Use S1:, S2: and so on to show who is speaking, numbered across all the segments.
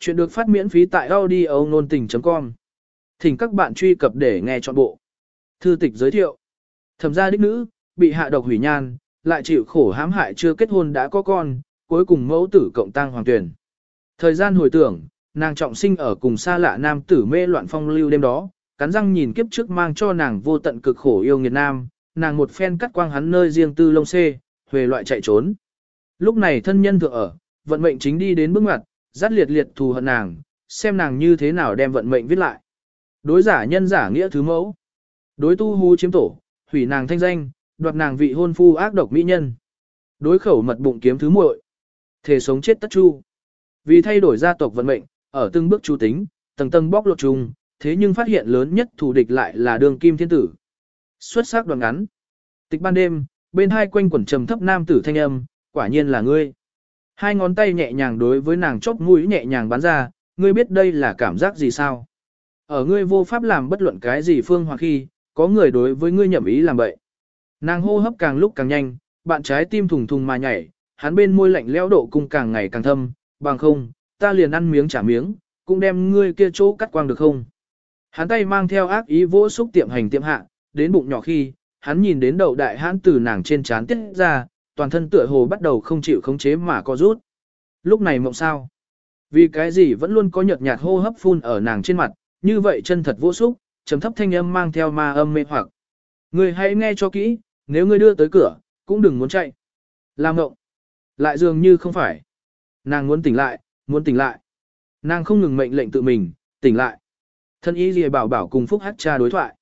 S1: Chuyện được phát miễn phí tại audio nôn tình.com. Thỉnh các bạn truy cập để nghe trọn bộ. Thư tịch giới thiệu. Thẩm gia đích nữ, bị hạ độc hủy nhan, lại chịu khổ hãm hại chưa kết hôn đã có con, cuối cùng mẫu tử cộng tang hoàng tuyển. Thời gian hồi tưởng, nàng trọng sinh ở cùng xa lạ nam tử mê loạn phong lưu đêm đó, cắn răng nhìn kiếp trước mang cho nàng vô tận cực khổ yêu nghiệt nam, nàng một phen cắt quang hắn nơi riêng tư lông xê, huề loại chạy trốn. Lúc này thân nhân thượng ở, vận mệnh chính đi đến bước ngoặt, dắt liệt liệt thù hận nàng, xem nàng như thế nào đem vận mệnh viết lại. Đối giả nhân giả nghĩa thứ mẫu. Đối tu hú chiếm tổ, hủy nàng thanh danh, đoạt nàng vị hôn phu ác độc mỹ nhân. Đối khẩu mật bụng kiếm thứ muội. Thể sống chết tất chu. Vì thay đổi gia tộc vận mệnh, ở từng bước chu tính, tầng tầng bóc lột trùng, thế nhưng phát hiện lớn nhất thù địch lại là đường kim thiên tử. Xuất sắc đoạn ngắn. Tịch ban đêm, bên hai quanh quẩn trầm thấp nam tử thanh âm, quả nhiên là ngươi. Hai ngón tay nhẹ nhàng đối với nàng chóp mũi nhẹ nhàng bắn ra, ngươi biết đây là cảm giác gì sao? Ở ngươi vô pháp làm bất luận cái gì phương hoặc khi, có người đối với ngươi nhậm ý làm vậy. Nàng hô hấp càng lúc càng nhanh, bạn trái tim thùng thùng mà nhảy, hắn bên môi lạnh lẽo độ cung càng ngày càng thâm, bằng không, ta liền ăn miếng trả miếng, cũng đem ngươi kia chỗ cắt quang được không? Hắn tay mang theo ác ý vỗ xúc tiệm hành tiệm hạ, đến bụng nhỏ khi, hắn nhìn đến đầu đại hãn từ nàng trên trán tiết ra, toàn thân tựa hồ bắt đầu không chịu khống chế mà co rút. Lúc này mộng sao? Vì cái gì vẫn luôn có nhợt nhạt hô hấp phun ở nàng trên mặt, như vậy chân thật vô xúc, trầm thấp thanh âm mang theo ma âm mê hoặc. Người hãy nghe cho kỹ, nếu ngươi đưa tới cửa, cũng đừng muốn chạy. Làm mộng. Lại dường như không phải. Nàng muốn tỉnh lại, muốn tỉnh lại. Nàng không ngừng mệnh lệnh tự mình, tỉnh lại. Thân y gì bảo bảo cùng phúc hát cha đối thoại.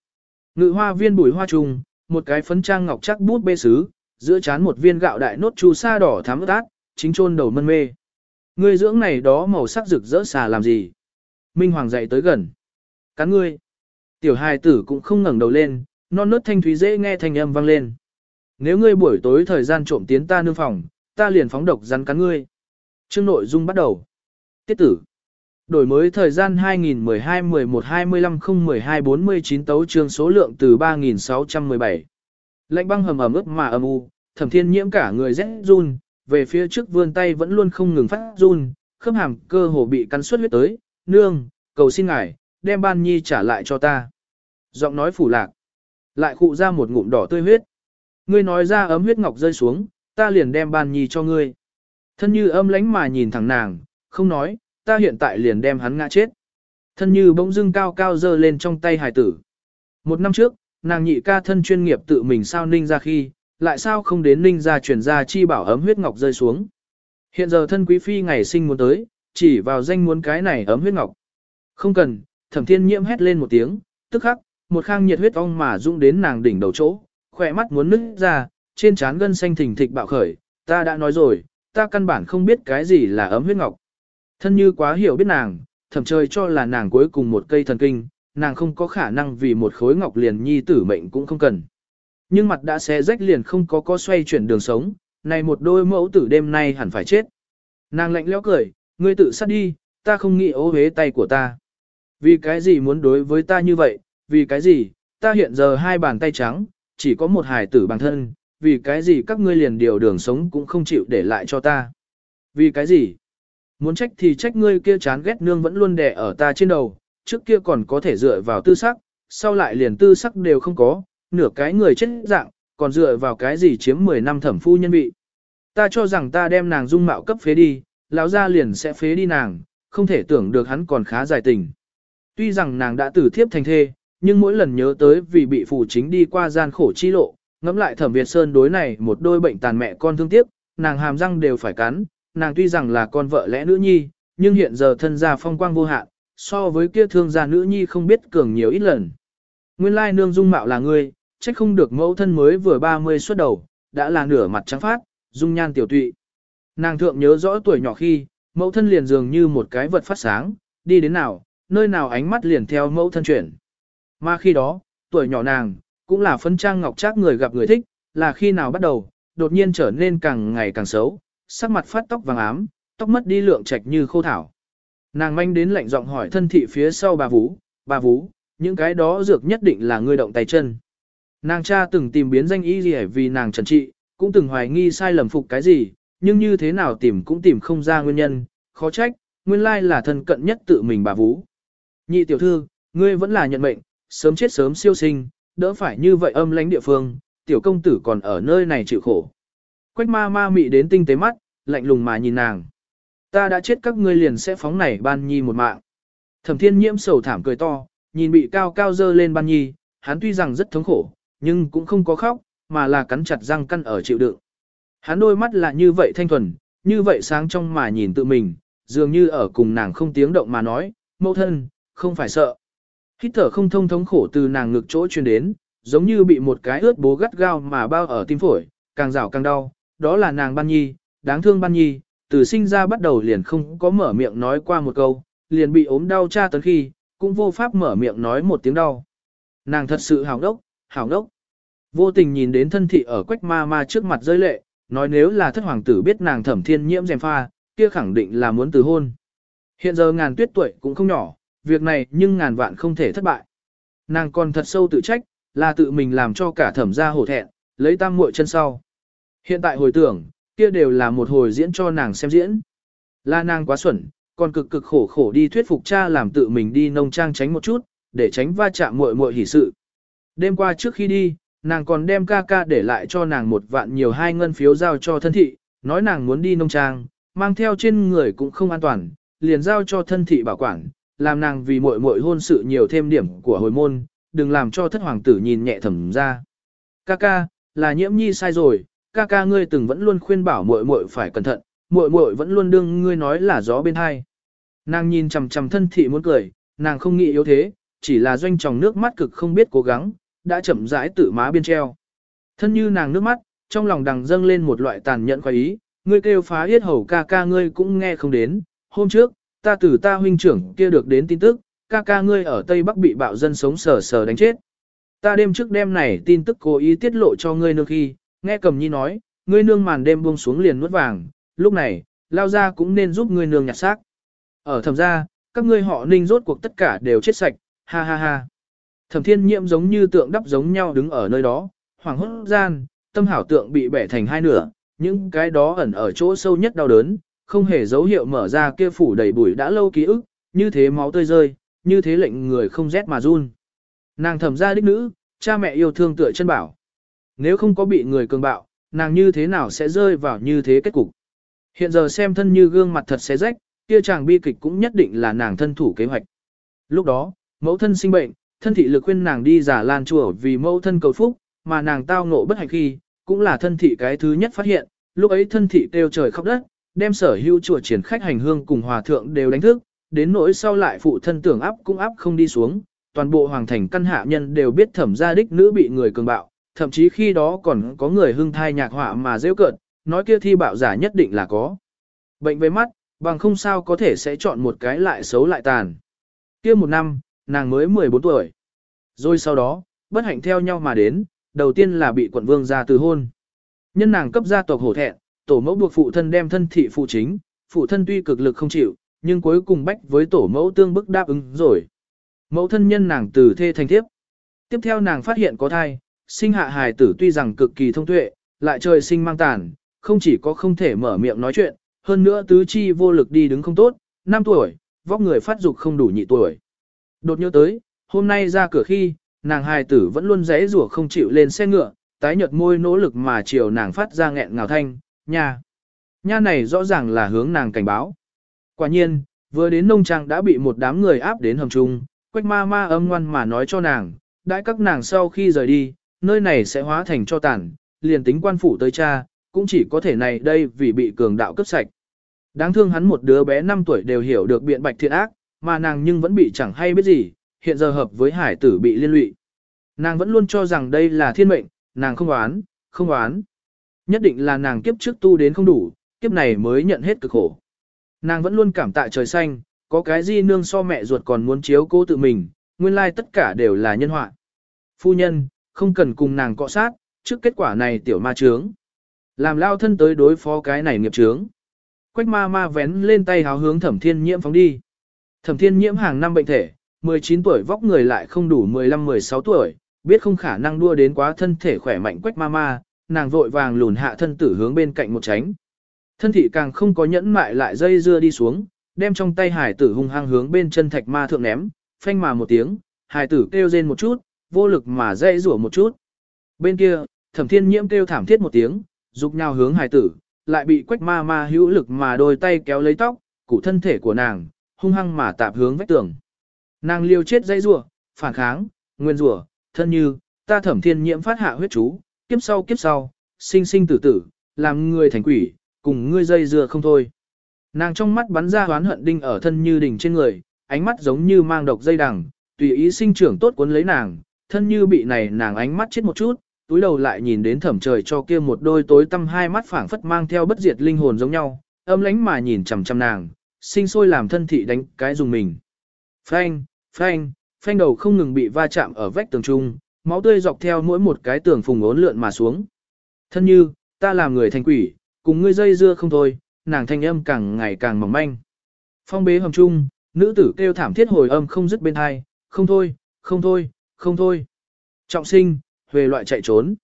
S1: Ngự hoa viên bùi hoa trùng, một cái phấn trang ngọc chắc bút bê sứ, giữa chán một viên gạo đại nốt chu sa đỏ thắm ướt át, chính chôn đầu mân mê. Ngươi dưỡng này đó màu sắc rực rỡ xà làm gì? Minh Hoàng dậy tới gần. Cắn ngươi. Tiểu hài tử cũng không ngẩng đầu lên, non nớt thanh thúy dễ nghe thanh âm vang lên. Nếu ngươi buổi tối thời gian trộm tiến ta nương phòng, ta liền phóng độc rắn cắn ngươi. Chương nội dung bắt đầu. Tiết tử. Đổi mới thời gian 2012-11-25-012-49 tấu chương số lượng từ 3617. Lạnh băng hầm ẩm ướt mà âm u, thẩm thiên nhiễm cả người rét run, về phía trước vươn tay vẫn luôn không ngừng phát run, khớp hàm cơ hồ bị cắn suốt huyết tới, nương, cầu xin ngài, đem ban nhi trả lại cho ta. Giọng nói phủ lạc, lại khụ ra một ngụm đỏ tươi huyết. Ngươi nói ra ấm huyết ngọc rơi xuống, ta liền đem ban nhi cho ngươi. Thân như âm lánh mà nhìn thẳng nàng, không nói, ta hiện tại liền đem hắn ngã chết. Thân như bỗng dưng cao cao dơ lên trong tay hải tử. Một năm trước, nàng nhị ca thân chuyên nghiệp tự mình sao ninh ra khi, lại sao không đến ninh ra chuyển ra chi bảo ấm huyết ngọc rơi xuống. Hiện giờ thân quý phi ngày sinh muốn tới, chỉ vào danh muốn cái này ấm huyết ngọc. Không cần, thẩm thiên nhiễm hét lên một tiếng, tức khắc, một khang nhiệt huyết ong mà dũng đến nàng đỉnh đầu chỗ, khỏe mắt muốn nứt ra, trên trán gân xanh thình thịch bạo khởi, ta đã nói rồi, ta căn bản không biết cái gì là ấm huyết ngọc. Thân như quá hiểu biết nàng, thẩm trời cho là nàng cuối cùng một cây thần kinh, nàng không có khả năng vì một khối ngọc liền nhi tử mệnh cũng không cần. Nhưng mặt đã xé rách liền không có có xoay chuyển đường sống, này một đôi mẫu tử đêm nay hẳn phải chết. Nàng lạnh lẽo cười, ngươi tự sát đi, ta không nghĩ ô hế tay của ta. Vì cái gì muốn đối với ta như vậy, vì cái gì, ta hiện giờ hai bàn tay trắng, chỉ có một hài tử bằng thân, vì cái gì các ngươi liền điều đường sống cũng không chịu để lại cho ta. Vì cái gì? Muốn trách thì trách ngươi kia chán ghét nương vẫn luôn đè ở ta trên đầu, trước kia còn có thể dựa vào tư sắc, sau lại liền tư sắc đều không có, nửa cái người chết dạng, còn dựa vào cái gì chiếm 10 năm thẩm phu nhân vị. Ta cho rằng ta đem nàng dung mạo cấp phế đi, lão ra liền sẽ phế đi nàng, không thể tưởng được hắn còn khá dài tình. Tuy rằng nàng đã tử thiếp thành thê, nhưng mỗi lần nhớ tới vì bị phụ chính đi qua gian khổ chi lộ, ngẫm lại thẩm Việt Sơn đối này một đôi bệnh tàn mẹ con thương tiếc, nàng hàm răng đều phải cắn, nàng tuy rằng là con vợ lẽ nữ nhi, nhưng hiện giờ thân gia phong quang vô hạn, so với kia thương gia nữ nhi không biết cường nhiều ít lần. Nguyên lai nương dung mạo là ngươi, trách không được mẫu thân mới vừa 30 xuất đầu, đã là nửa mặt trắng phát, dung nhan tiểu tụy. Nàng thượng nhớ rõ tuổi nhỏ khi, mẫu thân liền dường như một cái vật phát sáng, đi đến nào, nơi nào ánh mắt liền theo mẫu thân chuyển. Mà khi đó, tuổi nhỏ nàng, cũng là phân trang ngọc trác người gặp người thích, là khi nào bắt đầu, đột nhiên trở nên càng ngày càng xấu, sắc mặt phát tóc vàng ám, tóc mất đi lượng trạch như khô thảo. Nàng manh đến lạnh giọng hỏi thân thị phía sau bà Vũ, bà Vũ, những cái đó dược nhất định là ngươi động tay chân. Nàng cha từng tìm biến danh y gì vì nàng trần trị, cũng từng hoài nghi sai lầm phục cái gì, nhưng như thế nào tìm cũng tìm không ra nguyên nhân, khó trách, nguyên lai là thân cận nhất tự mình bà Vũ. Nhị tiểu thư, ngươi vẫn là nhận mệnh, sớm chết sớm siêu sinh, đỡ phải như vậy âm lãnh địa phương, tiểu công tử còn ở nơi này chịu khổ. Quách ma ma mị đến tinh tế mắt, lạnh lùng mà nhìn nàng. Ta đã chết các ngươi liền sẽ phóng này ban nhi một mạng. Thẩm thiên nhiễm sầu thảm cười to, nhìn bị cao cao dơ lên ban nhi, hắn tuy rằng rất thống khổ, nhưng cũng không có khóc, mà là cắn chặt răng căn ở chịu đựng. Hắn đôi mắt là như vậy thanh thuần, như vậy sáng trong mà nhìn tự mình, dường như ở cùng nàng không tiếng động mà nói, mẫu thân, không phải sợ. Hít thở không thông thống khổ từ nàng ngực chỗ truyền đến, giống như bị một cái ướt bố gắt gao mà bao ở tim phổi, càng rào càng đau, đó là nàng ban nhi, đáng thương ban nhi, từ sinh ra bắt đầu liền không có mở miệng nói qua một câu, liền bị ốm đau tra tấn khi, cũng vô pháp mở miệng nói một tiếng đau. Nàng thật sự hào đốc, hào đốc. Vô tình nhìn đến thân thị ở quách ma ma trước mặt rơi lệ, nói nếu là thất hoàng tử biết nàng thẩm thiên nhiễm dèm pha, kia khẳng định là muốn từ hôn. Hiện giờ ngàn tuyết tuổi cũng không nhỏ, việc này nhưng ngàn vạn không thể thất bại. Nàng còn thật sâu tự trách, là tự mình làm cho cả thẩm gia hổ thẹn, lấy tam muội chân sau. Hiện tại hồi tưởng, kia đều là một hồi diễn cho nàng xem diễn. Là nàng quá xuẩn, còn cực cực khổ khổ đi thuyết phục cha làm tự mình đi nông trang tránh một chút, để tránh va chạm muội muội hỉ sự. Đêm qua trước khi đi, nàng còn đem ca ca để lại cho nàng một vạn nhiều hai ngân phiếu giao cho thân thị, nói nàng muốn đi nông trang, mang theo trên người cũng không an toàn, liền giao cho thân thị bảo quản, làm nàng vì muội muội hôn sự nhiều thêm điểm của hồi môn, đừng làm cho thất hoàng tử nhìn nhẹ thẩm ra. Ca ca, là nhiễm nhi sai rồi, ca ca ngươi từng vẫn luôn khuyên bảo muội muội phải cẩn thận, muội muội vẫn luôn đương ngươi nói là gió bên hai. Nàng nhìn chằm chằm thân thị muốn cười, nàng không nghĩ yếu thế, chỉ là doanh tròng nước mắt cực không biết cố gắng, đã chậm rãi tự má biên treo. Thân như nàng nước mắt, trong lòng đằng dâng lên một loại tàn nhẫn khoái ý, ngươi kêu phá yết hầu ca ca ngươi cũng nghe không đến. Hôm trước, ta từ ta huynh trưởng kia được đến tin tức, ca ca ngươi ở Tây Bắc bị bạo dân sống sờ sờ đánh chết. Ta đêm trước đêm này tin tức cố ý tiết lộ cho ngươi nương khi, nghe cầm nhi nói, ngươi nương màn đêm buông xuống liền nuốt vàng, lúc này, lao ra cũng nên giúp ngươi nương nhặt xác. Ở thầm ra, các ngươi họ ninh rốt cuộc tất cả đều chết sạch, ha ha ha. Thẩm thiên nhiễm giống như tượng đắp giống nhau đứng ở nơi đó, hoàng hốt gian, tâm hảo tượng bị bẻ thành hai nửa, những cái đó ẩn ở chỗ sâu nhất đau đớn, không hề dấu hiệu mở ra kia phủ đầy bụi đã lâu ký ức, như thế máu tươi rơi, như thế lệnh người không rét mà run. Nàng thẩm ra đích nữ, cha mẹ yêu thương tựa chân bảo. Nếu không có bị người cường bạo, nàng như thế nào sẽ rơi vào như thế kết cục. Hiện giờ xem thân như gương mặt thật xé rách, kia chàng bi kịch cũng nhất định là nàng thân thủ kế hoạch. Lúc đó, mẫu thân sinh bệnh, thân thị lực khuyên nàng đi giả lan chùa vì mẫu thân cầu phúc, mà nàng tao ngộ bất hạnh khi, cũng là thân thị cái thứ nhất phát hiện, lúc ấy thân thị kêu trời khóc đất, đem sở hữu chùa triển khách hành hương cùng hòa thượng đều đánh thức, đến nỗi sau lại phụ thân tưởng áp cũng áp không đi xuống, toàn bộ hoàng thành căn hạ nhân đều biết thẩm gia đích nữ bị người cường bạo, thậm chí khi đó còn có người hưng thai nhạc họa mà dễ cợt, nói kia thi bạo giả nhất định là có. Bệnh với mắt, bằng không sao có thể sẽ chọn một cái lại xấu lại tàn. Kia một năm, nàng mới 14 tuổi. Rồi sau đó, bất hạnh theo nhau mà đến, đầu tiên là bị quận vương ra từ hôn. Nhân nàng cấp gia tộc hổ thẹn, tổ mẫu buộc phụ thân đem thân thị phụ chính, phụ thân tuy cực lực không chịu, nhưng cuối cùng bách với tổ mẫu tương bức đáp ứng rồi. Mẫu thân nhân nàng từ thê thành thiếp. Tiếp theo nàng phát hiện có thai, sinh hạ hài tử tuy rằng cực kỳ thông tuệ, lại trời sinh mang tàn, không chỉ có không thể mở miệng nói chuyện, hơn nữa tứ chi vô lực đi đứng không tốt, 5 tuổi, vóc người phát dục không đủ nhị tuổi. Đột nhớ tới, hôm nay ra cửa khi, nàng hài tử vẫn luôn rẽ rủa không chịu lên xe ngựa, tái nhợt môi nỗ lực mà chiều nàng phát ra nghẹn ngào thanh, nha. Nha này rõ ràng là hướng nàng cảnh báo. Quả nhiên, vừa đến nông trang đã bị một đám người áp đến hầm trung, quách ma ma âm ngoan mà nói cho nàng, đãi các nàng sau khi rời đi, nơi này sẽ hóa thành cho tàn, liền tính quan phủ tới cha, cũng chỉ có thể này đây vì bị cường đạo cướp sạch. Đáng thương hắn một đứa bé 5 tuổi đều hiểu được biện bạch thiện ác, mà nàng nhưng vẫn bị chẳng hay biết gì, hiện giờ hợp với hải tử bị liên lụy. Nàng vẫn luôn cho rằng đây là thiên mệnh, nàng không oán, không oán. Nhất định là nàng kiếp trước tu đến không đủ, kiếp này mới nhận hết cực khổ. Nàng vẫn luôn cảm tạ trời xanh, có cái gì nương so mẹ ruột còn muốn chiếu cố tự mình, nguyên lai tất cả đều là nhân họa. Phu nhân, không cần cùng nàng cọ sát, trước kết quả này tiểu ma trướng. Làm lao thân tới đối phó cái này nghiệp trướng. Quách ma ma vén lên tay háo hướng thẩm thiên nhiễm phóng đi. Thẩm thiên nhiễm hàng năm bệnh thể, 19 tuổi vóc người lại không đủ 15-16 tuổi, biết không khả năng đua đến quá thân thể khỏe mạnh quách ma ma, nàng vội vàng lùn hạ thân tử hướng bên cạnh một tránh. Thân thị càng không có nhẫn mại lại dây dưa đi xuống, đem trong tay hải tử hung hăng hướng bên chân thạch ma thượng ném, phanh mà một tiếng, hải tử kêu rên một chút, vô lực mà dây rủa một chút. Bên kia, thẩm thiên nhiễm kêu thảm thiết một tiếng, dục nhau hướng hải tử, lại bị quách ma ma hữu lực mà đôi tay kéo lấy tóc, cụ thân thể của nàng, hung hăng mà tạp hướng vách tường. Nàng liều chết dây rủa, phản kháng, nguyên rủa, thân như, ta thẩm thiên nhiễm phát hạ huyết chú, kiếp sau kiếp sau, sinh sinh tử tử, làm người thành quỷ, cùng ngươi dây dưa không thôi. Nàng trong mắt bắn ra hoán hận đinh ở thân như đỉnh trên người, ánh mắt giống như mang độc dây đằng, tùy ý sinh trưởng tốt cuốn lấy nàng, thân như bị này nàng ánh mắt chết một chút, túi đầu lại nhìn đến thẩm trời cho kia một đôi tối tăm hai mắt phảng phất mang theo bất diệt linh hồn giống nhau, âm lánh mà nhìn chằm chằm nàng, sinh sôi làm thân thị đánh cái dùng mình. Phanh, phanh, phanh đầu không ngừng bị va chạm ở vách tường trung, máu tươi dọc theo mỗi một cái tường phùng ốn lượn mà xuống. Thân như, ta làm người thành quỷ, cùng ngươi dây dưa không thôi, nàng thanh âm càng ngày càng mỏng manh. Phong bế hầm trung, nữ tử kêu thảm thiết hồi âm không dứt bên hai, không thôi, không thôi, không thôi. Trọng sinh, về loại chạy trốn.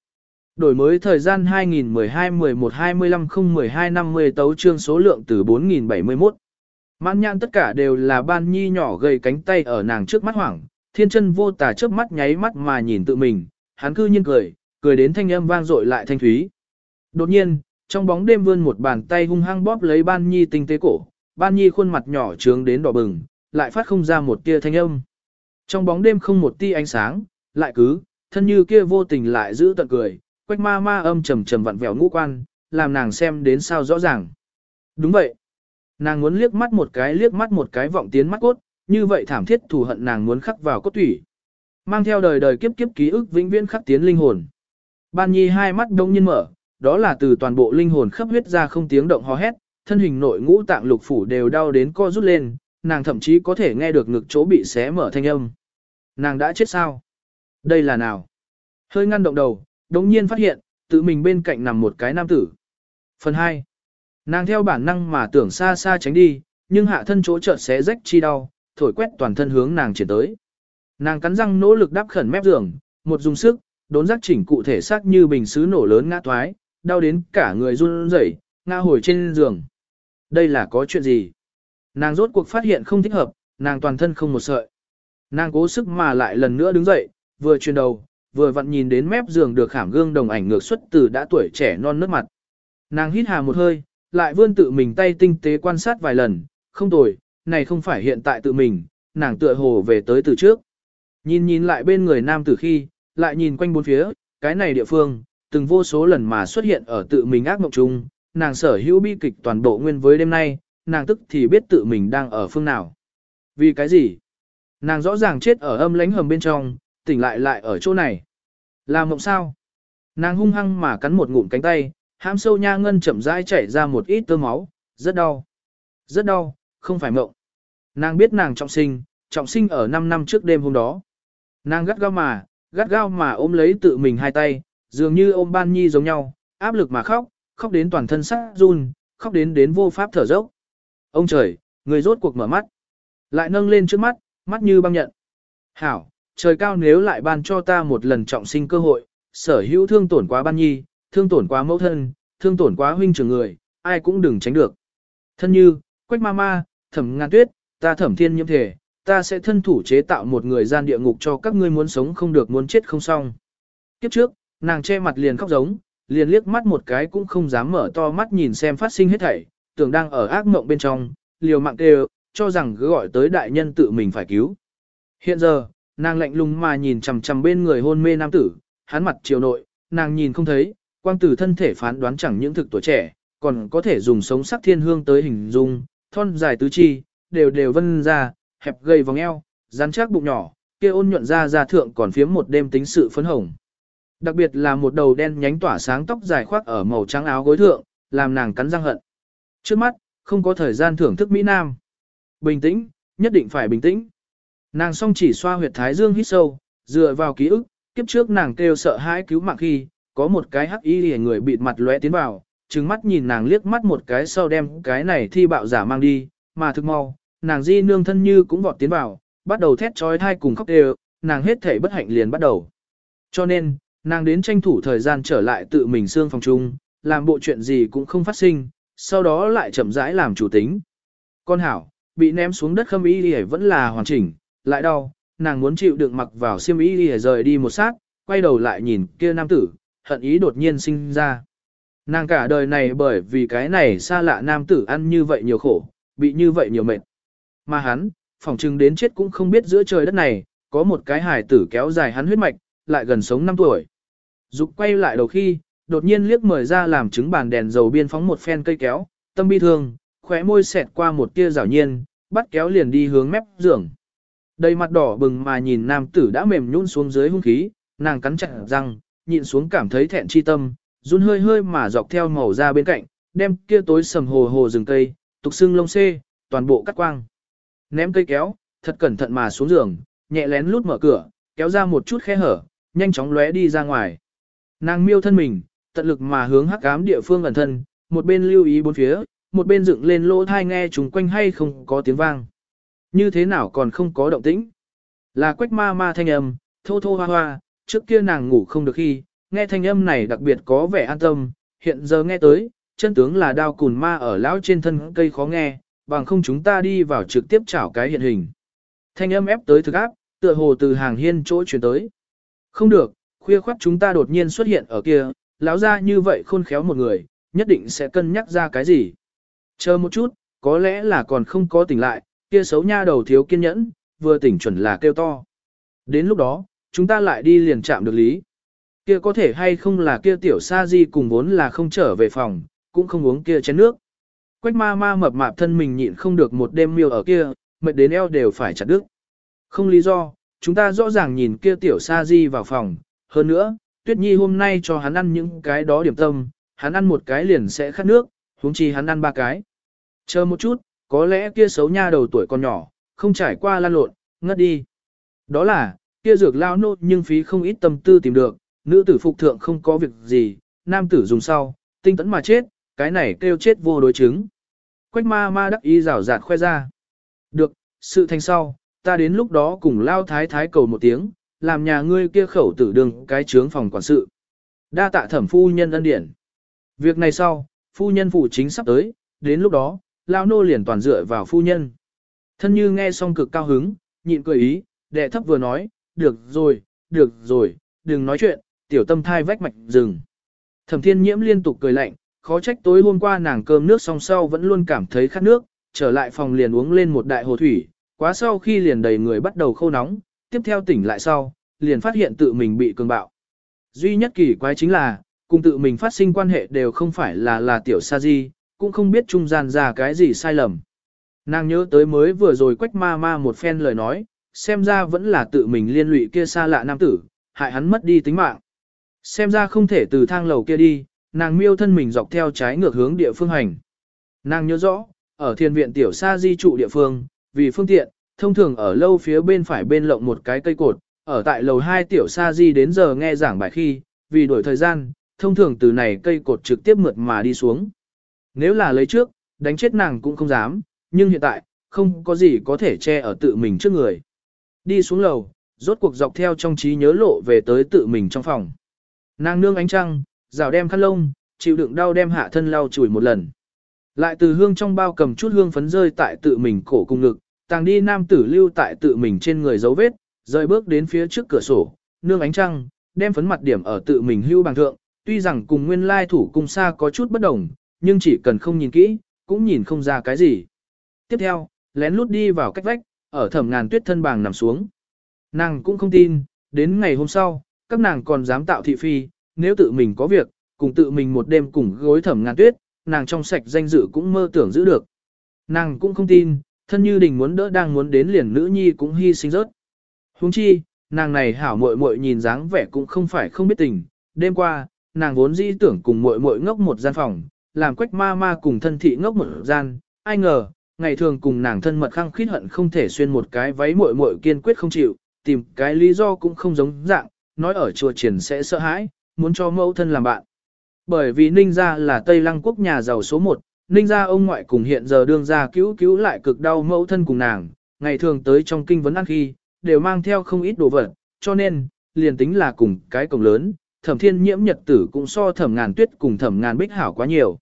S1: Đổi mới thời gian 2012-11-25-012-50 tấu trương số lượng từ 4071. Mãn nhãn tất cả đều là ban nhi nhỏ gầy cánh tay ở nàng trước mắt hoảng, thiên chân vô tà trước mắt nháy mắt mà nhìn tự mình, hắn cư nhiên cười, cười đến thanh âm vang dội lại thanh thúy. Đột nhiên, trong bóng đêm vươn một bàn tay hung hăng bóp lấy ban nhi tinh tế cổ, ban nhi khuôn mặt nhỏ trướng đến đỏ bừng, lại phát không ra một tia thanh âm. Trong bóng đêm không một tia ánh sáng, lại cứ, thân như kia vô tình lại giữ tận cười, quách ma ma âm trầm trầm vặn vẹo ngũ quan, làm nàng xem đến sao rõ ràng. Đúng vậy. Nàng muốn liếc mắt một cái liếc mắt một cái vọng tiến mắt cốt, như vậy thảm thiết thù hận nàng muốn khắc vào cốt thủy. Mang theo đời đời kiếp kiếp ký ức vĩnh viễn khắc tiến linh hồn. Ban nhi hai mắt đông nhiên mở, đó là từ toàn bộ linh hồn khắp huyết ra không tiếng động hò hét, thân hình nội ngũ tạng lục phủ đều đau đến co rút lên, nàng thậm chí có thể nghe được ngực chỗ bị xé mở thanh âm. Nàng đã chết sao? Đây là nào? Hơi ngăn động đầu, đống nhiên phát hiện, tự mình bên cạnh nằm một cái nam tử. Phần 2. Nàng theo bản năng mà tưởng xa xa tránh đi, nhưng hạ thân chỗ chợt xé rách chi đau, thổi quét toàn thân hướng nàng chuyển tới. Nàng cắn răng nỗ lực đắp khẩn mép giường, một dùng sức, đốn giác chỉnh cụ thể xác như bình sứ nổ lớn ngã toái, đau đến cả người run rẩy, ngã hồi trên giường. Đây là có chuyện gì? Nàng rốt cuộc phát hiện không thích hợp, nàng toàn thân không một sợi. Nàng cố sức mà lại lần nữa đứng dậy, vừa chuyển đầu, vừa vặn nhìn đến mép giường được khảm gương đồng ảnh ngược xuất từ đã tuổi trẻ non nước mặt. Nàng hít hà một hơi, lại vươn tự mình tay tinh tế quan sát vài lần, không tồi, này không phải hiện tại tự mình, nàng tựa hồ về tới từ trước. Nhìn nhìn lại bên người nam tử khi, lại nhìn quanh bốn phía, cái này địa phương, từng vô số lần mà xuất hiện ở tự mình ác mộng chung, nàng sở hữu bi kịch toàn bộ nguyên với đêm nay, nàng tức thì biết tự mình đang ở phương nào. Vì cái gì? Nàng rõ ràng chết ở âm lánh hầm bên trong, tỉnh lại lại ở chỗ này. Là mộng sao? Nàng hung hăng mà cắn một ngụm cánh tay, hãm sâu nha ngân chậm rãi chảy ra một ít tơ máu, rất đau. Rất đau, không phải mộng. Nàng biết nàng trọng sinh, trọng sinh ở 5 năm trước đêm hôm đó. Nàng gắt gao mà, gắt gao mà ôm lấy tự mình hai tay, dường như ôm ban nhi giống nhau, áp lực mà khóc, khóc đến toàn thân sắc run, khóc đến đến vô pháp thở dốc. Ông trời, người rốt cuộc mở mắt. Lại nâng lên trước mắt, mắt như băng nhận. Hảo, trời cao nếu lại ban cho ta một lần trọng sinh cơ hội, sở hữu thương tổn quá ban nhi, thương tổn quá mẫu thân, thương tổn quá huynh trưởng người, ai cũng đừng tránh được. Thân như, quách ma ma, thẩm ngàn tuyết, ta thẩm thiên nhiễm thể, ta sẽ thân thủ chế tạo một người gian địa ngục cho các ngươi muốn sống không được muốn chết không xong. Kiếp trước, nàng che mặt liền khóc giống, liền liếc mắt một cái cũng không dám mở to mắt nhìn xem phát sinh hết thảy, tưởng đang ở ác mộng bên trong, liều mạng kêu, cho rằng cứ gọi tới đại nhân tự mình phải cứu. Hiện giờ, nàng lạnh lùng mà nhìn chằm chằm bên người hôn mê nam tử, hắn mặt chiều nội, nàng nhìn không thấy, quang tử thân thể phán đoán chẳng những thực tuổi trẻ, còn có thể dùng sống sắc thiên hương tới hình dung, thon dài tứ chi, đều đều vân ra, hẹp gầy vòng eo, rắn chắc bụng nhỏ, kia ôn nhuận ra ra thượng còn phiếm một đêm tính sự phấn hồng. Đặc biệt là một đầu đen nhánh tỏa sáng tóc dài khoác ở màu trắng áo gối thượng, làm nàng cắn răng hận. Trước mắt, không có thời gian thưởng thức Mỹ Nam. Bình tĩnh, nhất định phải bình tĩnh. Nàng song chỉ xoa huyệt thái dương hít sâu, dựa vào ký ức, kiếp trước nàng kêu sợ hãi cứu mạng khi, có một cái hắc y hề người bịt mặt lóe tiến vào, trừng mắt nhìn nàng liếc mắt một cái sau đem cái này thi bạo giả mang đi, mà thực mau, nàng di nương thân như cũng vọt tiến vào, bắt đầu thét trói thai cùng khóc đều, nàng hết thể bất hạnh liền bắt đầu. Cho nên, nàng đến tranh thủ thời gian trở lại tự mình xương phòng chung, làm bộ chuyện gì cũng không phát sinh, sau đó lại chậm rãi làm chủ tính. Con hảo, bị ném xuống đất khâm y y vẫn là hoàn chỉnh, lại đau, nàng muốn chịu đựng mặc vào xiêm y y rời đi một sát, quay đầu lại nhìn kia nam tử, hận ý đột nhiên sinh ra. Nàng cả đời này bởi vì cái này xa lạ nam tử ăn như vậy nhiều khổ, bị như vậy nhiều mệt. Mà hắn, phỏng chừng đến chết cũng không biết giữa trời đất này, có một cái hài tử kéo dài hắn huyết mạch, lại gần sống 5 tuổi. Dục quay lại đầu khi, đột nhiên liếc mời ra làm chứng bàn đèn dầu biên phóng một phen cây kéo, tâm bi thương, khóe môi xẹt qua một tia rảo nhiên, bắt kéo liền đi hướng mép giường. Đầy mặt đỏ bừng mà nhìn nam tử đã mềm nhũn xuống dưới hung khí, nàng cắn chặt răng, nhịn xuống cảm thấy thẹn chi tâm, run hơi hơi mà dọc theo màu ra bên cạnh, đem kia tối sầm hồ hồ rừng cây, tục xương lông xê, toàn bộ cắt quang. Ném cây kéo, thật cẩn thận mà xuống giường, nhẹ lén lút mở cửa, kéo ra một chút khe hở, nhanh chóng lóe đi ra ngoài. Nàng miêu thân mình, tận lực mà hướng hắc ám địa phương ẩn thân, một bên lưu ý bốn phía, một bên dựng lên lỗ thai nghe chúng quanh hay không có tiếng vang. Như thế nào còn không có động tĩnh? Là quách ma ma thanh âm, thô thô hoa hoa, trước kia nàng ngủ không được khi, nghe thanh âm này đặc biệt có vẻ an tâm, hiện giờ nghe tới, chân tướng là đao cùn ma ở lão trên thân cây khó nghe, bằng không chúng ta đi vào trực tiếp chảo cái hiện hình. Thanh âm ép tới thực áp, tựa hồ từ hàng hiên chỗ chuyển tới. Không được, khuya khoắt chúng ta đột nhiên xuất hiện ở kia, lão ra như vậy khôn khéo một người, nhất định sẽ cân nhắc ra cái gì. Chờ một chút, có lẽ là còn không có tỉnh lại, kia xấu nha đầu thiếu kiên nhẫn, vừa tỉnh chuẩn là kêu to. Đến lúc đó, chúng ta lại đi liền chạm được lý. Kia có thể hay không là kia tiểu sa di cùng vốn là không trở về phòng, cũng không uống kia chén nước. Quách ma ma mập mạp thân mình nhịn không được một đêm miêu ở kia, mệt đến eo đều phải chặt đứt. Không lý do, chúng ta rõ ràng nhìn kia tiểu sa di vào phòng, hơn nữa, tuyết nhi hôm nay cho hắn ăn những cái đó điểm tâm, hắn ăn một cái liền sẽ khát nước, huống chi hắn ăn ba cái. Chờ một chút, có lẽ kia xấu nha đầu tuổi còn nhỏ, không trải qua lan lộn, ngất đi. Đó là, kia dược lao nốt nhưng phí không ít tâm tư tìm được, nữ tử phục thượng không có việc gì, nam tử dùng sau, tinh tấn mà chết, cái này kêu chết vô đối chứng. Quách ma ma đắc ý rảo rạt khoe ra. Được, sự thành sau, ta đến lúc đó cùng lao thái thái cầu một tiếng, làm nhà ngươi kia khẩu tử đường cái trướng phòng quản sự. Đa tạ thẩm phu nhân ân điển. Việc này sau, phu nhân phụ chính sắp tới, đến lúc đó, lao nô liền toàn dựa vào phu nhân. Thân như nghe xong cực cao hứng, nhịn cười ý, đệ thấp vừa nói, được rồi, được rồi, đừng nói chuyện, tiểu tâm thai vách mạch rừng. Thẩm thiên nhiễm liên tục cười lạnh, khó trách tối hôm qua nàng cơm nước xong sau vẫn luôn cảm thấy khát nước, trở lại phòng liền uống lên một đại hồ thủy, quá sau khi liền đầy người bắt đầu khô nóng, tiếp theo tỉnh lại sau, liền phát hiện tự mình bị cường bạo. Duy nhất kỳ quái chính là, cùng tự mình phát sinh quan hệ đều không phải là là tiểu sa di, cũng không biết trung gian ra cái gì sai lầm. Nàng nhớ tới mới vừa rồi quách ma ma một phen lời nói, xem ra vẫn là tự mình liên lụy kia xa lạ nam tử, hại hắn mất đi tính mạng. Xem ra không thể từ thang lầu kia đi, nàng miêu thân mình dọc theo trái ngược hướng địa phương hành. Nàng nhớ rõ, ở thiên viện tiểu sa di trụ địa phương, vì phương tiện, thông thường ở lâu phía bên phải bên lộng một cái cây cột, ở tại lầu 2 tiểu sa di đến giờ nghe giảng bài khi, vì đổi thời gian, thông thường từ này cây cột trực tiếp mượt mà đi xuống. Nếu là lấy trước, đánh chết nàng cũng không dám, nhưng hiện tại, không có gì có thể che ở tự mình trước người. Đi xuống lầu, rốt cuộc dọc theo trong trí nhớ lộ về tới tự mình trong phòng. Nàng nương ánh trăng, rào đem khăn lông, chịu đựng đau đem hạ thân lau chùi một lần. Lại từ hương trong bao cầm chút hương phấn rơi tại tự mình cổ cung ngực, tàng đi nam tử lưu tại tự mình trên người dấu vết, rời bước đến phía trước cửa sổ, nương ánh trăng, đem phấn mặt điểm ở tự mình hưu bằng thượng, tuy rằng cùng nguyên lai thủ cung xa có chút bất đồng, nhưng chỉ cần không nhìn kỹ, cũng nhìn không ra cái gì. Tiếp theo, lén lút đi vào cách vách, ở thẩm ngàn tuyết thân bàng nằm xuống. Nàng cũng không tin, đến ngày hôm sau, các nàng còn dám tạo thị phi, nếu tự mình có việc, cùng tự mình một đêm cùng gối thẩm ngàn tuyết, nàng trong sạch danh dự cũng mơ tưởng giữ được. Nàng cũng không tin, thân như đình muốn đỡ đang muốn đến liền nữ nhi cũng hy sinh rớt. Huống chi, nàng này hảo muội muội nhìn dáng vẻ cũng không phải không biết tình, đêm qua, nàng vốn dĩ tưởng cùng muội muội ngốc một gian phòng, làm quách ma ma cùng thân thị ngốc một gian, ai ngờ, ngày thường cùng nàng thân mật khăng khít hận không thể xuyên một cái váy muội muội kiên quyết không chịu, tìm cái lý do cũng không giống dạng, nói ở chùa triển sẽ sợ hãi, muốn cho mẫu thân làm bạn. Bởi vì Ninh gia là Tây Lăng quốc nhà giàu số 1, Ninh gia ông ngoại cùng hiện giờ đương gia cứu cứu lại cực đau mẫu thân cùng nàng, ngày thường tới trong kinh vấn ăn khi, đều mang theo không ít đồ vật, cho nên, liền tính là cùng cái cổng lớn, thẩm thiên nhiễm nhật tử cũng so thẩm ngàn tuyết cùng thẩm ngàn bích hảo quá nhiều.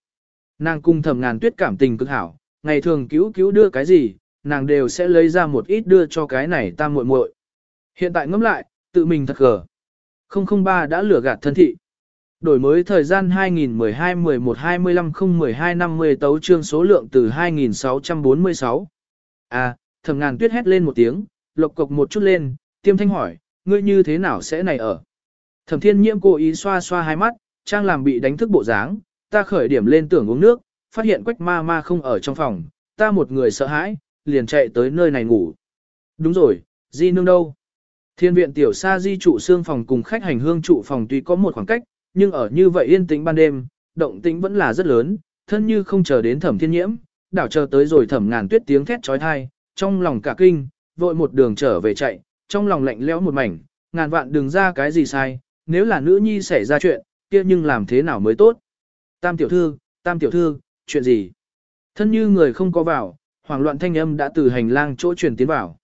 S1: Nàng cùng thẩm ngàn tuyết cảm tình cực hảo, ngày thường cứu cứu đưa cái gì, nàng đều sẽ lấy ra một ít đưa cho cái này ta muội muội. Hiện tại ngẫm lại, tự mình thật gờ. 003 đã lừa gạt thân thị. Đổi mới thời gian 2012-11-25-012-50 tấu trương số lượng từ 2646. À, thầm ngàn tuyết hét lên một tiếng, lộc cộc một chút lên, tiêm thanh hỏi, ngươi như thế nào sẽ này ở? Thẩm thiên nhiễm cố ý xoa xoa hai mắt, trang làm bị đánh thức bộ dáng, ta khởi điểm lên tưởng uống nước, phát hiện quách ma ma không ở trong phòng, ta một người sợ hãi, liền chạy tới nơi này ngủ. Đúng rồi, di nương đâu? Thiên viện tiểu sa di trụ xương phòng cùng khách hành hương trụ phòng tuy có một khoảng cách, nhưng ở như vậy yên tĩnh ban đêm, động tĩnh vẫn là rất lớn, thân như không chờ đến thẩm thiên nhiễm, đảo chờ tới rồi thẩm ngàn tuyết tiếng thét trói thai, trong lòng cả kinh, vội một đường trở về chạy, trong lòng lạnh lẽo một mảnh, ngàn vạn đừng ra cái gì sai, nếu là nữ nhi xảy ra chuyện, kia nhưng làm thế nào mới tốt. Tam tiểu thư, tam tiểu thư, chuyện gì? Thân như người không có vào, hoảng loạn thanh âm đã từ hành lang chỗ truyền tiến vào.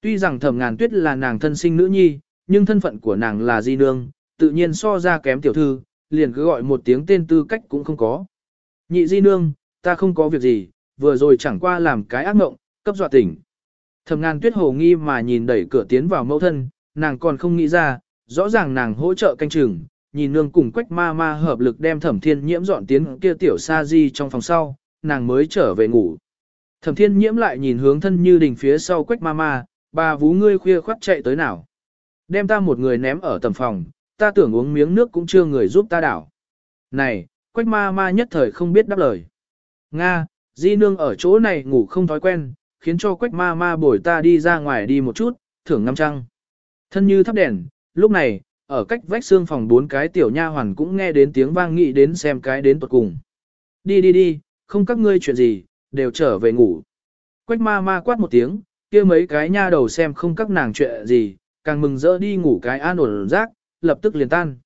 S1: Tuy rằng thẩm ngàn tuyết là nàng thân sinh nữ nhi, nhưng thân phận của nàng là di nương, tự nhiên so ra kém tiểu thư, liền cứ gọi một tiếng tên tư cách cũng không có. Nhị di nương, ta không có việc gì, vừa rồi chẳng qua làm cái ác mộng, cấp dọa tỉnh. Thẩm ngàn tuyết hồ nghi mà nhìn đẩy cửa tiến vào mẫu thân, nàng còn không nghĩ ra, rõ ràng nàng hỗ trợ canh chừng, nhìn nương cùng quách ma ma hợp lực đem thẩm thiên nhiễm dọn tiến kia tiểu sa di trong phòng sau, nàng mới trở về ngủ. Thẩm thiên nhiễm lại nhìn hướng thân như đình phía sau quách ma ma, bà vú ngươi khuya khoắt chạy tới nào. Đem ta một người ném ở tầm phòng, ta tưởng uống miếng nước cũng chưa người giúp ta đảo. Này, quách ma ma nhất thời không biết đáp lời. Nga, di nương ở chỗ này ngủ không thói quen, khiến cho quách ma ma bồi ta đi ra ngoài đi một chút, thưởng ngắm trăng. Thân như thắp đèn, lúc này, ở cách vách xương phòng bốn cái tiểu nha hoàn cũng nghe đến tiếng vang nghị đến xem cái đến tuột cùng. Đi đi đi, không các ngươi chuyện gì, đều trở về ngủ. Quách ma ma quát một tiếng, kia mấy cái nha đầu xem không các nàng chuyện gì, càng mừng rỡ đi ngủ cái an ổn rác, lập tức liền tan.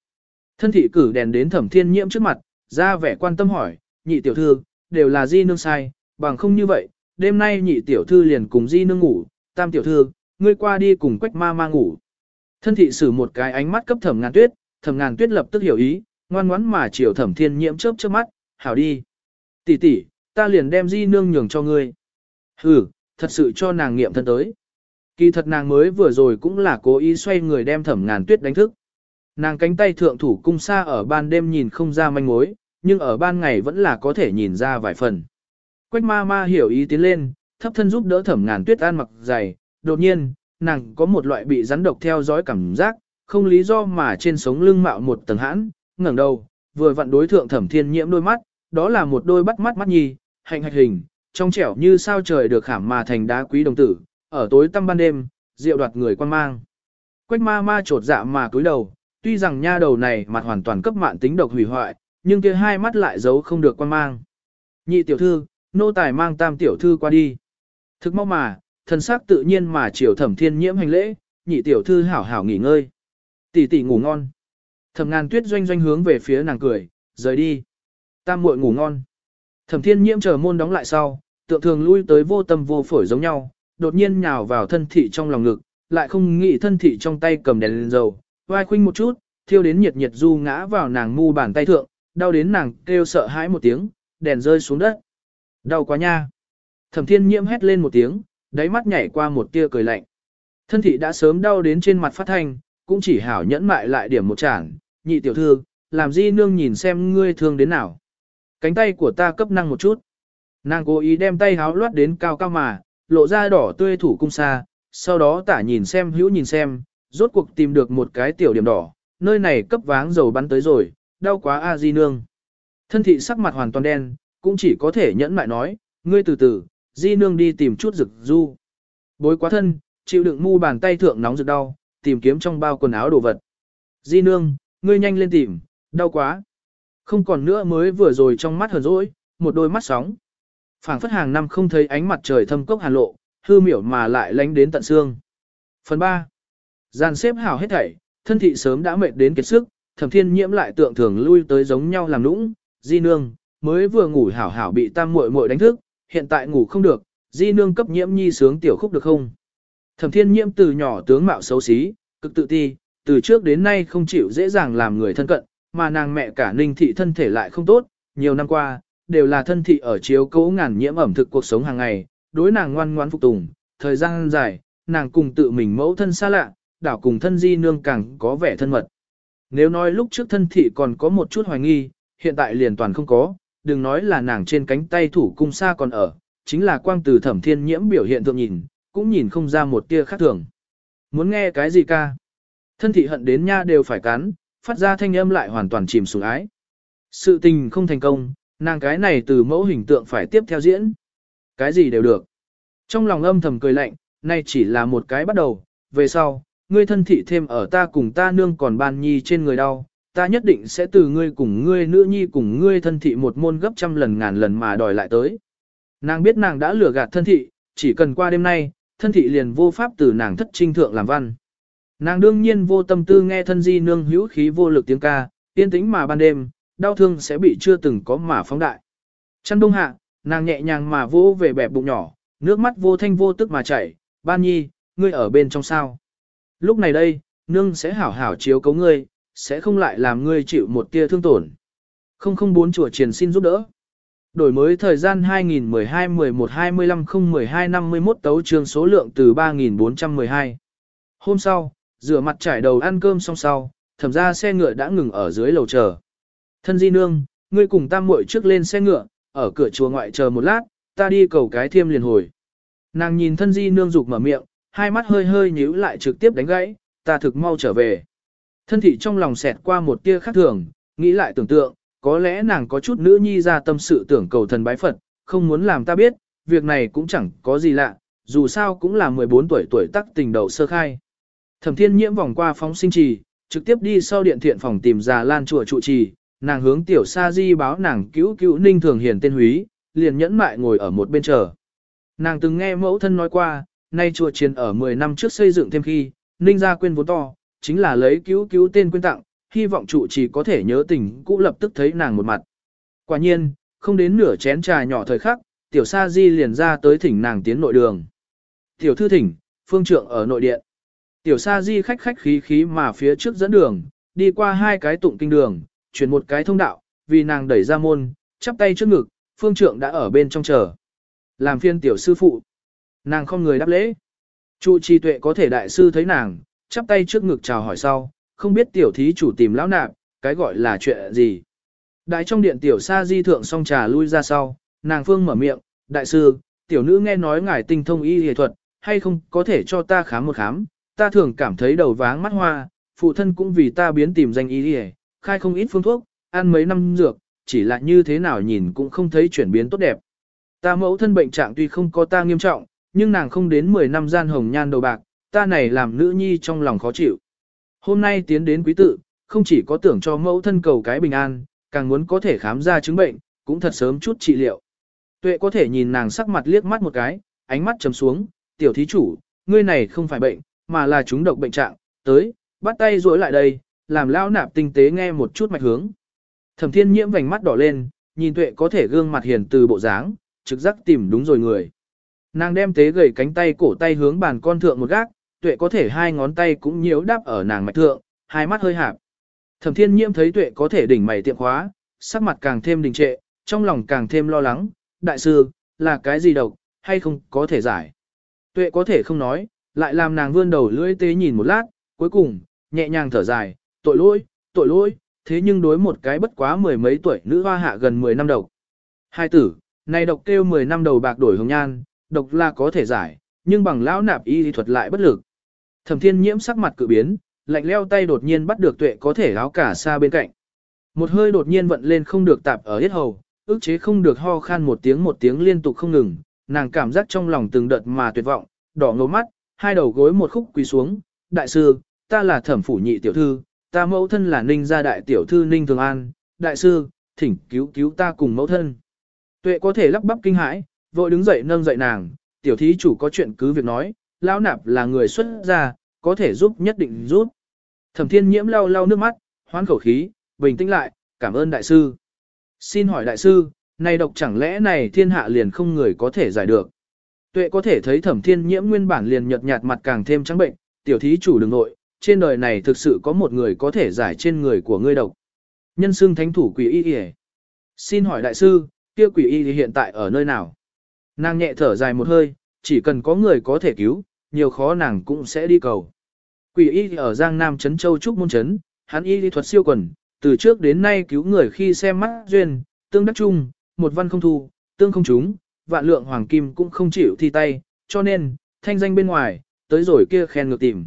S1: Thân thị cử đèn đến thẩm thiên nhiễm trước mặt, ra vẻ quan tâm hỏi, nhị tiểu thư, đều là di nương sai, bằng không như vậy, đêm nay nhị tiểu thư liền cùng di nương ngủ, tam tiểu thư, ngươi qua đi cùng quách ma ma ngủ. Thân thị sử một cái ánh mắt cấp thẩm ngàn tuyết, thẩm ngàn tuyết lập tức hiểu ý, ngoan ngoãn mà chiều thẩm thiên nhiễm chớp chớp mắt, hảo đi. Tỷ tỷ, ta liền đem di nương nhường cho ngươi. Hừ, thật sự cho nàng nghiệm thân tới. Kỳ thật nàng mới vừa rồi cũng là cố ý xoay người đem thẩm ngàn tuyết đánh thức. Nàng cánh tay thượng thủ cung xa ở ban đêm nhìn không ra manh mối, nhưng ở ban ngày vẫn là có thể nhìn ra vài phần. Quách ma ma hiểu ý tiến lên, thấp thân giúp đỡ thẩm ngàn tuyết an mặc dày, đột nhiên, nàng có một loại bị rắn độc theo dõi cảm giác, không lý do mà trên sống lưng mạo một tầng hãn, ngẩng đầu, vừa vặn đối thượng thẩm thiên nhiễm đôi mắt, đó là một đôi bắt mắt mắt nhi, hạnh hạch hình, trong trẻo như sao trời được khảm mà thành đá quý đồng tử, ở tối tăm ban đêm, rượu đoạt người quan mang. Quách ma ma trột dạ mà cúi đầu, tuy rằng nha đầu này mặt hoàn toàn cấp mạn tính độc hủy hoại, nhưng kia hai mắt lại giấu không được quan mang. Nhị tiểu thư, nô tài mang tam tiểu thư qua đi. Thực mau mà, thân sắc tự nhiên mà chiều thẩm thiên nhiễm hành lễ, nhị tiểu thư hảo hảo nghỉ ngơi. Tỷ tỷ ngủ ngon. Thẩm ngàn tuyết doanh doanh hướng về phía nàng cười, rời đi. Tam muội ngủ ngon. Thẩm thiên nhiễm chờ môn đóng lại sau, tượng thường lui tới vô tâm vô phổi giống nhau, đột nhiên nhào vào thân thị trong lòng ngực, lại không nghĩ thân thị trong tay cầm đèn lên dầu, vai khuynh một chút, thiêu đến nhiệt nhiệt du ngã vào nàng mu bàn tay thượng, đau đến nàng kêu sợ hãi một tiếng, đèn rơi xuống đất. Đau quá nha. Thẩm thiên nhiễm hét lên một tiếng, đáy mắt nhảy qua một tia cười lạnh. Thân thị đã sớm đau đến trên mặt phát thanh, cũng chỉ hảo nhẫn mại lại điểm một chản, nhị tiểu thư, làm gì nương nhìn xem ngươi thương đến nào. Cánh tay của ta cấp năng một chút. Nàng cố ý đem tay háo loát đến cao cao mà, lộ ra đỏ tươi thủ cung xa, sau đó tả nhìn xem hữu nhìn xem, rốt cuộc tìm được một cái tiểu điểm đỏ, nơi này cấp váng dầu bắn tới rồi, đau quá a di nương. Thân thị sắc mặt hoàn toàn đen, cũng chỉ có thể nhẫn mại nói, ngươi từ từ, di nương đi tìm chút rực du. Bối quá thân, chịu đựng mu bàn tay thượng nóng rực đau, tìm kiếm trong bao quần áo đồ vật. Di nương, ngươi nhanh lên tìm, đau quá. Không còn nữa mới vừa rồi trong mắt hờn rỗi, một đôi mắt sóng. phảng phất hàng năm không thấy ánh mặt trời thâm cốc hàn lộ, hư miểu mà lại lánh đến tận xương. Phần 3. Gian xếp hảo hết thảy, thân thị sớm đã mệt đến kiệt sức, thẩm thiên nhiễm lại tượng thường lui tới giống nhau làm nũng, di nương, mới vừa ngủ hảo hảo bị tam muội muội đánh thức, hiện tại ngủ không được, di nương cấp nhiễm nhi sướng tiểu khúc được không? Thẩm thiên nhiễm từ nhỏ tướng mạo xấu xí, cực tự ti, từ trước đến nay không chịu dễ dàng làm người thân cận, mà nàng mẹ cả ninh thị thân thể lại không tốt, nhiều năm qua, đều là thân thị ở chiếu cố ngàn nhiễm ẩm thực cuộc sống hàng ngày, đối nàng ngoan ngoan phục tùng, thời gian dài, nàng cùng tự mình mẫu thân xa lạ, đảo cùng thân di nương càng có vẻ thân mật. Nếu nói lúc trước thân thị còn có một chút hoài nghi, hiện tại liền toàn không có, đừng nói là nàng trên cánh tay thủ cung xa còn ở, chính là quang từ thẩm thiên nhiễm biểu hiện thượng nhìn, cũng nhìn không ra một tia khác thường. Muốn nghe cái gì ca? Thân thị hận đến nha đều phải cắn, phát ra thanh âm lại hoàn toàn chìm xuống ái. Sự tình không thành công, nàng cái này từ mẫu hình tượng phải tiếp theo diễn. Cái gì đều được. Trong lòng âm thầm cười lạnh, nay chỉ là một cái bắt đầu, về sau, ngươi thân thị thêm ở ta cùng ta nương còn ban nhi trên người đau, ta nhất định sẽ từ ngươi cùng ngươi nữ nhi cùng ngươi thân thị một môn gấp trăm lần ngàn lần mà đòi lại tới. Nàng biết nàng đã lừa gạt thân thị, chỉ cần qua đêm nay, thân thị liền vô pháp từ nàng thất trinh thượng làm văn. Nàng đương nhiên vô tâm tư nghe thân di nương hữu khí vô lực tiếng ca, yên tĩnh mà ban đêm, đau thương sẽ bị chưa từng có mà phóng đại. Chăn đông hạ, nàng nhẹ nhàng mà vô về bẹp bụng nhỏ, nước mắt vô thanh vô tức mà chảy, ban nhi, ngươi ở bên trong sao. Lúc này đây, nương sẽ hảo hảo chiếu cấu ngươi, sẽ không lại làm ngươi chịu một tia thương tổn. 004 chùa triền xin giúp đỡ. Đổi mới thời gian 2012-11-25-012-51 tấu trường số lượng từ 3.412. Hôm sau, rửa mặt trải đầu ăn cơm xong sau, thẩm ra xe ngựa đã ngừng ở dưới lầu chờ. Thân di nương, ngươi cùng tam muội trước lên xe ngựa, ở cửa chùa ngoại chờ một lát, ta đi cầu cái thiêm liền hồi. Nàng nhìn thân di nương dục mở miệng, hai mắt hơi hơi nhíu lại trực tiếp đánh gãy, ta thực mau trở về. Thân thị trong lòng xẹt qua một tia khác thường, nghĩ lại tưởng tượng, có lẽ nàng có chút nữ nhi ra tâm sự tưởng cầu thần bái Phật, không muốn làm ta biết, việc này cũng chẳng có gì lạ, dù sao cũng là 14 tuổi tuổi tắc tình đầu sơ khai. Thẩm thiên nhiễm vòng qua phóng sinh trì, trực tiếp đi sau điện thiện phòng tìm già lan chùa trụ trì, nàng hướng tiểu sa di báo nàng cứu cứu ninh thường hiền tên húy, liền nhẫn mại ngồi ở một bên chờ. Nàng từng nghe mẫu thân nói qua, nay chùa chiến ở 10 năm trước xây dựng thêm khi, ninh gia quên vốn to, chính là lấy cứu cứu tên quyên tặng, hy vọng trụ trì có thể nhớ tình cũ lập tức thấy nàng một mặt. Quả nhiên, không đến nửa chén trà nhỏ thời khắc, tiểu sa di liền ra tới thỉnh nàng tiến nội đường. Tiểu thư thỉnh, phương trượng ở nội điện. Tiểu sa di khách khách khí khí mà phía trước dẫn đường, đi qua hai cái tụng kinh đường, chuyển một cái thông đạo, vì nàng đẩy ra môn, chắp tay trước ngực, phương trượng đã ở bên trong chờ. Làm phiên tiểu sư phụ. Nàng không người đáp lễ. Trụ trì tuệ có thể đại sư thấy nàng, chắp tay trước ngực chào hỏi sau, không biết tiểu thí chủ tìm lão nạp, cái gọi là chuyện gì. Đại trong điện tiểu sa di thượng xong trà lui ra sau, nàng phương mở miệng, đại sư, tiểu nữ nghe nói ngài tinh thông y y thuật, hay không có thể cho ta khám một khám, ta thường cảm thấy đầu váng mắt hoa, phụ thân cũng vì ta biến tìm danh y y, khai không ít phương thuốc, ăn mấy năm dược, chỉ là như thế nào nhìn cũng không thấy chuyển biến tốt đẹp. Ta mẫu thân bệnh trạng tuy không có ta nghiêm trọng, nhưng nàng không đến 10 năm gian hồng nhan đầu bạc, ta này làm nữ nhi trong lòng khó chịu. Hôm nay tiến đến quý tự, không chỉ có tưởng cho mẫu thân cầu cái bình an, càng muốn có thể khám ra chứng bệnh, cũng thật sớm chút trị liệu. Tuệ có thể nhìn nàng sắc mặt liếc mắt một cái, ánh mắt trầm xuống, tiểu thí chủ, ngươi này không phải bệnh, mà là chúng độc bệnh trạng, tới, bắt tay rối lại đây, làm lao nạp tinh tế nghe một chút mạch hướng. Thẩm thiên nhiễm vành mắt đỏ lên, nhìn tuệ có thể gương mặt hiền từ bộ dáng, trực giác tìm đúng rồi người. Nàng đem tế gầy cánh tay cổ tay hướng bàn con thượng một gác, tuệ có thể hai ngón tay cũng nhiễu đáp ở nàng mạch thượng, hai mắt hơi hạp. Thẩm thiên nhiễm thấy tuệ có thể đỉnh mày tiệm khóa, sắc mặt càng thêm đình trệ, trong lòng càng thêm lo lắng, đại sư, là cái gì độc, hay không có thể giải. Tuệ có thể không nói, lại làm nàng vươn đầu lưỡi tế nhìn một lát, cuối cùng, nhẹ nhàng thở dài, tội lỗi, tội lỗi, thế nhưng đối một cái bất quá mười mấy tuổi nữ hoa hạ gần 10 năm đầu. Hai tử, này độc kêu 10 năm đầu bạc đổi hồng nhan, độc là có thể giải, nhưng bằng lão nạp y thuật lại bất lực. Thẩm thiên nhiễm sắc mặt cự biến, lạnh leo tay đột nhiên bắt được tuệ có thể áo cả xa bên cạnh. Một hơi đột nhiên vận lên không được tạp ở hết hầu, ức chế không được ho khan một tiếng một tiếng liên tục không ngừng, nàng cảm giác trong lòng từng đợt mà tuyệt vọng, đỏ ngầu mắt, hai đầu gối một khúc quỳ xuống, đại sư, ta là thẩm phủ nhị tiểu thư, ta mẫu thân là ninh gia đại tiểu thư ninh thường an, đại sư, thỉnh cứu cứu ta cùng mẫu thân. Tuệ có thể lắp bắp kinh hãi, vội đứng dậy nâng dậy nàng, tiểu thí chủ có chuyện cứ việc nói, lão nạp là người xuất gia, có thể giúp nhất định giúp. Thẩm thiên nhiễm lau lau nước mắt, hoán khẩu khí, bình tĩnh lại, cảm ơn đại sư. Xin hỏi đại sư, này độc chẳng lẽ này thiên hạ liền không người có thể giải được. Tuệ có thể thấy thẩm thiên nhiễm nguyên bản liền nhợt nhạt mặt càng thêm trắng bệnh, tiểu thí chủ đừng nội, trên đời này thực sự có một người có thể giải trên người của ngươi độc. Nhân xưng thánh thủ quỷ y y Xin hỏi đại sư, kia quỷ y hiện tại ở nơi nào? Nàng nhẹ thở dài một hơi, chỉ cần có người có thể cứu, nhiều khó nàng cũng sẽ đi cầu. Quỷ y ở Giang Nam Trấn Châu Trúc Môn Trấn, hắn y lý thuật siêu quần, từ trước đến nay cứu người khi xem mắt duyên, tương đắc chung, một văn không thu, tương không trúng, vạn lượng hoàng kim cũng không chịu thi tay, cho nên, thanh danh bên ngoài, tới rồi kia khen ngược tìm.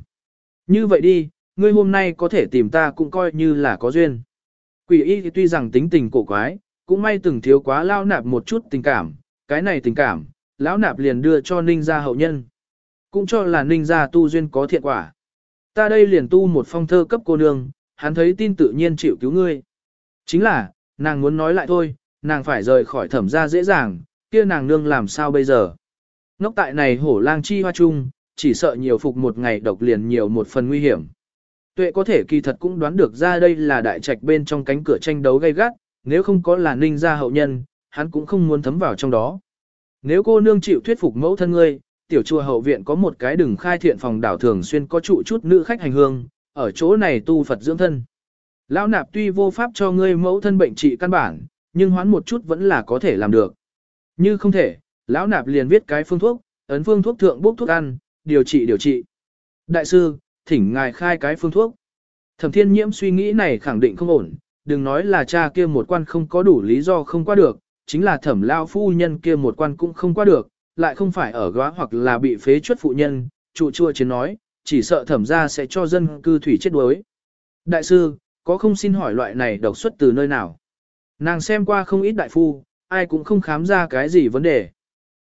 S1: Như vậy đi, ngươi hôm nay có thể tìm ta cũng coi như là có duyên. Quỷ y tuy rằng tính tình cổ quái, cũng may từng thiếu quá lao nạp một chút tình cảm, cái này tình cảm, lão nạp liền đưa cho ninh gia hậu nhân. Cũng cho là ninh gia tu duyên có thiện quả. Ta đây liền tu một phong thơ cấp cô nương, hắn thấy tin tự nhiên chịu cứu ngươi. Chính là, nàng muốn nói lại thôi, nàng phải rời khỏi thẩm gia dễ dàng, kia nàng nương làm sao bây giờ. Nốc tại này hổ lang chi hoa chung, chỉ sợ nhiều phục một ngày độc liền nhiều một phần nguy hiểm. Tuệ có thể kỳ thật cũng đoán được ra đây là đại trạch bên trong cánh cửa tranh đấu gay gắt, nếu không có là ninh gia hậu nhân, hắn cũng không muốn thấm vào trong đó. Nếu cô nương chịu thuyết phục mẫu thân ngươi, tiểu chùa hậu viện có một cái đừng khai thiện phòng đảo thường xuyên có trụ chút nữ khách hành hương, ở chỗ này tu Phật dưỡng thân. Lão nạp tuy vô pháp cho ngươi mẫu thân bệnh trị căn bản, nhưng hoán một chút vẫn là có thể làm được. Như không thể, lão nạp liền viết cái phương thuốc, ấn phương thuốc thượng bốc thuốc ăn, điều trị điều trị. Đại sư, thỉnh ngài khai cái phương thuốc. Thẩm thiên nhiễm suy nghĩ này khẳng định không ổn, đừng nói là cha kia một quan không có đủ lý do không qua được, chính là thẩm lao phu nhân kia một quan cũng không qua được, lại không phải ở góa hoặc là bị phế chuất phụ nhân, trụ chua chiến nói, chỉ sợ thẩm ra sẽ cho dân cư thủy chết đuối. Đại sư, có không xin hỏi loại này độc xuất từ nơi nào? Nàng xem qua không ít đại phu, ai cũng không khám ra cái gì vấn đề.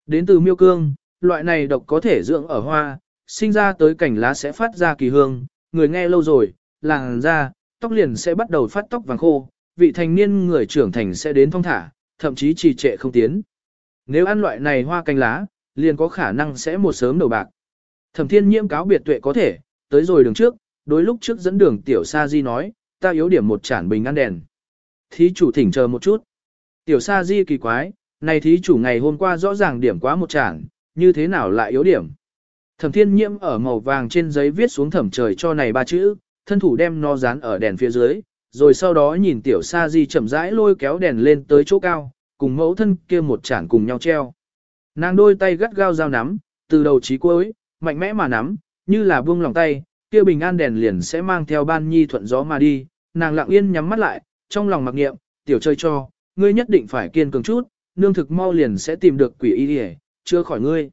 S1: Đến từ miêu cương, loại này độc có thể dưỡng ở hoa, sinh ra tới cảnh lá sẽ phát ra kỳ hương, người nghe lâu rồi, làng ra, tóc liền sẽ bắt đầu phát tóc vàng khô, vị thành niên người trưởng thành sẽ đến thong thả, thậm chí trì trệ không tiến. Nếu ăn loại này hoa canh lá, liền có khả năng sẽ một sớm đầu bạc. Thẩm thiên nhiễm cáo biệt tuệ có thể, tới rồi đường trước, đối lúc trước dẫn đường tiểu sa di nói, ta yếu điểm một chản bình ăn đèn. Thí chủ thỉnh chờ một chút. Tiểu sa di kỳ quái, này thí chủ ngày hôm qua rõ ràng điểm quá một chản, như thế nào lại yếu điểm. Thẩm thiên nhiễm ở màu vàng trên giấy viết xuống thẩm trời cho này ba chữ, thân thủ đem nó dán ở đèn phía dưới, rồi sau đó nhìn tiểu sa di chậm rãi lôi kéo đèn lên tới chỗ cao, cùng mẫu thân kia một chản cùng nhau treo. Nàng đôi tay gắt gao dao nắm, từ đầu chí cuối, mạnh mẽ mà nắm, như là buông lòng tay, kia bình an đèn liền sẽ mang theo ban nhi thuận gió mà đi, nàng lặng yên nhắm mắt lại, trong lòng mặc niệm, tiểu chơi cho, ngươi nhất định phải kiên cường chút, nương thực mau liền sẽ tìm được quỷ y để chưa khỏi ngươi.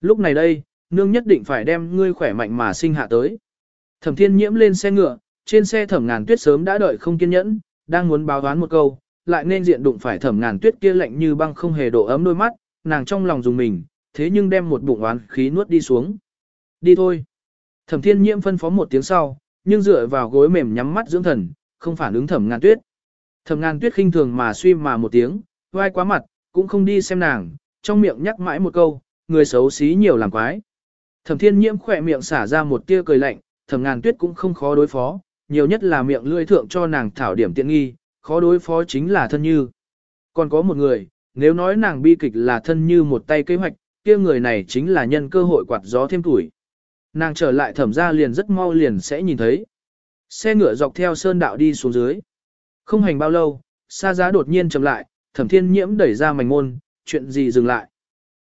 S1: Lúc này đây, nương nhất định phải đem ngươi khỏe mạnh mà sinh hạ tới. Thẩm thiên nhiễm lên xe ngựa, trên xe thẩm ngàn tuyết sớm đã đợi không kiên nhẫn, đang muốn báo đoán một câu, lại nên diện đụng phải thẩm ngàn tuyết kia lạnh như băng không hề độ ấm đôi mắt, nàng trong lòng dùng mình, thế nhưng đem một bụng oán khí nuốt đi xuống. Đi thôi. Thẩm thiên nhiễm phân phó một tiếng sau, nhưng dựa vào gối mềm nhắm mắt dưỡng thần, không phản ứng thẩm ngàn tuyết. Thẩm ngàn tuyết khinh thường mà suy mà một tiếng, vai quá mặt, cũng không đi xem nàng, trong miệng nhắc mãi một câu, người xấu xí nhiều làm quái. Thẩm thiên nhiễm khỏe miệng xả ra một tia cười lạnh, thẩm ngàn tuyết cũng không khó đối phó, nhiều nhất là miệng lưỡi thượng cho nàng thảo điểm tiện nghi, khó đối phó chính là thân như. Còn có một người, nếu nói nàng bi kịch là thân như một tay kế hoạch, kia người này chính là nhân cơ hội quạt gió thêm tuổi. Nàng trở lại thẩm ra liền rất mau liền sẽ nhìn thấy. Xe ngựa dọc theo sơn đạo đi xuống dưới. Không hành bao lâu, xa giá đột nhiên chậm lại, thẩm thiên nhiễm đẩy ra mảnh môn, chuyện gì dừng lại.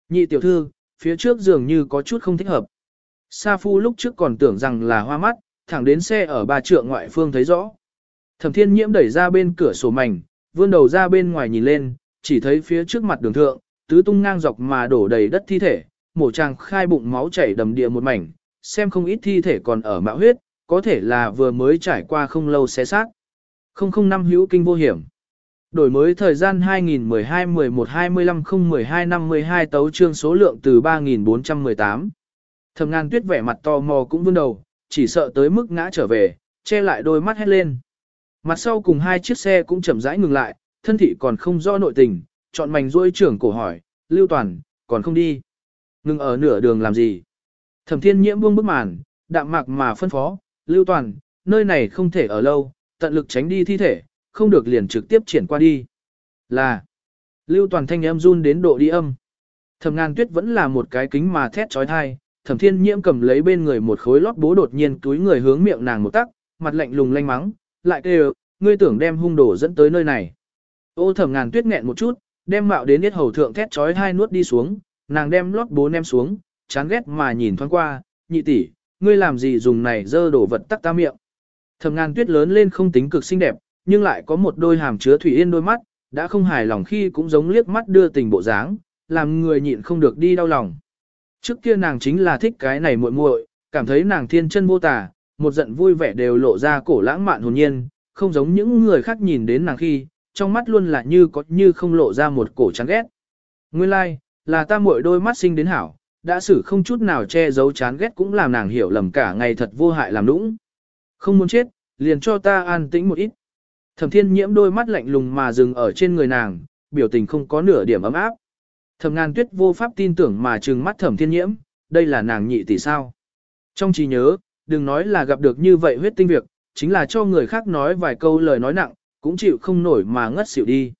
S1: Nhị tiểu thư, phía trước dường như có chút không thích hợp. Sa phu lúc trước còn tưởng rằng là hoa mắt, thẳng đến xe ở ba trượng ngoại phương thấy rõ. Thẩm thiên nhiễm đẩy ra bên cửa sổ mảnh, vươn đầu ra bên ngoài nhìn lên, chỉ thấy phía trước mặt đường thượng, tứ tung ngang dọc mà đổ đầy đất thi thể, mổ tràng khai bụng máu chảy đầm địa một mảnh, xem không ít thi thể còn ở mạo huyết, có thể là vừa mới trải qua không lâu xé xác. Không không năm hữu kinh vô hiểm. Đổi mới thời gian 2012-11-25-012-52 tấu trương số lượng từ 3418. Thầm ngàn tuyết vẻ mặt to mò cũng vươn đầu, chỉ sợ tới mức ngã trở về, che lại đôi mắt hét lên. Mặt sau cùng hai chiếc xe cũng chậm rãi ngừng lại, thân thị còn không do nội tình, chọn mảnh ruôi trưởng cổ hỏi, Lưu Toàn, còn không đi. Ngừng ở nửa đường làm gì? Thẩm thiên nhiễm buông bức màn, đạm mạc mà phân phó, Lưu Toàn, nơi này không thể ở lâu, tận lực tránh đi thi thể, không được liền trực tiếp triển qua đi. Là, Lưu Toàn thanh âm run đến độ đi âm. Thẩm ngàn tuyết vẫn là một cái kính mà thét trói thai, thẩm thiên nhiễm cầm lấy bên người một khối lót bố đột nhiên túi người hướng miệng nàng một tắc, mặt lạnh lùng lanh mắng, lại kêu, ngươi tưởng đem hung đổ dẫn tới nơi này. Ô thẩm ngàn tuyết nghẹn một chút, đem mạo đến yết hầu thượng thét trói hai nuốt đi xuống, nàng đem lót bố ném xuống, chán ghét mà nhìn thoáng qua, nhị tỷ, ngươi làm gì dùng này dơ đổ vật tắc ta miệng. Thẩm ngàn tuyết lớn lên không tính cực xinh đẹp, nhưng lại có một đôi hàm chứa thủy yên đôi mắt, đã không hài lòng khi cũng giống liếc mắt đưa tình bộ dáng, làm người nhịn không được đi đau lòng. Trước kia nàng chính là thích cái này muội muội, cảm thấy nàng thiên chân vô tà, một giận vui vẻ đều lộ ra cổ lãng mạn hồn nhiên, không giống những người khác nhìn đến nàng khi, trong mắt luôn là như có như không lộ ra một cổ chán ghét. Nguyên lai, like, là ta muội đôi mắt sinh đến hảo, đã xử không chút nào che giấu chán ghét cũng làm nàng hiểu lầm cả ngày thật vô hại làm nũng. Không muốn chết, liền cho ta an tĩnh một ít. Thẩm thiên nhiễm đôi mắt lạnh lùng mà dừng ở trên người nàng, biểu tình không có nửa điểm ấm áp. Thẩm ngàn tuyết vô pháp tin tưởng mà trừng mắt thẩm thiên nhiễm, đây là nàng nhị tỷ sao. Trong trí nhớ, đừng nói là gặp được như vậy huyết tinh việc, chính là cho người khác nói vài câu lời nói nặng, cũng chịu không nổi mà ngất xỉu đi.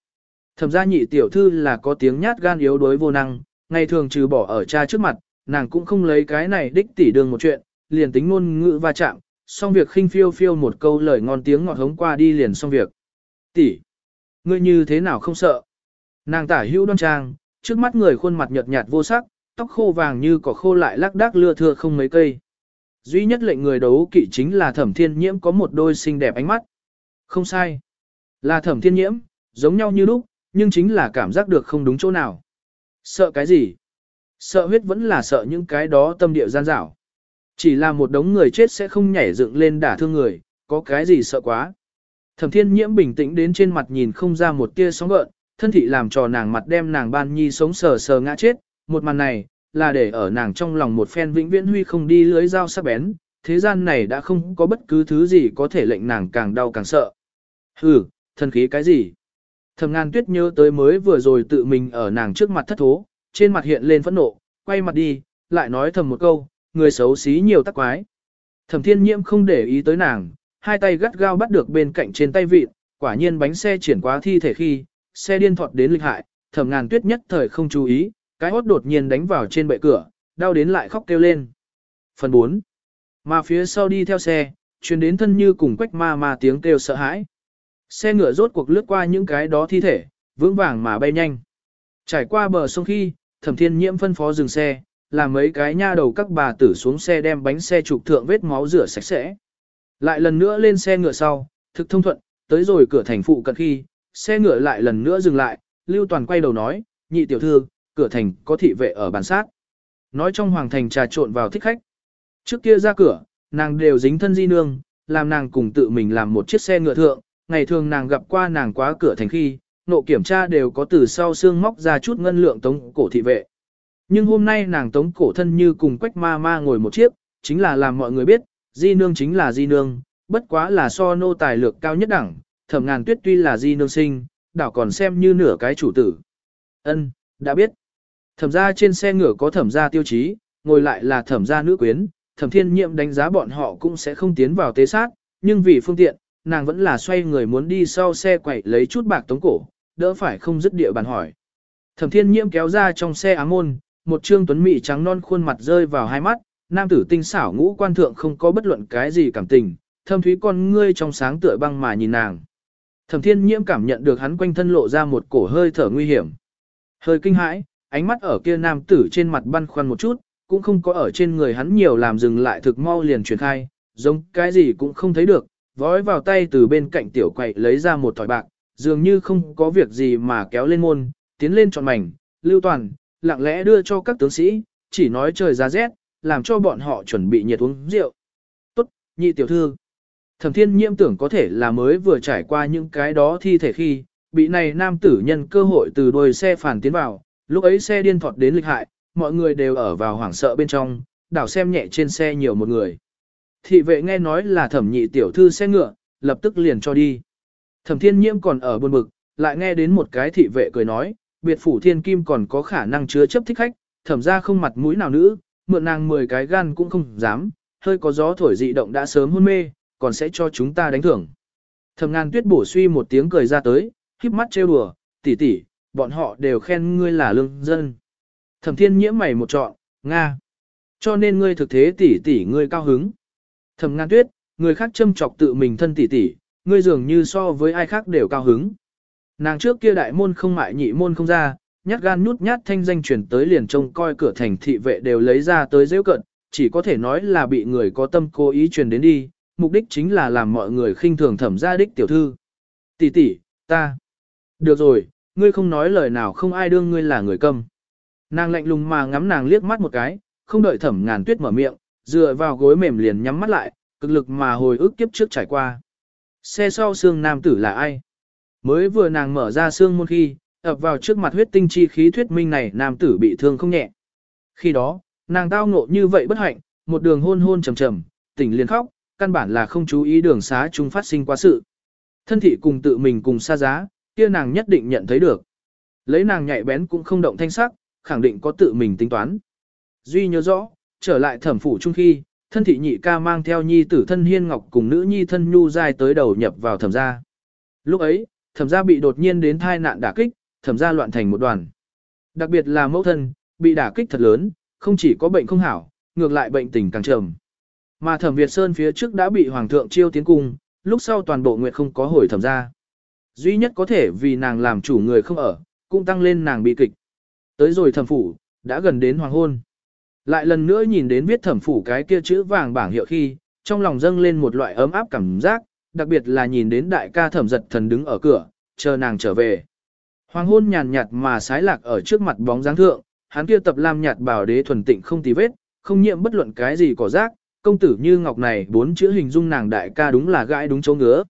S1: Thẩm gia nhị tiểu thư là có tiếng nhát gan yếu đuối vô năng, ngày thường trừ bỏ ở cha trước mặt, nàng cũng không lấy cái này đích tỷ đường một chuyện, liền tính ngôn ngữ va chạm, xong việc khinh phiêu phiêu một câu lời ngon tiếng ngọt hống qua đi liền xong việc. Tỷ, ngươi như thế nào không sợ? Nàng tả hữu đoan trang, trước mắt người khuôn mặt nhợt nhạt vô sắc, tóc khô vàng như cỏ khô lại lác đác lưa thưa không mấy cây. Duy nhất lệnh người đấu kỵ chính là thẩm thiên nhiễm có một đôi xinh đẹp ánh mắt. Không sai. Là thẩm thiên nhiễm, giống nhau như lúc, nhưng chính là cảm giác được không đúng chỗ nào. Sợ cái gì? Sợ huyết vẫn là sợ những cái đó tâm địa gian dảo. Chỉ là một đống người chết sẽ không nhảy dựng lên đả thương người, có cái gì sợ quá. Thẩm thiên nhiễm bình tĩnh đến trên mặt nhìn không ra một tia sóng gợn, thân thị làm trò nàng mặt đem nàng ban nhi sống sờ sờ ngã chết, một màn này, là để ở nàng trong lòng một phen vĩnh viễn huy không đi lưới dao sắc bén, thế gian này đã không có bất cứ thứ gì có thể lệnh nàng càng đau càng sợ. Hừ, thần khí cái gì? Thẩm ngàn tuyết nhớ tới mới vừa rồi tự mình ở nàng trước mặt thất thố, trên mặt hiện lên phẫn nộ, quay mặt đi, lại nói thầm một câu, người xấu xí nhiều tắc quái. Thẩm thiên nhiễm không để ý tới nàng, hai tay gắt gao bắt được bên cạnh trên tay vịt, quả nhiên bánh xe chuyển quá thi thể khi, xe điên thọt đến lịch hại, thẩm ngàn tuyết nhất thời không chú ý, cái hốt đột nhiên đánh vào trên bệ cửa, đau đến lại khóc kêu lên. Phần 4. Mà phía sau đi theo xe, chuyển đến thân như cùng quách ma ma tiếng kêu sợ hãi. Xe ngựa rốt cuộc lướt qua những cái đó thi thể, vững vàng mà bay nhanh. Trải qua bờ sông khi, thẩm thiên nhiễm phân phó dừng xe, làm mấy cái nha đầu các bà tử xuống xe đem bánh xe trục thượng vết máu rửa sạch sẽ. Lại lần nữa lên xe ngựa sau, thực thông thuận, tới rồi cửa thành phụ cận khi, xe ngựa lại lần nữa dừng lại, Lưu Toàn quay đầu nói, nhị tiểu thư, cửa thành có thị vệ ở bàn sát. Nói trong hoàng thành trà trộn vào thích khách. Trước kia ra cửa, nàng đều dính thân di nương, làm nàng cùng tự mình làm một chiếc xe ngựa thượng, ngày thường nàng gặp qua nàng quá cửa thành khi, nộ kiểm tra đều có từ sau xương móc ra chút ngân lượng tống cổ thị vệ. Nhưng hôm nay nàng tống cổ thân như cùng quách ma ma ngồi một chiếc, chính là làm mọi người biết, di nương chính là di nương, bất quá là so nô tài lược cao nhất đẳng, thẩm ngàn tuyết tuy là di nương sinh, đảo còn xem như nửa cái chủ tử. Ân, đã biết. Thẩm ra trên xe ngựa có thẩm ra tiêu chí, ngồi lại là thẩm ra nữ quyến, thẩm thiên nhiệm đánh giá bọn họ cũng sẽ không tiến vào tế sát, nhưng vì phương tiện, nàng vẫn là xoay người muốn đi sau xe quậy lấy chút bạc tống cổ, đỡ phải không dứt địa bàn hỏi. Thẩm thiên nhiễm kéo ra trong xe ám môn, một trương tuấn mỹ trắng non khuôn mặt rơi vào hai mắt, nam tử tinh xảo ngũ quan thượng không có bất luận cái gì cảm tình, thâm thúy con ngươi trong sáng tựa băng mà nhìn nàng. Thẩm thiên nhiễm cảm nhận được hắn quanh thân lộ ra một cổ hơi thở nguy hiểm. Hơi kinh hãi, ánh mắt ở kia nam tử trên mặt băn khoăn một chút, cũng không có ở trên người hắn nhiều làm dừng lại thực mau liền truyền khai, giống cái gì cũng không thấy được, vói vào tay từ bên cạnh tiểu quậy lấy ra một thỏi bạc, dường như không có việc gì mà kéo lên môn, tiến lên trọn mảnh, lưu toàn, lặng lẽ đưa cho các tướng sĩ, chỉ nói trời ra rét, làm cho bọn họ chuẩn bị nhiệt uống rượu. Tốt, nhị tiểu thư. Thẩm thiên nhiễm tưởng có thể là mới vừa trải qua những cái đó thi thể khi, bị này nam tử nhân cơ hội từ đôi xe phản tiến vào, lúc ấy xe điên thọt đến lịch hại, mọi người đều ở vào hoảng sợ bên trong, đảo xem nhẹ trên xe nhiều một người. Thị vệ nghe nói là thẩm nhị tiểu thư xe ngựa, lập tức liền cho đi. Thẩm thiên nhiễm còn ở buồn bực, lại nghe đến một cái thị vệ cười nói, biệt phủ thiên kim còn có khả năng chứa chấp thích khách, thẩm ra không mặt mũi nào nữ, mượn nàng 10 cái gan cũng không dám, hơi có gió thổi dị động đã sớm hôn mê, còn sẽ cho chúng ta đánh thưởng. Thẩm ngàn tuyết bổ suy một tiếng cười ra tới, híp mắt trêu đùa, tỷ tỷ, bọn họ đều khen ngươi là lương dân. Thẩm thiên nhiễm mày một trọn, Nga. Cho nên ngươi thực thế tỷ tỷ ngươi cao hứng. Thẩm ngàn tuyết, người khác châm chọc tự mình thân tỷ tỷ, ngươi dường như so với ai khác đều cao hứng. Nàng trước kia đại môn không mại nhị môn không ra, nhát gan nhút nhát thanh danh truyền tới liền trông coi cửa thành thị vệ đều lấy ra tới dễ cận, chỉ có thể nói là bị người có tâm cố ý truyền đến đi, mục đích chính là làm mọi người khinh thường thẩm gia đích tiểu thư. Tỷ tỷ, ta. Được rồi, ngươi không nói lời nào không ai đương ngươi là người câm. Nàng lạnh lùng mà ngắm nàng liếc mắt một cái, không đợi thẩm ngàn tuyết mở miệng, dựa vào gối mềm liền nhắm mắt lại, cực lực mà hồi ức kiếp trước trải qua. Xe sau xương nam tử là ai? Mới vừa nàng mở ra xương môn khi, ập vào trước mặt huyết tinh chi khí thuyết minh này nam tử bị thương không nhẹ. Khi đó, nàng tao ngộ như vậy bất hạnh, một đường hôn hôn trầm trầm, tỉnh liền khóc, căn bản là không chú ý đường xá chung phát sinh quá sự. Thân thị cùng tự mình cùng xa giá, kia nàng nhất định nhận thấy được. Lấy nàng nhạy bén cũng không động thanh sắc, khẳng định có tự mình tính toán. Duy nhớ rõ, trở lại thẩm phủ chung khi, thân thị nhị ca mang theo nhi tử thân hiên ngọc cùng nữ nhi thân nhu dài tới đầu nhập vào thẩm gia. Lúc ấy, thẩm gia bị đột nhiên đến thai nạn đả kích, thẩm gia loạn thành một đoàn. Đặc biệt là mẫu thân, bị đả kích thật lớn, không chỉ có bệnh không hảo, ngược lại bệnh tình càng trầm. Mà thẩm Việt Sơn phía trước đã bị hoàng thượng chiêu tiến cung, lúc sau toàn bộ nguyệt không có hồi thẩm ra, Duy nhất có thể vì nàng làm chủ người không ở, cũng tăng lên nàng bị kịch. Tới rồi thẩm phủ, đã gần đến hoàng hôn. Lại lần nữa nhìn đến viết thẩm phủ cái kia chữ vàng bảng hiệu khi, trong lòng dâng lên một loại ấm áp cảm giác, đặc biệt là nhìn đến đại ca thẩm giật thần đứng ở cửa, chờ nàng trở về. Hoàng hôn nhàn nhạt mà sái lạc ở trước mặt bóng dáng thượng, hắn kia tập lam nhạt bảo đế thuần tịnh không tì vết, không nhiễm bất luận cái gì cỏ rác, công tử như ngọc này bốn chữ hình dung nàng đại ca đúng là gãi đúng chỗ ngứa.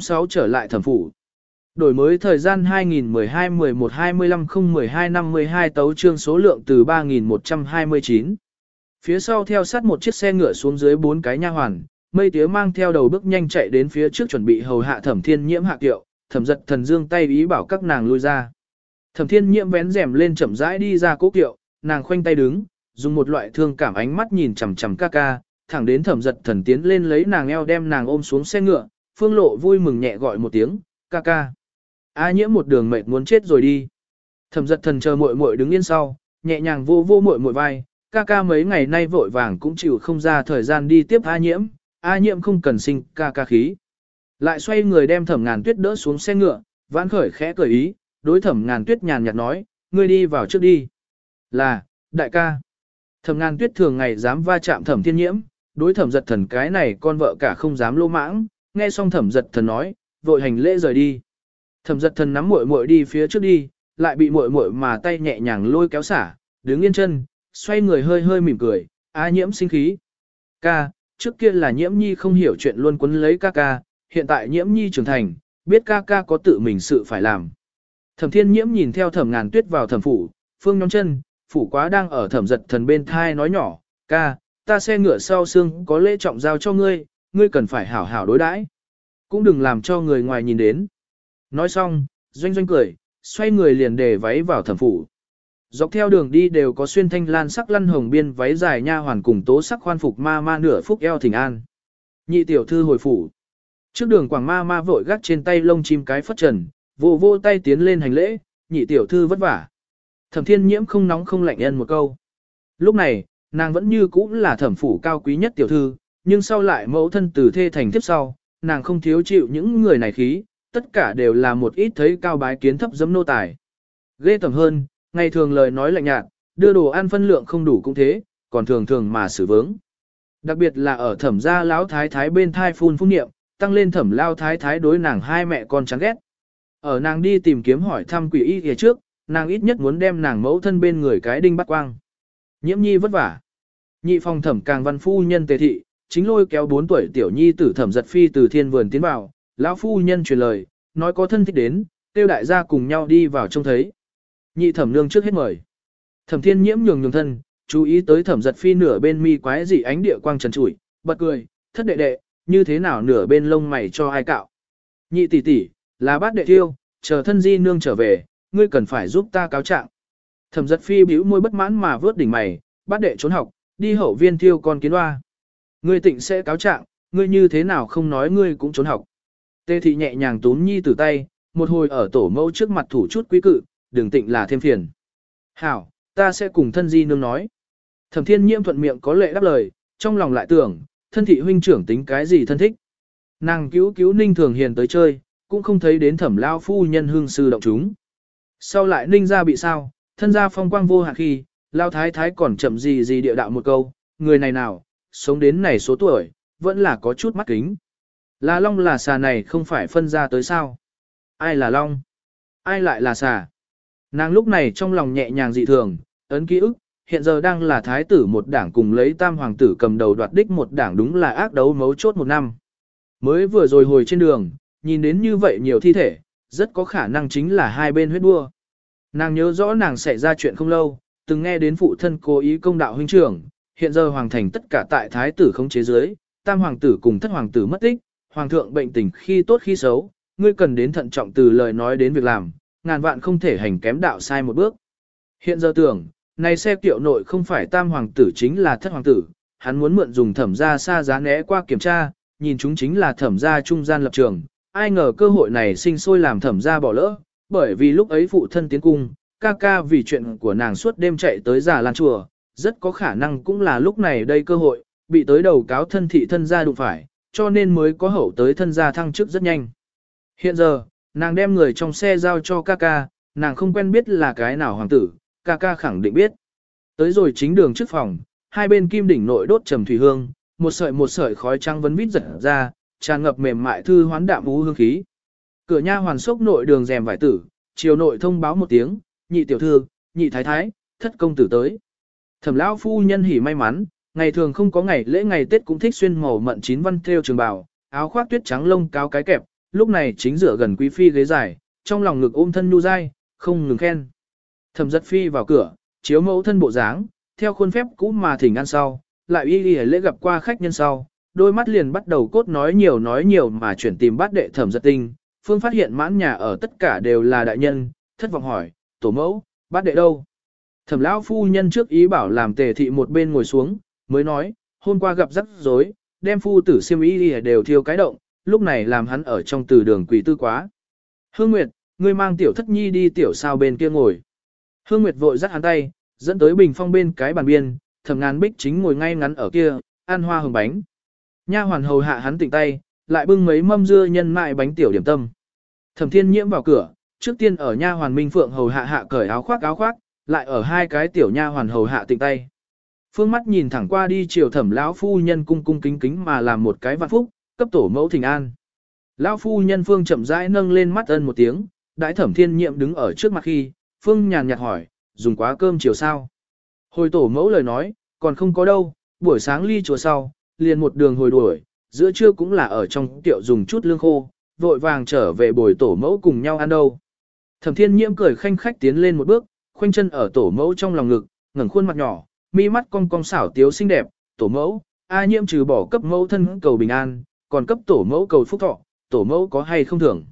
S1: 006 trở lại thẩm phủ. Đổi mới thời gian 2012-11-25-012-52 tấu trương số lượng từ 3129. Phía sau theo sát một chiếc xe ngựa xuống dưới bốn cái nha hoàn, mây tía mang theo đầu bước nhanh chạy đến phía trước chuẩn bị hầu hạ thẩm thiên nhiễm hạ kiệu, thẩm giật thần dương tay ý bảo các nàng lui ra. Thẩm thiên nhiễm vén rèm lên chậm rãi đi ra cố kiệu, nàng khoanh tay đứng, dùng một loại thương cảm ánh mắt nhìn chằm chằm ca ca, thẳng đến thẩm giật thần tiến lên lấy nàng eo đem nàng ôm xuống xe ngựa, phương lộ vui mừng nhẹ gọi một tiếng, ca ca. A nhiễm một đường mệt muốn chết rồi đi. Thẩm giật thần chờ muội muội đứng yên sau, nhẹ nhàng vô vô muội muội vai, ca ca mấy ngày nay vội vàng cũng chịu không ra thời gian đi tiếp A nhiễm, A nhiễm không cần sinh ca ca khí. Lại xoay người đem thẩm ngàn tuyết đỡ xuống xe ngựa, vãn khởi khẽ cười ý, đối thẩm ngàn tuyết nhàn nhạt nói, ngươi đi vào trước đi. Là, đại ca. Thẩm ngàn tuyết thường ngày dám va chạm thẩm thiên nhiễm, đối thẩm giật thần cái này con vợ cả không dám lô mãng, nghe xong thẩm giật thần nói, vội hành lễ rời đi. Thẩm giật thần nắm muội muội đi phía trước đi, lại bị muội muội mà tay nhẹ nhàng lôi kéo xả, đứng yên chân, xoay người hơi hơi mỉm cười, a nhiễm sinh khí. Ca, trước kia là nhiễm nhi không hiểu chuyện luôn quấn lấy ca ca, hiện tại nhiễm nhi trưởng thành, biết ca ca có tự mình sự phải làm. Thẩm thiên nhiễm nhìn theo thẩm ngàn tuyết vào thẩm phủ, phương nhóm chân, phủ quá đang ở thẩm giật thần bên thai nói nhỏ, ca, ta xe ngựa sau xương có lễ trọng giao cho ngươi, ngươi cần phải hảo hảo đối đãi, cũng đừng làm cho người ngoài nhìn đến. Nói xong, doanh doanh cười, xoay người liền để váy vào thẩm phủ. Dọc theo đường đi đều có xuyên thanh lan sắc lăn hồng biên váy dài nha hoàn cùng tố sắc khoan phục ma ma nửa phúc eo thỉnh an. Nhị tiểu thư hồi phủ. Trước đường quảng ma ma vội gắt trên tay lông chim cái phất trần, vô vô tay tiến lên hành lễ, nhị tiểu thư vất vả. Thẩm thiên nhiễm không nóng không lạnh ân một câu. Lúc này, nàng vẫn như cũ là thẩm phủ cao quý nhất tiểu thư, nhưng sau lại mẫu thân từ thê thành tiếp sau, nàng không thiếu chịu những người này khí, tất cả đều là một ít thấy cao bái kiến thấp dấm nô tài. Ghê tầm hơn, ngày thường lời nói lạnh nhạt, đưa đồ ăn phân lượng không đủ cũng thế, còn thường thường mà xử vướng. Đặc biệt là ở thẩm gia lão thái thái bên thai phun phun niệm, tăng lên thẩm lao thái thái đối nàng hai mẹ con chán ghét. Ở nàng đi tìm kiếm hỏi thăm quỷ y kia trước, nàng ít nhất muốn đem nàng mẫu thân bên người cái đinh bắt quang. Nhiễm nhi vất vả. Nhị phòng thẩm càng văn phu nhân tề thị, chính lôi kéo 4 tuổi tiểu nhi tử thẩm giật phi từ thiên vườn tiến vào, lão phu nhân truyền lời, nói có thân thích đến, tiêu đại gia cùng nhau đi vào trông thấy. Nhị thẩm nương trước hết mời. Thẩm thiên nhiễm nhường nhường thân, chú ý tới thẩm giật phi nửa bên mi quái dị ánh địa quang trần trụi, bật cười, thất đệ đệ, như thế nào nửa bên lông mày cho ai cạo. Nhị tỷ tỷ, là bát đệ thiêu, chờ thân di nương trở về, ngươi cần phải giúp ta cáo trạng. Thẩm giật phi bĩu môi bất mãn mà vớt đỉnh mày, bắt đệ trốn học, đi hậu viên thiêu con kiến hoa. Ngươi tịnh sẽ cáo trạng, ngươi như thế nào không nói ngươi cũng trốn học. Tê thị nhẹ nhàng túm nhi từ tay, một hồi ở tổ mẫu trước mặt thủ chút quý cự, đừng tịnh là thêm phiền. Hảo, ta sẽ cùng thân di nương nói. Thẩm thiên nhiễm thuận miệng có lệ đáp lời, trong lòng lại tưởng, thân thị huynh trưởng tính cái gì thân thích. Nàng cứu cứu ninh thường hiền tới chơi, cũng không thấy đến thẩm lao phu nhân hương sư động chúng. Sau lại ninh ra bị sao, thân gia phong quang vô hạn khi, lao thái thái còn chậm gì gì địa đạo một câu, người này nào, sống đến này số tuổi, vẫn là có chút mắt kính. Là long là xà này không phải phân ra tới sao? Ai là long? Ai lại là xà? Nàng lúc này trong lòng nhẹ nhàng dị thường, ấn ký ức, hiện giờ đang là thái tử một đảng cùng lấy tam hoàng tử cầm đầu đoạt đích một đảng đúng là ác đấu mấu chốt một năm. Mới vừa rồi hồi trên đường, nhìn đến như vậy nhiều thi thể, rất có khả năng chính là hai bên huyết đua. Nàng nhớ rõ nàng xảy ra chuyện không lâu, từng nghe đến phụ thân cố ý công đạo huynh trưởng, hiện giờ hoàng thành tất cả tại thái tử không chế giới, tam hoàng tử cùng thất hoàng tử mất tích, hoàng thượng bệnh tình khi tốt khi xấu, ngươi cần đến thận trọng từ lời nói đến việc làm, ngàn vạn không thể hành kém đạo sai một bước. Hiện giờ tưởng, này xe kiệu nội không phải tam hoàng tử chính là thất hoàng tử, hắn muốn mượn dùng thẩm gia xa giá né qua kiểm tra, nhìn chúng chính là thẩm gia trung gian lập trường, ai ngờ cơ hội này sinh sôi làm thẩm gia bỏ lỡ, bởi vì lúc ấy phụ thân tiến cung, ca ca vì chuyện của nàng suốt đêm chạy tới giả lan chùa, rất có khả năng cũng là lúc này đây cơ hội, bị tới đầu cáo thân thị thân gia đụng phải, cho nên mới có hậu tới thân gia thăng chức rất nhanh. Hiện giờ, nàng đem người trong xe giao cho ca ca, nàng không quen biết là cái nào hoàng tử, ca ca khẳng định biết. Tới rồi chính đường trước phòng, hai bên kim đỉnh nội đốt trầm thủy hương, một sợi một sợi khói trắng vấn vít giật ra, tràn ngập mềm mại thư hoán đạm ú hương khí. Cửa nha hoàn sốc nội đường rèm vải tử, chiều nội thông báo một tiếng, nhị tiểu thư, nhị thái thái, thất công tử tới. Thẩm lão phu nhân hỉ may mắn, ngày thường không có ngày lễ ngày Tết cũng thích xuyên màu mận chín văn theo trường bào, áo khoác tuyết trắng lông cao cái kẹp, lúc này chính dựa gần quý phi ghế dài, trong lòng ngực ôm thân nhu dai, không ngừng khen. Thẩm giật phi vào cửa, chiếu mẫu thân bộ dáng, theo khuôn phép cũ mà thỉnh ăn sau, lại y y lễ gặp qua khách nhân sau, đôi mắt liền bắt đầu cốt nói nhiều nói nhiều mà chuyển tìm bát đệ thẩm giật tinh, phương phát hiện mãn nhà ở tất cả đều là đại nhân, thất vọng hỏi, tổ mẫu, bát đệ đâu? Thẩm lão phu nhân trước ý bảo làm tề thị một bên ngồi xuống, mới nói, hôm qua gặp rắc rối, đem phu tử siêm ý đi đều thiêu cái động, lúc này làm hắn ở trong từ đường quỷ tư quá. Hương Nguyệt, ngươi mang tiểu thất nhi đi tiểu sao bên kia ngồi. Hương Nguyệt vội dắt hắn tay, dẫn tới bình phong bên cái bàn biên, thẩm ngàn bích chính ngồi ngay ngắn ở kia, ăn hoa hồng bánh. Nha hoàn hầu hạ hắn tỉnh tay, lại bưng mấy mâm dưa nhân mại bánh tiểu điểm tâm. Thẩm thiên nhiễm vào cửa, trước tiên ở nha hoàn minh phượng hầu hạ hạ cởi áo khoác áo khoác, lại ở hai cái tiểu nha hoàn hầu hạ tịnh tay. Phương mắt nhìn thẳng qua đi chiều thẩm lão phu nhân cung cung kính kính mà làm một cái vạn phúc, cấp tổ mẫu thỉnh an. Lão phu nhân Phương chậm rãi nâng lên mắt ân một tiếng, đãi thẩm thiên nhiệm đứng ở trước mặt khi, Phương nhàn nhạt hỏi, dùng quá cơm chiều sao? Hồi tổ mẫu lời nói, còn không có đâu, buổi sáng ly chùa sau, liền một đường hồi đuổi, giữa trưa cũng là ở trong tiệu dùng chút lương khô, vội vàng trở về bồi tổ mẫu cùng nhau ăn đâu. Thẩm thiên nhiễm cười khanh khách tiến lên một bước, khoanh chân ở tổ mẫu trong lòng ngực, ngẩng khuôn mặt nhỏ, mi mắt cong cong xảo tiếu xinh đẹp, tổ mẫu, a nhiễm trừ bỏ cấp mẫu thân cầu bình an, còn cấp tổ mẫu cầu phúc thọ, tổ mẫu có hay không thưởng.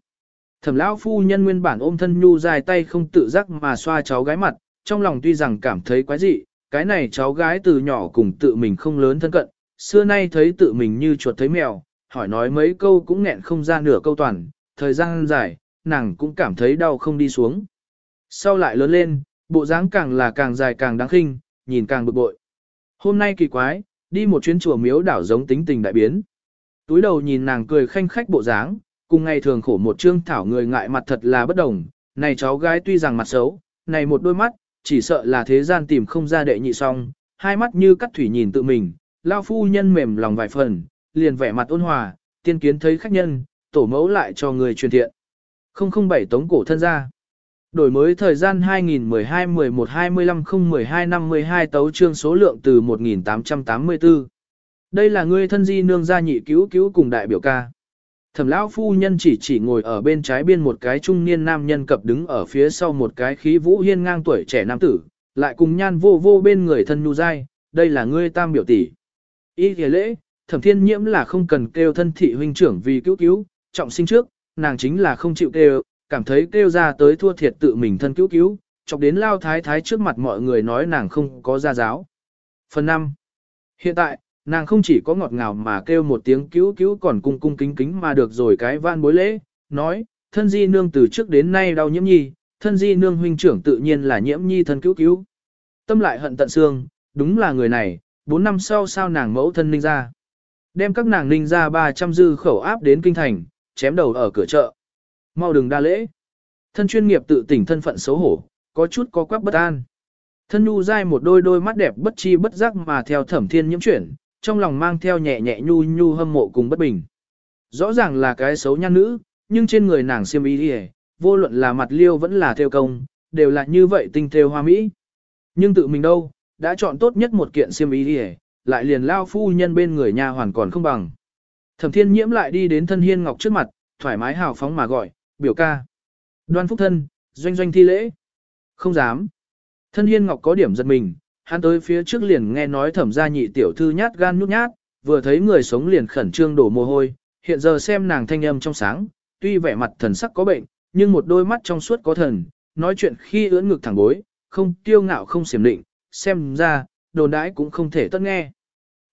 S1: Thẩm lão phu nhân nguyên bản ôm thân nhu dài tay không tự giác mà xoa cháu gái mặt, trong lòng tuy rằng cảm thấy quái dị, cái này cháu gái từ nhỏ cùng tự mình không lớn thân cận, xưa nay thấy tự mình như chuột thấy mèo, hỏi nói mấy câu cũng nghẹn không ra nửa câu toàn, thời gian dài, nàng cũng cảm thấy đau không đi xuống. Sau lại lớn lên, bộ dáng càng là càng dài càng đáng khinh, nhìn càng bực bội. Hôm nay kỳ quái, đi một chuyến chùa miếu đảo giống tính tình đại biến. Túi đầu nhìn nàng cười khanh khách bộ dáng, cùng ngày thường khổ một trương thảo người ngại mặt thật là bất đồng, này cháu gái tuy rằng mặt xấu, này một đôi mắt, chỉ sợ là thế gian tìm không ra đệ nhị song, hai mắt như cắt thủy nhìn tự mình, lao phu nhân mềm lòng vài phần, liền vẻ mặt ôn hòa, tiên kiến thấy khách nhân, tổ mẫu lại cho người truyền thiện. 007 tống cổ thân ra. Đổi mới thời gian 2012-11-25-012-52 tấu trương số lượng từ 1884. Đây là ngươi thân di nương gia nhị cứu cứu cùng đại biểu ca. Thẩm lão phu nhân chỉ chỉ ngồi ở bên trái biên một cái trung niên nam nhân cập đứng ở phía sau một cái khí vũ hiên ngang tuổi trẻ nam tử, lại cùng nhan vô vô bên người thân nhu dai, đây là ngươi tam biểu tỷ. Ý kìa lễ, thẩm thiên nhiễm là không cần kêu thân thị huynh trưởng vì cứu cứu, trọng sinh trước, nàng chính là không chịu kêu, cảm thấy kêu ra tới thua thiệt tự mình thân cứu cứu, chọc đến lao thái thái trước mặt mọi người nói nàng không có gia giáo. Phần 5. Hiện tại, nàng không chỉ có ngọt ngào mà kêu một tiếng cứu cứu còn cung cung kính kính mà được rồi cái van bối lễ, nói, thân di nương từ trước đến nay đau nhiễm nhi, thân di nương huynh trưởng tự nhiên là nhiễm nhi thân cứu cứu. Tâm lại hận tận xương, đúng là người này, 4 năm sau sao nàng mẫu thân ninh ra. Đem các nàng ninh ra 300 dư khẩu áp đến kinh thành, chém đầu ở cửa chợ. Mau đừng đa lễ. Thân chuyên nghiệp tự tỉnh thân phận xấu hổ, có chút có quắc bất an. Thân nhu dai một đôi đôi mắt đẹp bất chi bất giác mà theo thẩm thiên nhiễm chuyển, trong lòng mang theo nhẹ nhẹ nhu nhu hâm mộ cùng bất bình. Rõ ràng là cái xấu nhan nữ, nhưng trên người nàng xiêm y đi vô luận là mặt liêu vẫn là theo công, đều là như vậy tinh theo hoa mỹ. Nhưng tự mình đâu, đã chọn tốt nhất một kiện xiêm y đi lại liền lao phu nhân bên người nhà hoàn còn không bằng. Thẩm thiên nhiễm lại đi đến thân hiên ngọc trước mặt, thoải mái hào phóng mà gọi, biểu ca. Đoan phúc thân, doanh doanh thi lễ. Không dám. Thân hiên ngọc có điểm giật mình, hắn tới phía trước liền nghe nói thẩm gia nhị tiểu thư nhát gan nhút nhát, vừa thấy người sống liền khẩn trương đổ mồ hôi, hiện giờ xem nàng thanh âm trong sáng, tuy vẻ mặt thần sắc có bệnh, nhưng một đôi mắt trong suốt có thần, nói chuyện khi ưỡn ngực thẳng bối, không tiêu ngạo không xiểm định, xem ra, đồn đãi cũng không thể tất nghe.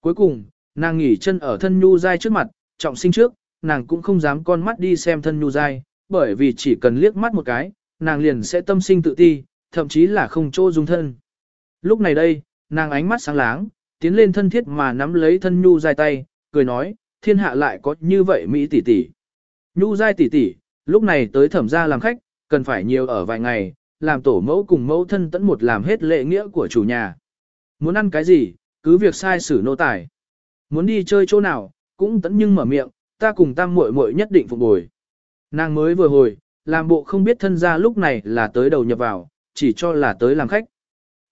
S1: Cuối cùng, nàng nghỉ chân ở thân nhu dai trước mặt, trọng sinh trước, nàng cũng không dám con mắt đi xem thân nhu dai, bởi vì chỉ cần liếc mắt một cái, nàng liền sẽ tâm sinh tự ti, thậm chí là không chỗ dung thân. Lúc này đây, nàng ánh mắt sáng láng, tiến lên thân thiết mà nắm lấy thân nhu dai tay, cười nói, thiên hạ lại có như vậy Mỹ tỷ tỷ. Nhu dai tỷ tỷ, lúc này tới thẩm gia làm khách, cần phải nhiều ở vài ngày, làm tổ mẫu cùng mẫu thân tẫn một làm hết lệ nghĩa của chủ nhà. Muốn ăn cái gì, cứ việc sai xử nô tài. Muốn đi chơi chỗ nào, cũng tẫn nhưng mở miệng, ta cùng tam muội muội nhất định phục bồi. Nàng mới vừa hồi, làm bộ không biết thân gia lúc này là tới đầu nhập vào, chỉ cho là tới làm khách.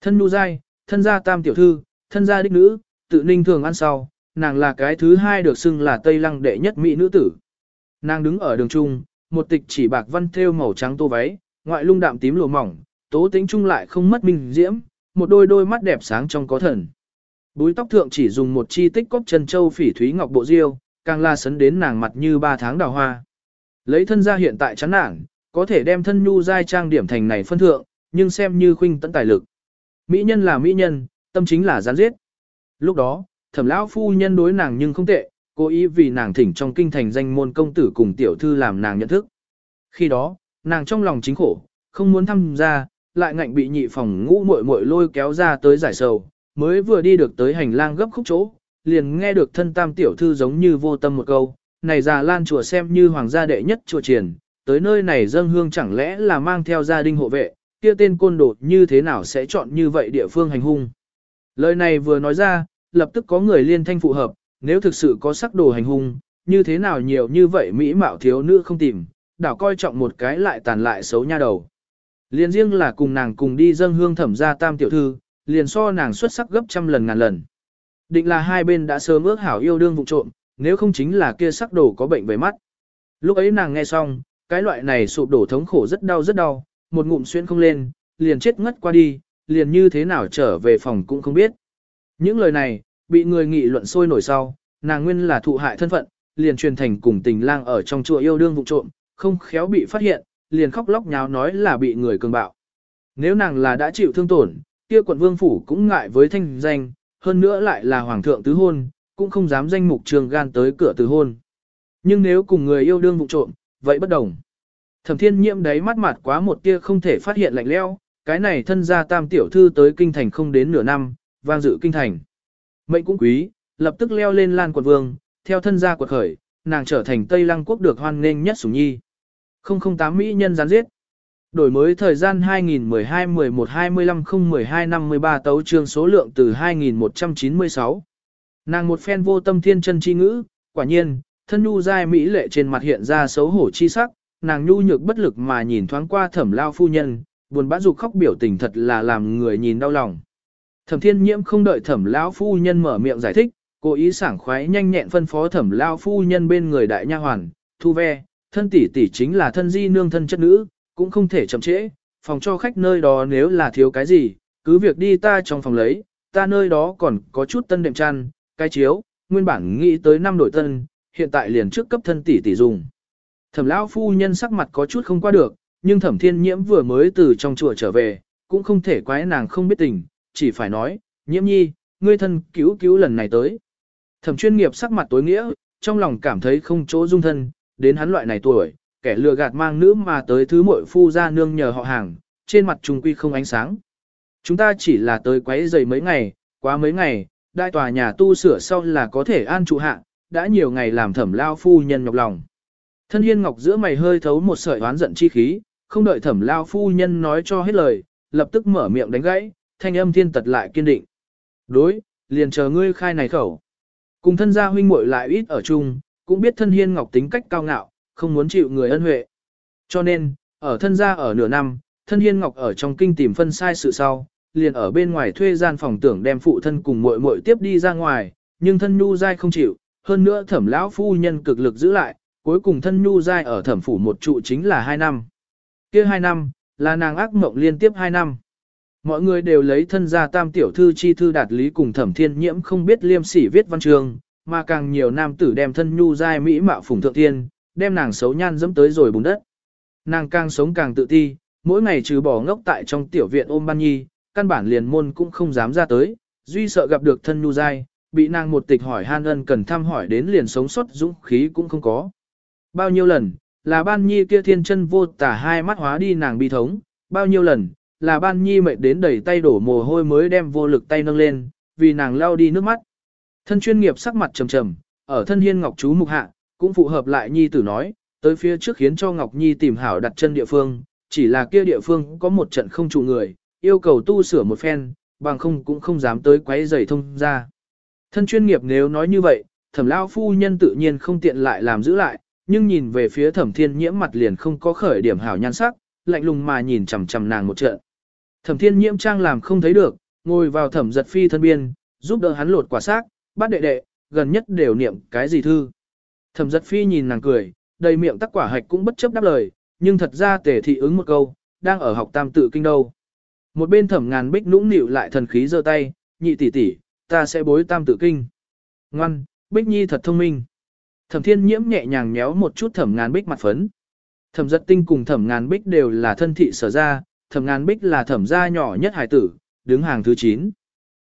S1: Thân nu dai, thân gia tam tiểu thư, thân gia đích nữ, tự ninh thường ăn sau, nàng là cái thứ hai được xưng là Tây Lăng đệ nhất mỹ nữ tử. Nàng đứng ở đường trung, một tịch chỉ bạc văn thêu màu trắng tô váy, ngoại lung đạm tím lụa mỏng, tố tính trung lại không mất minh diễm, một đôi đôi mắt đẹp sáng trong có thần. Búi tóc thượng chỉ dùng một chi tích cốc chân châu phỉ thúy ngọc bộ diêu, càng la sấn đến nàng mặt như ba tháng đào hoa. Lấy thân ra hiện tại chán nản, có thể đem thân nhu giai trang điểm thành này phân thượng, nhưng xem như khuynh tận tài lực. Mỹ nhân là mỹ nhân, tâm chính là gián giết. Lúc đó, thẩm lão phu nhân đối nàng nhưng không tệ, cố ý vì nàng thỉnh trong kinh thành danh môn công tử cùng tiểu thư làm nàng nhận thức. Khi đó, nàng trong lòng chính khổ, không muốn tham gia, lại ngạnh bị nhị phòng ngũ muội muội lôi kéo ra tới giải sầu, mới vừa đi được tới hành lang gấp khúc chỗ, liền nghe được thân tam tiểu thư giống như vô tâm một câu, này già lan chùa xem như hoàng gia đệ nhất chùa triển, tới nơi này dâng hương chẳng lẽ là mang theo gia đình hộ vệ, kia tên côn đồ như thế nào sẽ chọn như vậy địa phương hành hung. Lời này vừa nói ra, lập tức có người liên thanh phụ hợp, nếu thực sự có sắc đồ hành hung, như thế nào nhiều như vậy mỹ mạo thiếu nữ không tìm, đảo coi trọng một cái lại tàn lại xấu nha đầu. Liên riêng là cùng nàng cùng đi dâng hương thẩm gia tam tiểu thư, liền so nàng xuất sắc gấp trăm lần ngàn lần. Định là hai bên đã sớm ước hảo yêu đương vụ trộm, nếu không chính là kia sắc đồ có bệnh về mắt. Lúc ấy nàng nghe xong, cái loại này sụp đổ thống khổ rất đau rất đau, một ngụm xuyên không lên, liền chết ngất qua đi, liền như thế nào trở về phòng cũng không biết. Những lời này, bị người nghị luận sôi nổi sau, nàng nguyên là thụ hại thân phận, liền truyền thành cùng tình lang ở trong chùa yêu đương vụ trộm, không khéo bị phát hiện, liền khóc lóc nháo nói là bị người cường bạo. Nếu nàng là đã chịu thương tổn, kia quận vương phủ cũng ngại với thanh danh, hơn nữa lại là hoàng thượng tứ hôn, cũng không dám danh mục trường gan tới cửa tứ hôn. Nhưng nếu cùng người yêu đương vụ trộm, vậy bất đồng. Thẩm thiên nhiễm đấy mắt mặt quá một tia không thể phát hiện lạnh leo, cái này thân gia tam tiểu thư tới kinh thành không đến nửa năm, vang dự kinh thành. Mệnh cũng quý, lập tức leo lên lan quận vương, theo thân gia quật khởi, nàng trở thành Tây Lăng quốc được hoan nghênh nhất sủng nhi. 008 Mỹ nhân gián giết. Đổi mới thời gian 2012-11-25-012-53 tấu trương số lượng từ 2196. Nàng một phen vô tâm thiên chân chi ngữ, quả nhiên, thân nhu dai Mỹ lệ trên mặt hiện ra xấu hổ chi sắc, nàng nhu nhược bất lực mà nhìn thoáng qua thẩm lao phu nhân, buồn bã dục khóc biểu tình thật là làm người nhìn đau lòng. Thẩm thiên nhiễm không đợi thẩm lão phu nhân mở miệng giải thích, cố ý sảng khoái nhanh nhẹn phân phó thẩm lao phu nhân bên người đại nha hoàn, thu ve, thân tỷ tỷ chính là thân di nương thân chất nữ, cũng không thể chậm trễ, phòng cho khách nơi đó nếu là thiếu cái gì, cứ việc đi ta trong phòng lấy, ta nơi đó còn có chút tân đệm chăn, cái chiếu, nguyên bản nghĩ tới năm đổi tân, hiện tại liền trước cấp thân tỷ tỷ dùng. Thẩm lão phu nhân sắc mặt có chút không qua được, nhưng thẩm thiên nhiễm vừa mới từ trong chùa trở về, cũng không thể quái nàng không biết tình, chỉ phải nói, nhiễm nhi, ngươi thân cứu cứu lần này tới. Thẩm chuyên nghiệp sắc mặt tối nghĩa, trong lòng cảm thấy không chỗ dung thân, đến hắn loại này tuổi, kẻ lừa gạt mang nữ mà tới thứ muội phu ra nương nhờ họ hàng, trên mặt trùng quy không ánh sáng. Chúng ta chỉ là tới quấy giày mấy ngày, quá mấy ngày, đại tòa nhà tu sửa sau là có thể an trụ hạ, đã nhiều ngày làm thẩm lao phu nhân nhọc lòng. Thân hiên ngọc giữa mày hơi thấu một sợi oán giận chi khí, không đợi thẩm lao phu nhân nói cho hết lời, lập tức mở miệng đánh gãy, thanh âm thiên tật lại kiên định. Đối, liền chờ ngươi khai này khẩu. Cùng thân gia huynh muội lại ít ở chung, cũng biết thân hiên ngọc tính cách cao ngạo, không muốn chịu người ân huệ. Cho nên, ở thân gia ở nửa năm, thân hiên ngọc ở trong kinh tìm phân sai sự sau, liền ở bên ngoài thuê gian phòng tưởng đem phụ thân cùng muội muội tiếp đi ra ngoài, nhưng thân nhu dai không chịu, hơn nữa thẩm lão phu nhân cực lực giữ lại, cuối cùng thân nhu dai ở thẩm phủ một trụ chính là hai năm. kia hai năm, là nàng ác mộng liên tiếp hai năm. Mọi người đều lấy thân gia tam tiểu thư chi thư đạt lý cùng thẩm thiên nhiễm không biết liêm sỉ viết văn trường, mà càng nhiều nam tử đem thân nhu dai mỹ mạo phùng thượng thiên, đem nàng xấu nhan dẫm tới rồi bùn đất. Nàng càng sống càng tự ti, mỗi ngày trừ bỏ ngốc tại trong tiểu viện ôm ban nhi, căn bản liền môn cũng không dám ra tới, duy sợ gặp được thân nhu dai, bị nàng một tịch hỏi han ân cần thăm hỏi đến liền sống sót dũng khí cũng không có. Bao nhiêu lần, là ban nhi kia thiên chân vô tả hai mắt hóa đi nàng bi thống, bao nhiêu lần, là ban nhi mệt đến đầy tay đổ mồ hôi mới đem vô lực tay nâng lên, vì nàng lao đi nước mắt. Thân chuyên nghiệp sắc mặt trầm trầm, ở thân hiên ngọc chú mục hạ, cũng phù hợp lại nhi tử nói, tới phía trước khiến cho Ngọc Nhi tìm hảo đặt chân địa phương, chỉ là kia địa phương có một trận không trụ người, yêu cầu tu sửa một phen, bằng không cũng không dám tới quấy rầy thông ra. Thân chuyên nghiệp nếu nói như vậy, thẩm lao phu nhân tự nhiên không tiện lại làm giữ lại, nhưng nhìn về phía thẩm thiên nhiễm mặt liền không có khởi điểm hảo nhan sắc, lạnh lùng mà nhìn chằm chằm nàng một trận. Thẩm thiên nhiễm trang làm không thấy được, ngồi vào thẩm giật phi thân biên, giúp đỡ hắn lột quả xác, bát đệ đệ, gần nhất đều niệm cái gì thư. Thẩm giật phi nhìn nàng cười, đầy miệng tắc quả hạch cũng bất chấp đáp lời, nhưng thật ra tề thị ứng một câu, đang ở học tam tự kinh đâu. Một bên thẩm ngàn bích nũng nịu lại thần khí giơ tay, nhị tỷ tỷ, ta sẽ bối tam tự kinh. Ngoan, bích nhi thật thông minh. Thẩm thiên nhiễm nhẹ nhàng nhéo một chút thẩm ngàn bích mặt phấn. Thẩm giật tinh cùng thẩm ngàn bích đều là thân thị sở ra, thẩm ngàn bích là thẩm gia nhỏ nhất hải tử, đứng hàng thứ 9.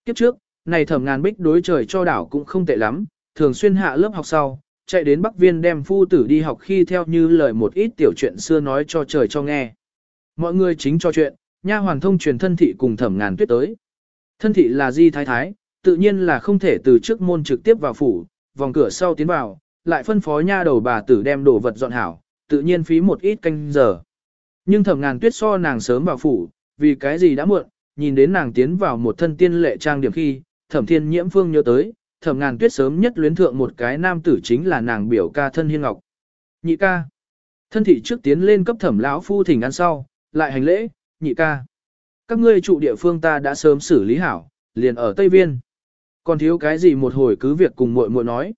S1: Kiếp trước, này thẩm ngàn bích đối trời cho đảo cũng không tệ lắm, thường xuyên hạ lớp học sau, chạy đến Bắc Viên đem phu tử đi học khi theo như lời một ít tiểu chuyện xưa nói cho trời cho nghe. Mọi người chính cho chuyện, nha hoàn thông truyền thân thị cùng thẩm ngàn tuyết tới. Thân thị là di thái thái, tự nhiên là không thể từ trước môn trực tiếp vào phủ, vòng cửa sau tiến vào, lại phân phó nha đầu bà tử đem đồ vật dọn hảo, tự nhiên phí một ít canh giờ. Nhưng thẩm ngàn tuyết so nàng sớm vào phủ, vì cái gì đã muộn, nhìn đến nàng tiến vào một thân tiên lệ trang điểm khi, thẩm thiên nhiễm phương nhớ tới, thẩm ngàn tuyết sớm nhất luyến thượng một cái nam tử chính là nàng biểu ca thân hiên ngọc. Nhị ca. Thân thị trước tiến lên cấp thẩm lão phu thỉnh ăn sau, lại hành lễ, nhị ca. Các ngươi trụ địa phương ta đã sớm xử lý hảo, liền ở Tây Viên. Còn thiếu cái gì một hồi cứ việc cùng muội muội nói.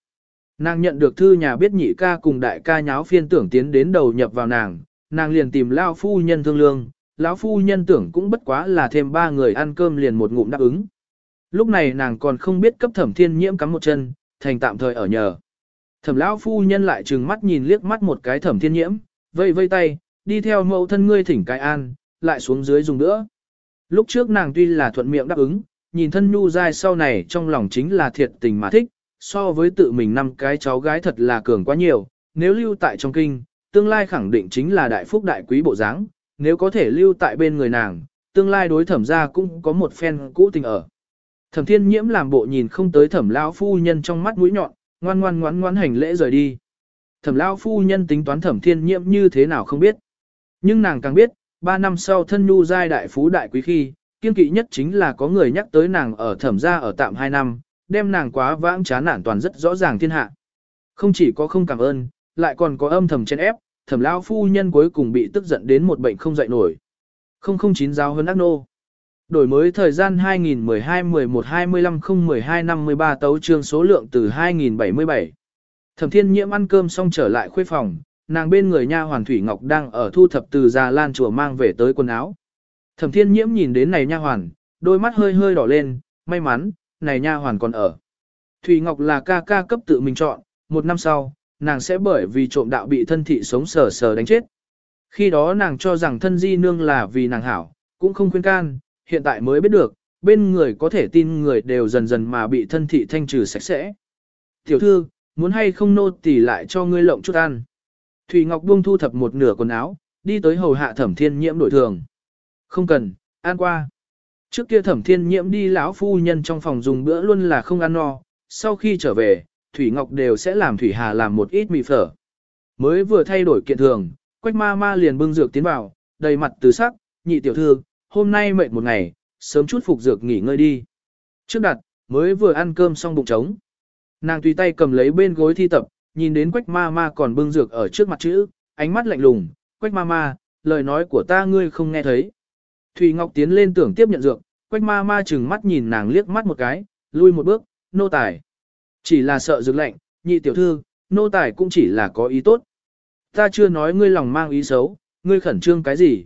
S1: Nàng nhận được thư nhà biết nhị ca cùng đại ca nháo phiên tưởng tiến đến đầu nhập vào nàng, nàng liền tìm lão phu nhân thương lương, lão phu nhân tưởng cũng bất quá là thêm ba người ăn cơm liền một ngụm đáp ứng. Lúc này nàng còn không biết cấp thẩm thiên nhiễm cắm một chân, thành tạm thời ở nhờ. Thẩm lão phu nhân lại trừng mắt nhìn liếc mắt một cái thẩm thiên nhiễm, vây vây tay, đi theo mẫu thân ngươi thỉnh cái an, lại xuống dưới dùng nữa. Lúc trước nàng tuy là thuận miệng đáp ứng, nhìn thân nhu dai sau này trong lòng chính là thiệt tình mà thích, so với tự mình năm cái cháu gái thật là cường quá nhiều, nếu lưu tại trong kinh, tương lai khẳng định chính là đại phúc đại quý bộ dáng, nếu có thể lưu tại bên người nàng, tương lai đối thẩm ra cũng có một phen cũ tình ở. Thẩm thiên nhiễm làm bộ nhìn không tới thẩm lão phu nhân trong mắt mũi nhọn, ngoan ngoan ngoan ngoan hành lễ rời đi. Thẩm lão phu nhân tính toán thẩm thiên nhiễm như thế nào không biết. Nhưng nàng càng biết, ba năm sau thân nhu giai đại phú đại quý khi, kiên kỵ nhất chính là có người nhắc tới nàng ở thẩm gia ở tạm hai năm, đem nàng quá vãng chán nản toàn rất rõ ràng thiên hạ. Không chỉ có không cảm ơn, lại còn có âm thầm chen ép, thẩm lão phu nhân cuối cùng bị tức giận đến một bệnh không dậy nổi. 009 giáo hơn ác nô. Đổi mới thời gian 2012-11-25-012-53 tấu trương số lượng từ 2077. Thẩm Thiên Nhiễm ăn cơm xong trở lại khuê phòng, nàng bên người nha hoàn Thủy Ngọc đang ở thu thập từ già lan chùa mang về tới quần áo. Thẩm Thiên Nhiễm nhìn đến này nha hoàn, đôi mắt hơi hơi đỏ lên, may mắn, này nha hoàn còn ở. Thủy Ngọc là ca ca cấp tự mình chọn, một năm sau, nàng sẽ bởi vì trộm đạo bị thân thị sống sờ sờ đánh chết. Khi đó nàng cho rằng thân di nương là vì nàng hảo, cũng không khuyên can, hiện tại mới biết được, bên người có thể tin người đều dần dần mà bị thân thị thanh trừ sạch sẽ. Tiểu thư, muốn hay không nô tỉ lại cho ngươi lộng chút ăn. Thủy Ngọc buông thu thập một nửa quần áo, đi tới hầu hạ thẩm thiên nhiễm đổi thường. Không cần, ăn qua. Trước kia thẩm thiên nhiễm đi lão phu nhân trong phòng dùng bữa luôn là không ăn no, sau khi trở về, Thủy Ngọc đều sẽ làm Thủy Hà làm một ít mì phở. Mới vừa thay đổi kiện thường, quách ma ma liền bưng dược tiến vào, đầy mặt từ sắc, nhị tiểu thư, hôm nay mệt một ngày, sớm chút phục dược nghỉ ngơi đi. Trước đặt, mới vừa ăn cơm xong bụng trống. Nàng tùy tay cầm lấy bên gối thi tập, nhìn đến quách ma ma còn bưng dược ở trước mặt chữ, ánh mắt lạnh lùng, quách ma ma, lời nói của ta ngươi không nghe thấy. Thùy Ngọc tiến lên tưởng tiếp nhận dược, quách ma ma chừng mắt nhìn nàng liếc mắt một cái, lui một bước, nô tài. Chỉ là sợ dược lạnh, nhị tiểu thư, nô tài cũng chỉ là có ý tốt. Ta chưa nói ngươi lòng mang ý xấu, ngươi khẩn trương cái gì.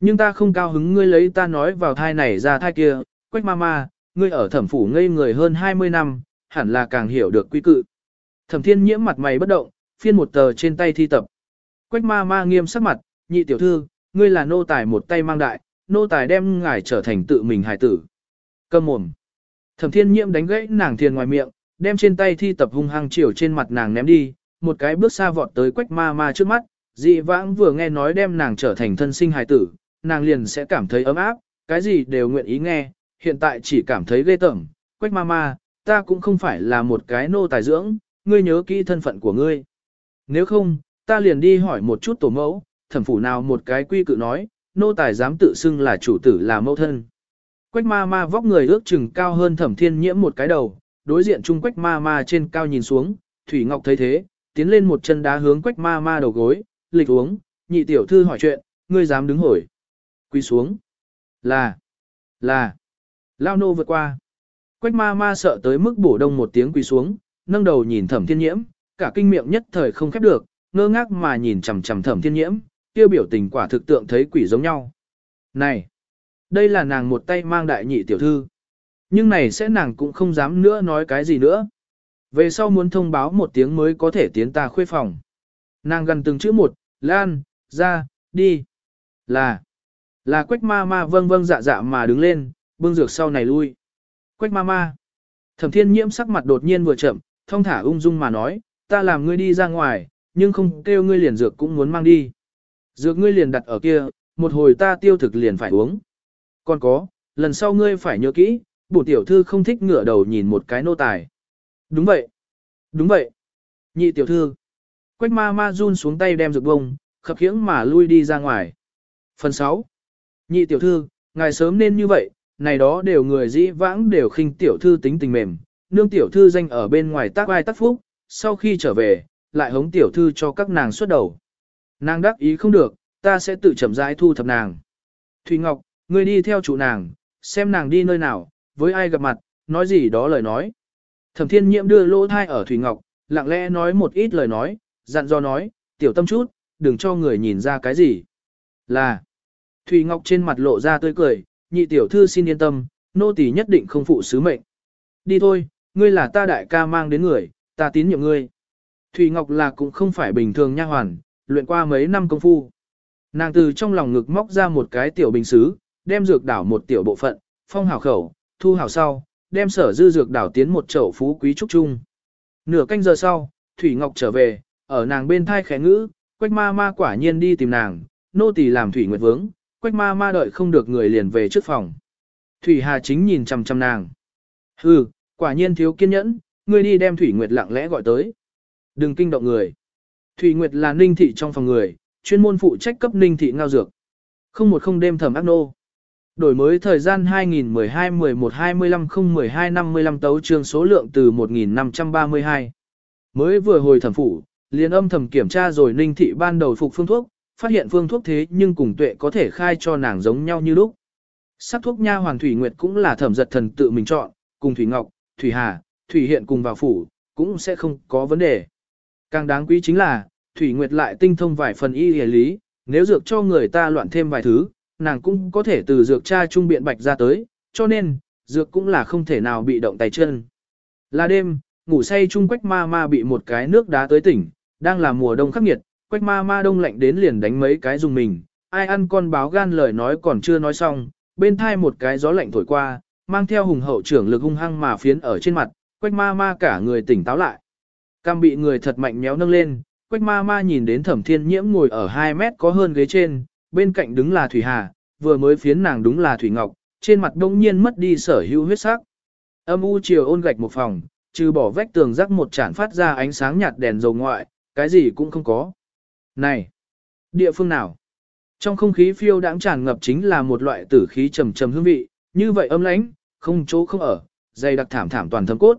S1: Nhưng ta không cao hứng ngươi lấy ta nói vào thai này ra thai kia, quách ma ma, ngươi ở thẩm phủ ngây người hơn 20 năm, hẳn là càng hiểu được quy cự. Thẩm thiên nhiễm mặt mày bất động, phiên một tờ trên tay thi tập. Quách ma ma nghiêm sắc mặt, nhị tiểu thư, ngươi là nô tài một tay mang đại, nô tài đem ngài trở thành tự mình hải tử. Cầm mồm. Thẩm thiên nhiễm đánh gãy nàng thiền ngoài miệng, đem trên tay thi tập hung hăng chiều trên mặt nàng ném đi, một cái bước xa vọt tới quách ma ma trước mắt, dị vãng vừa nghe nói đem nàng trở thành thân sinh hài tử, nàng liền sẽ cảm thấy ấm áp, cái gì đều nguyện ý nghe, hiện tại chỉ cảm thấy ghê tởm, quách ma ma, ta cũng không phải là một cái nô tài dưỡng, ngươi nhớ kỹ thân phận của ngươi. Nếu không, ta liền đi hỏi một chút tổ mẫu, thẩm phủ nào một cái quy cự nói, nô tài dám tự xưng là chủ tử là mẫu thân. Quách ma ma vóc người ước chừng cao hơn thẩm thiên nhiễm một cái đầu, đối diện chung quách ma ma trên cao nhìn xuống, Thủy Ngọc thấy thế, tiến lên một chân đá hướng quách ma ma đầu gối, lịch uống, nhị tiểu thư hỏi chuyện, ngươi dám đứng hồi. Quy xuống. Là. Là. Lao nô vượt qua. Quách ma ma sợ tới mức bổ đông một tiếng quỳ xuống, nâng đầu nhìn thẩm thiên nhiễm, cả kinh miệng nhất thời không khép được, ngơ ngác mà nhìn chằm chằm thẩm thiên nhiễm, tiêu biểu tình quả thực tượng thấy quỷ giống nhau. Này! Đây là nàng một tay mang đại nhị tiểu thư. Nhưng này sẽ nàng cũng không dám nữa nói cái gì nữa. Về sau muốn thông báo một tiếng mới có thể tiến ta khuê phòng. Nàng gần từng chữ một, lan, ra, đi. Là, là quách ma ma vâng vâng dạ dạ mà đứng lên, bưng dược sau này lui. Quách ma ma. Thẩm thiên nhiễm sắc mặt đột nhiên vừa chậm, thông thả ung dung mà nói, ta làm ngươi đi ra ngoài, nhưng không kêu ngươi liền dược cũng muốn mang đi. Dược ngươi liền đặt ở kia, một hồi ta tiêu thực liền phải uống. Còn có, lần sau ngươi phải nhớ kỹ, bổ tiểu thư không thích ngửa đầu nhìn một cái nô tài. Đúng vậy. Đúng vậy. Nhị tiểu thư. Quách ma ma run xuống tay đem dược bông, khập khiễng mà lui đi ra ngoài. Phần 6. Nhị tiểu thư, ngài sớm nên như vậy, này đó đều người dĩ vãng đều khinh tiểu thư tính tình mềm, nương tiểu thư danh ở bên ngoài tác ai tác phúc, sau khi trở về, lại hống tiểu thư cho các nàng xuất đầu. Nàng đắc ý không được, ta sẽ tự chậm rãi thu thập nàng. Thùy Ngọc, ngươi đi theo chủ nàng, xem nàng đi nơi nào, với ai gặp mặt, nói gì đó lời nói. Thẩm thiên nhiễm đưa lỗ thai ở Thủy Ngọc, lặng lẽ nói một ít lời nói, dặn dò nói, tiểu tâm chút, đừng cho người nhìn ra cái gì. Là, Thủy Ngọc trên mặt lộ ra tươi cười, nhị tiểu thư xin yên tâm, nô tỳ nhất định không phụ sứ mệnh. Đi thôi, ngươi là ta đại ca mang đến người, ta tín nhiệm ngươi. Thủy Ngọc là cũng không phải bình thường nha hoàn, luyện qua mấy năm công phu. Nàng từ trong lòng ngực móc ra một cái tiểu bình xứ, đem dược đảo một tiểu bộ phận, phong hào khẩu, thu hào sau, đem sở dư dược đảo tiến một chậu phú quý trúc trung. Nửa canh giờ sau, Thủy Ngọc trở về, ở nàng bên thai khẽ ngữ, quách ma ma quả nhiên đi tìm nàng, nô tỳ làm Thủy Nguyệt vướng, quách ma ma đợi không được người liền về trước phòng. Thủy Hà chính nhìn chằm chằm nàng. Hừ, quả nhiên thiếu kiên nhẫn, ngươi đi đem Thủy Nguyệt lặng lẽ gọi tới. Đừng kinh động người. Thủy Nguyệt là ninh thị trong phòng người, chuyên môn phụ trách cấp ninh thị ngao dược. Không một không đêm thầm ác nô. Đổi mới thời gian 2012-11-25-012-55 tấu trương số lượng từ 1532. Mới vừa hồi thẩm phủ, liền âm thầm kiểm tra rồi ninh thị ban đầu phục phương thuốc, phát hiện phương thuốc thế nhưng cùng tuệ có thể khai cho nàng giống nhau như lúc. Sắc thuốc nha hoàng Thủy Nguyệt cũng là thẩm giật thần tự mình chọn, cùng Thủy Ngọc, Thủy Hà, Thủy Hiện cùng vào phủ, cũng sẽ không có vấn đề. Càng đáng quý chính là, Thủy Nguyệt lại tinh thông vài phần y hề lý, nếu dược cho người ta loạn thêm vài thứ, nàng cũng có thể từ dược cha trung biện bạch ra tới, cho nên, dược cũng là không thể nào bị động tay chân. Là đêm, ngủ say chung quách ma ma bị một cái nước đá tới tỉnh, đang là mùa đông khắc nghiệt, quách ma ma đông lạnh đến liền đánh mấy cái dùng mình, ai ăn con báo gan lời nói còn chưa nói xong, bên thai một cái gió lạnh thổi qua, mang theo hùng hậu trưởng lực hung hăng mà phiến ở trên mặt, quách ma ma cả người tỉnh táo lại. Cam bị người thật mạnh méo nâng lên, quách ma ma nhìn đến thẩm thiên nhiễm ngồi ở 2 mét có hơn ghế trên, bên cạnh đứng là Thủy Hà, vừa mới phiến nàng đúng là Thủy Ngọc, trên mặt đông nhiên mất đi sở hữu huyết sắc. Âm u chiều ôn gạch một phòng, trừ bỏ vách tường rắc một chản phát ra ánh sáng nhạt đèn dầu ngoại, cái gì cũng không có. Này! Địa phương nào? Trong không khí phiêu đãng tràn ngập chính là một loại tử khí trầm trầm hương vị, như vậy âm lãnh, không chỗ không ở, dày đặc thảm thảm toàn thâm cốt.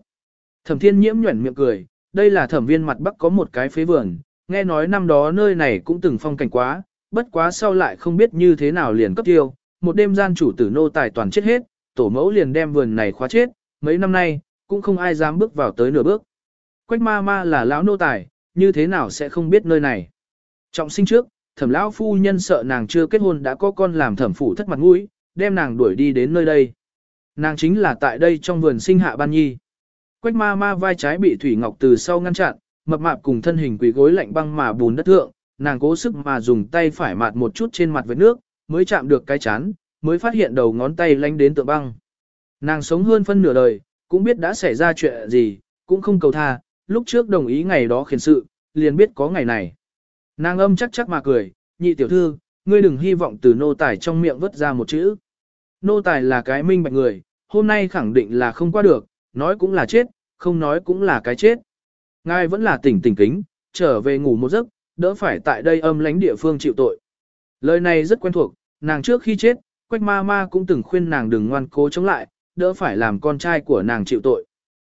S1: Thẩm Thiên Nhiễm nhuyễn miệng cười, đây là thẩm viên mặt bắc có một cái phế vườn, nghe nói năm đó nơi này cũng từng phong cảnh quá, bất quá sau lại không biết như thế nào liền cấp tiêu, một đêm gian chủ tử nô tài toàn chết hết, tổ mẫu liền đem vườn này khóa chết, mấy năm nay, cũng không ai dám bước vào tới nửa bước. Quách ma ma là lão nô tài, như thế nào sẽ không biết nơi này. Trọng sinh trước, thẩm lão phu nhân sợ nàng chưa kết hôn đã có con làm thẩm phủ thất mặt mũi, đem nàng đuổi đi đến nơi đây. Nàng chính là tại đây trong vườn sinh hạ ban nhi. Quách ma ma vai trái bị Thủy Ngọc từ sau ngăn chặn, mập mạp cùng thân hình quỷ gối lạnh băng mà bùn đất thượng, nàng cố sức mà dùng tay phải mạt một chút trên mặt với nước, mới chạm được cái chán, mới phát hiện đầu ngón tay lanh đến tượng băng. Nàng sống hơn phân nửa đời, cũng biết đã xảy ra chuyện gì, cũng không cầu tha, lúc trước đồng ý ngày đó khiến sự, liền biết có ngày này. Nàng âm chắc chắc mà cười, nhị tiểu thư, ngươi đừng hy vọng từ nô tài trong miệng vứt ra một chữ. Nô tài là cái minh bạch người, hôm nay khẳng định là không qua được, nói cũng là chết, không nói cũng là cái chết. Ngài vẫn là tỉnh tỉnh kính, trở về ngủ một giấc, đỡ phải tại đây âm lánh địa phương chịu tội. Lời này rất quen thuộc, nàng trước khi chết, Quách ma ma cũng từng khuyên nàng đừng ngoan cố chống lại, đỡ phải làm con trai của nàng chịu tội.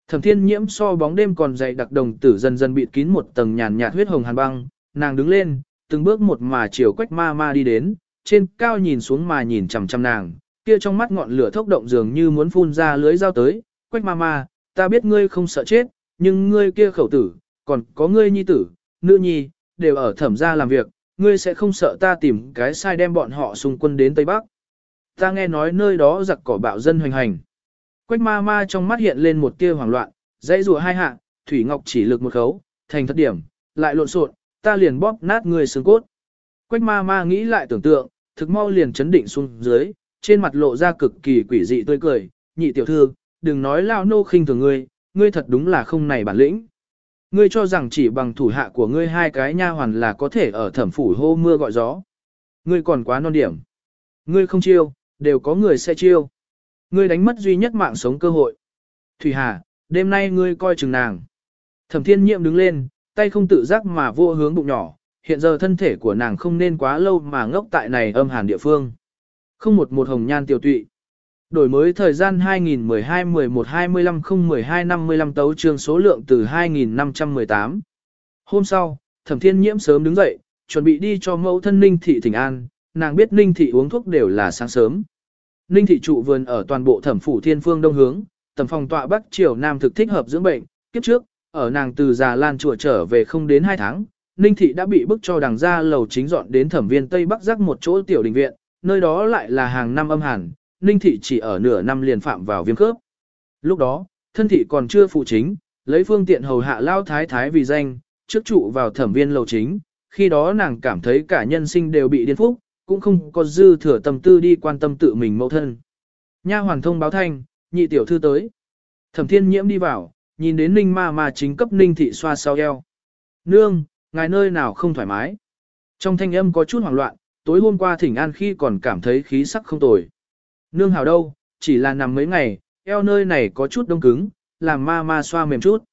S1: Thẩm thiên nhiễm so bóng đêm còn dày đặc đồng tử dần dần bịt kín một tầng nhàn nhạt huyết hồng hàn băng, nàng đứng lên, từng bước một mà chiều quách ma ma đi đến, trên cao nhìn xuống mà nhìn chằm chằm nàng, kia trong mắt ngọn lửa thốc động dường như muốn phun ra lưới dao tới, quách ma ma, ta biết ngươi không sợ chết, nhưng ngươi kia khẩu tử, còn có ngươi nhi tử, nữ nhi, đều ở thẩm gia làm việc, ngươi sẽ không sợ ta tìm cái sai đem bọn họ xung quân đến Tây Bắc. Ta nghe nói nơi đó giặc cỏ bạo dân hoành hành. Quách ma ma trong mắt hiện lên một tia hoảng loạn, dãy rùa hai hạ, Thủy Ngọc chỉ lực một khấu, thành thất điểm, lại lộn xộn, ta liền bóp nát người xương cốt. Quách ma ma nghĩ lại tưởng tượng, thực mau liền chấn định xuống dưới, trên mặt lộ ra cực kỳ quỷ dị tươi cười, nhị tiểu thư, đừng nói lao nô khinh thường ngươi, ngươi thật đúng là không này bản lĩnh. Ngươi cho rằng chỉ bằng thủ hạ của ngươi hai cái nha hoàn là có thể ở thẩm phủ hô mưa gọi gió. Ngươi còn quá non điểm. Ngươi không chiêu, đều có người sẽ chiêu. Ngươi đánh mất duy nhất mạng sống cơ hội. Thủy Hà, đêm nay ngươi coi chừng nàng. Thẩm thiên nhiệm đứng lên, tay không tự giác mà vô hướng bụng nhỏ, hiện giờ thân thể của nàng không nên quá lâu mà ngốc tại này âm hàn địa phương. Không một một hồng nhan tiểu tụy. Đổi mới thời gian 2012-11-25-012-55 tấu trương số lượng từ 2518. Hôm sau, thẩm thiên nhiễm sớm đứng dậy, chuẩn bị đi cho mẫu thân Ninh Thị Thịnh An, nàng biết Ninh Thị uống thuốc đều là sáng sớm. Ninh Thị trụ vườn ở toàn bộ thẩm phủ thiên phương đông hướng, tầm phòng tọa bắc triều nam thực thích hợp dưỡng bệnh, kiếp trước, ở nàng từ già lan chùa trở về không đến 2 tháng, Ninh Thị đã bị bức cho đằng ra lầu chính dọn đến thẩm viên Tây Bắc giác một chỗ tiểu đình viện, nơi đó lại là hàng năm âm hàn, Ninh Thị chỉ ở nửa năm liền phạm vào viêm khớp. Lúc đó, thân thị còn chưa phụ chính, lấy phương tiện hầu hạ lao thái thái vì danh, trước trụ vào thẩm viên lầu chính, khi đó nàng cảm thấy cả nhân sinh đều bị điên phúc, cũng không có dư thừa tâm tư đi quan tâm tự mình mẫu thân. Nha hoàn thông báo thanh, nhị tiểu thư tới. Thẩm thiên nhiễm đi vào, nhìn đến ninh ma ma chính cấp ninh thị xoa sau eo. Nương, ngài nơi nào không thoải mái. Trong thanh âm có chút hoảng loạn, tối hôm qua thỉnh an khi còn cảm thấy khí sắc không tồi. Nương hảo đâu, chỉ là nằm mấy ngày, eo nơi này có chút đông cứng, làm ma ma xoa mềm chút.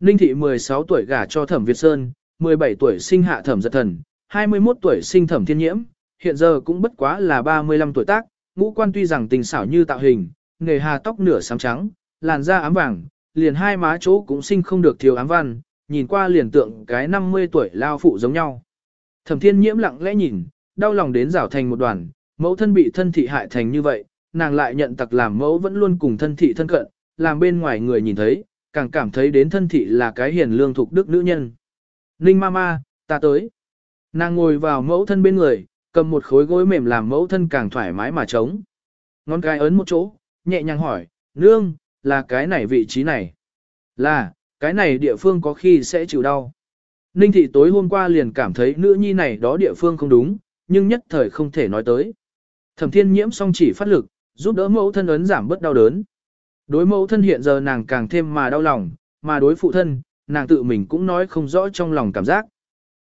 S1: Ninh thị 16 tuổi gả cho thẩm Việt Sơn, 17 tuổi sinh hạ thẩm giật thần, 21 tuổi sinh thẩm thiên nhiễm, hiện giờ cũng bất quá là 35 tuổi tác, ngũ quan tuy rằng tình xảo như tạo hình, nghề hà tóc nửa xám trắng, làn da ám vàng, liền hai má chỗ cũng sinh không được thiếu ám văn, nhìn qua liền tượng cái 50 tuổi lao phụ giống nhau. Thẩm thiên nhiễm lặng lẽ nhìn, đau lòng đến rảo thành một đoàn, mẫu thân bị thân thị hại thành như vậy, nàng lại nhận tặc làm mẫu vẫn luôn cùng thân thị thân cận, làm bên ngoài người nhìn thấy, càng cảm thấy đến thân thị là cái hiền lương thục đức nữ nhân. Ninh mama, ta tới. Nàng ngồi vào mẫu thân bên người, cầm một khối gối mềm làm mẫu thân càng thoải mái mà trống. Ngón cái ấn một chỗ, nhẹ nhàng hỏi, nương, là cái này vị trí này? Là, cái này địa phương có khi sẽ chịu đau. Ninh thị tối hôm qua liền cảm thấy nữ nhi này đó địa phương không đúng, nhưng nhất thời không thể nói tới. Thẩm thiên nhiễm song chỉ phát lực, giúp đỡ mẫu thân ấn giảm bớt đau đớn. Đối mẫu thân hiện giờ nàng càng thêm mà đau lòng, mà đối phụ thân, nàng tự mình cũng nói không rõ trong lòng cảm giác.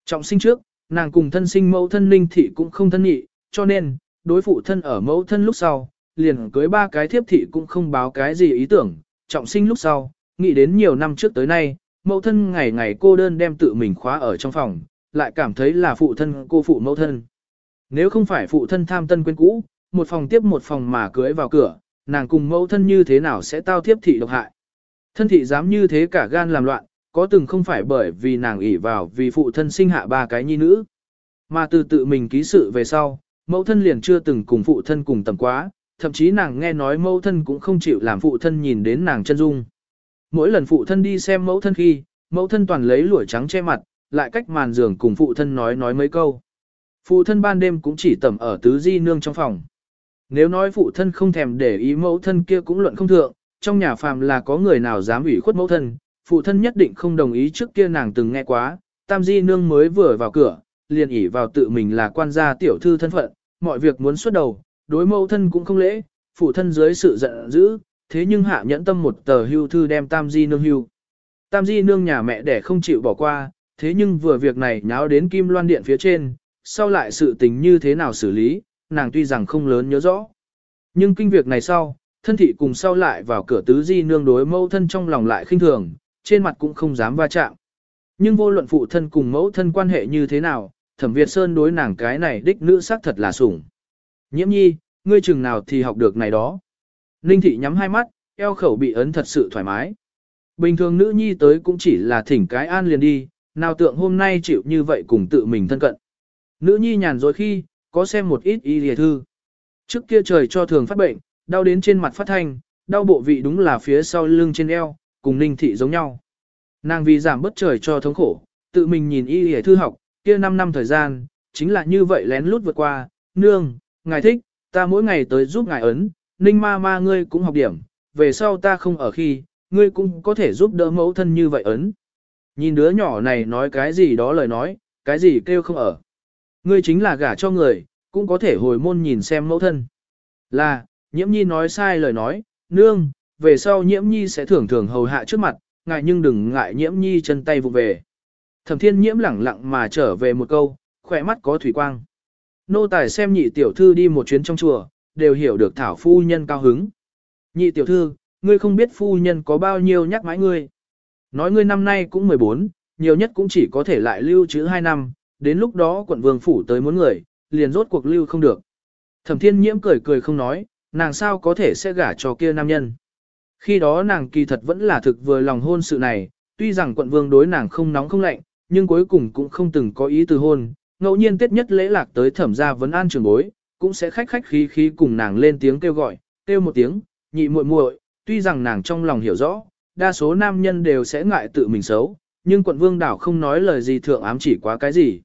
S1: Trọng sinh trước, nàng cùng thân sinh mẫu thân ninh thị cũng không thân nhị, cho nên, đối phụ thân ở mẫu thân lúc sau, liền cưới ba cái thiếp thị cũng không báo cái gì ý tưởng, trọng sinh lúc sau, nghĩ đến nhiều năm trước tới nay, mẫu thân ngày ngày cô đơn đem tự mình khóa ở trong phòng, lại cảm thấy là phụ thân cô phụ mẫu thân. Nếu không phải phụ thân tham tân quên cũ, một phòng tiếp một phòng mà cưới vào cửa, nàng cùng mẫu thân như thế nào sẽ tao thiếp thị độc hại. Thân thị dám như thế cả gan làm loạn, có từng không phải bởi vì nàng ỷ vào vì phụ thân sinh hạ ba cái nhi nữ. Mà từ tự mình ký sự về sau, mẫu thân liền chưa từng cùng phụ thân cùng tầm quá, thậm chí nàng nghe nói mẫu thân cũng không chịu làm phụ thân nhìn đến nàng chân dung. Mỗi lần phụ thân đi xem mẫu thân khi, mẫu thân toàn lấy lụa trắng che mặt, lại cách màn giường cùng phụ thân nói nói mấy câu. Phụ thân ban đêm cũng chỉ tầm ở tứ di nương trong phòng. Nếu nói phụ thân không thèm để ý mẫu thân kia cũng luận không thượng, trong nhà phàm là có người nào dám ủy khuất mẫu thân, phụ thân nhất định không đồng ý trước kia nàng từng nghe quá, tam di nương mới vừa vào cửa, liền ỉ vào tự mình là quan gia tiểu thư thân phận, mọi việc muốn xuất đầu, đối mẫu thân cũng không lễ, phụ thân dưới sự giận dữ, thế nhưng hạ nhẫn tâm một tờ hưu thư đem tam di nương hưu. Tam di nương nhà mẹ đẻ không chịu bỏ qua, thế nhưng vừa việc này nháo đến kim loan điện phía trên, sau lại sự tình như thế nào xử lý, nàng tuy rằng không lớn nhớ rõ. Nhưng kinh việc này sau, thân thị cùng sau lại vào cửa tứ di nương đối mẫu thân trong lòng lại khinh thường, trên mặt cũng không dám va chạm. Nhưng vô luận phụ thân cùng mẫu thân quan hệ như thế nào, thẩm Việt Sơn đối nàng cái này đích nữ sắc thật là sủng. Nhiễm nhi, ngươi chừng nào thì học được này đó. Ninh thị nhắm hai mắt, eo khẩu bị ấn thật sự thoải mái. Bình thường nữ nhi tới cũng chỉ là thỉnh cái an liền đi, nào tượng hôm nay chịu như vậy cùng tự mình thân cận. Nữ nhi nhàn rồi khi, có xem một ít y lìa thư. Trước kia trời cho thường phát bệnh, đau đến trên mặt phát thanh, đau bộ vị đúng là phía sau lưng trên eo, cùng ninh thị giống nhau. Nàng vì giảm bất trời cho thống khổ, tự mình nhìn y lìa thư học, kia 5 năm thời gian, chính là như vậy lén lút vượt qua, nương, ngài thích, ta mỗi ngày tới giúp ngài ấn, ninh ma ma ngươi cũng học điểm, về sau ta không ở khi, ngươi cũng có thể giúp đỡ mẫu thân như vậy ấn. Nhìn đứa nhỏ này nói cái gì đó lời nói, cái gì kêu không ở. Ngươi chính là gả cho người, cũng có thể hồi môn nhìn xem mẫu thân. Là, nhiễm nhi nói sai lời nói, nương, về sau nhiễm nhi sẽ thường thường hầu hạ trước mặt, ngại nhưng đừng ngại nhiễm nhi chân tay vụ về. Thẩm thiên nhiễm lẳng lặng mà trở về một câu, khỏe mắt có thủy quang. Nô tài xem nhị tiểu thư đi một chuyến trong chùa, đều hiểu được thảo phu nhân cao hứng. Nhị tiểu thư, ngươi không biết phu nhân có bao nhiêu nhắc mãi ngươi. Nói ngươi năm nay cũng 14, nhiều nhất cũng chỉ có thể lại lưu trữ 2 năm, đến lúc đó quận vương phủ tới muốn người, liền rốt cuộc lưu không được. Thẩm thiên nhiễm cười cười không nói, nàng sao có thể sẽ gả cho kia nam nhân. Khi đó nàng kỳ thật vẫn là thực vừa lòng hôn sự này, tuy rằng quận vương đối nàng không nóng không lạnh, nhưng cuối cùng cũng không từng có ý từ hôn, ngẫu nhiên tiết nhất lễ lạc tới thẩm gia vấn an trường bối, cũng sẽ khách khách khí khí cùng nàng lên tiếng kêu gọi, kêu một tiếng, nhị muội muội, tuy rằng nàng trong lòng hiểu rõ, đa số nam nhân đều sẽ ngại tự mình xấu, nhưng quận vương đảo không nói lời gì thượng ám chỉ quá cái gì.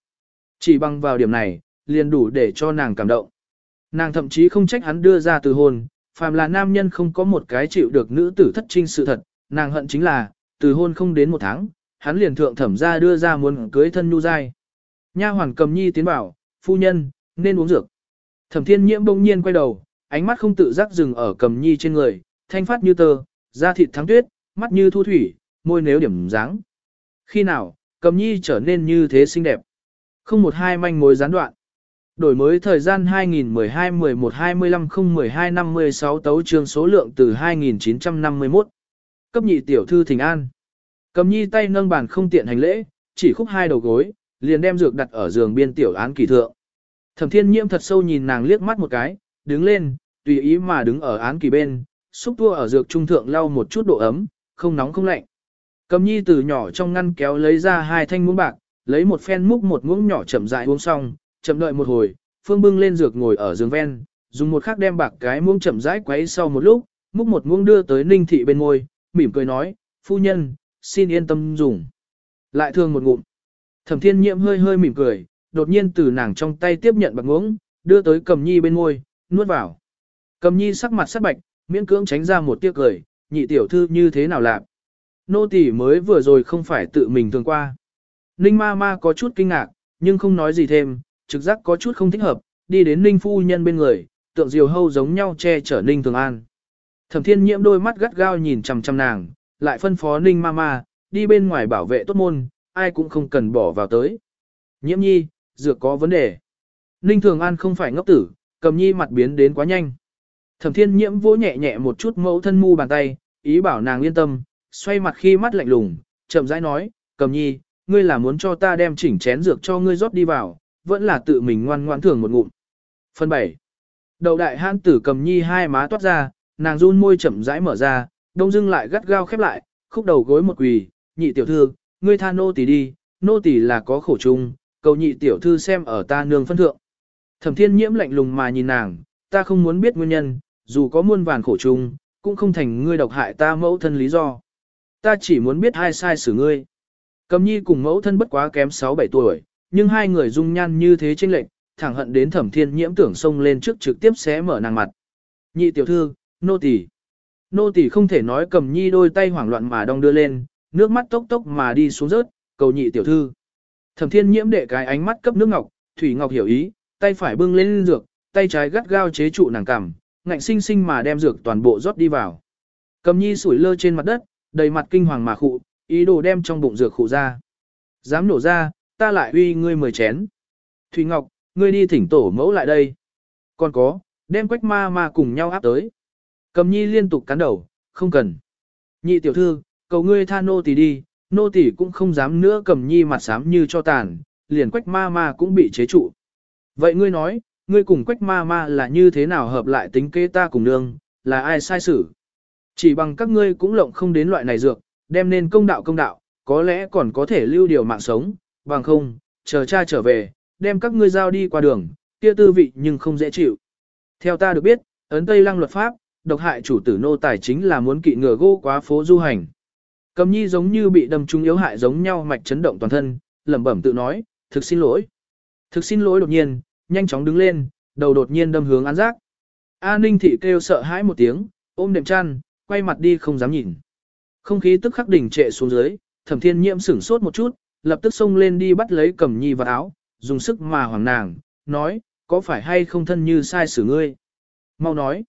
S1: Chỉ bằng vào điểm này, liền đủ để cho nàng cảm động. Nàng thậm chí không trách hắn đưa ra từ hôn, phàm là nam nhân không có một cái chịu được nữ tử thất trinh sự thật, nàng hận chính là, từ hôn không đến một tháng, hắn liền thượng thẩm ra đưa ra muốn cưới thân nhu dai. Nha hoàn cầm nhi tiến bảo, phu nhân, nên uống dược. Thẩm thiên nhiễm bỗng nhiên quay đầu, ánh mắt không tự giác dừng ở cầm nhi trên người, thanh phát như tơ, da thịt thắng tuyết, mắt như thu thủy, môi nếu điểm dáng. Khi nào, cầm nhi trở nên như thế xinh đẹp. Không một hai manh mối gián đoạn. Đổi mới thời gian 2012-11-25-012-56 tấu trương số lượng từ 2951. Cấp nhị tiểu thư thỉnh an. Cầm nhi tay nâng bàn không tiện hành lễ, chỉ khúc hai đầu gối, liền đem dược đặt ở giường biên tiểu án kỳ thượng. Thẩm thiên nhiễm thật sâu nhìn nàng liếc mắt một cái, đứng lên, tùy ý mà đứng ở án kỳ bên, xúc tua ở dược trung thượng lau một chút độ ấm, không nóng không lạnh. Cầm nhi từ nhỏ trong ngăn kéo lấy ra hai thanh muỗng bạc, lấy một phen múc một muỗng nhỏ chậm rãi uống xong, chậm đợi một hồi, phương bưng lên dược ngồi ở giường ven, dùng một khắc đem bạc cái muỗng chậm rãi quấy sau một lúc, múc một muỗng đưa tới ninh thị bên môi, mỉm cười nói, phu nhân, xin yên tâm dùng. Lại thương một ngụm. Thẩm thiên nhiễm hơi hơi mỉm cười, đột nhiên từ nàng trong tay tiếp nhận bạc muỗng, đưa tới cầm nhi bên môi, nuốt vào. Cầm nhi sắc mặt sắc bạch, miễn cưỡng tránh ra một tiếc cười, nhị tiểu thư như thế nào lạc. Nô tỳ mới vừa rồi không phải tự mình thường qua. Ninh ma ma có chút kinh ngạc, nhưng không nói gì thêm, trực giác có chút không thích hợp, đi đến Ninh phu nhân bên người, tượng diều hâu giống nhau che chở Ninh Thường An. Thẩm thiên nhiễm đôi mắt gắt gao nhìn chằm chằm nàng, lại phân phó Ninh ma ma, đi bên ngoài bảo vệ tốt môn, ai cũng không cần bỏ vào tới. Nhiễm nhi, dược có vấn đề. Ninh Thường An không phải ngốc tử, cầm nhi mặt biến đến quá nhanh. Thẩm thiên nhiễm vỗ nhẹ nhẹ một chút mẫu thân mu bàn tay, ý bảo nàng yên tâm, xoay mặt khi mắt lạnh lùng, chậm rãi nói, cầm nhi, ngươi là muốn cho ta đem chỉnh chén dược cho ngươi rót đi vào, vẫn là tự mình ngoan ngoãn thường một ngụm. Phần 7. Đầu đại hãn tử cầm nhi hai má toát ra, nàng run môi chậm rãi mở ra, đông dưng lại gắt gao khép lại, khúc đầu gối một quỳ, nhị tiểu thư, ngươi tha nô tỳ đi, nô tỳ là có khổ chung, cầu nhị tiểu thư xem ở ta nương phân thượng. Thẩm thiên nhiễm lạnh lùng mà nhìn nàng, ta không muốn biết nguyên nhân, dù có muôn vàn khổ chung, cũng không thành ngươi độc hại ta mẫu thân lý do. Ta chỉ muốn biết hai sai xử ngươi. Cầm nhi cùng mẫu thân bất quá kém 6-7 tuổi, nhưng hai người dung nhan như thế chênh lệch, thẳng hận đến thẩm thiên nhiễm tưởng xông lên trước trực tiếp xé mở nàng mặt. Nhị tiểu thư, nô tỳ, Nô tỳ không thể nói cầm nhi đôi tay hoảng loạn mà đong đưa lên, nước mắt tốc tốc mà đi xuống rớt, cầu nhị tiểu thư. Thẩm thiên nhiễm đệ cái ánh mắt cấp nước ngọc, Thủy Ngọc hiểu ý, tay phải bưng lên dược, tay trái gắt gao chế trụ nàng cằm, ngạnh sinh sinh mà đem dược toàn bộ rót đi vào. Cầm nhi sủi lơ trên mặt đất, đầy mặt kinh hoàng mà khụ, ý đồ đem trong bụng dược khụ ra. Dám nổ ra, ta lại uy ngươi mời chén. Thủy Ngọc, ngươi đi thỉnh tổ mẫu lại đây. Còn có, đem quách ma ma cùng nhau áp tới. Cầm nhi liên tục cắn đầu, không cần. Nhị tiểu thư, cầu ngươi tha nô tỳ đi, nô tỳ cũng không dám nữa cầm nhi mặt xám như cho tàn, liền quách ma ma cũng bị chế trụ. Vậy ngươi nói, ngươi cùng quách ma ma là như thế nào hợp lại tính kế ta cùng nương, là ai sai xử? Chỉ bằng các ngươi cũng lộng không đến loại này dược, đem nên công đạo công đạo, có lẽ còn có thể lưu điều mạng sống, bằng không, chờ cha trở về, đem các ngươi giao đi qua đường, kia tư vị nhưng không dễ chịu. Theo ta được biết, ấn Tây Lăng luật pháp, độc hại chủ tử nô tài chính là muốn kỵ ngừa gỗ quá phố du hành. Cầm nhi giống như bị đâm trúng yếu hại giống nhau mạch chấn động toàn thân, lẩm bẩm tự nói, thực xin lỗi. Thực xin lỗi đột nhiên, nhanh chóng đứng lên, đầu đột nhiên đâm hướng án giác. A Ninh thị kêu sợ hãi một tiếng, ôm đệm chăn, quay mặt đi không dám nhìn. Không khí tức khắc đỉnh trệ xuống dưới, thẩm thiên nhiễm sửng sốt một chút, lập tức xông lên đi bắt lấy cầm nhi vào áo, dùng sức mà hoàng nàng, nói, có phải hay không thân như sai xử ngươi? Mau nói.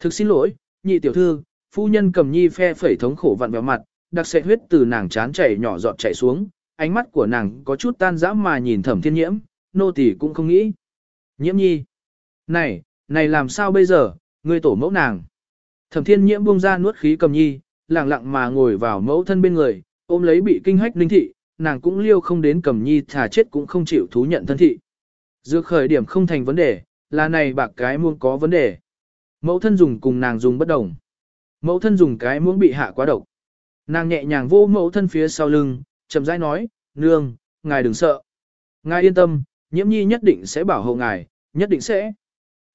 S1: Thực xin lỗi, nhị tiểu thư, phu nhân cầm nhi phe phẩy thống khổ vặn vẹo mặt, đặc sệ huyết từ nàng chán chảy nhỏ giọt chảy xuống, ánh mắt của nàng có chút tan dã mà nhìn thẩm thiên nhiễm, nô tỳ cũng không nghĩ. Nhiễm nhi. Này, này làm sao bây giờ, ngươi tổ mẫu nàng. Thẩm thiên nhiễm buông ra nuốt khí cầm nhi, lặng lặng mà ngồi vào mẫu thân bên người, ôm lấy bị kinh hách linh thị, nàng cũng liêu không đến cầm nhi thà chết cũng không chịu thú nhận thân thị. Dược khởi điểm không thành vấn đề, là này bạc cái muông có vấn đề. Mẫu thân dùng cùng nàng dùng bất đồng. Mẫu thân dùng cái muỗng bị hạ quá độc. Nàng nhẹ nhàng vô mẫu thân phía sau lưng, chậm rãi nói, nương, ngài đừng sợ. Ngài yên tâm, nhiễm nhi nhất định sẽ bảo hộ ngài, nhất định sẽ.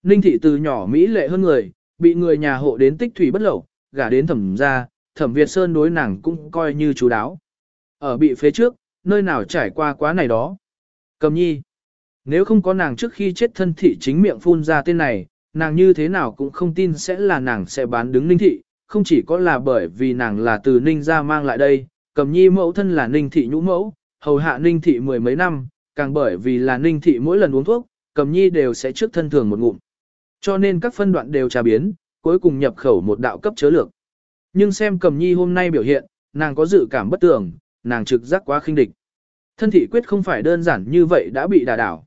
S1: Ninh thị từ nhỏ Mỹ lệ hơn người, bị người nhà hộ đến tích thủy bất lậu, gả đến thẩm gia, thẩm Việt Sơn đối nàng cũng coi như chú đáo. Ở bị phế trước, nơi nào trải qua quá này đó. Cầm nhi. Nếu không có nàng trước khi chết thân thị chính miệng phun ra tên này, nàng như thế nào cũng không tin sẽ là nàng sẽ bán đứng ninh thị, không chỉ có là bởi vì nàng là từ ninh ra mang lại đây, cầm nhi mẫu thân là ninh thị nhũ mẫu, hầu hạ ninh thị mười mấy năm, càng bởi vì là ninh thị mỗi lần uống thuốc, cầm nhi đều sẽ trước thân thường một ngụm. Cho nên các phân đoạn đều trà biến, cuối cùng nhập khẩu một đạo cấp chớ lược. Nhưng xem cầm nhi hôm nay biểu hiện, nàng có dự cảm bất tường, nàng trực giác quá khinh địch. Thân thị quyết không phải đơn giản như vậy đã bị đả đảo.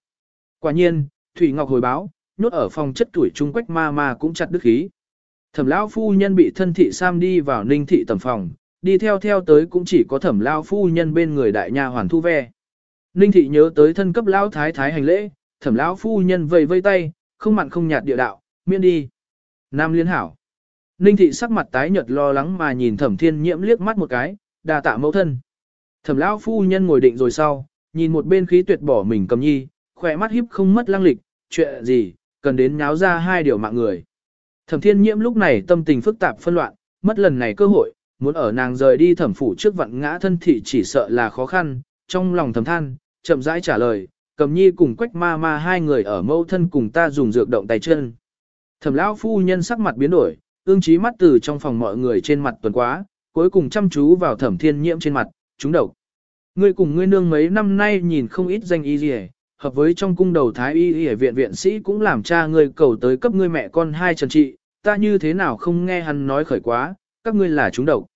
S1: Quả nhiên, Thủy Ngọc hồi báo, nhốt ở phòng chất tuổi trung quách ma ma cũng chặt đứt khí. Thẩm lão phu nhân bị thân thị Sam đi vào ninh thị tầm phòng, đi theo theo tới cũng chỉ có thẩm lão phu nhân bên người đại nha hoàn thu ve. Ninh thị nhớ tới thân cấp lão thái thái hành lễ, thẩm lão phu nhân vây vây tay, không mặn không nhạt địa đạo, miễn đi. Nam liên hảo. Ninh thị sắc mặt tái nhợt lo lắng mà nhìn thẩm thiên nhiễm liếc mắt một cái, đà tạ mẫu thân. Thẩm lão phu nhân ngồi định rồi sau, nhìn một bên khí tuyệt bỏ mình cầm nhi, khỏe mắt híp không mất lăng lịch, chuyện gì, cần đến nháo ra hai điều mạng người. Thẩm thiên nhiễm lúc này tâm tình phức tạp phân loạn, mất lần này cơ hội, muốn ở nàng rời đi thẩm phủ trước vặn ngã thân thị chỉ sợ là khó khăn, trong lòng thầm than, chậm rãi trả lời, cầm nhi cùng quách ma ma hai người ở mâu thân cùng ta dùng dược động tay chân. Thẩm lão phu nhân sắc mặt biến đổi, ương trí mắt từ trong phòng mọi người trên mặt tuần quá, cuối cùng chăm chú vào thẩm thiên nhiễm trên mặt, chúng độc. Ngươi cùng ngươi nương mấy năm nay nhìn không ít danh y gì hợp với trong cung đầu thái y y viện viện sĩ cũng làm cha ngươi cầu tới cấp ngươi mẹ con hai trần trị, ta như thế nào không nghe hắn nói khởi quá, các ngươi là chúng độc.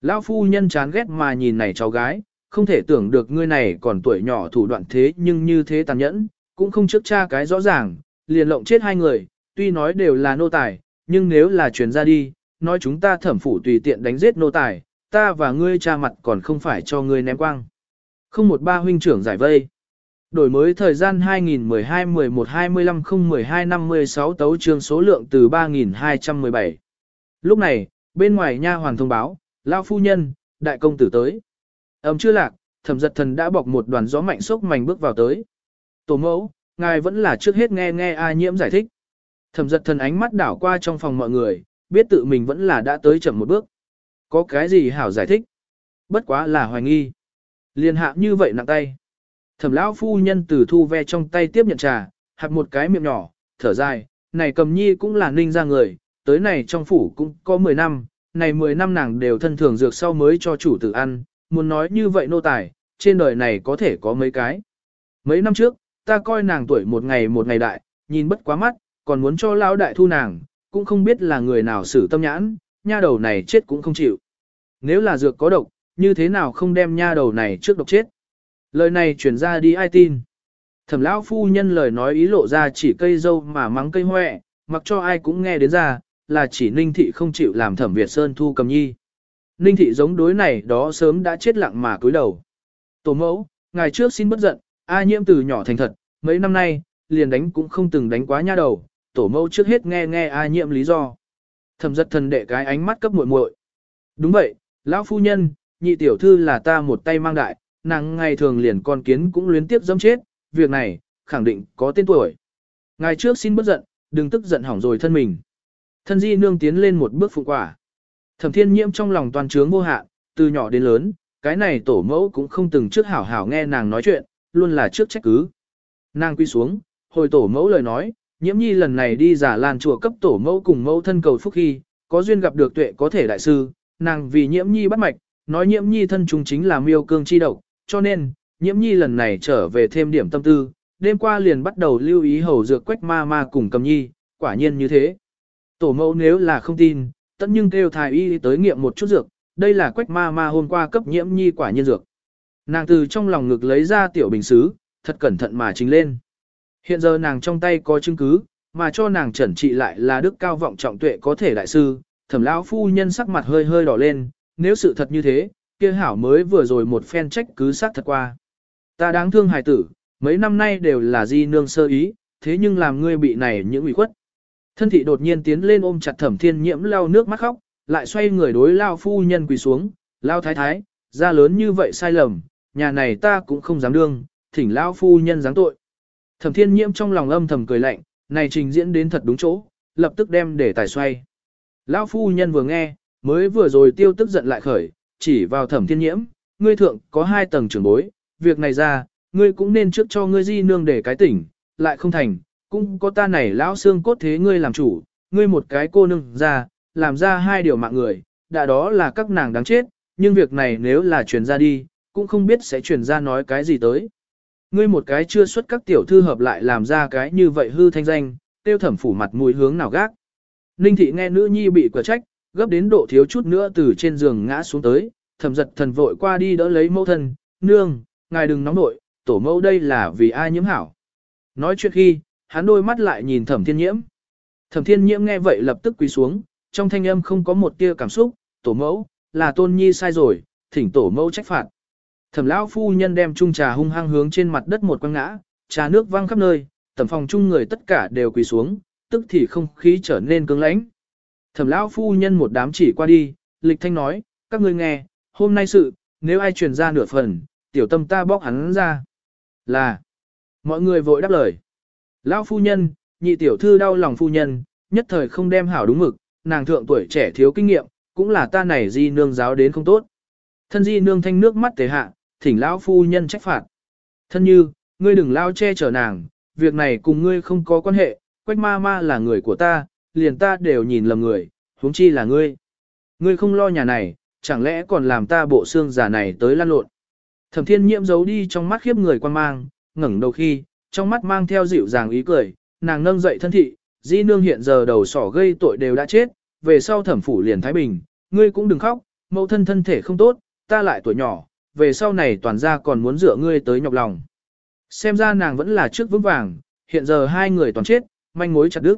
S1: Lão phu nhân chán ghét mà nhìn này cháu gái, không thể tưởng được ngươi này còn tuổi nhỏ thủ đoạn thế nhưng như thế tàn nhẫn, cũng không trước cha cái rõ ràng, liền lộng chết hai người, tuy nói đều là nô tài, nhưng nếu là truyền ra đi, nói chúng ta thẩm phủ tùy tiện đánh giết nô tài, ta và ngươi cha mặt còn không phải cho ngươi ném quang. Không một ba huynh trưởng giải vây. Đổi mới thời gian 2012-11-25-012-56 tấu trương số lượng từ 3217. Lúc này, bên ngoài nha hoàn thông báo, lao phu nhân, đại công tử tới. Ấm chưa lạc, thẩm giật thần đã bọc một đoàn gió mạnh sốc mảnh bước vào tới. Tổ mẫu, ngài vẫn là trước hết nghe nghe A nhiễm giải thích. Thẩm giật thần ánh mắt đảo qua trong phòng mọi người, biết tự mình vẫn là đã tới chậm một bước. Có cái gì hảo giải thích? Bất quá là hoài nghi. Liên hạ như vậy nặng tay. Thẩm lão phu nhân từ thu ve trong tay tiếp nhận trà, hạt một cái miệng nhỏ, thở dài, này cầm nhi cũng là ninh ra người, tới này trong phủ cũng có 10 năm, này 10 năm nàng đều thân thường dược sau mới cho chủ tử ăn, muốn nói như vậy nô tài, trên đời này có thể có mấy cái. Mấy năm trước, ta coi nàng tuổi một ngày một ngày đại, nhìn bất quá mắt, còn muốn cho lão đại thu nàng, cũng không biết là người nào xử tâm nhãn, nha đầu này chết cũng không chịu. Nếu là dược có độc, như thế nào không đem nha đầu này trước độc chết. Lời này chuyển ra đi ai tin. Thẩm lão phu nhân lời nói ý lộ ra chỉ cây dâu mà mắng cây hoẹ, mặc cho ai cũng nghe đến ra, là chỉ Ninh Thị không chịu làm thẩm Việt Sơn thu cầm nhi. Ninh Thị giống đối này đó sớm đã chết lặng mà cúi đầu. Tổ mẫu, ngày trước xin bất giận, A nhiễm từ nhỏ thành thật, mấy năm nay, liền đánh cũng không từng đánh quá nha đầu, tổ mẫu trước hết nghe nghe A nhiễm lý do. Thẩm giật thần đệ cái ánh mắt cấp muội muội. Đúng vậy, lão phu nhân, nhị tiểu thư là ta một tay mang đại, nàng ngày thường liền con kiến cũng luyến tiếp dâm chết, việc này, khẳng định có tên tuổi. Ngày trước xin bất giận, đừng tức giận hỏng rồi thân mình. Thân di nương tiến lên một bước phụ quả. Thẩm thiên nhiễm trong lòng toàn trướng vô hạn, từ nhỏ đến lớn, cái này tổ mẫu cũng không từng trước hảo hảo nghe nàng nói chuyện, luôn là trước trách cứ. Nàng quy xuống, hồi tổ mẫu lời nói, nhiễm nhi lần này đi giả lan chùa cấp tổ mẫu cùng mẫu thân cầu phúc khi, có duyên gặp được tuệ có thể đại sư, nàng vì nhiễm nhi bắt mạch, nói nhiễm nhi thân chúng chính là miêu cương chi độc, cho nên, nhiễm nhi lần này trở về thêm điểm tâm tư, đêm qua liền bắt đầu lưu ý hầu dược quách ma ma cùng cầm nhi, quả nhiên như thế. Tổ mẫu nếu là không tin, tất nhưng kêu thái y tới nghiệm một chút dược, đây là quách ma ma hôm qua cấp nhiễm nhi quả nhiên dược. Nàng từ trong lòng ngực lấy ra tiểu bình xứ, thật cẩn thận mà trình lên. Hiện giờ nàng trong tay có chứng cứ, mà cho nàng chẩn trị lại là đức cao vọng trọng tuệ có thể đại sư, thẩm lão phu nhân sắc mặt hơi hơi đỏ lên, nếu sự thật như thế, kia hảo mới vừa rồi một phen trách cứ sát thật qua. Ta đáng thương hài tử, mấy năm nay đều là di nương sơ ý, thế nhưng làm ngươi bị này những ủy khuất. Thân thị đột nhiên tiến lên ôm chặt thẩm thiên nhiễm lau nước mắt khóc, lại xoay người đối lao phu nhân quỳ xuống, lao thái thái, ra lớn như vậy sai lầm, nhà này ta cũng không dám đương, thỉnh lao phu nhân giáng tội. Thẩm thiên nhiễm trong lòng âm thầm cười lạnh, này trình diễn đến thật đúng chỗ, lập tức đem để tài xoay. Lão phu nhân vừa nghe, mới vừa rồi tiêu tức giận lại khởi, chỉ vào thẩm thiên nhiễm, ngươi thượng có hai tầng trưởng bối, việc này ra, ngươi cũng nên trước cho ngươi di nương để cái tỉnh, lại không thành, cũng có ta này lão xương cốt thế ngươi làm chủ, ngươi một cái cô nương ra, làm ra hai điều mạng người, đã đó là các nàng đáng chết, nhưng việc này nếu là truyền ra đi, cũng không biết sẽ truyền ra nói cái gì tới. Ngươi một cái chưa xuất các tiểu thư hợp lại làm ra cái như vậy hư thanh danh, tiêu thẩm phủ mặt mũi hướng nào gác. Ninh thị nghe nữ nhi bị quả trách, gấp đến độ thiếu chút nữa từ trên giường ngã xuống tới, thẩm giật thần vội qua đi đỡ lấy mẫu thân, nương, ngài đừng nóng nội, tổ mẫu đây là vì ai nhiễm hảo. Nói chuyện khi, hắn đôi mắt lại nhìn thẩm thiên nhiễm. Thẩm thiên nhiễm nghe vậy lập tức quỳ xuống, trong thanh âm không có một tia cảm xúc, tổ mẫu, là tôn nhi sai rồi, thỉnh tổ mẫu trách phạt. Thẩm lão phu nhân đem chung trà hung hăng hướng trên mặt đất một quăng ngã, trà nước văng khắp nơi, tầm phòng chung người tất cả đều quỳ xuống, tức thì không khí trở nên cứng lãnh. Thẩm lão phu nhân một đám chỉ qua đi, lịch thanh nói, các ngươi nghe, hôm nay sự, nếu ai truyền ra nửa phần, tiểu tâm ta bóc hắn ra. Là, mọi người vội đáp lời. Lão phu nhân, nhị tiểu thư đau lòng phu nhân, nhất thời không đem hảo đúng mực, nàng thượng tuổi trẻ thiếu kinh nghiệm, cũng là ta này di nương giáo đến không tốt. Thân di nương thanh nước mắt tế hạ, thỉnh lão phu nhân trách phạt. Thân như, ngươi đừng lao che chở nàng, việc này cùng ngươi không có quan hệ, quách ma ma là người của ta, liền ta đều nhìn lầm người, huống chi là ngươi. Ngươi không lo nhà này, chẳng lẽ còn làm ta bộ xương giả này tới lan lộn. Thẩm thiên nhiễm giấu đi trong mắt khiếp người quan mang, ngẩng đầu khi, trong mắt mang theo dịu dàng ý cười, nàng nâng dậy thân thị, di nương hiện giờ đầu sỏ gây tội đều đã chết, về sau thẩm phủ liền Thái Bình, ngươi cũng đừng khóc, mẫu thân thân thể không tốt, ta lại tuổi nhỏ, về sau này toàn ra còn muốn dựa ngươi tới nhọc lòng. Xem ra nàng vẫn là trước vững vàng, hiện giờ hai người toàn chết, manh mối chặt đứt.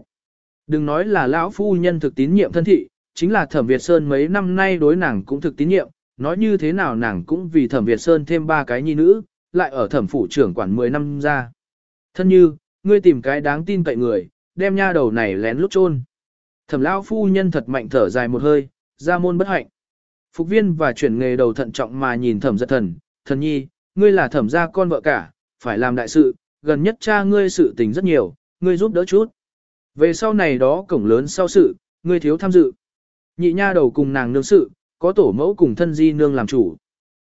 S1: Đừng nói là lão phu nhân thực tín nhiệm thân thị, chính là thẩm Việt Sơn mấy năm nay đối nàng cũng thực tín nhiệm, nói như thế nào nàng cũng vì thẩm Việt Sơn thêm ba cái nhi nữ, lại ở thẩm phủ trưởng quản 10 năm ra. Thân như, ngươi tìm cái đáng tin cậy người, đem nha đầu này lén lút chôn. Thẩm lão phu nhân thật mạnh thở dài một hơi, ra môn bất hạnh. Phục viên và chuyển nghề đầu thận trọng mà nhìn thẩm giật thần, thần nhi, ngươi là thẩm gia con vợ cả, phải làm đại sự, gần nhất cha ngươi sự tình rất nhiều, ngươi giúp đỡ chút. Về sau này đó cổng lớn sau sự, ngươi thiếu tham dự. Nhị nha đầu cùng nàng nương sự, có tổ mẫu cùng thân di nương làm chủ.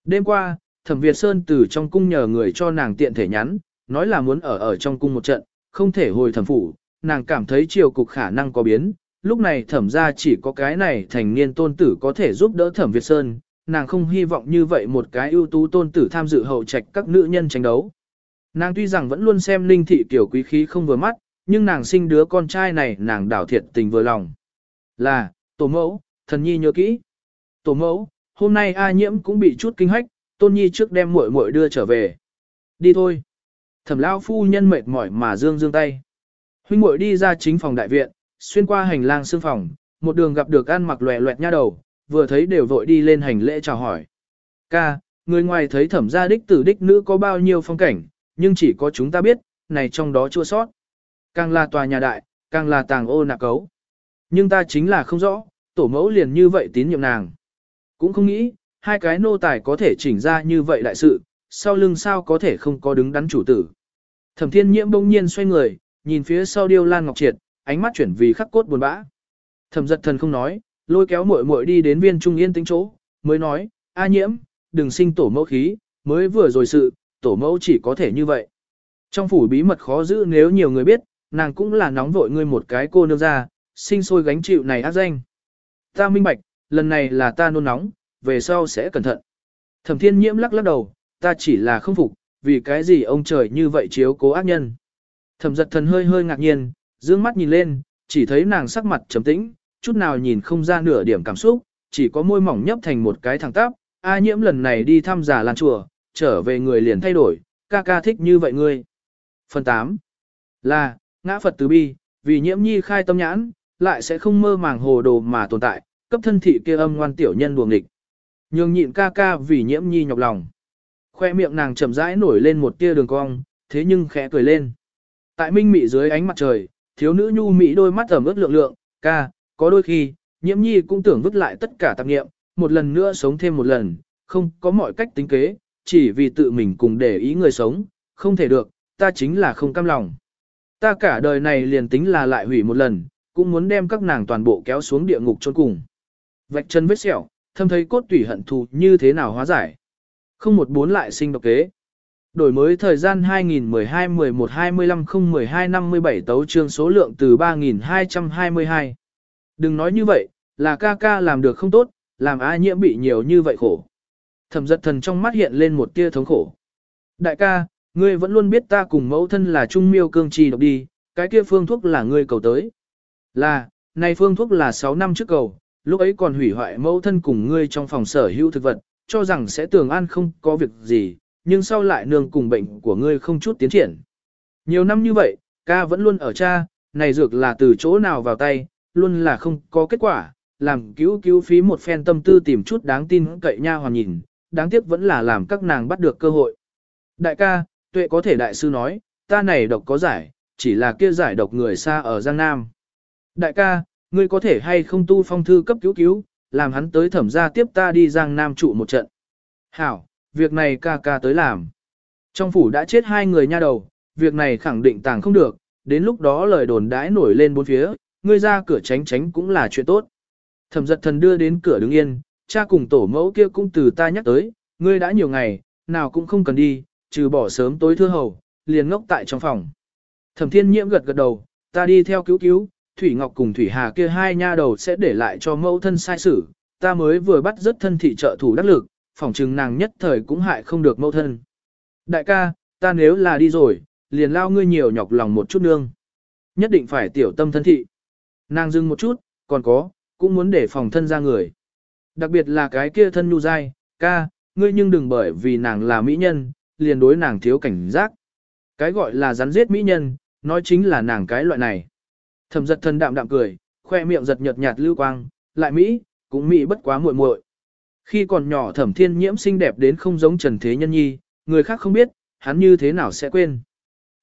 S1: Đêm qua, thẩm Việt Sơn từ trong cung nhờ người cho nàng tiện thể nhắn, nói là muốn ở ở trong cung một trận, không thể hồi thẩm phủ, nàng cảm thấy triều cục khả năng có biến, lúc này thẩm ra chỉ có cái này thành niên tôn tử có thể giúp đỡ thẩm Việt Sơn, nàng không hy vọng như vậy một cái ưu tú tôn tử tham dự hậu trạch các nữ nhân tranh đấu. Nàng tuy rằng vẫn luôn xem linh thị tiểu quý khí không vừa mắt, nhưng nàng sinh đứa con trai này nàng đảo thiệt tình vừa lòng. Là, tổ mẫu, thần nhi nhớ kỹ. Tổ mẫu, hôm nay A nhiễm cũng bị chút kinh hách, tôn nhi trước đem muội muội đưa trở về. Đi thôi. Thẩm lão phu nhân mệt mỏi mà dương dương tay. Huynh muội đi ra chính phòng đại viện, xuyên qua hành lang xương phòng, một đường gặp được ăn mặc loẹ loẹt nha đầu, vừa thấy đều vội đi lên hành lễ chào hỏi. Ca, người ngoài thấy thẩm gia đích tử đích nữ có bao nhiêu phong cảnh, nhưng chỉ có chúng ta biết, này trong đó chua sót. Càng là tòa nhà đại, càng là tàng ô nạc cấu. Nhưng ta chính là không rõ, tổ mẫu liền như vậy tín nhiệm nàng. Cũng không nghĩ, hai cái nô tài có thể chỉnh ra như vậy đại sự, sau lưng sao có thể không có đứng đắn chủ tử. Thẩm thiên nhiễm bỗng nhiên xoay người, nhìn phía sau điêu lan ngọc triệt, ánh mắt chuyển vì khắc cốt buồn bã. Thẩm giật thần không nói, lôi kéo muội muội đi đến viên trung yên tĩnh chỗ, mới nói, a nhiễm, đừng sinh tổ mẫu khí, mới vừa rồi sự, tổ mẫu chỉ có thể như vậy. Trong phủ bí mật khó giữ nếu nhiều người biết, nàng cũng là nóng vội ngươi một cái cô nương ra, sinh sôi gánh chịu này ác danh. Ta minh bạch, lần này là ta nôn nóng, về sau sẽ cẩn thận. Thẩm thiên nhiễm lắc lắc đầu, ta chỉ là không phục, vì cái gì ông trời như vậy chiếu cố ác nhân. Thẩm giật thần hơi hơi ngạc nhiên, dương mắt nhìn lên, chỉ thấy nàng sắc mặt trầm tĩnh, chút nào nhìn không ra nửa điểm cảm xúc, chỉ có môi mỏng nhấp thành một cái thẳng tắp. A nhiễm lần này đi thăm giả lan chùa, trở về người liền thay đổi, ca ca thích như vậy ngươi. Phần 8. Là, ngã Phật từ bi, vì nhiễm nhi khai tâm nhãn, lại sẽ không mơ màng hồ đồ mà tồn tại, cấp thân thị kia âm ngoan tiểu nhân buồng địch. Nhường nhịn ca ca vì nhiễm nhi nhọc lòng. Khoe miệng nàng chậm rãi nổi lên một tia đường cong, thế nhưng khẽ cười lên. Tại minh mị dưới ánh mặt trời, thiếu nữ nhu mỹ đôi mắt ẩm ướt lượng lượng, ca, có đôi khi, nhiễm nhi cũng tưởng vứt lại tất cả tạp nghiệm, một lần nữa sống thêm một lần, không có mọi cách tính kế, chỉ vì tự mình cùng để ý người sống, không thể được, ta chính là không cam lòng. Ta cả đời này liền tính là lại hủy một lần, cũng muốn đem các nàng toàn bộ kéo xuống địa ngục chôn cùng. Vạch chân vết sẹo, thâm thấy cốt tủy hận thù như thế nào hóa giải. Không một bốn lại sinh độc kế. Đổi mới thời gian 2012-11-25-012-57 tấu trương số lượng từ 3222. Đừng nói như vậy, là ca ca làm được không tốt, làm ai nhiễm bị nhiều như vậy khổ. Thẩm giật thần trong mắt hiện lên một tia thống khổ. Đại ca, ngươi vẫn luôn biết ta cùng mẫu thân là trung miêu cương trì độc đi, cái kia phương thuốc là ngươi cầu tới. Là, này phương thuốc là 6 năm trước cầu, lúc ấy còn hủy hoại mẫu thân cùng ngươi trong phòng sở hữu thực vật, cho rằng sẽ tường an không có việc gì, nhưng sau lại nương cùng bệnh của ngươi không chút tiến triển. Nhiều năm như vậy, ca vẫn luôn ở cha, này dược là từ chỗ nào vào tay, luôn là không có kết quả, làm cứu cứu phí một phen tâm tư tìm chút đáng tin cậy nha hoàn nhìn, đáng tiếc vẫn là làm các nàng bắt được cơ hội. Đại ca, tuệ có thể đại sư nói, ta này độc có giải, chỉ là kia giải độc người xa ở Giang Nam. Đại ca, ngươi có thể hay không tu phong thư cấp cứu cứu, làm hắn tới thẩm gia tiếp ta đi Giang Nam trụ một trận. Hảo, việc này ca ca tới làm. Trong phủ đã chết hai người nha đầu, việc này khẳng định tàng không được, đến lúc đó lời đồn đãi nổi lên bốn phía, ngươi ra cửa tránh tránh cũng là chuyện tốt. Thẩm giật thần đưa đến cửa đứng yên, cha cùng tổ mẫu kia cũng từ ta nhắc tới, ngươi đã nhiều ngày, nào cũng không cần đi, trừ bỏ sớm tối thưa hầu, liền ngốc tại trong phòng. Thẩm thiên nhiễm gật gật đầu, ta đi theo cứu cứu, Thủy Ngọc cùng Thủy Hà kia hai nha đầu sẽ để lại cho mẫu thân sai sử, ta mới vừa bắt rất thân thị trợ thủ đắc lực, phòng chừng nàng nhất thời cũng hại không được mẫu thân. Đại ca, ta nếu là đi rồi, liền lao ngươi nhiều nhọc lòng một chút nương. Nhất định phải tiểu tâm thân thị. Nàng dừng một chút, còn có, cũng muốn để phòng thân ra người. Đặc biệt là cái kia thân nhu dai, ca, ngươi nhưng đừng bởi vì nàng là mỹ nhân, liền đối nàng thiếu cảnh giác. Cái gọi là rắn giết mỹ nhân, nói chính là nàng cái loại này. Thẩm giật thân đạm đạm cười, khoe miệng giật nhợt nhạt lưu quang, lại mỹ, cũng mỹ bất quá muội muội. Khi còn nhỏ thẩm thiên nhiễm xinh đẹp đến không giống trần thế nhân nhi, người khác không biết, hắn như thế nào sẽ quên.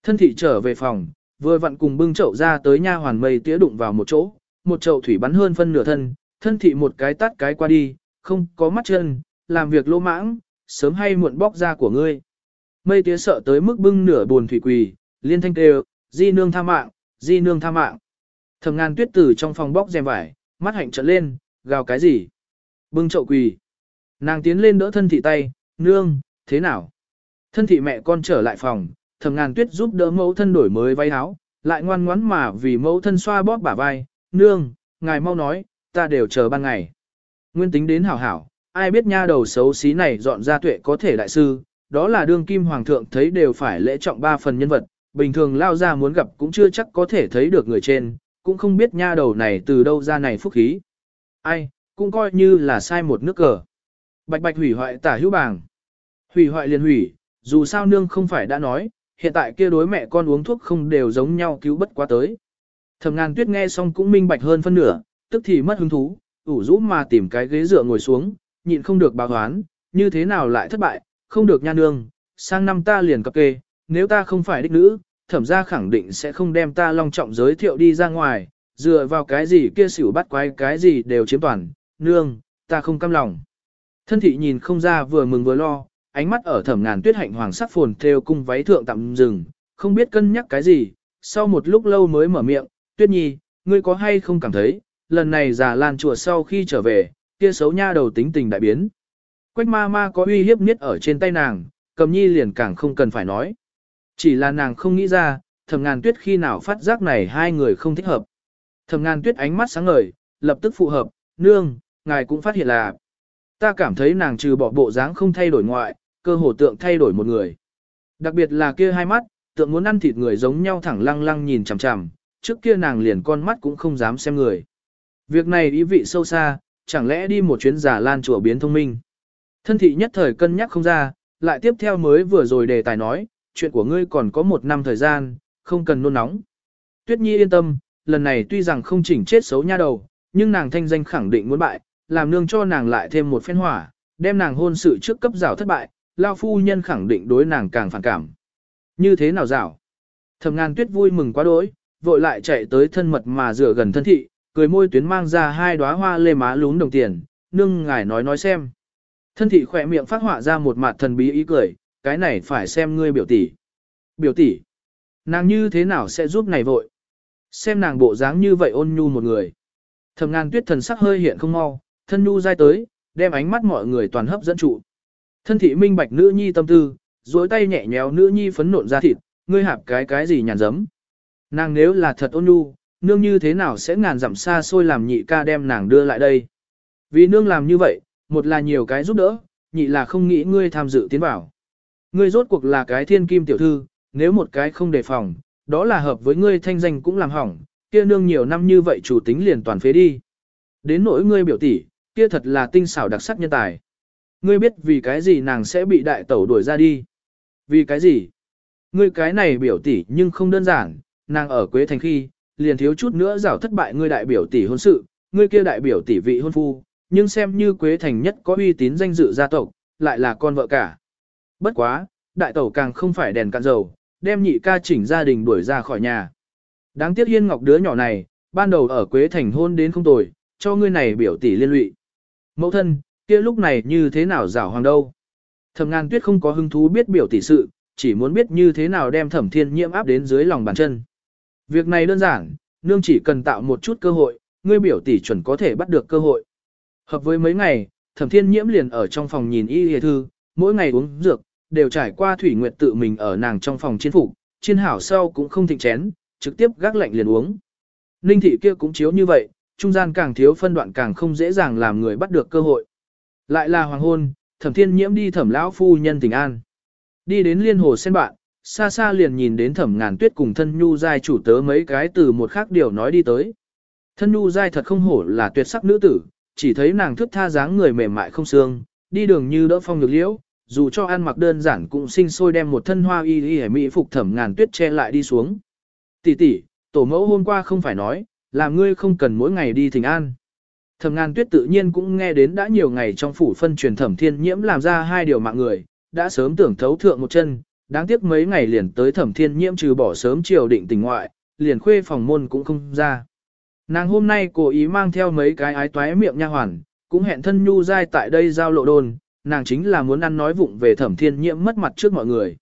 S1: Thân thị trở về phòng, vừa vặn cùng bưng chậu ra tới nha hoàn mây tía đụng vào một chỗ, một chậu thủy bắn hơn phân nửa thân, thân thị một cái tắt cái qua đi, không có mắt chân, làm việc lô mãng, sớm hay muộn bóc ra của ngươi. Mây tía sợ tới mức bưng nửa buồn thủy quỳ, liên thanh kêu, di nương tha mạng, di nương tha mạng. Thầm ngàn tuyết tử trong phòng bóc rèm vải, mắt hạnh trợn lên, gào cái gì? Bưng chậu quỳ. Nàng tiến lên đỡ thân thị tay, nương, thế nào? Thân thị mẹ con trở lại phòng, thầm ngàn tuyết giúp đỡ mẫu thân đổi mới váy áo, lại ngoan ngoãn mà vì mẫu thân xoa bóp bả vai, nương, ngài mau nói, ta đều chờ ban ngày. Nguyên tính đến hảo hảo, ai biết nha đầu xấu xí này dọn ra tuệ có thể đại sư, đó là đương kim hoàng thượng thấy đều phải lễ trọng ba phần nhân vật, bình thường lao ra muốn gặp cũng chưa chắc có thể thấy được người trên, cũng không biết nha đầu này từ đâu ra này phúc khí. Ai, cũng coi như là sai một nước cờ. Bạch bạch hủy hoại tả hữu bàng. Hủy hoại liền hủy, dù sao nương không phải đã nói, hiện tại kia đối mẹ con uống thuốc không đều giống nhau cứu bất quá tới. Thẩm ngàn tuyết nghe xong cũng minh bạch hơn phân nửa, tức thì mất hứng thú, ủ rũ mà tìm cái ghế dựa ngồi xuống, nhịn không được báo hoán, như thế nào lại thất bại, không được nha nương, sang năm ta liền cập kê, nếu ta không phải đích nữ, thẩm gia khẳng định sẽ không đem ta long trọng giới thiệu đi ra ngoài, dựa vào cái gì kia xỉu bắt quái cái gì đều chiếm toàn, nương, ta không cam lòng. Thân thị nhìn không ra vừa mừng vừa lo, ánh mắt ở thẩm ngàn tuyết hạnh hoàng sắc phồn theo cung váy thượng tạm dừng, không biết cân nhắc cái gì, sau một lúc lâu mới mở miệng, tuyết nhi, ngươi có hay không cảm thấy, lần này già lan chùa sau khi trở về, kia xấu nha đầu tính tình đại biến. Quách ma ma có uy hiếp nhất ở trên tay nàng, cầm nhi liền càng không cần phải nói. Chỉ là nàng không nghĩ ra, thẩm ngàn tuyết khi nào phát giác này hai người không thích hợp. Thẩm ngàn tuyết ánh mắt sáng ngời, lập tức phù hợp, nương, ngài cũng phát hiện là, ta cảm thấy nàng trừ bỏ bộ dáng không thay đổi ngoại, cơ hồ tượng thay đổi một người. Đặc biệt là kia hai mắt, tượng muốn ăn thịt người giống nhau thẳng lăng lăng nhìn chằm chằm, trước kia nàng liền con mắt cũng không dám xem người. Việc này ý vị sâu xa, chẳng lẽ đi một chuyến giả lan chùa biến thông minh. Thân thị nhất thời cân nhắc không ra, lại tiếp theo mới vừa rồi đề tài nói, chuyện của ngươi còn có một năm thời gian, không cần nôn nóng. Tuyết Nhi yên tâm, lần này tuy rằng không chỉnh chết xấu nha đầu, nhưng nàng thanh danh khẳng định muốn bại, làm nương cho nàng lại thêm một phen hỏa, đem nàng hôn sự trước cấp rào thất bại, lao phu nhân khẳng định đối nàng càng phản cảm. Như thế nào rào? Thẩm ngàn tuyết vui mừng quá đỗi, vội lại chạy tới thân mật mà dựa gần thân thị, cười môi tuyến mang ra hai đóa hoa lê má lún đồng tiền, nương ngài nói nói xem. Thân thị khỏe miệng phát họa ra một mặt thần bí ý cười, cái này phải xem ngươi biểu tỷ. Biểu tỷ, nàng như thế nào sẽ giúp này vội? Xem nàng bộ dáng như vậy ôn nhu một người. Thẩm ngàn tuyết thần sắc hơi hiện không mau, thân nhu dai tới, đem ánh mắt mọi người toàn hấp dẫn trụ. Thân thị minh bạch nữ nhi tâm tư, duỗi tay nhẹ nhéo nữ nhi phấn nộn ra thịt, ngươi hạp cái cái gì nhàn dấm. Nàng nếu là thật ôn nhu, nương như thế nào sẽ ngàn dặm xa xôi làm nhị ca đem nàng đưa lại đây. Vì nương làm như vậy, một là nhiều cái giúp đỡ, nhị là không nghĩ ngươi tham dự tiến vào. Ngươi rốt cuộc là cái thiên kim tiểu thư, nếu một cái không đề phòng, đó là hợp với ngươi thanh danh cũng làm hỏng, kia nương nhiều năm như vậy chủ tính liền toàn phế đi. Đến nỗi ngươi biểu tỷ, kia thật là tinh xảo đặc sắc nhân tài. Ngươi biết vì cái gì nàng sẽ bị đại tẩu đuổi ra đi. Vì cái gì? Ngươi cái này biểu tỷ nhưng không đơn giản, nàng ở Quế Thành khi, liền thiếu chút nữa rảo thất bại ngươi đại biểu tỷ hôn sự, ngươi kia đại biểu tỷ vị hôn phu, nhưng xem như Quế Thành nhất có uy tín danh dự gia tộc, lại là con vợ cả. Bất quá, đại tẩu càng không phải đèn cạn dầu, đem nhị ca chỉnh gia đình đuổi ra khỏi nhà. Đáng tiếc Hiên Ngọc đứa nhỏ này, ban đầu ở Quế Thành hôn đến không tồi, cho ngươi này biểu tỷ liên lụy. Mẫu thân, kia lúc này như thế nào rảo hoàng đâu? Thẩm ngàn tuyết không có hứng thú biết biểu tỷ sự, chỉ muốn biết như thế nào đem thẩm thiên nhiễm áp đến dưới lòng bàn chân. Việc này đơn giản, nương chỉ cần tạo một chút cơ hội, ngươi biểu tỷ chuẩn có thể bắt được cơ hội. Hợp với mấy ngày, thẩm thiên nhiễm liền ở trong phòng nhìn y hề thư, mỗi ngày uống dược, đều trải qua thủy nguyệt tự mình ở nàng trong phòng chiến phục, chiên hảo sau cũng không thịnh chén, trực tiếp gác lạnh liền uống. Ninh thị kia cũng chiếu như vậy, trung gian càng thiếu phân đoạn càng không dễ dàng làm người bắt được cơ hội. Lại là hoàng hôn, thẩm thiên nhiễm đi thẩm lão phu nhân tình an. Đi đến liên hồ sen bạn, xa xa liền nhìn đến thẩm ngàn tuyết cùng thân nhu giai chủ tớ mấy cái từ một khác điều nói đi tới. Thân nhu giai thật không hổ là tuyệt sắc nữ tử, chỉ thấy nàng thức tha dáng người mềm mại không xương, đi đường như đỡ phong nhược liễu, dù cho ăn mặc đơn giản cũng sinh sôi đem một thân hoa y y mỹ phục thẩm ngàn tuyết che lại đi xuống. Tỷ tỷ, tổ mẫu hôm qua không phải nói, là ngươi không cần mỗi ngày đi thỉnh an. Thẩm ngàn tuyết tự nhiên cũng nghe đến đã nhiều ngày trong phủ phân truyền thẩm thiên nhiễm làm ra hai điều mạng người, đã sớm tưởng thấu thượng một chân, đáng tiếc mấy ngày liền tới thẩm thiên nhiễm trừ bỏ sớm chiều định tình ngoại, liền khuê phòng môn cũng không ra. Nàng hôm nay cố ý mang theo mấy cái ái toái miệng nha hoàn, cũng hẹn thân nhu dai tại đây giao lộ đồn, nàng chính là muốn ăn nói vụng về thẩm thiên nhiễm mất mặt trước mọi người.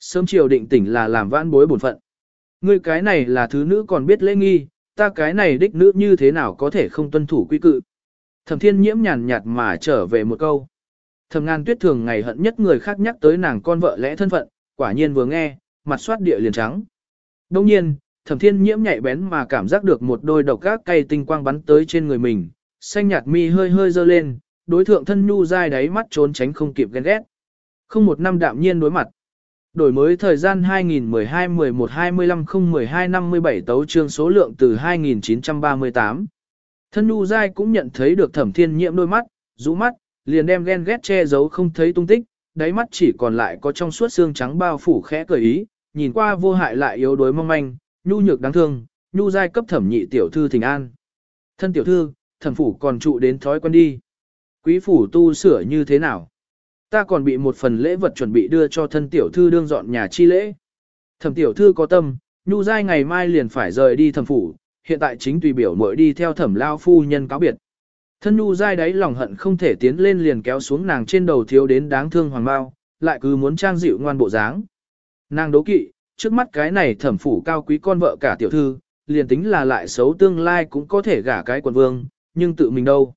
S1: Sớm chiều định tỉnh là làm vãn bối bổn phận. Ngươi cái này là thứ nữ còn biết lễ nghi, ta cái này đích nữ như thế nào có thể không tuân thủ quy cự. Thẩm thiên nhiễm nhàn nhạt mà trở về một câu. Thẩm ngàn tuyết thường ngày hận nhất người khác nhắc tới nàng con vợ lẽ thân phận, quả nhiên vừa nghe, mặt soát địa liền trắng. Đông nhiên, thẩm thiên nhiễm nhạy bén mà cảm giác được một đôi độc gác cây tinh quang bắn tới trên người mình, xanh nhạt mi hơi hơi dơ lên, đối thượng thân nhu dai đáy mắt trốn tránh không kịp ghen ghét. Không một năm đạm nhiên đối mặt. Đổi mới thời gian 2012-11-25-012-57 tấu trương số lượng từ 2938. Thân nhu dai cũng nhận thấy được thẩm thiên nhiễm đôi mắt, rũ mắt, liền đem ghen ghét che giấu không thấy tung tích, đáy mắt chỉ còn lại có trong suốt xương trắng bao phủ khẽ cởi ý, nhìn qua vô hại lại yếu đuối mong manh, nhu nhược đáng thương, nhu giai cấp thẩm nhị tiểu thư thình an. Thân tiểu thư, thẩm phủ còn trụ đến thói quen đi. Quý phủ tu sửa như thế nào? Ta còn bị một phần lễ vật chuẩn bị đưa cho thân tiểu thư đương dọn nhà chi lễ. Thẩm tiểu thư có tâm, nhu giai ngày mai liền phải rời đi thẩm phủ, hiện tại chính tùy biểu muội đi theo thẩm lao phu nhân cáo biệt. Thân nhu dai đấy lòng hận không thể tiến lên liền kéo xuống nàng trên đầu thiếu đến đáng thương hoàng bao, lại cứ muốn trang dịu ngoan bộ dáng. Nàng đố kỵ, trước mắt cái này thẩm phủ cao quý con vợ cả tiểu thư, liền tính là lại xấu tương lai cũng có thể gả cái quần vương, nhưng tự mình đâu.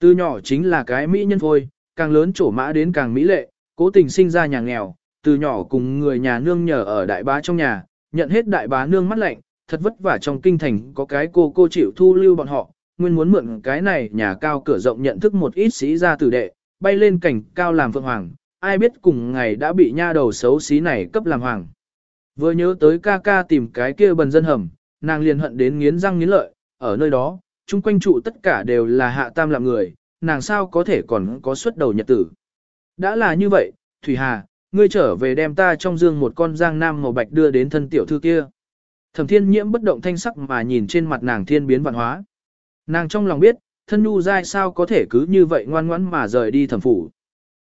S1: Từ nhỏ chính là cái mỹ nhân thôi, càng lớn trổ mã đến càng mỹ lệ, cố tình sinh ra nhà nghèo, từ nhỏ cùng người nhà nương nhờ ở đại bá trong nhà, nhận hết đại bá nương mắt lạnh, thật vất vả trong kinh thành có cái cô cô chịu thu lưu bọn họ, nguyên muốn mượn cái này nhà cao cửa rộng nhận thức một ít sĩ gia tử đệ, bay lên cảnh cao làm vượng hoàng, ai biết cùng ngày đã bị nha đầu xấu xí này cấp làm hoàng. Vừa nhớ tới ca ca tìm cái kia bần dân hầm, nàng liền hận đến nghiến răng nghiến lợi, ở nơi đó, chung quanh trụ tất cả đều là hạ tam làm người, nàng sao có thể còn có xuất đầu nhật tử. Đã là như vậy, Thủy Hà, ngươi trở về đem ta trong dương một con giang nam màu bạch đưa đến thân tiểu thư kia. Thẩm thiên nhiễm bất động thanh sắc mà nhìn trên mặt nàng thiên biến vạn hóa. Nàng trong lòng biết, thân nhu dai sao có thể cứ như vậy ngoan ngoãn mà rời đi thẩm phủ.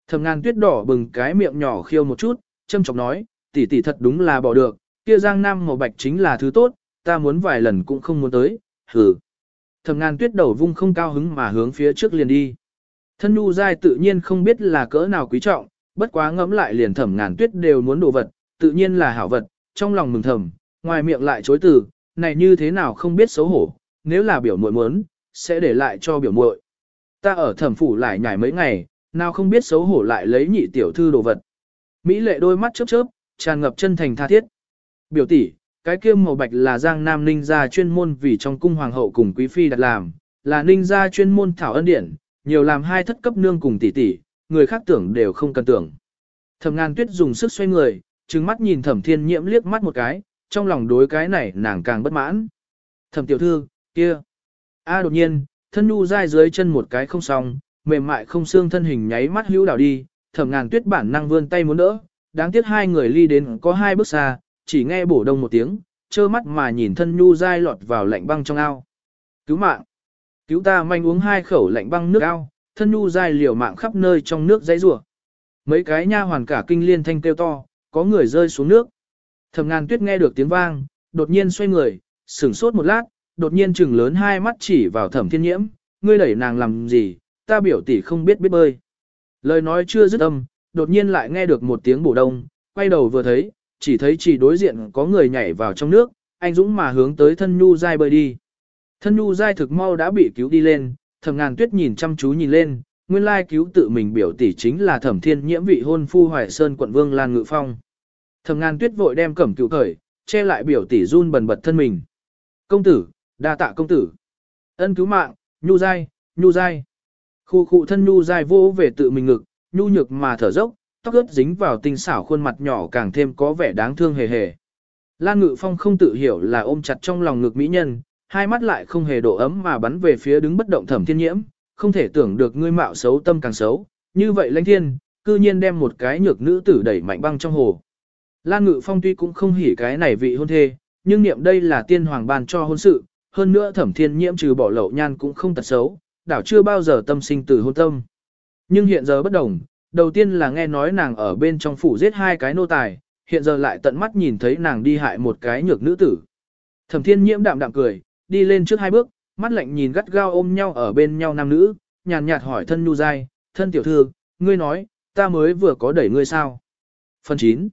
S1: Thẩm ngàn tuyết đỏ bừng cái miệng nhỏ khiêu một chút, châm chọc nói, tỷ tỷ thật đúng là bỏ được, kia giang nam màu bạch chính là thứ tốt, ta muốn vài lần cũng không muốn tới, hừ. Thẩm ngàn tuyết đầu vung không cao hứng mà hướng phía trước liền đi. Thân nhu dai tự nhiên không biết là cỡ nào quý trọng, bất quá ngẫm lại liền thẩm ngàn tuyết đều muốn đồ vật, tự nhiên là hảo vật, trong lòng mừng thầm, ngoài miệng lại chối từ, này như thế nào không biết xấu hổ, nếu là biểu muội muốn, sẽ để lại cho biểu muội. Ta ở thẩm phủ lại nhảy mấy ngày, nào không biết xấu hổ lại lấy nhị tiểu thư đồ vật. Mỹ lệ đôi mắt chớp chớp, tràn ngập chân thành tha thiết. Biểu tỷ, cái kia màu bạch là Giang Nam Ninh gia chuyên môn vì trong cung hoàng hậu cùng quý phi đặt làm, là Ninh gia chuyên môn thảo ân điển, nhiều làm hai thất cấp nương cùng tỷ tỷ, người khác tưởng đều không cần tưởng. Thẩm Ngàn Tuyết dùng sức xoay người, trừng mắt nhìn Thẩm Thiên Nhiễm liếc mắt một cái, trong lòng đối cái này nàng càng bất mãn. Thẩm tiểu thư, kia. A đột nhiên, thân nu dai dưới chân một cái không xong, mềm mại không xương thân hình nháy mắt hữu đảo đi, thẩm ngàn tuyết bản năng vươn tay muốn đỡ, đáng tiếc hai người ly đến có hai bước xa, chỉ nghe bổ đông một tiếng, trơ mắt mà nhìn thân nhu dai lọt vào lạnh băng trong ao. Cứu mạng! Cứu ta manh uống hai khẩu lạnh băng nước ao, thân nhu dai liều mạng khắp nơi trong nước dãy rủa. Mấy cái nha hoàn cả kinh liên thanh kêu to, có người rơi xuống nước. Thẩm ngàn tuyết nghe được tiếng vang, đột nhiên xoay người, sửng sốt một lát, đột nhiên chừng lớn hai mắt chỉ vào thẩm thiên nhiễm, ngươi đẩy nàng làm gì, ta biểu tỷ không biết biết bơi. Lời nói chưa dứt âm, đột nhiên lại nghe được một tiếng bổ đông, quay đầu vừa thấy, chỉ thấy chỉ đối diện có người nhảy vào trong nước, anh Dũng mà hướng tới thân nhu dai bơi đi. Thân nhu dai thực mau đã bị cứu đi lên, thẩm ngàn tuyết nhìn chăm chú nhìn lên, nguyên lai cứu tự mình biểu tỷ chính là thẩm thiên nhiễm vị hôn phu hoài sơn quận vương Lan Ngự Phong. Thẩm ngàn tuyết vội đem cẩm cựu khởi, che lại biểu tỷ run bần bật thân mình. Công tử, đa tạ công tử. Ân cứu mạng, nhu dai, nhu dai. Khu khu thân nhu dai vô về tự mình ngực, nhu nhược mà thở dốc, tóc ướt dính vào tinh xảo khuôn mặt nhỏ càng thêm có vẻ đáng thương hề hề. Lan Ngự Phong không tự hiểu là ôm chặt trong lòng ngực mỹ nhân, hai mắt lại không hề độ ấm mà bắn về phía đứng bất động thẩm thiên nhiễm, không thể tưởng được ngươi mạo xấu tâm càng xấu, như vậy lãnh thiên, cư nhiên đem một cái nhược nữ tử đẩy mạnh băng trong hồ. Lan Ngự Phong tuy cũng không hỉ cái này vị hôn thê, nhưng niệm đây là tiên hoàng ban cho hôn sự, hơn nữa thẩm thiên nhiễm trừ bỏ lậu nhan cũng không tật xấu, đảo chưa bao giờ tâm sinh từ hôn tâm. Nhưng hiện giờ bất đồng, đầu tiên là nghe nói nàng ở bên trong phủ giết hai cái nô tài, hiện giờ lại tận mắt nhìn thấy nàng đi hại một cái nhược nữ tử. Thẩm thiên nhiễm đạm đạm cười, đi lên trước hai bước, mắt lạnh nhìn gắt gao ôm nhau ở bên nhau nam nữ, nhàn nhạt hỏi thân nhu dai, thân tiểu thư, ngươi nói, ta mới vừa có đẩy ngươi sao. Phần 9.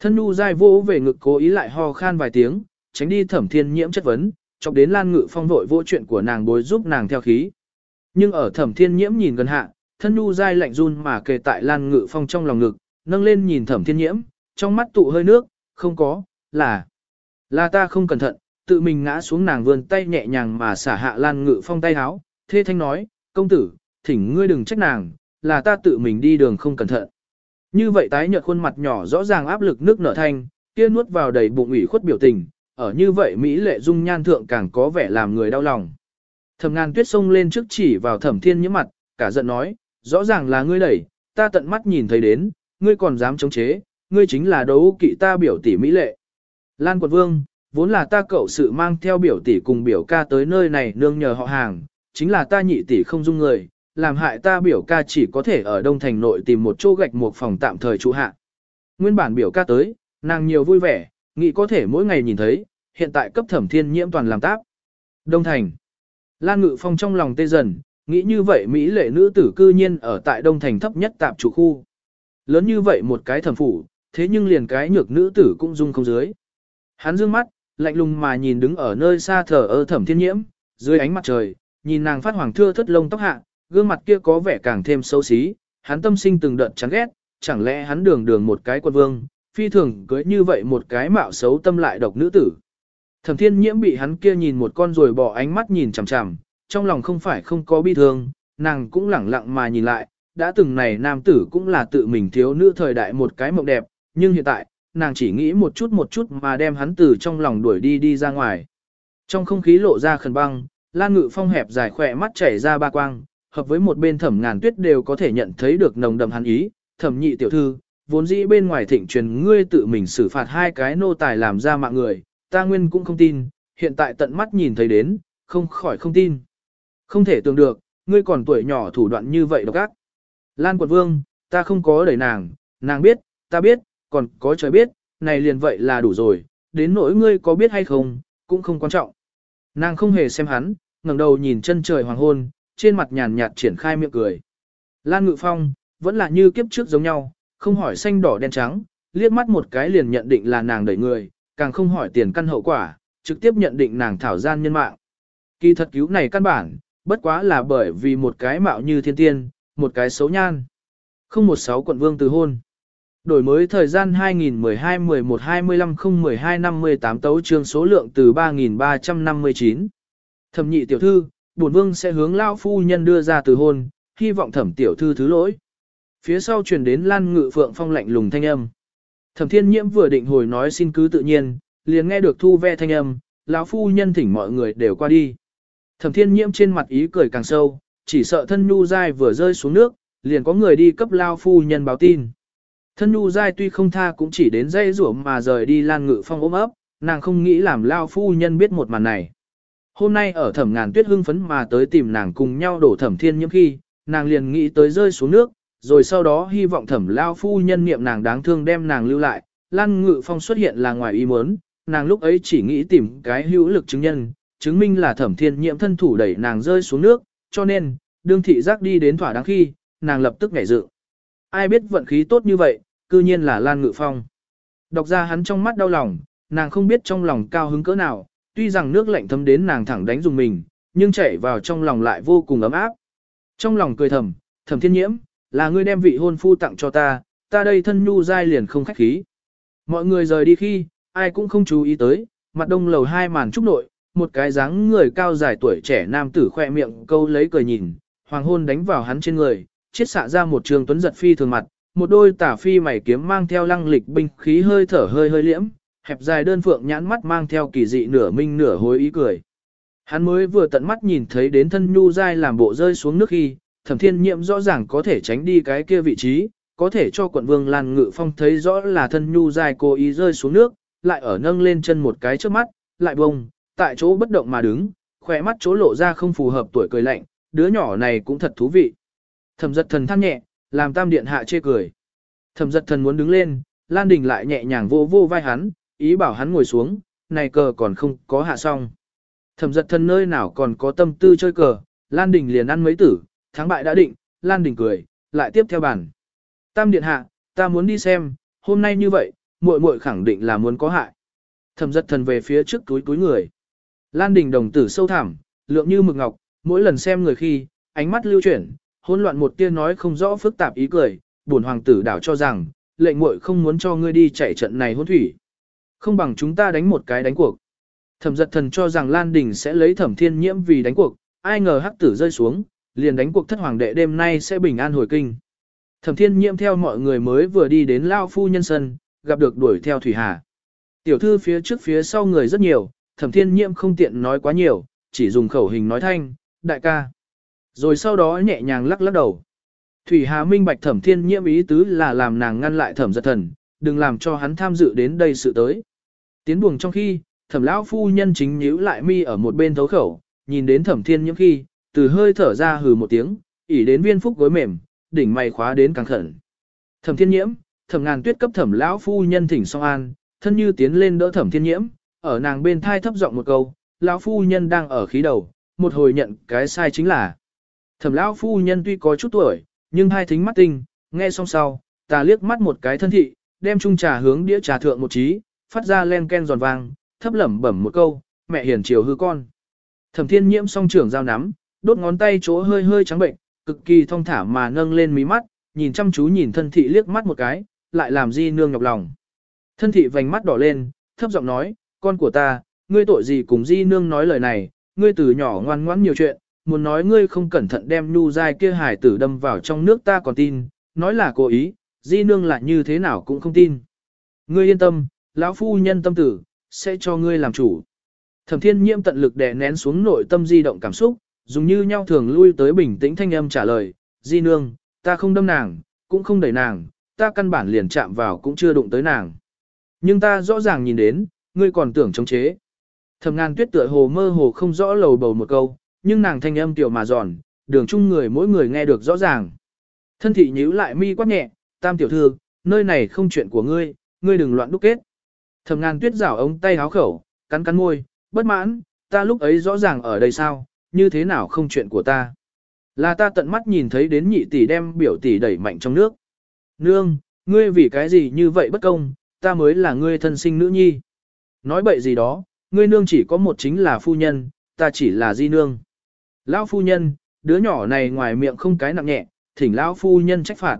S1: Thân nhu dai vô về ngực cố ý lại ho khan vài tiếng, tránh đi thẩm thiên nhiễm chất vấn, chọc đến lan ngự phong vội vô chuyện của nàng bối giúp nàng theo khí. Nhưng ở thẩm thiên nhiễm nhìn gần hạ, thân nhu dai lạnh run mà kề tại lan ngự phong trong lòng ngực, nâng lên nhìn thẩm thiên nhiễm, trong mắt tụ hơi nước, không có, là, là ta không cẩn thận, tự mình ngã xuống nàng vươn tay nhẹ nhàng mà xả hạ lan ngự phong tay háo, thê thanh nói, công tử, thỉnh ngươi đừng trách nàng, là ta tự mình đi đường không cẩn thận. Như vậy tái nhợt khuôn mặt nhỏ rõ ràng áp lực nước nở thanh, kia nuốt vào đầy bụng ủy khuất biểu tình, ở như vậy Mỹ lệ dung nhan thượng càng có vẻ làm người đau lòng. Thẩm ngàn tuyết xông lên trước chỉ vào thẩm thiên nhiễm mặt, cả giận nói, rõ ràng là ngươi đẩy, ta tận mắt nhìn thấy đến, ngươi còn dám chống chế, ngươi chính là đấu kỵ ta biểu tỷ Mỹ lệ. Lan quận vương, vốn là ta cậu sự mang theo biểu tỷ cùng biểu ca tới nơi này nương nhờ họ hàng, chính là ta nhị tỷ không dung người, làm hại ta biểu ca chỉ có thể ở Đông Thành nội tìm một chỗ gạch một phòng tạm thời trụ hạ. Nguyên bản biểu ca tới, nàng nhiều vui vẻ, nghĩ có thể mỗi ngày nhìn thấy, hiện tại cấp thẩm thiên nhiễm toàn làm tác. Đông Thành. Lan Ngự Phong trong lòng tê dần, nghĩ như vậy Mỹ lệ nữ tử cư nhiên ở tại Đông Thành thấp nhất tạm trụ khu. Lớn như vậy một cái thẩm phủ, thế nhưng liền cái nhược nữ tử cũng dung không dưới. Hắn dương mắt, lạnh lùng mà nhìn đứng ở nơi xa thở ơ thẩm thiên nhiễm, dưới ánh mặt trời, nhìn nàng phát hoàng thưa thất lông tóc hạ, gương mặt kia có vẻ càng thêm xấu xí, hắn tâm sinh từng đợt chán ghét, chẳng lẽ hắn đường đường một cái quân vương, phi thường cưới như vậy một cái mạo xấu tâm lại độc nữ tử. Thẩm thiên nhiễm bị hắn kia nhìn một con rồi bỏ ánh mắt nhìn chằm chằm, trong lòng không phải không có bi thương, nàng cũng lẳng lặng mà nhìn lại, đã từng này nam tử cũng là tự mình thiếu nữ thời đại một cái mộng đẹp, nhưng hiện tại, nàng chỉ nghĩ một chút một chút mà đem hắn từ trong lòng đuổi đi đi ra ngoài. Trong không khí lộ ra khẩn băng, Lan Ngự Phong hẹp dài khỏe mắt chảy ra ba quang, hợp với một bên thẩm ngàn tuyết đều có thể nhận thấy được nồng đậm hắn ý, thẩm nhị tiểu thư, vốn dĩ bên ngoài thịnh truyền ngươi tự mình xử phạt hai cái nô tài làm ra mạng người, ta nguyên cũng không tin, hiện tại tận mắt nhìn thấy đến, không khỏi không tin. Không thể tưởng được, ngươi còn tuổi nhỏ thủ đoạn như vậy độc ác. Lan quận vương, ta không có đẩy nàng, nàng biết, ta biết, còn có trời biết, này liền vậy là đủ rồi, đến nỗi ngươi có biết hay không, cũng không quan trọng. Nàng không hề xem hắn, ngẩng đầu nhìn chân trời hoàng hôn, trên mặt nhàn nhạt triển khai miệng cười. Lan Ngự Phong, vẫn là như kiếp trước giống nhau, không hỏi xanh đỏ đen trắng, liếc mắt một cái liền nhận định là nàng đẩy người, càng không hỏi tiền căn hậu quả, trực tiếp nhận định nàng thảo gian nhân mạng. Kỳ thật cứu này căn bản, bất quá là bởi vì một cái mạo như thiên tiên, một cái xấu nhan. Không một sáu quận vương từ hôn. Đổi mới thời gian 2012-11-25-012-58 tấu trương số lượng từ 3.359. Thẩm nhị tiểu thư, bổn vương sẽ hướng lao phu nhân đưa ra từ hôn, hy vọng thẩm tiểu thư thứ lỗi. Phía sau truyền đến lan ngự phượng phong lạnh lùng thanh âm. Thẩm thiên nhiễm vừa định hồi nói xin cứ tự nhiên, liền nghe được thu ve thanh âm, lão phu nhân thỉnh mọi người đều qua đi. Thẩm thiên nhiễm trên mặt ý cười càng sâu, chỉ sợ thân nhu dai vừa rơi xuống nước, liền có người đi cấp lao phu nhân báo tin. Thân nhu dai tuy không tha cũng chỉ đến dây rủa mà rời đi lan ngự phong ôm ấp, nàng không nghĩ làm lao phu nhân biết một màn này. Hôm nay ở thẩm ngàn tuyết hưng phấn mà tới tìm nàng cùng nhau đổ thẩm thiên nhiễm khi, nàng liền nghĩ tới rơi xuống nước, rồi sau đó hy vọng thẩm lao phu nhân niệm nàng đáng thương đem nàng lưu lại, Lan Ngự Phong xuất hiện là ngoài ý muốn, nàng lúc ấy chỉ nghĩ tìm cái hữu lực chứng nhân, chứng minh là thẩm thiên nhiễm thân thủ đẩy nàng rơi xuống nước, cho nên, đương thị giác đi đến thỏa đáng khi, nàng lập tức nhảy dự. Ai biết vận khí tốt như vậy, cư nhiên là Lan Ngự Phong. Đọc ra hắn trong mắt đau lòng, nàng không biết trong lòng cao hứng cỡ nào, tuy rằng nước lạnh thấm đến nàng thẳng đánh dùng mình, nhưng chảy vào trong lòng lại vô cùng ấm áp. Trong lòng cười thầm, thẩm thiên nhiễm, là ngươi đem vị hôn phu tặng cho ta, ta đây thân nhu dai liền không khách khí. Mọi người rời đi khi, ai cũng không chú ý tới, mặt đông lầu hai màn trúc nội, một cái dáng người cao dài tuổi trẻ nam tử khoe miệng câu lấy cười nhìn, hoàng hôn đánh vào hắn trên người, chiết xạ ra một trường tuấn giật phi thường mặt, một đôi tả phi mảy kiếm mang theo lăng lịch binh khí hơi thở hơi hơi liễm, hẹp dài đơn phượng nhãn mắt mang theo kỳ dị nửa minh nửa hối ý cười. Hắn mới vừa tận mắt nhìn thấy đến thân nhu dai làm bộ rơi xuống nước khi, thẩm thiên nhiệm rõ ràng có thể tránh đi cái kia vị trí, có thể cho quận vương Lan Ngự Phong thấy rõ là thân nhu dai cố ý rơi xuống nước, lại ở nâng lên chân một cái trước mắt, lại bông, tại chỗ bất động mà đứng, khỏe mắt chỗ lộ ra không phù hợp tuổi cười lạnh, đứa nhỏ này cũng thật thú vị. Thẩm giật thần than nhẹ, Làm tam điện hạ chê cười. Thẩm giật thần muốn đứng lên, Lan Đình lại nhẹ nhàng vô vô vai hắn, ý bảo hắn ngồi xuống, này cờ còn không có hạ xong. Thẩm giật thần nơi nào còn có tâm tư chơi cờ, Lan Đình liền ăn mấy tử, thắng bại đã định, Lan Đình cười, lại tiếp theo bản. Tam điện hạ, ta muốn đi xem, hôm nay như vậy, muội muội khẳng định là muốn có hại. Thẩm giật thần về phía trước túi túi người. Lan Đình đồng tử sâu thẳm, lượng như mực ngọc, mỗi lần xem người khi, ánh mắt lưu chuyển, hỗn loạn một tia nói không rõ phức tạp ý cười, buồn hoàng tử đảo cho rằng, lệnh muội không muốn cho ngươi đi chạy trận này hôn thủy. Không bằng chúng ta đánh một cái đánh cuộc. Thẩm giật thần cho rằng Lan Đình sẽ lấy thẩm thiên nhiễm vì đánh cuộc, ai ngờ hắc tử rơi xuống, liền đánh cuộc thất hoàng đệ đêm nay sẽ bình an hồi kinh. Thẩm thiên nhiễm theo mọi người mới vừa đi đến Lao Phu Nhân Sân, gặp được đuổi theo Thủy Hà. Tiểu thư phía trước phía sau người rất nhiều, thẩm thiên nhiễm không tiện nói quá nhiều, chỉ dùng khẩu hình nói thanh, đại ca. Rồi sau đó nhẹ nhàng lắc lắc đầu. Thủy Hà minh bạch thẩm thiên nhiễm ý tứ là làm nàng ngăn lại thẩm giật thần, đừng làm cho hắn tham dự đến đây sự tới. Tiến buồng trong khi, thẩm lão phu nhân chính nhíu lại mi ở một bên thấu khẩu, nhìn đến thẩm thiên nhiễm khi, từ hơi thở ra hừ một tiếng, ỉ đến viên phúc gối mềm, đỉnh mày khóa đến càng khẩn. Thẩm thiên nhiễm, thẩm ngàn tuyết cấp thẩm lão phu nhân thỉnh song an, thân như tiến lên đỡ thẩm thiên nhiễm, ở nàng bên thai thấp giọng một câu, lão phu nhân đang ở khí đầu, một hồi nhận cái sai chính là. Thẩm lão phu nhân tuy có chút tuổi, nhưng hai thính mắt tinh, nghe xong sau, ta liếc mắt một cái thân thị, đem chung trà hướng đĩa trà thượng một trí, phát ra len ken giòn vang, thấp lẩm bẩm một câu, mẹ hiền chiều hư con. Thẩm thiên nhiễm song trưởng dao nắm, đốt ngón tay chỗ hơi hơi trắng bệnh, cực kỳ thong thả mà nâng lên mí mắt, nhìn chăm chú nhìn thân thị liếc mắt một cái, lại làm di nương nhọc lòng. Thân thị vành mắt đỏ lên, thấp giọng nói, con của ta, ngươi tội gì cùng di nương nói lời này, ngươi từ nhỏ ngoan ngoãn nhiều chuyện, muốn nói ngươi không cẩn thận đem nhu dai kia hải tử đâm vào trong nước ta còn tin, nói là cố ý, di nương lại như thế nào cũng không tin. Ngươi yên tâm, lão phu nhân tâm tử, sẽ cho ngươi làm chủ. Thẩm thiên nhiễm tận lực đè nén xuống nội tâm di động cảm xúc, dùng như nhau thường lui tới bình tĩnh thanh âm trả lời, di nương, ta không đâm nàng, cũng không đẩy nàng, ta căn bản liền chạm vào cũng chưa đụng tới nàng. Nhưng ta rõ ràng nhìn đến, ngươi còn tưởng chống chế. Thẩm ngàn tuyết tựa hồ mơ hồ không rõ lầu bầu một câu, nhưng nàng thanh âm tiểu mà giòn, đường chung người mỗi người nghe được rõ ràng. Thân thị nhíu lại mi quát nhẹ, tam tiểu thư, nơi này không chuyện của ngươi, ngươi đừng loạn đúc kết. Thẩm ngàn tuyết rảo ống tay háo khẩu, cắn cắn môi, bất mãn, ta lúc ấy rõ ràng ở đây sao, như thế nào không chuyện của ta. Là ta tận mắt nhìn thấy đến nhị tỷ đem biểu tỷ đẩy mạnh trong nước. Nương, ngươi vì cái gì như vậy bất công, ta mới là ngươi thân sinh nữ nhi. Nói bậy gì đó, ngươi nương chỉ có một chính là phu nhân, ta chỉ là di nương. Lão phu nhân, đứa nhỏ này ngoài miệng không cái nặng nhẹ, thỉnh lão phu nhân trách phạt.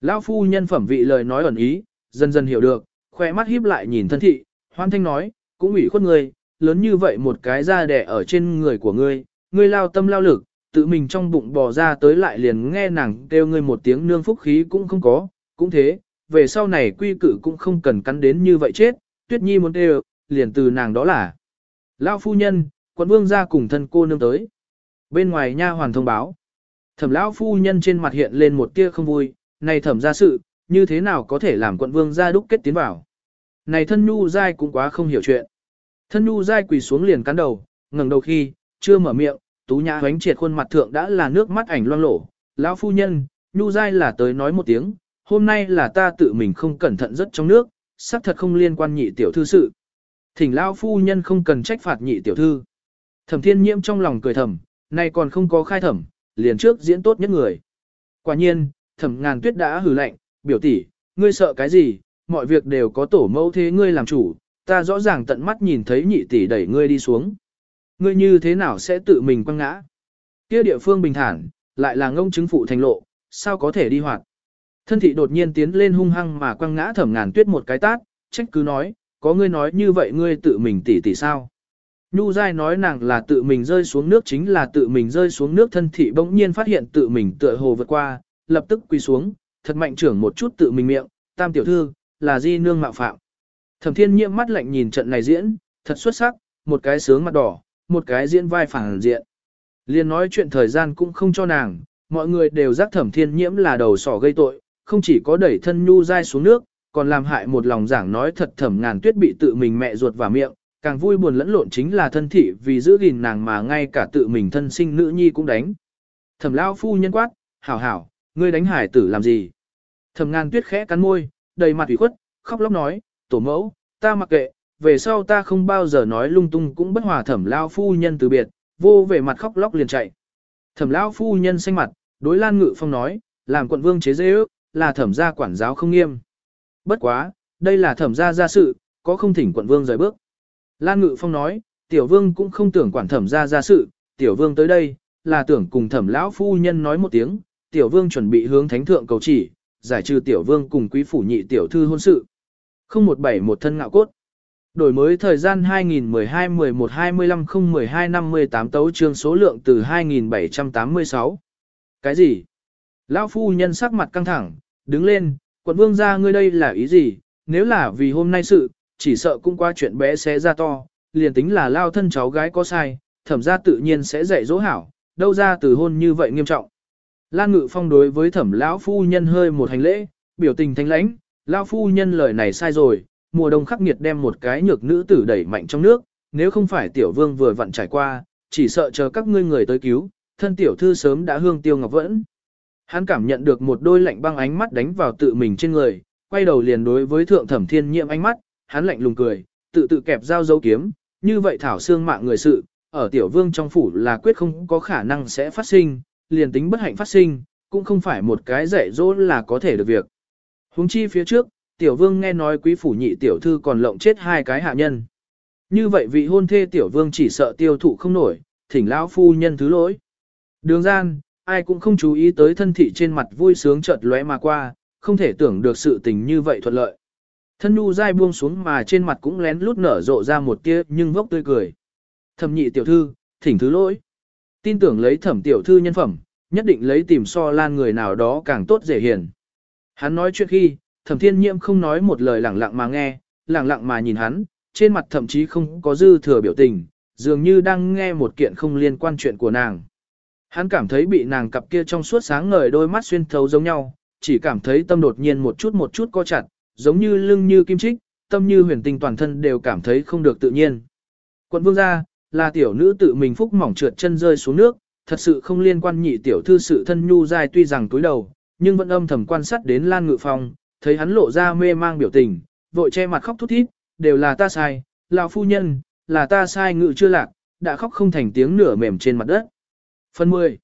S1: Lão phu nhân phẩm vị lời nói ẩn ý, dần dần hiểu được, khoe mắt híp lại nhìn thân thị, hoan thanh nói, cũng ủy khuất ngươi, lớn như vậy một cái da đẻ ở trên người của ngươi, ngươi lao tâm lao lực, tự mình trong bụng bò ra tới lại liền nghe nàng kêu ngươi một tiếng nương phúc khí cũng không có, cũng thế, về sau này quy cử cũng không cần cắn đến như vậy chết, tuyết nhi muốn kêu, liền từ nàng đó là. lão phu nhân, quận vương ra cùng thân cô nương tới. Bên ngoài nha hoàn thông báo. Thẩm lão phu nhân trên mặt hiện lên một tia không vui, này thẩm ra sự, như thế nào có thể làm quận vương ra đúc kết tiến vào. Này thân nhu dai cũng quá không hiểu chuyện. Thân nhu dai quỳ xuống liền cắn đầu, ngẩng đầu khi, chưa mở miệng, tú nhã hoánh triệt khuôn mặt thượng đã là nước mắt ảnh loang lổ. Lão phu nhân, nhu dai là tới nói một tiếng, hôm nay là ta tự mình không cẩn thận rất trong nước, xác thật không liên quan nhị tiểu thư sự. Thỉnh lão phu nhân không cần trách phạt nhị tiểu thư. Thẩm thiên nhiễm trong lòng cười thầm, nay còn không có khai thẩm, liền trước diễn tốt nhất người. Quả nhiên, thẩm ngàn tuyết đã hử lạnh, biểu tỷ, ngươi sợ cái gì, mọi việc đều có tổ mẫu thế ngươi làm chủ, ta rõ ràng tận mắt nhìn thấy nhị tỷ đẩy ngươi đi xuống. Ngươi như thế nào sẽ tự mình quăng ngã? Kia địa phương bình thản, lại là ngông chứng phụ thành lộ, sao có thể đi hoạt? Thân thị đột nhiên tiến lên hung hăng mà quăng ngã thẩm ngàn tuyết một cái tát, trách cứ nói, có ngươi nói như vậy ngươi tự mình tỷ tỷ sao? Nhu Giai nói nàng là tự mình rơi xuống nước chính là tự mình rơi xuống nước thân thị bỗng nhiên phát hiện tự mình tựa hồ vượt qua, lập tức quỳ xuống, thật mạnh trưởng một chút tự mình miệng, tam tiểu thư, là di nương mạo phạm. Thẩm thiên nhiễm mắt lạnh nhìn trận này diễn, thật xuất sắc, một cái sướng mặt đỏ, một cái diễn vai phản diện. Liên nói chuyện thời gian cũng không cho nàng, mọi người đều giác thẩm thiên nhiễm là đầu sỏ gây tội, không chỉ có đẩy thân nhu dai xuống nước, còn làm hại một lòng giảng nói thật thẩm ngàn tuyết bị tự mình mẹ ruột vào miệng, càng vui buồn lẫn lộn chính là thân thị vì giữ gìn nàng mà ngay cả tự mình thân sinh nữ nhi cũng đánh. Thẩm lao phu nhân quát, hảo hảo, ngươi đánh hải tử làm gì? Thẩm ngàn tuyết khẽ cắn môi, đầy mặt ủy khuất, khóc lóc nói, tổ mẫu, ta mặc kệ, về sau ta không bao giờ nói lung tung cũng bất hòa thẩm lao phu nhân từ biệt, vô về mặt khóc lóc liền chạy. Thẩm lao phu nhân xanh mặt, đối Lan Ngự Phong nói, làm quận vương chế dễ ước, là thẩm gia quản giáo không nghiêm. Bất quá, đây là thẩm gia gia sự, có không thỉnh quận vương rời bước. Lan Ngự Phong nói, tiểu vương cũng không tưởng quản thẩm gia gia sự, tiểu vương tới đây, là tưởng cùng thẩm lão phu nhân nói một tiếng, tiểu vương chuẩn bị hướng thánh thượng cầu chỉ, giải trừ tiểu vương cùng quý phủ nhị tiểu thư hôn sự. Không một bảy một thân ngạo cốt. Đổi mới thời gian 2012-11-25-012-58 tấu trương số lượng từ 2786. Cái gì? Lão phu nhân sắc mặt căng thẳng, đứng lên, quận vương ra ngươi đây là ý gì? Nếu là vì hôm nay sự, chỉ sợ cũng qua chuyện bé xé ra to, liền tính là lao thân cháu gái có sai, thẩm ra tự nhiên sẽ dạy dỗ hảo, đâu ra từ hôn như vậy nghiêm trọng. Lan Ngự Phong đối với thẩm lão phu nhân hơi một hành lễ, biểu tình thanh lãnh, lão phu nhân lời này sai rồi, mùa đông khắc nghiệt đem một cái nhược nữ tử đẩy mạnh trong nước, nếu không phải tiểu vương vừa vặn trải qua, chỉ sợ chờ các ngươi người tới cứu, thân tiểu thư sớm đã hương tiêu ngọc vẫn. Hắn cảm nhận được một đôi lạnh băng ánh mắt đánh vào tự mình trên người, quay đầu liền đối với thượng thẩm thiên nhiệm ánh mắt, hắn lạnh lùng cười, tự tự kẹp dao dấu kiếm, như vậy thảo xương mạng người sự, ở tiểu vương trong phủ là quyết không có khả năng sẽ phát sinh, liền tính bất hạnh phát sinh, cũng không phải một cái dạy dỗ là có thể được việc. Huống chi phía trước, tiểu vương nghe nói quý phủ nhị tiểu thư còn lộng chết hai cái hạ nhân. Như vậy vị hôn thê tiểu vương chỉ sợ tiêu thụ không nổi, thỉnh lão phu nhân thứ lỗi. Đường gian, ai cũng không chú ý tới thân thị trên mặt vui sướng chợt lóe mà qua, không thể tưởng được sự tình như vậy thuận lợi. Thân nu dai buông xuống mà trên mặt cũng lén lút nở rộ ra một tia nhưng vốc tươi cười. Thẩm nhị tiểu thư, thỉnh thứ lỗi. Tin tưởng lấy thẩm tiểu thư nhân phẩm, nhất định lấy tìm so lan người nào đó càng tốt dễ hiền. Hắn nói chuyện khi, thẩm thiên nhiễm không nói một lời lẳng lặng mà nghe, lẳng lặng mà nhìn hắn, trên mặt thậm chí không có dư thừa biểu tình, dường như đang nghe một kiện không liên quan chuyện của nàng. Hắn cảm thấy bị nàng cặp kia trong suốt sáng ngời đôi mắt xuyên thấu giống nhau, chỉ cảm thấy tâm đột nhiên một chút một chút co chặt, giống như lưng như kim trích, tâm như huyền tinh toàn thân đều cảm thấy không được tự nhiên. Quận vương gia, là tiểu nữ tự mình phúc mỏng trượt chân rơi xuống nước, thật sự không liên quan nhị tiểu thư sự thân nhu dai tuy rằng túi đầu, nhưng vẫn âm thầm quan sát đến Lan Ngự Phong, thấy hắn lộ ra mê mang biểu tình, vội che mặt khóc thút thít, đều là ta sai, lão phu nhân, là ta sai ngự chưa lạc, đã khóc không thành tiếng nửa mềm trên mặt đất. Phần 10.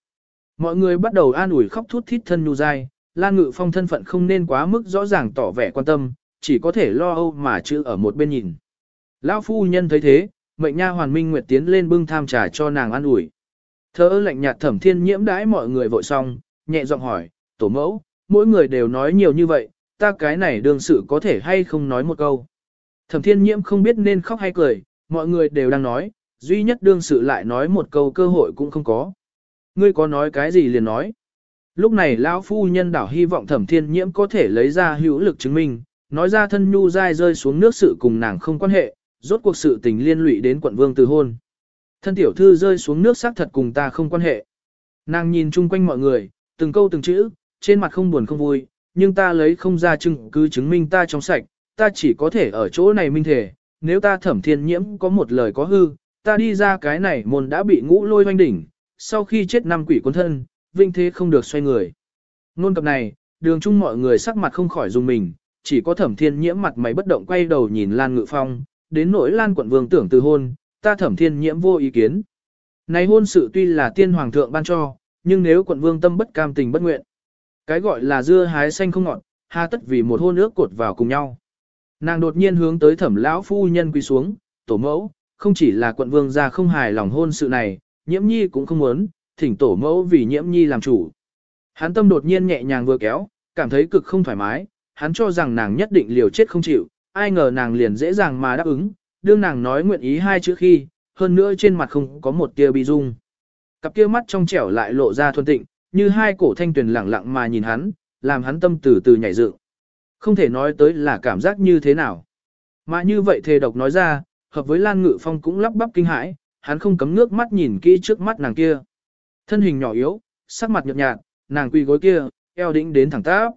S1: Mọi người bắt đầu an ủi khóc thút thít thân nhu dai, Lan Ngự Phong thân phận không nên quá mức rõ ràng tỏ vẻ quan tâm, chỉ có thể lo âu mà chữ ở một bên nhìn. Lão phu nhân thấy thế, mệnh nha hoàn minh nguyệt tiến lên bưng tham trà cho nàng an ủi. Thơ lạnh nhạt thẩm thiên nhiễm đãi mọi người vội xong, nhẹ giọng hỏi, tổ mẫu, mỗi người đều nói nhiều như vậy, ta cái này đương sự có thể hay không nói một câu. Thẩm thiên nhiễm không biết nên khóc hay cười, mọi người đều đang nói, duy nhất đương sự lại nói một câu cơ hội cũng không có. Ngươi có nói cái gì liền nói. Lúc này lão phu nhân đảo hy vọng thẩm thiên nhiễm có thể lấy ra hữu lực chứng minh, nói ra thân nhu dai rơi xuống nước sự cùng nàng không quan hệ, rốt cuộc sự tình liên lụy đến quận vương từ hôn. Thân tiểu thư rơi xuống nước xác thật cùng ta không quan hệ. Nàng nhìn chung quanh mọi người, từng câu từng chữ, trên mặt không buồn không vui, nhưng ta lấy không ra chứng cứ chứng minh ta trong sạch, ta chỉ có thể ở chỗ này minh thể, nếu ta thẩm thiên nhiễm có một lời có hư, ta đi ra cái này môn đã bị ngũ lôi hoanh đỉnh, sau khi chết năm quỷ cuốn thân, vinh thế không được xoay người. Nôn cập này, đường chung mọi người sắc mặt không khỏi dùng mình, chỉ có thẩm thiên nhiễm mặt mày bất động quay đầu nhìn Lan Ngự Phong, đến nỗi Lan quận vương tưởng từ hôn, ta thẩm thiên nhiễm vô ý kiến. Này hôn sự tuy là tiên hoàng thượng ban cho, nhưng nếu quận vương tâm bất cam tình bất nguyện, cái gọi là dưa hái xanh không ngọt, hà tất vì một hôn ước cột vào cùng nhau. Nàng đột nhiên hướng tới thẩm lão phu nhân quỳ xuống, tổ mẫu, không chỉ là quận vương gia không hài lòng hôn sự này, nhiễm nhi cũng không muốn, thỉnh tổ mẫu vì nhiễm nhi làm chủ. Hắn tâm đột nhiên nhẹ nhàng vừa kéo, cảm thấy cực không thoải mái, hắn cho rằng nàng nhất định liều chết không chịu, ai ngờ nàng liền dễ dàng mà đáp ứng, đương nàng nói nguyện ý hai chữ khi, hơn nữa trên mặt không có một tia bi dung. Cặp kia mắt trong trẻo lại lộ ra thuần tịnh, như hai cổ thanh tuyền lẳng lặng mà nhìn hắn, làm hắn tâm từ từ nhảy dựng. Không thể nói tới là cảm giác như thế nào. Mà như vậy thề độc nói ra, hợp với Lan Ngự Phong cũng lắp bắp kinh hãi, hắn không cấm nước mắt nhìn kỹ trước mắt nàng kia. Thân hình nhỏ yếu, sắc mặt nhợt nhạt, nàng quỳ gối kia, eo đĩnh đến thẳng tắp.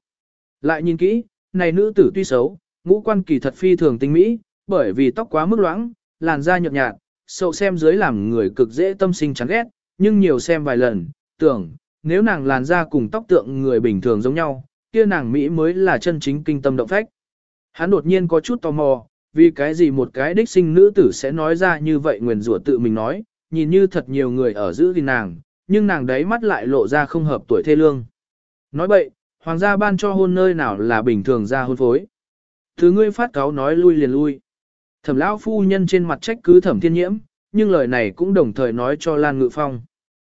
S1: Lại nhìn kỹ, này nữ tử tuy xấu, ngũ quan kỳ thật phi thường tinh mỹ, bởi vì tóc quá mức loãng, làn da nhợt nhạt, sâu xem dưới làm người cực dễ tâm sinh chán ghét, nhưng nhiều xem vài lần, tưởng, nếu nàng làn da cùng tóc tượng người bình thường giống nhau, kia nàng Mỹ mới là chân chính kinh tâm động phách. Hắn đột nhiên có chút tò mò, vì cái gì một cái đích sinh nữ tử sẽ nói ra như vậy nguyền rủa tự mình nói, nhìn như thật nhiều người ở giữ gìn nàng, nhưng nàng đấy mắt lại lộ ra không hợp tuổi thê lương. Nói bậy, hoàng gia ban cho hôn nơi nào là bình thường ra hôn phối. Thứ ngươi phát cáo nói lui liền lui. Thẩm lão phu nhân trên mặt trách cứ thẩm thiên nhiễm, nhưng lời này cũng đồng thời nói cho Lan Ngự Phong.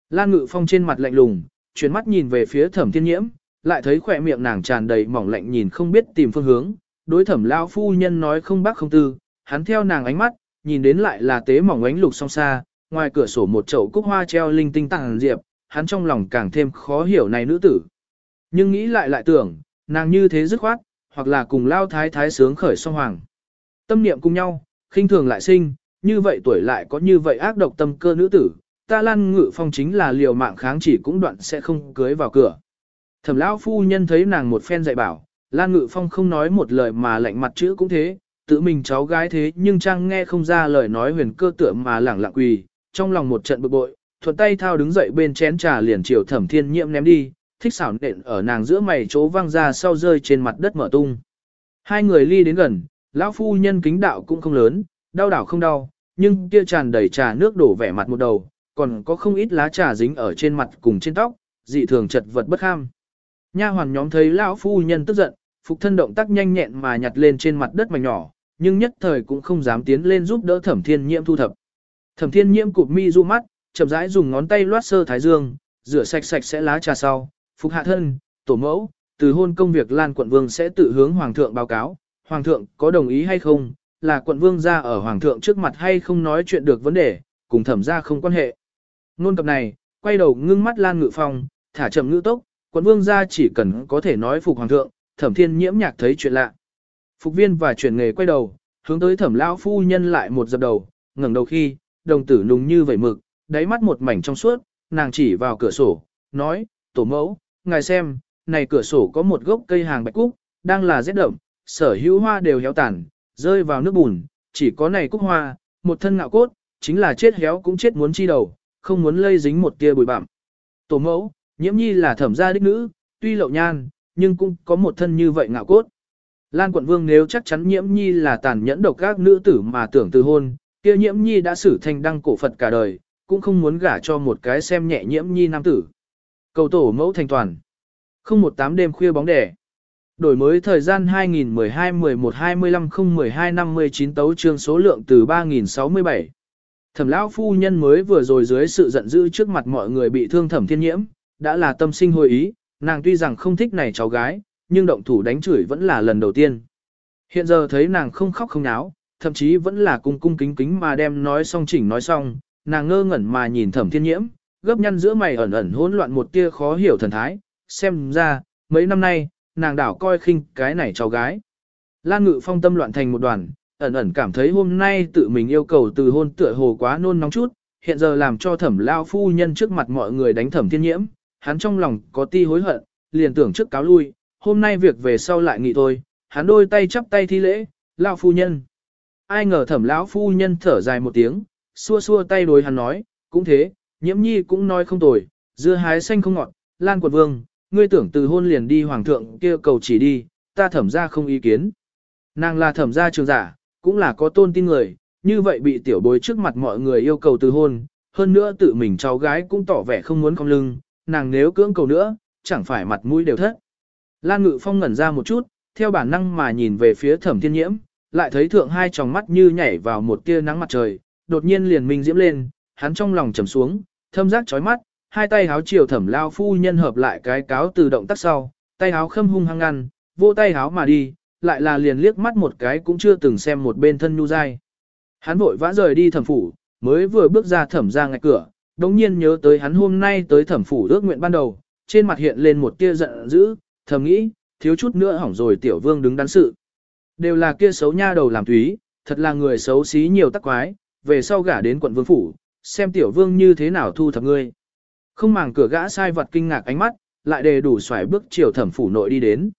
S1: Lan Ngự Phong trên mặt lạnh lùng, chuyển mắt nhìn về phía thẩm thiên nhiễm, lại thấy khỏe miệng nàng tràn đầy mỏng lạnh nhìn không biết tìm phương hướng. Đối thẩm lão phu nhân nói không bác không tư, hắn theo nàng ánh mắt, nhìn đến lại là tế mỏng ánh lục song xa, ngoài cửa sổ một chậu cúc hoa treo linh tinh tàng diệp, hắn trong lòng càng thêm khó hiểu này nữ tử. Nhưng nghĩ lại lại tưởng, nàng như thế dứt khoát, hoặc là cùng lao thái thái sướng khởi song hoàng. Tâm niệm cùng nhau, khinh thường lại sinh, như vậy tuổi lại có như vậy ác độc tâm cơ nữ tử, ta lan ngự phong chính là liều mạng kháng chỉ cũng đoạn sẽ không cưới vào cửa. Thẩm lão phu nhân thấy nàng một phen dạy bảo, lan ngự phong không nói một lời mà lạnh mặt chữ cũng thế, tự mình cháu gái thế nhưng trang nghe không ra lời nói huyền cơ tựa mà lẳng lặng quỳ, trong lòng một trận bực bội, thuận tay thao đứng dậy bên chén trà liền chiều thẩm thiên nhiễm ném đi, thích xảo nện ở nàng giữa mày chỗ văng ra sau rơi trên mặt đất mở tung. Hai người ly đến gần, lão phu nhân kính đạo cũng không lớn, đau đảo không đau, nhưng kia tràn đầy trà nước đổ vẻ mặt một đầu, còn có không ít lá trà dính ở trên mặt cùng trên tóc, dị thường chật vật bất ham. Nha hoàn nhóm thấy lão phu nhân tức giận, phục thân động tác nhanh nhẹn mà nhặt lên trên mặt đất mảnh nhỏ, nhưng nhất thời cũng không dám tiến lên giúp đỡ Thẩm Thiên Nhiễm thu thập. Thẩm Thiên Nhiễm cụp mi du mắt, chậm rãi dùng ngón tay loát sơ thái dương, rửa sạch sạch sẽ lá trà sau, phục hạ thân, tổ mẫu, từ hôn công việc Lan quận vương sẽ tự hướng hoàng thượng báo cáo, hoàng thượng có đồng ý hay không, là quận vương ra ở hoàng thượng trước mặt hay không nói chuyện được vấn đề, cùng thẩm ra không quan hệ. Nôn cập này, quay đầu ngưng mắt Lan Ngự Phong, thả chậm ngữ tốc, quận vương ra chỉ cần có thể nói phục hoàng thượng, thẩm thiên nhiễm nhạc thấy chuyện lạ. Phục viên và chuyển nghề quay đầu, hướng tới thẩm lão phu nhân lại một dập đầu, ngẩng đầu khi, đồng tử nùng như vẩy mực, đáy mắt một mảnh trong suốt, nàng chỉ vào cửa sổ, nói, tổ mẫu, ngài xem, này cửa sổ có một gốc cây hàng bạch cúc, đang là rét đậm, sở hữu hoa đều héo tàn, rơi vào nước bùn, chỉ có này cúc hoa, một thân ngạo cốt, chính là chết héo cũng chết muốn chi đầu, không muốn lây dính một tia bụi bặm. Tổ mẫu, nhiễm nhi là thẩm gia đích nữ, tuy lậu nhan, nhưng cũng có một thân như vậy ngạo cốt. Lan quận vương nếu chắc chắn nhiễm nhi là tàn nhẫn độc các nữ tử mà tưởng từ hôn, kia nhiễm nhi đã xử thành đăng cổ Phật cả đời, cũng không muốn gả cho một cái xem nhẹ nhiễm nhi nam tử. Cầu tổ mẫu thành toàn. Không một tám đêm khuya bóng đẻ. Đổi mới thời gian 2012-11-25-012-59 tấu trương số lượng từ 3067. Thẩm lão phu nhân mới vừa rồi dưới sự giận dữ trước mặt mọi người bị thương thẩm thiên nhiễm, đã là tâm sinh hồi ý, nàng tuy rằng không thích này cháu gái, nhưng động thủ đánh chửi vẫn là lần đầu tiên. Hiện giờ thấy nàng không khóc không náo, thậm chí vẫn là cung cung kính kính mà đem nói xong chỉnh nói xong, nàng ngơ ngẩn mà nhìn thẩm thiên nhiễm, gấp nhăn giữa mày ẩn ẩn hỗn loạn một tia khó hiểu thần thái, xem ra, mấy năm nay, nàng đảo coi khinh cái này cháu gái. Lan ngự phong tâm loạn thành một đoàn, ẩn ẩn cảm thấy hôm nay tự mình yêu cầu từ hôn tựa hồ quá nôn nóng chút, hiện giờ làm cho thẩm lao phu nhân trước mặt mọi người đánh thẩm thiên nhiễm, hắn trong lòng có ti hối hận, liền tưởng trước cáo lui, hôm nay việc về sau lại nghị thôi, hắn đôi tay chắp tay thi lễ, lão phu nhân. Ai ngờ thẩm lão phu nhân thở dài một tiếng, xua xua tay đối hắn nói, cũng thế, nhiễm nhi cũng nói không tồi, dưa hái xanh không ngọt, lan quật vương, ngươi tưởng từ hôn liền đi hoàng thượng kia cầu chỉ đi, ta thẩm ra không ý kiến. Nàng là thẩm gia trường giả, cũng là có tôn tin người, như vậy bị tiểu bối trước mặt mọi người yêu cầu từ hôn, hơn nữa tự mình cháu gái cũng tỏ vẻ không muốn cong lưng, nàng nếu cưỡng cầu nữa, chẳng phải mặt mũi đều thất. Lan Ngự Phong ngẩn ra một chút, theo bản năng mà nhìn về phía thẩm thiên nhiễm, lại thấy thượng hai tròng mắt như nhảy vào một tia nắng mặt trời, đột nhiên liền minh diễm lên, hắn trong lòng trầm xuống, thâm giác chói mắt, hai tay háo chiều thẩm lao phu nhân hợp lại cái cáo từ động tác sau, tay háo khâm hung hăng ngăn, vô tay háo mà đi, lại là liền liếc mắt một cái cũng chưa từng xem một bên thân nhu dai. Hắn vội vã rời đi thẩm phủ, mới vừa bước ra thẩm ra ngạch cửa, đống nhiên nhớ tới hắn hôm nay tới thẩm phủ ước nguyện ban đầu, trên mặt hiện lên một tia giận dữ, thầm nghĩ, thiếu chút nữa hỏng rồi tiểu vương đứng đắn sự. Đều là kia xấu nha đầu làm túy, thật là người xấu xí nhiều tắc quái, về sau gả đến quận vương phủ, xem tiểu vương như thế nào thu thập ngươi. Không màng cửa gã sai vật kinh ngạc ánh mắt, lại đề đủ xoài bước chiều thẩm phủ nội đi đến.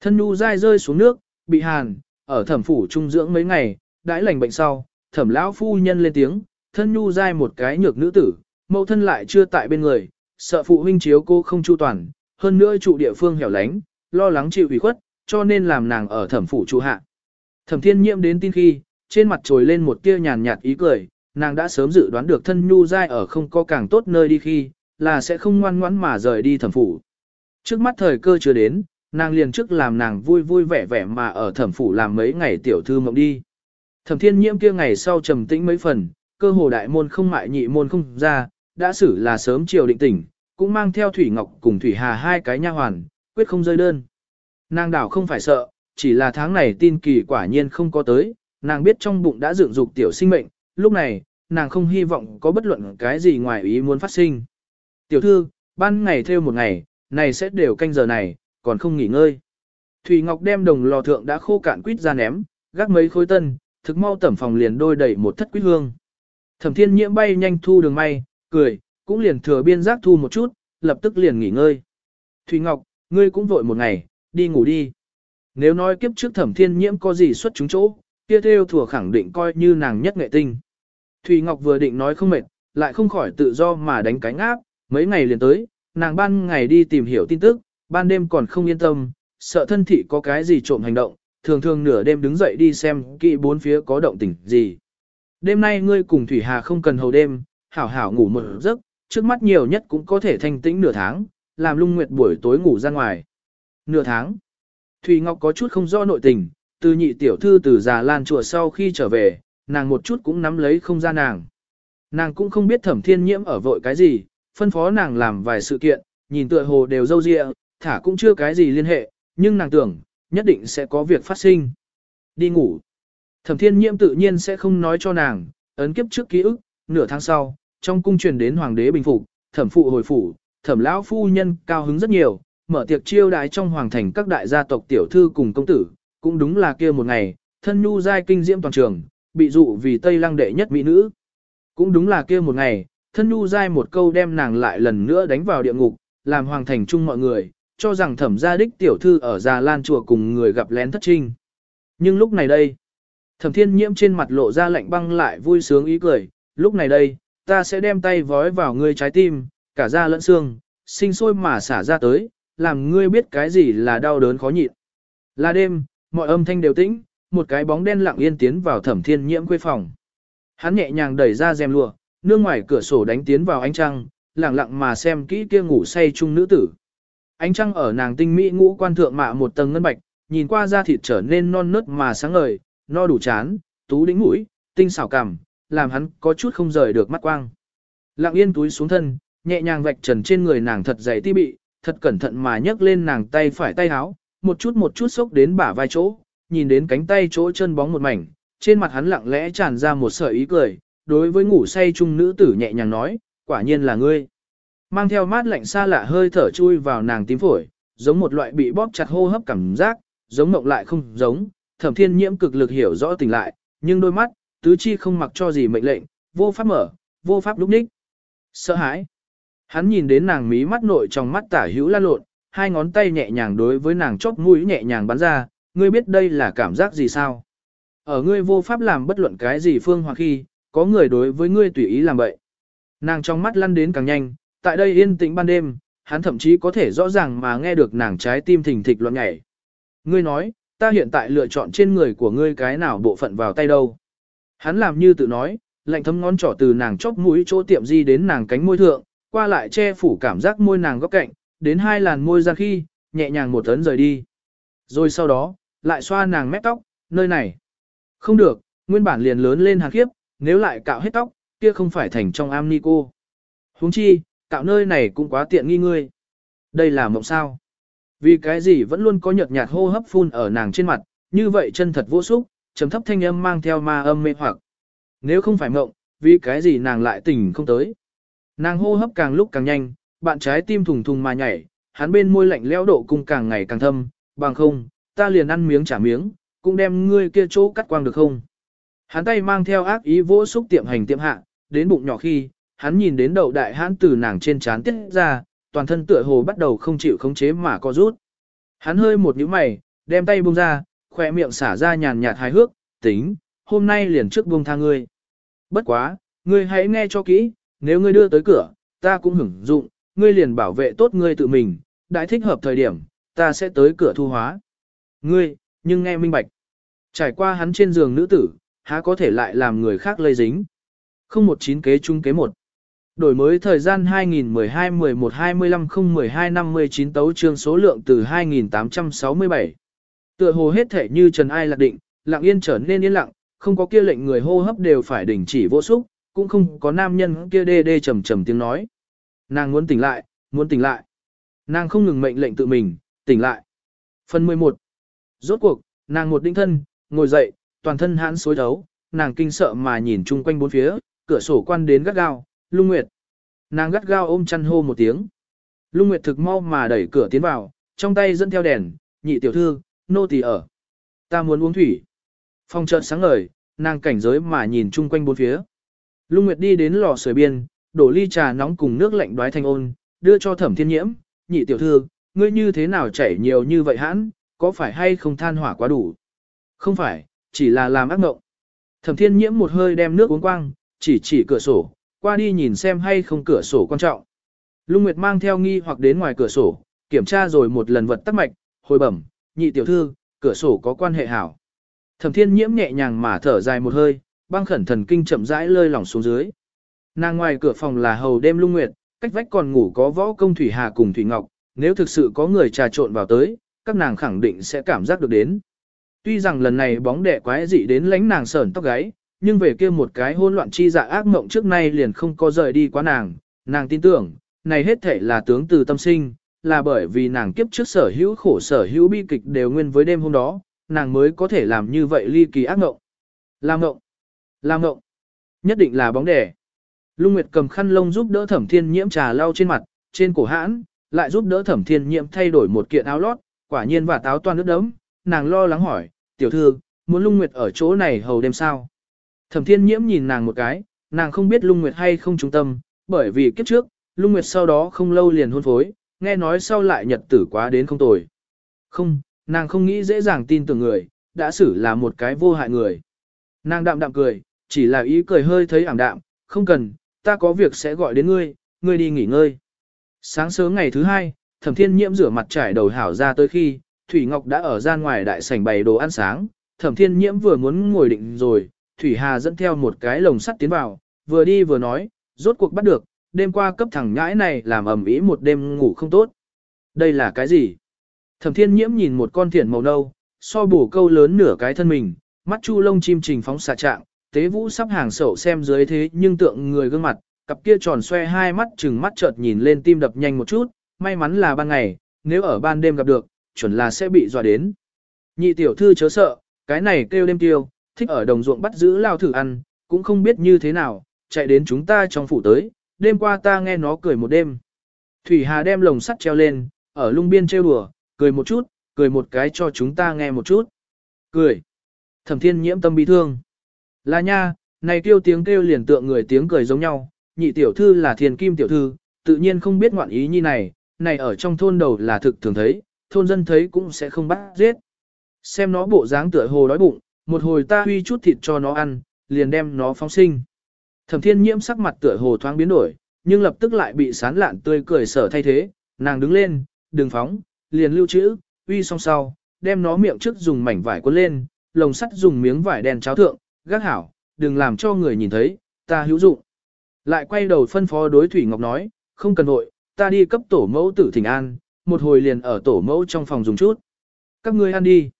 S1: Thân nhu dai rơi xuống nước, bị hàn, ở thẩm phủ trung dưỡng mấy ngày, đãi lành bệnh sau, thẩm lão phu nhân lên tiếng, thân nhu dai một cái nhược nữ tử, mẫu thân lại chưa tại bên người, sợ phụ huynh chiếu cô không chu toàn, hơn nữa trụ địa phương hẻo lánh, lo lắng chịu ủy khuất, cho nên làm nàng ở thẩm phủ trụ hạ. Thẩm thiên nhiễm đến tin khi, trên mặt trồi lên một tia nhàn nhạt ý cười, nàng đã sớm dự đoán được thân nhu dai ở không có càng tốt nơi đi khi, là sẽ không ngoan ngoãn mà rời đi thẩm phủ. Trước mắt thời cơ chưa đến, nàng liền trước làm nàng vui vui vẻ vẻ mà ở thẩm phủ làm mấy ngày tiểu thư mộng đi. Thẩm thiên nhiễm kia ngày sau trầm tĩnh mấy phần, cơ hồ đại môn không mại nhị môn không ra, đã xử là sớm chiều định tỉnh, cũng mang theo Thủy Ngọc cùng Thủy Hà hai cái nha hoàn, quyết không rơi đơn. Nàng đảo không phải sợ, chỉ là tháng này tin kỳ quả nhiên không có tới, nàng biết trong bụng đã dựng dục tiểu sinh mệnh, lúc này, nàng không hy vọng có bất luận cái gì ngoài ý muốn phát sinh. Tiểu thư, ban ngày theo một ngày, này sẽ đều canh giờ này, còn không nghỉ ngơi. Thủy Ngọc đem đồng lò thượng đã khô cạn quýt ra ném, gác mấy khối tân, thực mau tẩm phòng liền đôi đẩy một thất quýt hương. Thẩm thiên nhiễm bay nhanh thu đường may, cười, cũng liền thừa biên giác thu một chút, lập tức liền nghỉ ngơi. Thủy Ngọc, ngươi cũng vội một ngày, đi ngủ đi. Nếu nói kiếp trước thẩm thiên nhiễm có gì xuất chúng chỗ, kia theo thừa khẳng định coi như nàng nhất nghệ tinh. Thủy Ngọc vừa định nói không mệt, lại không khỏi tự do mà đánh cánh áp, mấy ngày liền tới, nàng ban ngày đi tìm hiểu tin tức, ban đêm còn không yên tâm, sợ thân thị có cái gì trộm hành động, thường thường nửa đêm đứng dậy đi xem kỵ bốn phía có động tĩnh gì. Đêm nay ngươi cùng Thủy Hà không cần hầu đêm, hảo hảo ngủ một giấc, trước mắt nhiều nhất cũng có thể thanh tĩnh nửa tháng, làm lung nguyệt buổi tối ngủ ra ngoài. Nửa tháng. Thủy Ngọc có chút không rõ nội tình, từ nhị tiểu thư từ già lan chùa sau khi trở về, nàng một chút cũng nắm lấy không ra nàng. Nàng cũng không biết thẩm thiên nhiễm ở vội cái gì, phân phó nàng làm vài sự kiện, nhìn tựa hồ đều dâu dịa, thả cũng chưa cái gì liên hệ, nhưng nàng tưởng, nhất định sẽ có việc phát sinh. Đi ngủ. Thẩm thiên nhiễm tự nhiên sẽ không nói cho nàng, ấn kiếp trước ký ức, nửa tháng sau, trong cung truyền đến hoàng đế bình phục, thẩm phụ hồi phủ, thẩm lão phu nhân cao hứng rất nhiều, mở tiệc chiêu đái trong hoàng thành các đại gia tộc tiểu thư cùng công tử, cũng đúng là kia một ngày, thân nhu giai kinh diễm toàn trường, bị dụ vì Tây Lăng đệ nhất mỹ nữ. Cũng đúng là kia một ngày, thân nhu giai một câu đem nàng lại lần nữa đánh vào địa ngục, làm hoàng thành chung mọi người, cho rằng thẩm gia đích tiểu thư ở già lan chùa cùng người gặp lén thất trinh. Nhưng lúc này đây, thẩm thiên nhiễm trên mặt lộ ra lạnh băng lại vui sướng ý cười, lúc này đây, ta sẽ đem tay vói vào ngươi trái tim, cả da lẫn xương, sinh sôi mà xả ra tới, làm ngươi biết cái gì là đau đớn khó nhịn. Là đêm, mọi âm thanh đều tĩnh, một cái bóng đen lặng yên tiến vào thẩm thiên nhiễm quê phòng. Hắn nhẹ nhàng đẩy ra rèm lụa, nương ngoài cửa sổ đánh tiến vào ánh trăng, lặng lặng mà xem kỹ kia ngủ say chung nữ tử. Ánh trăng ở nàng tinh mỹ ngũ quan thượng mạ một tầng ngân bạch, nhìn qua da thịt trở nên non nớt mà sáng ngời, no đủ chán, tú đính mũi, tinh xảo cằm, làm hắn có chút không rời được mắt quang. Lặng yên túi xuống thân, nhẹ nhàng vạch trần trên người nàng thật dày ti bị, thật cẩn thận mà nhấc lên nàng tay phải tay áo, một chút một chút xốc đến bả vai chỗ, nhìn đến cánh tay chỗ chân bóng một mảnh, trên mặt hắn lặng lẽ tràn ra một sợi ý cười, đối với ngủ say chung nữ tử nhẹ nhàng nói, quả nhiên là ngươi. Mang theo mát lạnh xa lạ hơi thở chui vào nàng tím phổi, giống một loại bị bóp chặt hô hấp cảm giác, giống mộng lại không giống, thẩm thiên nhiễm cực lực hiểu rõ tình lại, nhưng đôi mắt, tứ chi không mặc cho gì mệnh lệnh, vô pháp mở, vô pháp lúc ních. Sợ hãi. Hắn nhìn đến nàng mí mắt nội trong mắt tả hữu la lộn, hai ngón tay nhẹ nhàng đối với nàng chóp mũi nhẹ nhàng bắn ra, ngươi biết đây là cảm giác gì sao? Ở ngươi vô pháp làm bất luận cái gì phương hoặc khi, có người đối với ngươi tùy ý làm vậy. Nàng trong mắt lăn đến càng nhanh, tại đây yên tĩnh ban đêm, hắn thậm chí có thể rõ ràng mà nghe được nàng trái tim thình thịch loạn nhảy. Ngươi nói, ta hiện tại lựa chọn trên người của ngươi cái nào bộ phận vào tay đâu. Hắn làm như tự nói, lạnh thấm ngón trỏ từ nàng chóp mũi chỗ tiệm di đến nàng cánh môi thượng, qua lại che phủ cảm giác môi nàng góc cạnh, đến hai làn môi ra khi, nhẹ nhàng một tấn rời đi. Rồi sau đó, lại xoa nàng mép tóc, nơi này. Không được, nguyên bản liền lớn lên hàng khiếp, nếu lại cạo hết tóc, kia không phải thành trong am ni cô. huống chi, cạo nơi này cũng quá tiện nghi ngươi. Đây là mộng sao. Vì cái gì vẫn luôn có nhợt nhạt hô hấp phun ở nàng trên mặt, như vậy chân thật vô xúc, trầm thấp thanh âm mang theo ma âm mê hoặc. Nếu không phải mộng, vì cái gì nàng lại tỉnh không tới. Nàng hô hấp càng lúc càng nhanh, bạn trái tim thùng thùng mà nhảy, hắn bên môi lạnh lẽo độ cung càng ngày càng thâm, bằng không, ta liền ăn miếng trả miếng, cũng đem ngươi kia chỗ cắt quang được không. Hắn tay mang theo ác ý vỗ xúc tiệm hành tiệm hạ, đến bụng nhỏ khi, hắn nhìn đến đầu đại hãn từ nàng trên trán tiết ra, toàn thân tựa hồ bắt đầu không chịu khống chế mà co rút. Hắn hơi một nhíu mày, đem tay buông ra, khoe miệng xả ra nhàn nhạt hài hước, tính, hôm nay liền trước buông tha ngươi. Bất quá, ngươi hãy nghe cho kỹ, nếu ngươi đưa tới cửa, ta cũng hưởng dụng, ngươi liền bảo vệ tốt ngươi tự mình, đại thích hợp thời điểm, ta sẽ tới cửa thu hóa. Ngươi, nhưng nghe minh bạch. Trải qua hắn trên giường nữ tử, há có thể lại làm người khác lây dính. Không một chín kế chung kế một. Đổi mới thời gian 2012-11-25-012-59 tấu trương số lượng từ 2867. Tựa hồ hết thể như Trần Ai lạc định, lặng yên trở nên yên lặng, không có kia lệnh người hô hấp đều phải đình chỉ vô xúc, cũng không có nam nhân kia đê đê trầm trầm tiếng nói. Nàng muốn tỉnh lại, muốn tỉnh lại. Nàng không ngừng mệnh lệnh tự mình, tỉnh lại. Phần 11. Rốt cuộc, nàng một đinh thân, ngồi dậy, toàn thân hãn xối thấu, nàng kinh sợ mà nhìn chung quanh bốn phía, cửa sổ quan đến gắt gao, lung nguyệt. Nàng gắt gao ôm chăn hô một tiếng. Lung nguyệt thực mau mà đẩy cửa tiến vào, trong tay dẫn theo đèn, nhị tiểu thư, nô tỳ ở. Ta muốn uống thủy. Phong chợt sáng ngời, nàng cảnh giới mà nhìn chung quanh bốn phía. Lung Nguyệt đi đến lò sưởi biên, đổ ly trà nóng cùng nước lạnh đoái thanh ôn, đưa cho thẩm thiên nhiễm, nhị tiểu thư, ngươi như thế nào chảy nhiều như vậy hãn, có phải hay không than hỏa quá đủ? Không phải, chỉ là làm ác mộng. Thẩm thiên nhiễm một hơi đem nước uống quang, chỉ chỉ cửa sổ, qua đi nhìn xem hay không cửa sổ quan trọng. Lung Nguyệt mang theo nghi hoặc đến ngoài cửa sổ, kiểm tra rồi một lần vật tắc mạch, hồi bẩm, nhị tiểu thư, cửa sổ có quan hệ hảo. Thẩm thiên nhiễm nhẹ nhàng mà thở dài một hơi, băng khẩn thần kinh chậm rãi lơi lỏng xuống dưới. Nàng ngoài cửa phòng là hầu đêm lung nguyệt, cách vách còn ngủ có võ công Thủy Hà cùng Thủy Ngọc, nếu thực sự có người trà trộn vào tới, các nàng khẳng định sẽ cảm giác được đến. Tuy rằng lần này bóng đẻ quái dị đến lánh nàng sờn tóc gáy, nhưng về kia một cái hỗn loạn chi dạ ác mộng trước nay liền không có rời đi quá nàng, nàng tin tưởng, này hết thể là tướng từ tâm sinh, là bởi vì nàng kiếp trước sở hữu khổ sở hữu bi kịch đều nguyên với đêm hôm đó, nàng mới có thể làm như vậy ly kỳ ác ngộng. Làm ngộng, làm ngộng, nhất định là bóng đẻ. Lung Nguyệt cầm khăn lông giúp đỡ Thẩm Thiên Nhiễm trà lau trên mặt, trên cổ hãn, lại giúp đỡ Thẩm Thiên Nhiễm thay đổi một kiện áo lót, quả nhiên và táo toàn nước đấm, nàng lo lắng hỏi, "Tiểu thư, muốn Lung Nguyệt ở chỗ này hầu đêm sao?" Thẩm Thiên Nhiễm nhìn nàng một cái, nàng không biết Lung Nguyệt hay không trung tâm, bởi vì kiếp trước, Lung Nguyệt sau đó không lâu liền hôn phối, nghe nói sau lại nhật tử quá đến không tồi. Không, nàng không nghĩ dễ dàng tin tưởng người, đã xử là một cái vô hại người. Nàng đạm đạm cười, chỉ là ý cười hơi thấy ảm đạm, không cần, ta có việc sẽ gọi đến ngươi, ngươi đi nghỉ ngơi. Sáng sớm ngày thứ hai, thẩm thiên nhiễm rửa mặt trải đầu hảo ra tới khi, Thủy Ngọc đã ở gian ngoài đại sảnh bày đồ ăn sáng, thẩm thiên nhiễm vừa muốn ngồi định rồi, Thủy Hà dẫn theo một cái lồng sắt tiến vào, vừa đi vừa nói, rốt cuộc bắt được, đêm qua cấp thằng nhãi này làm ẩm ý một đêm ngủ không tốt. Đây là cái gì? Thẩm thiên nhiễm nhìn một con thiển màu nâu, so bổ câu lớn nửa cái thân mình, mắt chu lông chim trình phóng xạ trạng, tế vũ sắp hàng sậu xem dưới thế nhưng tượng người gương mặt, cặp kia tròn xoe hai mắt chừng mắt chợt nhìn lên tim đập nhanh một chút, may mắn là ban ngày, nếu ở ban đêm gặp được, chuẩn là sẽ bị dọa đến. Nhị tiểu thư chớ sợ, cái này kêu đêm tiêu, thích ở đồng ruộng bắt giữ lao thử ăn, cũng không biết như thế nào, chạy đến chúng ta trong phủ tới, đêm qua ta nghe nó cười một đêm. Thủy Hà đem lồng sắt treo lên, ở lung biên trêu đùa, cười một chút, cười một cái cho chúng ta nghe một chút. Cười. Thẩm thiên nhiễm tâm bị thương. Là nha, này kêu tiếng kêu liền tượng người tiếng cười giống nhau, nhị tiểu thư là thiền kim tiểu thư, tự nhiên không biết ngoạn ý như này, này ở trong thôn đầu là thực thường thấy, thôn dân thấy cũng sẽ không bắt giết. Xem nó bộ dáng tựa hồ đói bụng, một hồi ta huy chút thịt cho nó ăn, liền đem nó phóng sinh. Thẩm thiên nhiễm sắc mặt tựa hồ thoáng biến đổi, nhưng lập tức lại bị sán lạn tươi cười sở thay thế, nàng đứng lên, đừng phóng, liền lưu trữ, uy song sau, đem nó miệng trước dùng mảnh vải cuốn lên, lồng sắt dùng miếng vải đen cháo thượng, gác hảo, đừng làm cho người nhìn thấy, ta hữu dụng. Lại quay đầu phân phó đối Thủy Ngọc nói, không cần vội, ta đi cấp tổ mẫu tử thỉnh an, một hồi liền ở tổ mẫu trong phòng dùng chút. Các ngươi ăn đi.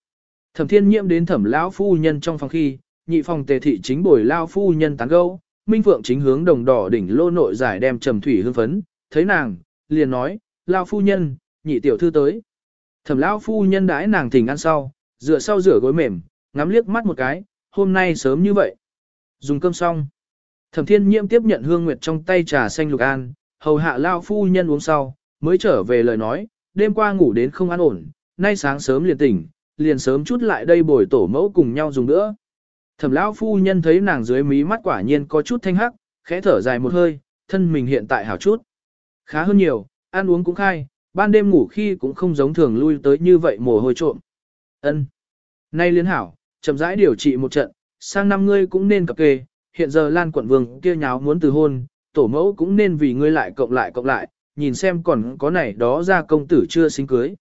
S1: Thẩm thiên nhiễm đến thẩm lão phu nhân trong phòng khi, nhị phòng tề thị chính bồi lao phu nhân tán gâu, minh phượng chính hướng đồng đỏ đỉnh lô nội giải đem trầm thủy hương phấn, thấy nàng, liền nói, lao phu nhân, nhị tiểu thư tới. Thẩm lão phu nhân đãi nàng thỉnh ăn sau, dựa sau rửa gối mềm, ngắm liếc mắt một cái, hôm nay sớm như vậy. Dùng cơm xong. Thẩm thiên nhiễm tiếp nhận hương nguyệt trong tay trà xanh lục an, hầu hạ lao phu nhân uống sau, mới trở về lời nói, đêm qua ngủ đến không an ổn, nay sáng sớm liền tỉnh, liền sớm chút lại đây bồi tổ mẫu cùng nhau dùng nữa. Thẩm lão phu nhân thấy nàng dưới mí mắt quả nhiên có chút thanh hắc, khẽ thở dài một hơi, thân mình hiện tại hảo chút. Khá hơn nhiều, ăn uống cũng khai, ban đêm ngủ khi cũng không giống thường lui tới như vậy mồ hôi trộm. Ân. Nay liên hảo, chậm rãi điều trị một trận, sang năm ngươi cũng nên cập kê, hiện giờ Lan quận vương kia nháo muốn từ hôn, tổ mẫu cũng nên vì ngươi lại cộng lại cộng lại, nhìn xem còn có này đó ra công tử chưa sinh cưới.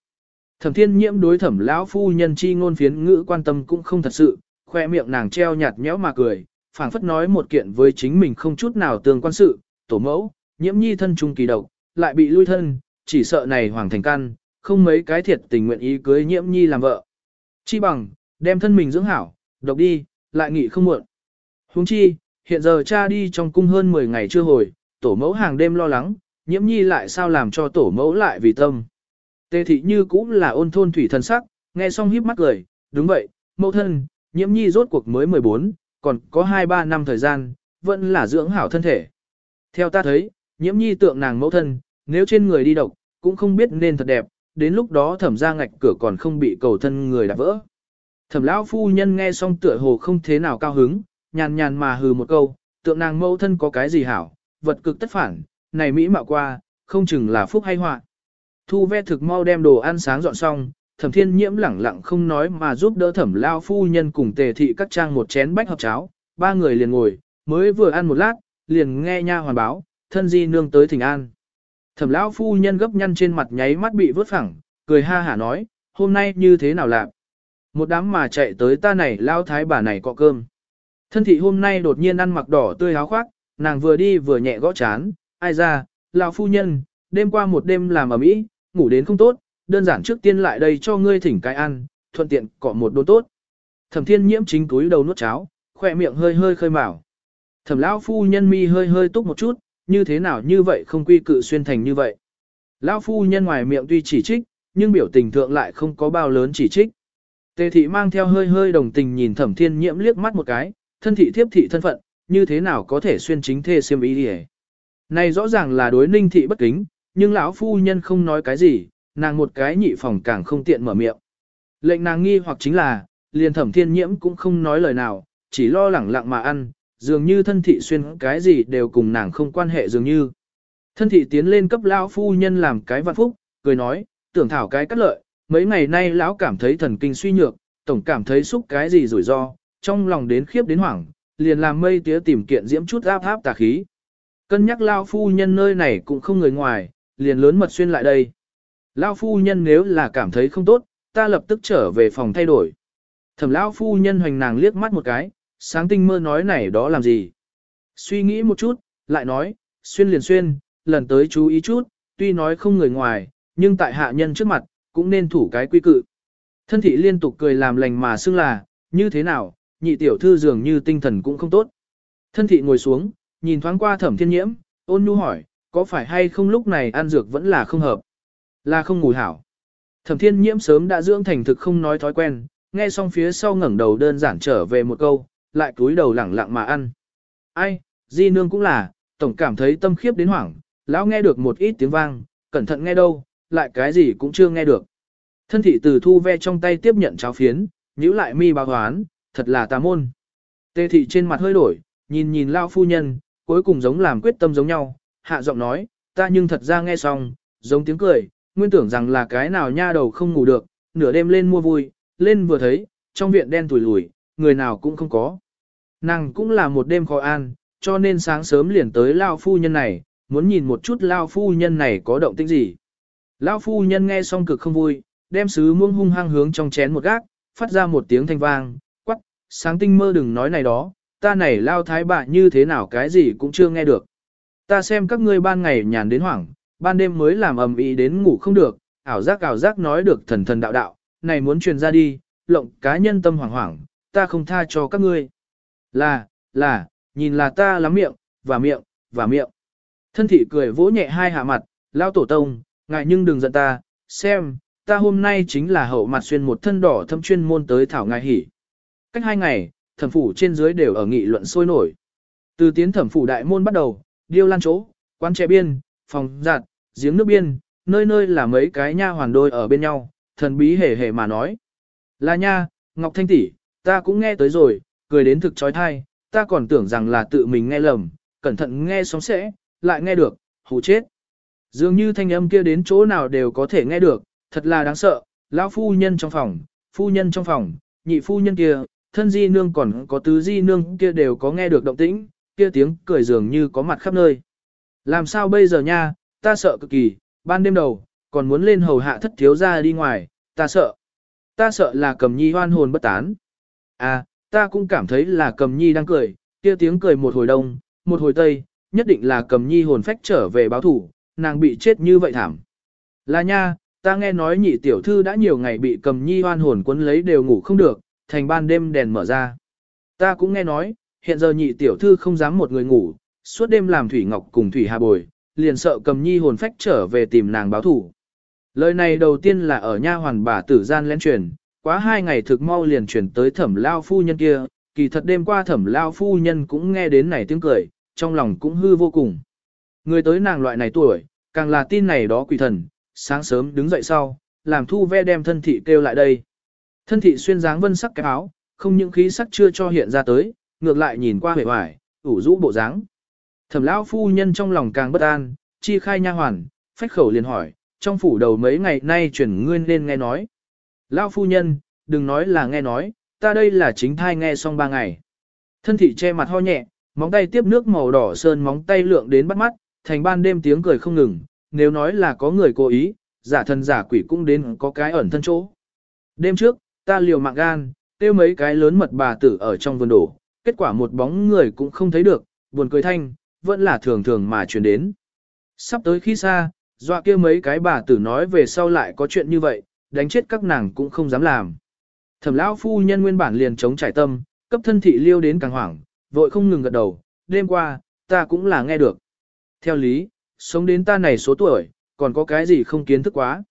S1: Thẩm thiên nhiễm đối thẩm lão phu nhân chi ngôn phiến ngữ quan tâm cũng không thật sự, khoe miệng nàng treo nhạt nhẽo mà cười, phảng phất nói một kiện với chính mình không chút nào tương quan sự, tổ mẫu, nhiễm nhi thân trung kỳ độc, lại bị lui thân, chỉ sợ này hoàng thành căn, không mấy cái thiệt tình nguyện ý cưới nhiễm nhi làm vợ. Chi bằng, đem thân mình dưỡng hảo, độc đi, lại nghỉ không muộn. Huống chi, hiện giờ cha đi trong cung hơn 10 ngày chưa hồi, tổ mẫu hàng đêm lo lắng, nhiễm nhi lại sao làm cho tổ mẫu lại vì tâm. Tề thị như cũng là ôn thôn thủy thần sắc, nghe xong híp mắt cười, đúng vậy, mẫu thân, nhiễm nhi rốt cuộc mới 14, còn có 2-3 năm thời gian, vẫn là dưỡng hảo thân thể. Theo ta thấy, nhiễm nhi tượng nàng mẫu thân, nếu trên người đi độc, cũng không biết nên thật đẹp, đến lúc đó thẩm ra ngạch cửa còn không bị cầu thân người đạp vỡ. Thẩm lão phu nhân nghe xong tựa hồ không thế nào cao hứng, nhàn nhàn mà hừ một câu, tượng nàng mẫu thân có cái gì hảo, vật cực tất phản, này Mỹ mạo qua, không chừng là phúc hay họa. Thu ve thực mau đem đồ ăn sáng dọn xong, thẩm thiên nhiễm lẳng lặng không nói mà giúp đỡ thẩm lao phu nhân cùng tề thị các trang một chén bách hợp cháo, ba người liền ngồi, mới vừa ăn một lát, liền nghe nha hoàn báo, thân di nương tới thỉnh an. Thẩm lão phu nhân gấp nhăn trên mặt nháy mắt bị vớt phẳng, cười ha hả nói, hôm nay như thế nào lạc. Một đám mà chạy tới ta này lao thái bà này cọ cơm. Thân thị hôm nay đột nhiên ăn mặc đỏ tươi háo khoác, nàng vừa đi vừa nhẹ gõ chán, ai ra, lão phu nhân, đêm qua một đêm làm ở mỹ, ngủ đến không tốt, đơn giản trước tiên lại đây cho ngươi thỉnh cái ăn, thuận tiện cọ một đốn tốt. Thẩm thiên nhiễm chính túi đầu nuốt cháo, khỏe miệng hơi hơi khơi mào. Thẩm lão phu nhân mi hơi hơi túc một chút, như thế nào như vậy không quy cự xuyên thành như vậy. Lão phu nhân ngoài miệng tuy chỉ trích, nhưng biểu tình thượng lại không có bao lớn chỉ trích. Tề thị mang theo hơi hơi đồng tình nhìn thẩm thiên nhiễm liếc mắt một cái, thân thị thiếp thị thân phận, như thế nào có thể xuyên chính thê xiêm ý đi Này rõ ràng là đối ninh thị bất kính, nhưng lão phu nhân không nói cái gì, nàng một cái nhị phòng càng không tiện mở miệng. Lệnh nàng nghi hoặc chính là, liền thẩm thiên nhiễm cũng không nói lời nào, chỉ lo lẳng lặng mà ăn, dường như thân thị xuyên cái gì đều cùng nàng không quan hệ dường như. Thân thị tiến lên cấp lão phu nhân làm cái văn phúc, cười nói, tưởng thảo cái cắt lợi, mấy ngày nay lão cảm thấy thần kinh suy nhược, tổng cảm thấy xúc cái gì rủi ro, trong lòng đến khiếp đến hoảng, liền làm mây tía tìm kiện diễm chút áp áp tà khí. Cân nhắc lão phu nhân nơi này cũng không người ngoài, liền lớn mật xuyên lại đây. Lão phu nhân nếu là cảm thấy không tốt, ta lập tức trở về phòng thay đổi. Thẩm lão phu nhân hoành nàng liếc mắt một cái, sáng tinh mơ nói này đó làm gì. Suy nghĩ một chút, lại nói, xuyên liền xuyên, lần tới chú ý chút, tuy nói không người ngoài, nhưng tại hạ nhân trước mặt, cũng nên thủ cái quy cự. Thân thị liên tục cười làm lành mà xưng là, như thế nào, nhị tiểu thư dường như tinh thần cũng không tốt. Thân thị ngồi xuống, nhìn thoáng qua thẩm thiên nhiễm, ôn nhu hỏi, có phải hay không lúc này ăn dược vẫn là không hợp? Là không ngủ hảo. Thẩm thiên nhiễm sớm đã dưỡng thành thực không nói thói quen, nghe xong phía sau ngẩng đầu đơn giản trở về một câu, lại cúi đầu lẳng lặng mà ăn. Ai, di nương cũng là, tổng cảm thấy tâm khiếp đến hoảng, lão nghe được một ít tiếng vang, cẩn thận nghe đâu, lại cái gì cũng chưa nghe được. Thân thị từ thu ve trong tay tiếp nhận cháo phiến, nhíu lại mi báo hoán, thật là tà môn. Tê thị trên mặt hơi đổi, nhìn nhìn lao phu nhân, cuối cùng giống làm quyết tâm giống nhau, hạ giọng nói, ta nhưng thật ra nghe xong, giống tiếng cười, nguyên tưởng rằng là cái nào nha đầu không ngủ được, nửa đêm lên mua vui, lên vừa thấy, trong viện đen tủi lủi, người nào cũng không có. Nàng cũng là một đêm khó an, cho nên sáng sớm liền tới lao phu nhân này, muốn nhìn một chút lao phu nhân này có động tĩnh gì. Lao phu nhân nghe xong cực không vui, đem sứ muông hung hăng hướng trong chén một gác, phát ra một tiếng thanh vang, quắc, sáng tinh mơ đừng nói này đó, ta này lao thái bà như thế nào cái gì cũng chưa nghe được. Ta xem các ngươi ban ngày nhàn đến hoảng, ban đêm mới làm ầm ĩ đến ngủ không được, ảo giác ảo giác nói được thần thần đạo đạo, này muốn truyền ra đi, lộng cá nhân tâm hoảng hoảng, ta không tha cho các ngươi. Là, là, nhìn là ta lắm miệng, và miệng, và miệng. Thân thị cười vỗ nhẹ hai hạ mặt, lao tổ tông, ngại nhưng đừng giận ta, xem, ta hôm nay chính là hậu mặt xuyên một thân đỏ thâm chuyên môn tới thảo ngài hỉ. Cách hai ngày, thẩm phủ trên dưới đều ở nghị luận sôi nổi. Từ tiến thẩm phủ đại môn bắt đầu, điêu lan chỗ, quán trẻ biên, phòng giặt, giếng nước biên, nơi nơi là mấy cái nha hoàn đôi ở bên nhau, thần bí hề hề mà nói. Là nha, Ngọc Thanh tỷ, ta cũng nghe tới rồi, cười đến thực trói thai, ta còn tưởng rằng là tự mình nghe lầm, cẩn thận nghe xong sẽ, lại nghe được, hù chết. Dường như thanh âm kia đến chỗ nào đều có thể nghe được, thật là đáng sợ, lão phu nhân trong phòng, phu nhân trong phòng, nhị phu nhân kia, thân di nương còn có tứ di nương kia đều có nghe được động tĩnh, kia tiếng cười dường như có mặt khắp nơi. Làm sao bây giờ nha, ta sợ cực kỳ, ban đêm đầu, còn muốn lên hầu hạ thất thiếu ra đi ngoài, ta sợ. Ta sợ là cầm nhi hoan hồn bất tán. À, ta cũng cảm thấy là cầm nhi đang cười, kia tiếng cười một hồi đông, một hồi tây, nhất định là cầm nhi hồn phách trở về báo thủ, nàng bị chết như vậy thảm. Là nha, ta nghe nói nhị tiểu thư đã nhiều ngày bị cầm nhi hoan hồn quấn lấy đều ngủ không được, thành ban đêm đèn mở ra. Ta cũng nghe nói, hiện giờ nhị tiểu thư không dám một người ngủ, suốt đêm làm Thủy Ngọc cùng Thủy Hà bồi, liền sợ cầm nhi hồn phách trở về tìm nàng báo thủ. Lời này đầu tiên là ở nha hoàn bà tử gian lén truyền, quá hai ngày thực mau liền truyền tới thẩm lao phu nhân kia, kỳ thật đêm qua thẩm lao phu nhân cũng nghe đến này tiếng cười, trong lòng cũng hư vô cùng. Người tới nàng loại này tuổi, càng là tin này đó quỷ thần, sáng sớm đứng dậy sau, làm thu ve đem thân thị kêu lại đây. Thân thị xuyên dáng vân sắc cái áo, không những khí sắc chưa cho hiện ra tới, ngược lại nhìn qua vẻ hoài, ủ rũ bộ dáng. Thẩm lão phu nhân trong lòng càng bất an, chi khai nha hoàn, phách khẩu liền hỏi, trong phủ đầu mấy ngày nay chuyển nguyên lên nghe nói. Lão phu nhân, đừng nói là nghe nói, ta đây là chính thai nghe xong ba ngày. Thân thị che mặt ho nhẹ, móng tay tiếp nước màu đỏ sơn móng tay lượng đến bắt mắt, thành ban đêm tiếng cười không ngừng, nếu nói là có người cố ý, giả thân giả quỷ cũng đến có cái ẩn thân chỗ. Đêm trước, ta liều mạng gan, tiêu mấy cái lớn mật bà tử ở trong vườn đổ, kết quả một bóng người cũng không thấy được, buồn cười thanh, vẫn là thường thường mà truyền đến. Sắp tới khi xa, dọa kia mấy cái bà tử nói về sau lại có chuyện như vậy, đánh chết các nàng cũng không dám làm. Thẩm lão phu nhân nguyên bản liền chống trải tâm, cấp thân thị liêu đến càng hoảng, vội không ngừng gật đầu, đêm qua, ta cũng là nghe được. Theo lý, sống đến ta này số tuổi, còn có cái gì không kiến thức quá.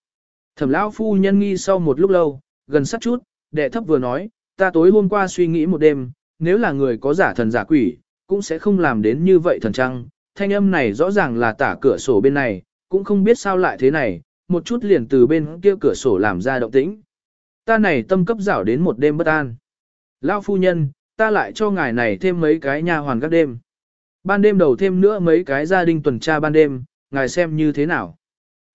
S1: Thẩm lão phu nhân nghi sau một lúc lâu, gần sát chút, đệ thấp vừa nói, ta tối hôm qua suy nghĩ một đêm, nếu là người có giả thần giả quỷ, cũng sẽ không làm đến như vậy thần trăng. Thanh âm này rõ ràng là tả cửa sổ bên này, cũng không biết sao lại thế này, một chút liền từ bên kia cửa sổ làm ra động tĩnh. Ta này tâm cấp rảo đến một đêm bất an. Lão phu nhân, ta lại cho ngài này thêm mấy cái nha hoàn các đêm. Ban đêm đầu thêm nữa mấy cái gia đình tuần tra ban đêm, ngài xem như thế nào.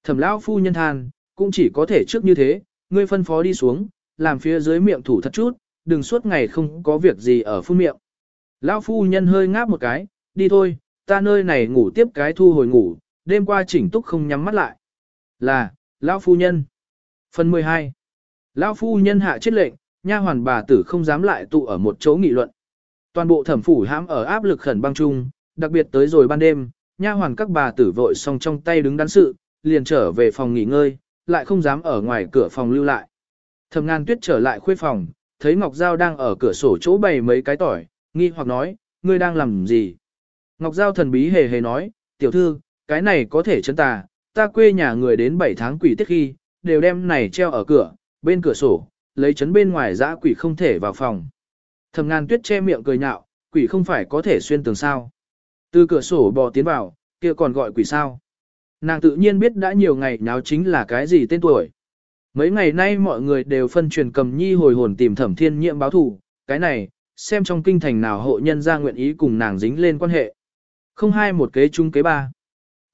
S1: Thẩm lão phu nhân than, cũng chỉ có thể trước như thế, ngươi phân phó đi xuống, làm phía dưới miệng thủ thật chút, đừng suốt ngày không có việc gì ở phun miệng. Lão phu nhân hơi ngáp một cái, đi thôi, ta nơi này ngủ tiếp cái thu hồi ngủ, đêm qua chỉnh túc không nhắm mắt lại. Là, lão phu nhân. Phần 12. Lão phu nhân hạ chết lệnh, nha hoàn bà tử không dám lại tụ ở một chỗ nghị luận. Toàn bộ thẩm phủ hãm ở áp lực khẩn băng chung, đặc biệt tới rồi ban đêm, nha hoàn các bà tử vội xong trong tay đứng đắn sự, liền trở về phòng nghỉ ngơi, lại không dám ở ngoài cửa phòng lưu lại. Thẩm ngàn tuyết trở lại khuê phòng, thấy Ngọc Giao đang ở cửa sổ chỗ bày mấy cái tỏi, nghi hoặc nói, ngươi đang làm gì? Ngọc Giao thần bí hề hề nói, tiểu thư, cái này có thể chân tà, ta quê nhà người đến 7 tháng quỷ tiết khi, đều đem này treo ở cửa, bên cửa sổ, lấy chấn bên ngoài dã quỷ không thể vào phòng. Thẩm ngàn tuyết che miệng cười nhạo, quỷ không phải có thể xuyên tường sao. Từ cửa sổ bò tiến vào, kia còn gọi quỷ sao. Nàng tự nhiên biết đã nhiều ngày nháo chính là cái gì tên tuổi. Mấy ngày nay mọi người đều phân truyền cầm nhi hồi hồn tìm thẩm thiên nhiệm báo thủ, cái này, xem trong kinh thành nào hộ nhân ra nguyện ý cùng nàng dính lên quan hệ. Không hai một kế chung kế ba.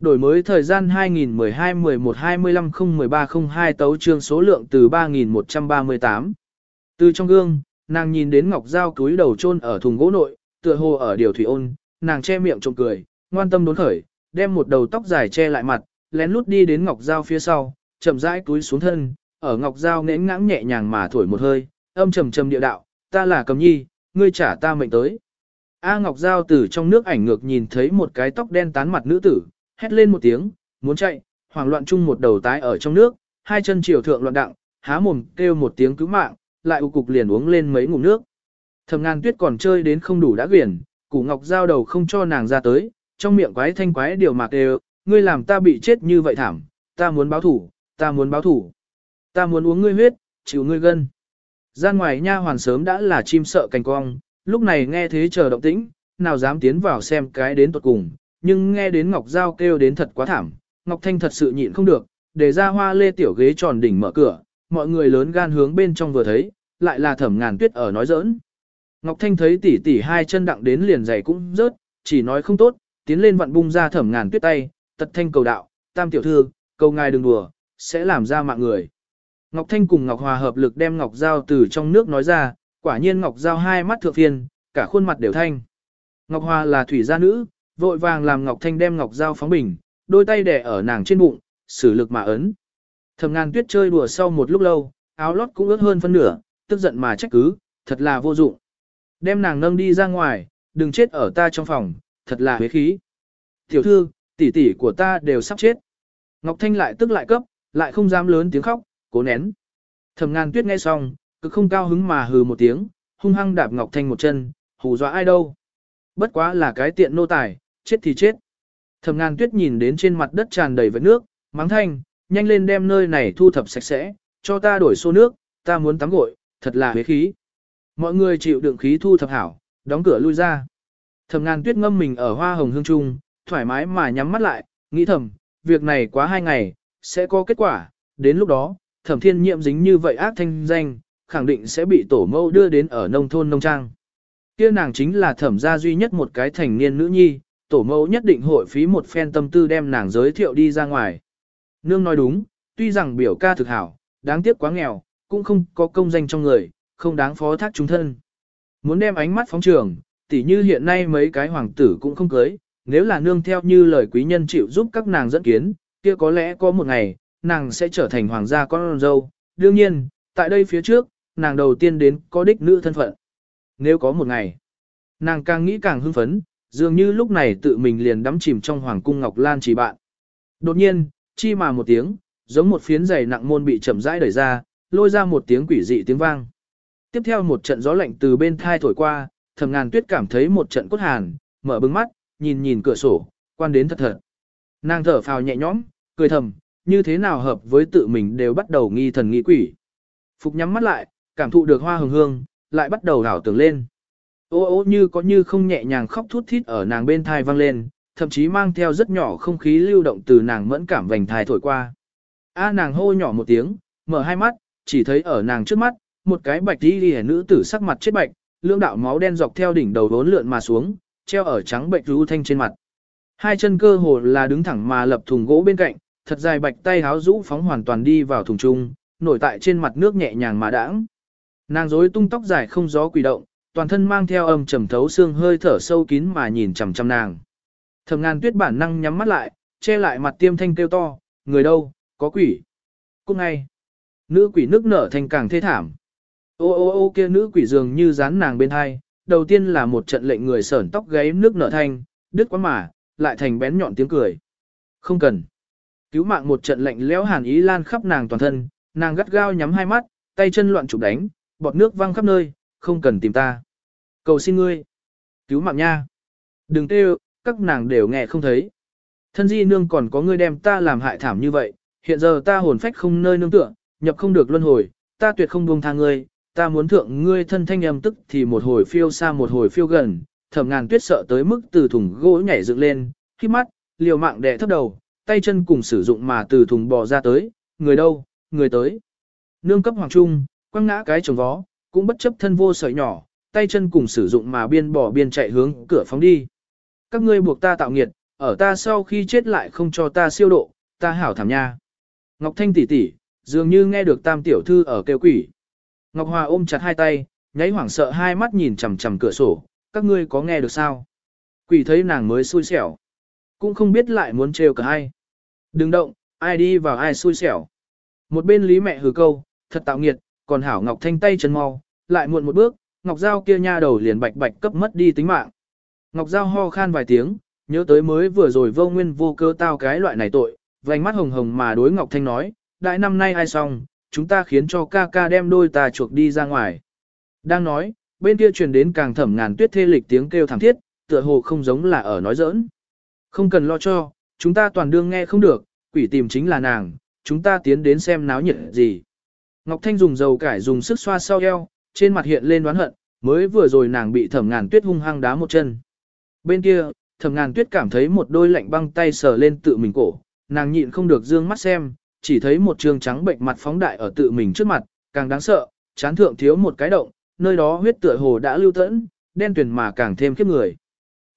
S1: Đổi mới thời gian 2012-11-25-013-02 tấu trương số lượng từ 3138. Từ trong gương, nàng nhìn đến Ngọc Giao túi đầu chôn ở thùng gỗ nội, tựa hồ ở điều thủy ôn, nàng che miệng trộm cười, ngoan tâm đốn khởi, đem một đầu tóc dài che lại mặt, lén lút đi đến Ngọc Giao phía sau, chậm rãi túi xuống thân, ở Ngọc Giao nến ngãng nhẹ nhàng mà thổi một hơi, âm trầm trầm địa đạo, ta là cầm nhi, ngươi trả ta mệnh tới. A Ngọc Giao từ trong nước ảnh ngược nhìn thấy một cái tóc đen tán mặt nữ tử, hét lên một tiếng, muốn chạy, hoảng loạn chung một đầu tái ở trong nước, hai chân chiều thượng loạn đặng, há mồm kêu một tiếng cứu mạng, lại u cục liền uống lên mấy ngụm nước. Thẩm ngàn tuyết còn chơi đến không đủ đã quyển, củ ngọc giao đầu không cho nàng ra tới, trong miệng quái thanh quái điều mạc đều, ngươi làm ta bị chết như vậy thảm, ta muốn báo thủ, ta muốn báo thủ, ta muốn uống ngươi huyết, chịu ngươi gân. Gian ngoài nha hoàn sớm đã là chim sợ cành cong, lúc này nghe thế chờ động tĩnh, nào dám tiến vào xem cái đến tuột cùng, nhưng nghe đến Ngọc Giao kêu đến thật quá thảm, Ngọc Thanh thật sự nhịn không được, để ra hoa lê tiểu ghế tròn đỉnh mở cửa, mọi người lớn gan hướng bên trong vừa thấy, lại là thẩm ngàn tuyết ở nói giỡn. Ngọc Thanh thấy tỷ tỷ hai chân đặng đến liền giày cũng rớt, chỉ nói không tốt, tiến lên vặn bung ra thẩm ngàn tuyết tay, tật thanh cầu đạo, tam tiểu thư, cầu ngài đừng đùa, sẽ làm ra mạng người. Ngọc Thanh cùng Ngọc Hòa hợp lực đem Ngọc Giao từ trong nước nói ra, quả nhiên Ngọc Giao hai mắt thượng phiền, cả khuôn mặt đều thanh. Ngọc Hòa là thủy gia nữ, vội vàng làm Ngọc Thanh đem Ngọc Giao phóng bình, đôi tay đè ở nàng trên bụng, sử lực mà ấn. Thẩm ngàn tuyết chơi đùa sau một lúc lâu, áo lót cũng ướt hơn phân nửa, tức giận mà trách cứ, thật là vô dụng. Đem nàng nâng đi ra ngoài, đừng chết ở ta trong phòng, thật là huế khí. Tiểu thư, tỷ tỷ của ta đều sắp chết. Ngọc Thanh lại tức lại cấp, lại không dám lớn tiếng khóc, cố nén. Thẩm ngàn tuyết nghe xong, cực không cao hứng mà hừ một tiếng, hung hăng đạp Ngọc Thanh một chân, hù dọa ai đâu. Bất quá là cái tiện nô tài, chết thì chết. Thẩm ngàn tuyết nhìn đến trên mặt đất tràn đầy vết nước, mắng thanh, nhanh lên đem nơi này thu thập sạch sẽ, cho ta đổi xô nước, ta muốn tắm gội, thật là huế khí. Mọi người chịu đựng khí thu thập hảo, đóng cửa lui ra. Thẩm ngàn tuyết ngâm mình ở hoa hồng hương trung, thoải mái mà nhắm mắt lại, nghĩ thầm, việc này quá hai ngày, sẽ có kết quả, đến lúc đó, thẩm thiên nhiệm dính như vậy ác thanh danh, khẳng định sẽ bị tổ mẫu đưa đến ở nông thôn nông trang. Kia nàng chính là thẩm gia duy nhất một cái thành niên nữ nhi, tổ mẫu nhất định hội phí một phen tâm tư đem nàng giới thiệu đi ra ngoài. Nương nói đúng, tuy rằng biểu ca thực hảo, đáng tiếc quá nghèo, cũng không có công danh trong người, không đáng phó thác chúng thân. Muốn đem ánh mắt phóng trường, tỉ như hiện nay mấy cái hoàng tử cũng không cưới, nếu là nương theo như lời quý nhân chịu giúp các nàng dẫn kiến, kia có lẽ có một ngày, nàng sẽ trở thành hoàng gia con dâu. Đương nhiên, tại đây phía trước, nàng đầu tiên đến có đích nữ thân phận. Nếu có một ngày, nàng càng nghĩ càng hưng phấn, dường như lúc này tự mình liền đắm chìm trong hoàng cung Ngọc Lan chỉ bạn. Đột nhiên, chi mà một tiếng, giống một phiến giày nặng môn bị chậm rãi đẩy ra, lôi ra một tiếng quỷ dị tiếng vang. Tiếp theo một trận gió lạnh từ bên thai thổi qua, thầm ngàn tuyết cảm thấy một trận cốt hàn, mở bừng mắt, nhìn nhìn cửa sổ, quan đến thật thật. Nàng thở phào nhẹ nhõm, cười thầm, như thế nào hợp với tự mình đều bắt đầu nghi thần nghi quỷ. Phục nhắm mắt lại, cảm thụ được hoa hồng hương, lại bắt đầu đảo tưởng lên. Ô ô như có như không nhẹ nhàng khóc thút thít ở nàng bên thai vang lên, thậm chí mang theo rất nhỏ không khí lưu động từ nàng mẫn cảm vành thai thổi qua. A nàng hô nhỏ một tiếng, mở hai mắt, chỉ thấy ở nàng trước mắt, một cái bạch đi đi nữ tử sắc mặt chết bạch, lưỡng đạo máu đen dọc theo đỉnh đầu vốn lượn mà xuống, treo ở trắng bệnh rú thanh trên mặt. Hai chân cơ hồ là đứng thẳng mà lập thùng gỗ bên cạnh, thật dài bạch tay háo rũ phóng hoàn toàn đi vào thùng trung, nổi tại trên mặt nước nhẹ nhàng mà đãng. Nàng rối tung tóc dài không gió quỷ động, toàn thân mang theo âm trầm thấu xương hơi thở sâu kín mà nhìn chằm chằm nàng. Thẩm Ngàn Tuyết bản năng nhắm mắt lại, che lại mặt tiêm thanh kêu to, người đâu, có quỷ. Cũng ngay, nữ quỷ nước nở thành càng thê thảm. Ô ô ô kia nữ quỷ dường như dán nàng bên hai, đầu tiên là một trận lệnh người sởn tóc gáy nước nở thanh, đứt quá mà, lại thành bén nhọn tiếng cười. Không cần. Cứu mạng một trận lệnh lẽo hàn ý lan khắp nàng toàn thân, nàng gắt gao nhắm hai mắt, tay chân loạn chụp đánh, bọt nước văng khắp nơi, không cần tìm ta. Cầu xin ngươi. Cứu mạng nha. Đừng kêu, các nàng đều nghe không thấy. Thân di nương còn có ngươi đem ta làm hại thảm như vậy, hiện giờ ta hồn phách không nơi nương tựa, nhập không được luân hồi, ta tuyệt không buông tha ngươi, ta muốn thượng ngươi thân thanh âm tức thì một hồi phiêu xa một hồi phiêu gần, thẩm ngàn tuyết sợ tới mức từ thùng gỗ nhảy dựng lên, khi mắt, liều mạng đè thấp đầu, tay chân cùng sử dụng mà từ thùng bò ra tới, người đâu, người tới. Nương cấp hoàng trung, quăng ngã cái chồng vó, cũng bất chấp thân vô sợi nhỏ, tay chân cùng sử dụng mà biên bỏ biên chạy hướng cửa phóng đi. Các ngươi buộc ta tạo nghiệt, ở ta sau khi chết lại không cho ta siêu độ, ta hảo thảm nha. Ngọc Thanh tỷ tỷ, dường như nghe được tam tiểu thư ở kêu quỷ. Ngọc Hòa ôm chặt hai tay, nháy hoảng sợ hai mắt nhìn chằm chằm cửa sổ, các ngươi có nghe được sao? Quỷ thấy nàng mới xui xẻo. Cũng không biết lại muốn trêu cả ai. Đừng động, ai đi vào ai xui xẻo. Một bên lý mẹ hừ câu, thật tạo nghiệt, còn hảo Ngọc Thanh tay chân mau, lại muộn một bước, Ngọc Giao kia nha đầu liền bạch bạch cấp mất đi tính mạng. Ngọc Giao ho khan vài tiếng, nhớ tới mới vừa rồi vô nguyên vô cơ tao cái loại này tội, vành mắt hồng hồng mà đối Ngọc Thanh nói, đại năm nay ai xong, chúng ta khiến cho ca ca đem đôi ta chuộc đi ra ngoài. Đang nói, bên kia truyền đến càng thẩm ngàn tuyết thê lịch tiếng kêu thảm thiết, tựa hồ không giống là ở nói giỡn. Không cần lo cho, chúng ta toàn đương nghe không được, quỷ tìm chính là nàng, chúng ta tiến đến xem náo nhiệt gì. Ngọc Thanh dùng dầu cải dùng sức xoa sau eo, trên mặt hiện lên đoán hận, mới vừa rồi nàng bị thẩm ngàn tuyết hung hăng đá một chân. Bên kia, thẩm ngàn tuyết cảm thấy một đôi lạnh băng tay sờ lên tự mình cổ, nàng nhịn không được dương mắt xem, chỉ thấy một trường trắng bệnh mặt phóng đại ở tự mình trước mặt, càng đáng sợ, chán thượng thiếu một cái động, nơi đó huyết tựa hồ đã lưu tẫn, đen tuyền mà càng thêm khiếp người.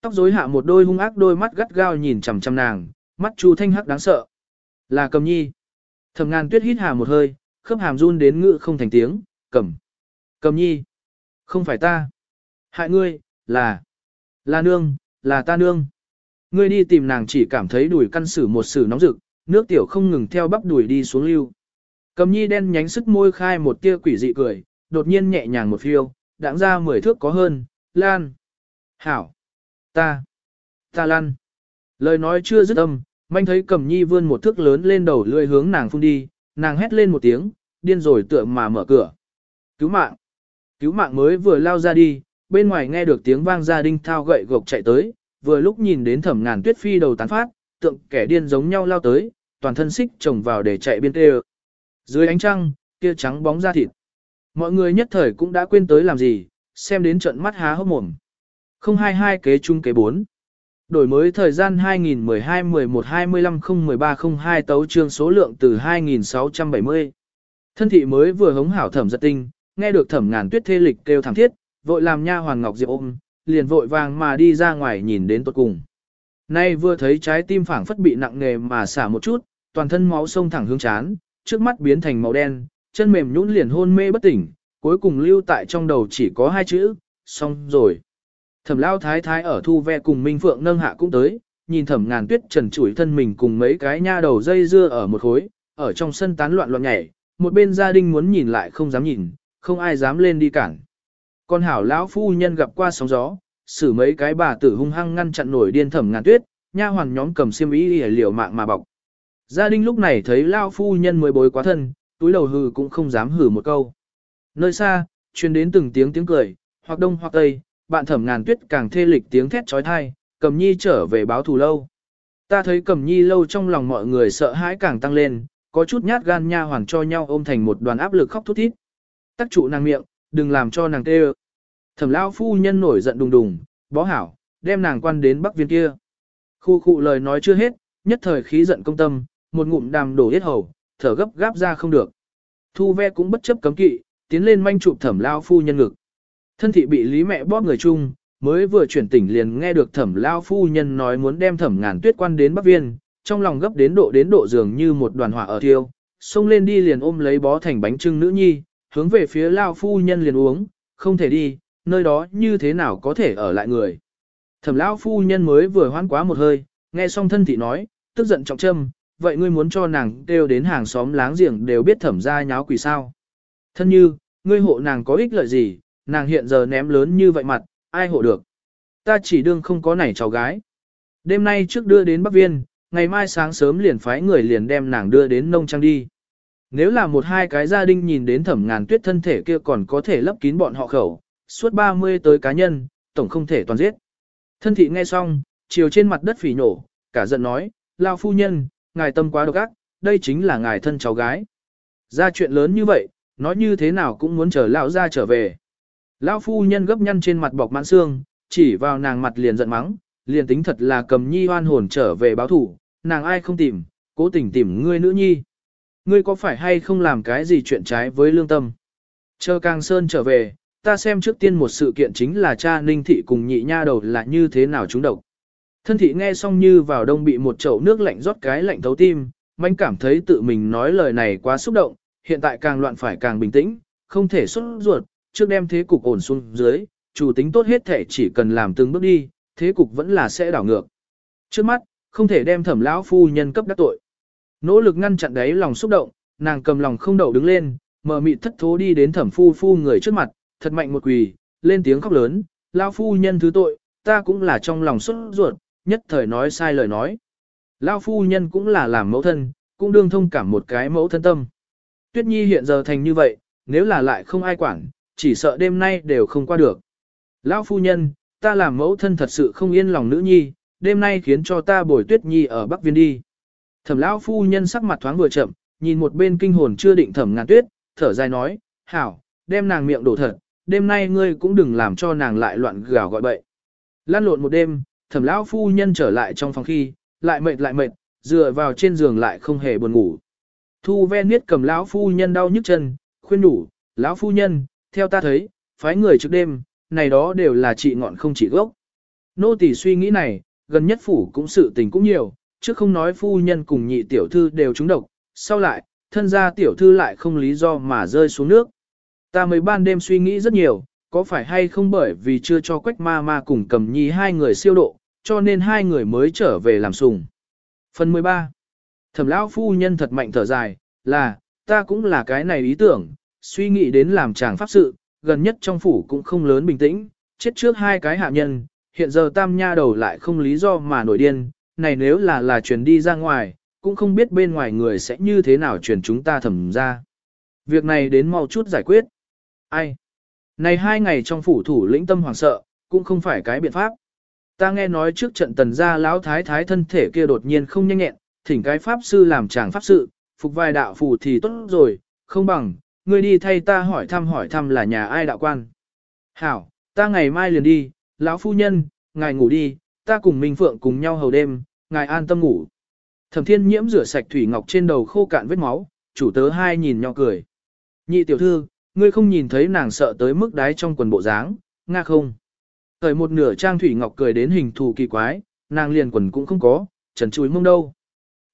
S1: Tóc rối hạ một đôi hung ác đôi mắt gắt gao nhìn chằm chằm nàng, mắt chu thanh hắc đáng sợ. Là cầm nhi. Thẩm ngàn tuyết hít hà một hơi, khớp hàm run đến ngự không thành tiếng, cầm. Cầm nhi. Không phải ta. Hại ngươi, là. Là nương, là ta nương. Ngươi đi tìm nàng chỉ cảm thấy đùi căn sử một sử nóng rực, nước tiểu không ngừng theo bắp đùi đi xuống lưu. Cầm nhi đen nhánh sức môi khai một tia quỷ dị cười, đột nhiên nhẹ nhàng một phiêu, đãng ra mười thước có hơn, lan. Hảo. Ta. Ta lăn. Lời nói chưa dứt âm, manh thấy cầm nhi vươn một thước lớn lên đầu lưỡi hướng nàng phun đi, nàng hét lên một tiếng, điên rồi tựa mà mở cửa. Cứu mạng. Cứu mạng mới vừa lao ra đi, bên ngoài nghe được tiếng vang gia đinh thao gậy gộc chạy tới, vừa lúc nhìn đến thẩm ngàn tuyết phi đầu tán phát, tượng kẻ điên giống nhau lao tới, toàn thân xích chồng vào để chạy biên tê Dưới ánh trăng, kia trắng bóng da thịt. Mọi người nhất thời cũng đã quên tới làm gì, xem đến trận mắt há hốc mồm. 022 kế chung kế 4. Đổi mới thời gian 2012-11-25-013-02 tấu trương số lượng từ 2670. Thân thị mới vừa hống hảo thẩm giật tinh, nghe được thẩm ngàn tuyết thê lịch kêu thẳng thiết, vội làm nha hoàng ngọc diệp ôm, liền vội vàng mà đi ra ngoài nhìn đến tốt cùng. Nay vừa thấy trái tim phảng phất bị nặng nề mà xả một chút, toàn thân máu sông thẳng hướng chán, trước mắt biến thành màu đen, chân mềm nhũn liền hôn mê bất tỉnh, cuối cùng lưu tại trong đầu chỉ có hai chữ, xong rồi. Thẩm lao thái thái ở thu ve cùng Minh Phượng nâng hạ cũng tới, nhìn thẩm ngàn tuyết trần trụi thân mình cùng mấy cái nha đầu dây dưa ở một khối, ở trong sân tán loạn loạn nhảy, một bên gia đình muốn nhìn lại không dám nhìn, không ai dám lên đi cản. Con hảo lão phu nhân gặp qua sóng gió, xử mấy cái bà tử hung hăng ngăn chặn nổi điên thẩm ngàn tuyết, nha hoàn nhóm cầm xiêm y để liều mạng mà bọc. Gia đình lúc này thấy lão phu nhân mới bối quá thân, túi đầu hừ cũng không dám hừ một câu. Nơi xa, truyền đến từng tiếng tiếng cười, hoặc đông hoặc tây, bạn thẩm ngàn tuyết càng thê lịch tiếng thét trói thai, cầm nhi trở về báo thù lâu. Ta thấy cầm nhi lâu trong lòng mọi người sợ hãi càng tăng lên, có chút nhát gan nha hoàn cho nhau ôm thành một đoàn áp lực khóc thút thít. Tắc trụ nàng miệng, đừng làm cho nàng tê ơ. Thẩm lao phu nhân nổi giận đùng đùng, bó hảo, đem nàng quan đến bắc viên kia. Khu khu lời nói chưa hết, nhất thời khí giận công tâm, một ngụm đàm đổ hết hầu, thở gấp gáp ra không được. Thu ve cũng bất chấp cấm kỵ, tiến lên manh chụp thẩm lao phu nhân ngực. Thân thị bị lý mẹ bóp người chung, mới vừa chuyển tỉnh liền nghe được thẩm lao phu nhân nói muốn đem thẩm ngàn tuyết quan đến bắc viên, trong lòng gấp đến độ đến độ dường như một đoàn hỏa ở thiêu, xông lên đi liền ôm lấy bó thành bánh trưng nữ nhi, hướng về phía lao phu nhân liền uống, không thể đi, nơi đó như thế nào có thể ở lại người. Thẩm lão phu nhân mới vừa hoan quá một hơi, nghe xong thân thị nói, tức giận trọng châm, vậy ngươi muốn cho nàng kêu đến hàng xóm láng giềng đều biết thẩm ra nháo quỷ sao. Thân như, ngươi hộ nàng có ích lợi gì, nàng hiện giờ ném lớn như vậy mặt, ai hộ được. Ta chỉ đương không có nảy cháu gái. Đêm nay trước đưa đến Bắc Viên, ngày mai sáng sớm liền phái người liền đem nàng đưa đến nông trang đi. Nếu là một hai cái gia đình nhìn đến thẩm ngàn tuyết thân thể kia còn có thể lấp kín bọn họ khẩu, suốt 30 tới cá nhân, tổng không thể toàn giết. Thân thị nghe xong, chiều trên mặt đất phỉ nổ, cả giận nói, lao phu nhân, ngài tâm quá độc ác, đây chính là ngài thân cháu gái. Ra chuyện lớn như vậy, nói như thế nào cũng muốn chờ lão ra trở về. Lão phu nhân gấp nhăn trên mặt bọc mãn xương, chỉ vào nàng mặt liền giận mắng, liền tính thật là cầm nhi hoan hồn trở về báo thủ, nàng ai không tìm, cố tình tìm ngươi nữ nhi. Ngươi có phải hay không làm cái gì chuyện trái với lương tâm? Chờ càng sơn trở về, ta xem trước tiên một sự kiện chính là cha ninh thị cùng nhị nha đầu là như thế nào chúng độc. Thân thị nghe xong như vào đông bị một chậu nước lạnh rót cái lạnh thấu tim, manh cảm thấy tự mình nói lời này quá xúc động, hiện tại càng loạn phải càng bình tĩnh, không thể xuất ruột, trước đem thế cục ổn xuống dưới, chủ tính tốt hết thể chỉ cần làm từng bước đi, thế cục vẫn là sẽ đảo ngược. Trước mắt, không thể đem thẩm lão phu nhân cấp đắc tội. Nỗ lực ngăn chặn đấy lòng xúc động, nàng cầm lòng không đậu đứng lên, mở mịt thất thố đi đến thẩm phu phu người trước mặt, thật mạnh một quỳ, lên tiếng khóc lớn, lão phu nhân thứ tội, ta cũng là trong lòng xuất ruột, nhất thời nói sai lời nói. Lão phu nhân cũng là làm mẫu thân, cũng đương thông cảm một cái mẫu thân tâm. Tuyết Nhi hiện giờ thành như vậy, nếu là lại không ai quản, chỉ sợ đêm nay đều không qua được. Lão phu nhân, ta làm mẫu thân thật sự không yên lòng nữ nhi, đêm nay khiến cho ta bồi Tuyết Nhi ở Bắc Viên đi. Thẩm lão phu nhân sắc mặt thoáng vừa chậm, nhìn một bên kinh hồn chưa định thẩm ngàn tuyết, thở dài nói, hảo, đem nàng miệng đổ thật, đêm nay ngươi cũng đừng làm cho nàng lại loạn gào gọi bậy. Lan lộn một đêm, thẩm lão phu nhân trở lại trong phòng khi, lại mệt lại mệt, dựa vào trên giường lại không hề buồn ngủ. Thu ven niết cầm lão phu nhân đau nhức chân, khuyên đủ, lão phu nhân, theo ta thấy, phái người trước đêm, này đó đều là trị ngọn không trị gốc. Nô tỳ suy nghĩ này, gần nhất phủ cũng sự tình cũng nhiều, chứ không nói phu nhân cùng nhị tiểu thư đều trúng độc, sau lại, thân gia tiểu thư lại không lý do mà rơi xuống nước. Ta mấy ban đêm suy nghĩ rất nhiều, có phải hay không bởi vì chưa cho quách ma ma cùng cầm nhi hai người siêu độ, cho nên hai người mới trở về làm sùng. Phần 13. Thẩm lão phu nhân thật mạnh thở dài, là, ta cũng là cái này ý tưởng, suy nghĩ đến làm chàng pháp sự, gần nhất trong phủ cũng không lớn bình tĩnh, chết trước hai cái hạ nhân, hiện giờ tam nha đầu lại không lý do mà nổi điên, này nếu là là truyền đi ra ngoài, cũng không biết bên ngoài người sẽ như thế nào truyền chúng ta thẩm ra. Việc này đến mau chút giải quyết. Ai? Này hai ngày trong phủ thủ lĩnh tâm hoàng sợ, cũng không phải cái biện pháp. Ta nghe nói trước trận tần gia lão thái thái thân thể kia đột nhiên không nhanh nhẹn, thỉnh cái pháp sư làm chàng pháp sự, phục vài đạo phù thì tốt rồi, không bằng, ngươi đi thay ta hỏi thăm hỏi thăm là nhà ai đạo quan. Hảo, ta ngày mai liền đi, lão phu nhân, ngài ngủ đi, ta cùng Minh Phượng cùng nhau hầu đêm, ngài an tâm ngủ. Thẩm thiên nhiễm rửa sạch thủy ngọc trên đầu khô cạn vết máu, chủ tớ hai nhìn nhau cười. Nhị tiểu thư, ngươi không nhìn thấy nàng sợ tới mức đái trong quần bộ dáng, nga không? Thời một nửa trang thủy ngọc cười đến hình thù kỳ quái, nàng liền quần cũng không có, trần chuối mông đâu.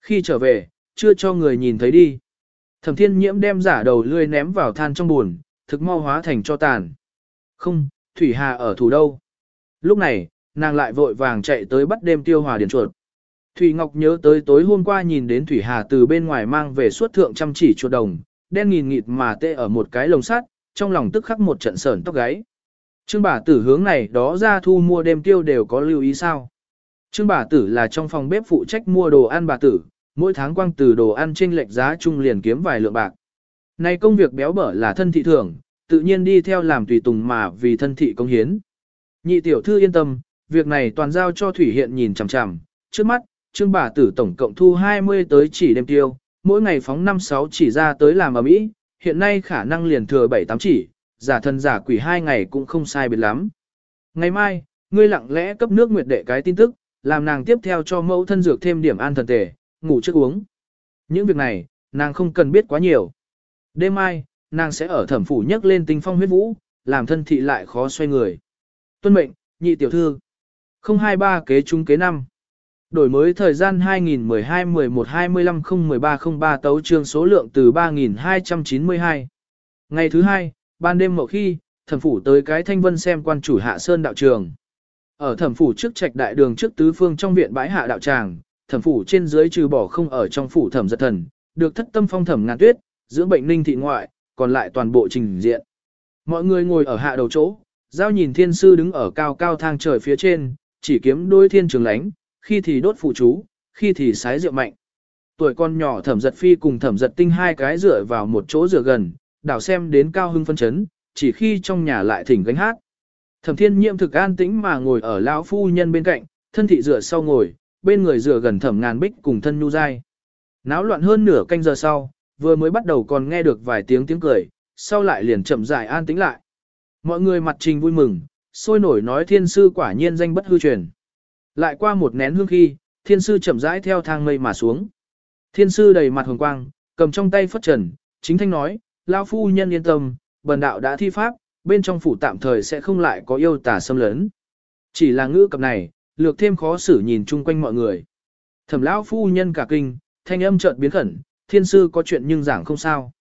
S1: Khi trở về, chưa cho người nhìn thấy đi. Thẩm thiên nhiễm đem giả đầu lươi ném vào than trong buồn, thực mau hóa thành cho tàn. Không, Thủy Hà ở thủ đâu. Lúc này, nàng lại vội vàng chạy tới bắt đêm tiêu hòa điền chuột. Thủy Ngọc nhớ tới tối hôm qua nhìn đến Thủy Hà từ bên ngoài mang về suốt thượng chăm chỉ chuột đồng, đen nghìn nghịt mà tê ở một cái lồng sắt, trong lòng tức khắc một trận sởn tóc gáy. Trương bà tử hướng này đó ra thu mua đêm tiêu đều có lưu ý sao. Trương bà tử là trong phòng bếp phụ trách mua đồ ăn bà tử, mỗi tháng quang từ đồ ăn trên lệch giá chung liền kiếm vài lượng bạc. Nay công việc béo bở là thân thị thưởng, tự nhiên đi theo làm tùy tùng mà vì thân thị công hiến. Nhị tiểu thư yên tâm, việc này toàn giao cho Thủy Hiện nhìn chằm chằm, trước mắt, trương bà tử tổng cộng thu 20 tới chỉ đêm tiêu, mỗi ngày phóng 5-6 chỉ ra tới làm ở Mỹ, hiện nay khả năng liền thừa 7-8 chỉ, giả thân giả quỷ hai ngày cũng không sai biệt lắm. Ngày mai, ngươi lặng lẽ cấp nước nguyệt đệ cái tin tức, làm nàng tiếp theo cho mẫu thân dược thêm điểm an thần tề, ngủ trước uống. Những việc này, nàng không cần biết quá nhiều. Đêm mai, nàng sẽ ở thẩm phủ nhấc lên tinh phong huyết vũ, làm thân thị lại khó xoay người. Tuân mệnh, nhị tiểu thư. 023 kế trung kế năm. Đổi mới thời gian 2012-11-25-013-03 tấu trương số lượng từ 3292. Ngày thứ hai, ban đêm mậu khi, thẩm phủ tới cái thanh vân xem quan chủ hạ sơn đạo trường. Ở thẩm phủ trước trạch đại đường trước tứ phương trong viện bãi hạ đạo tràng, thẩm phủ trên dưới trừ bỏ không ở trong phủ thẩm giật thần, được thất tâm phong thẩm ngàn tuyết, dưỡng bệnh ninh thị ngoại, còn lại toàn bộ trình diện. Mọi người ngồi ở hạ đầu chỗ, giao nhìn thiên sư đứng ở cao cao thang trời phía trên, chỉ kiếm đôi thiên trường lánh, khi thì đốt phụ chú, khi thì sái rượu mạnh. Tuổi con nhỏ thẩm giật phi cùng thẩm giật tinh hai cái rửa vào một chỗ rửa gần, đảo xem đến cao hưng phân chấn, chỉ khi trong nhà lại thỉnh gánh hát. Thẩm thiên nhiệm thực an tĩnh mà ngồi ở lão phu nhân bên cạnh, thân thị rửa sau ngồi, bên người dựa gần thẩm ngàn bích cùng thân nhu dai. Náo loạn hơn nửa canh giờ sau, vừa mới bắt đầu còn nghe được vài tiếng tiếng cười, sau lại liền chậm rãi an tĩnh lại. Mọi người mặt trình vui mừng, sôi nổi nói thiên sư quả nhiên danh bất hư truyền. Lại qua một nén hương khi, thiên sư chậm rãi theo thang mây mà xuống. Thiên sư đầy mặt hồng quang, cầm trong tay phất trần, chính thanh nói, lao phu nhân yên tâm, bần đạo đã thi pháp, bên trong phủ tạm thời sẽ không lại có yêu tà xâm lấn. Chỉ là ngữ cập này, lược thêm khó xử nhìn chung quanh mọi người. Thẩm lão phu nhân cả kinh, thanh âm chợt biến khẩn, thiên sư có chuyện nhưng giảng không sao.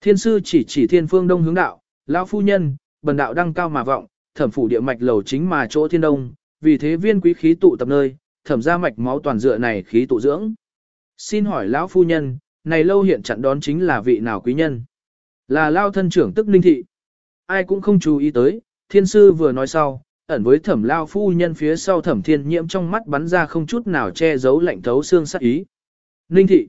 S1: Thiên sư chỉ chỉ thiên phương đông hướng đạo, lão phu nhân, bần đạo đăng cao mà vọng, thẩm phủ địa mạch lầu chính mà chỗ thiên đông, vì thế viên quý khí tụ tập nơi, thẩm ra mạch máu toàn dựa này khí tụ dưỡng. Xin hỏi lão phu nhân, này lâu hiện chặn đón chính là vị nào quý nhân? Là lao thân trưởng tức linh thị. Ai cũng không chú ý tới, thiên sư vừa nói sau, ẩn với thẩm lao phu nhân phía sau thẩm thiên nhiễm trong mắt bắn ra không chút nào che giấu lạnh thấu xương sắc ý. Ninh thị.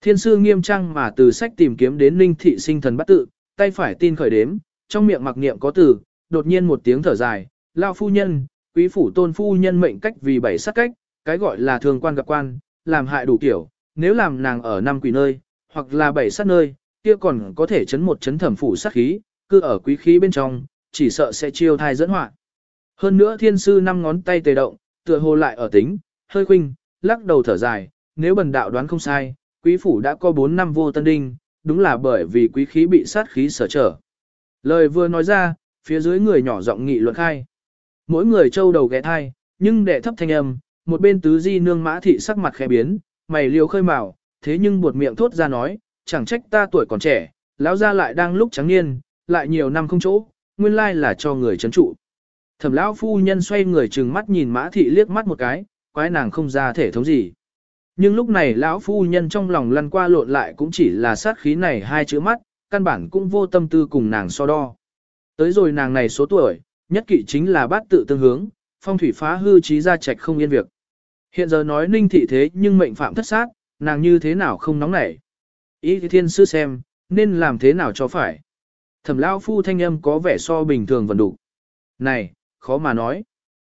S1: Thiên sư nghiêm trang mà từ sách tìm kiếm đến ninh thị sinh thần bắt tự, tay phải tin khởi đếm, trong miệng mặc niệm có từ, đột nhiên một tiếng thở dài, lao phu nhân, quý phủ tôn phu nhân mệnh cách vì bảy sát cách, cái gọi là thường quan gặp quan, làm hại đủ kiểu, nếu làm nàng ở năm quỷ nơi, hoặc là bảy sát nơi, kia còn có thể chấn một chấn thẩm phủ sát khí, cứ ở quý khí bên trong, chỉ sợ sẽ chiêu thai dẫn họa. Hơn nữa thiên sư năm ngón tay tề động, tựa hồ lại ở tính, hơi khinh lắc đầu thở dài, nếu bần đạo đoán không sai, quý phủ đã có 4 năm vô tân đinh, đúng là bởi vì quý khí bị sát khí sở trở. Lời vừa nói ra, phía dưới người nhỏ giọng nghị luận khai. Mỗi người trâu đầu ghé thai, nhưng đệ thấp thanh âm, một bên tứ di nương mã thị sắc mặt khẽ biến, mày liều khơi mào, thế nhưng buột miệng thốt ra nói, chẳng trách ta tuổi còn trẻ, lão gia lại đang lúc trắng niên, lại nhiều năm không chỗ, nguyên lai là cho người chấn trụ. Thẩm lão phu nhân xoay người trừng mắt nhìn mã thị liếc mắt một cái, quái nàng không ra thể thống gì. Nhưng lúc này lão phu nhân trong lòng lăn qua lộn lại cũng chỉ là sát khí này hai chữ mắt, căn bản cũng vô tâm tư cùng nàng so đo. Tới rồi nàng này số tuổi, nhất kỵ chính là bát tự tương hướng, phong thủy phá hư trí ra trạch không yên việc. Hiện giờ nói ninh thị thế nhưng mệnh phạm thất sát, nàng như thế nào không nóng nảy. Ý thiên sư xem, nên làm thế nào cho phải. Thẩm lão phu thanh âm có vẻ so bình thường vẫn đủ. Này, khó mà nói.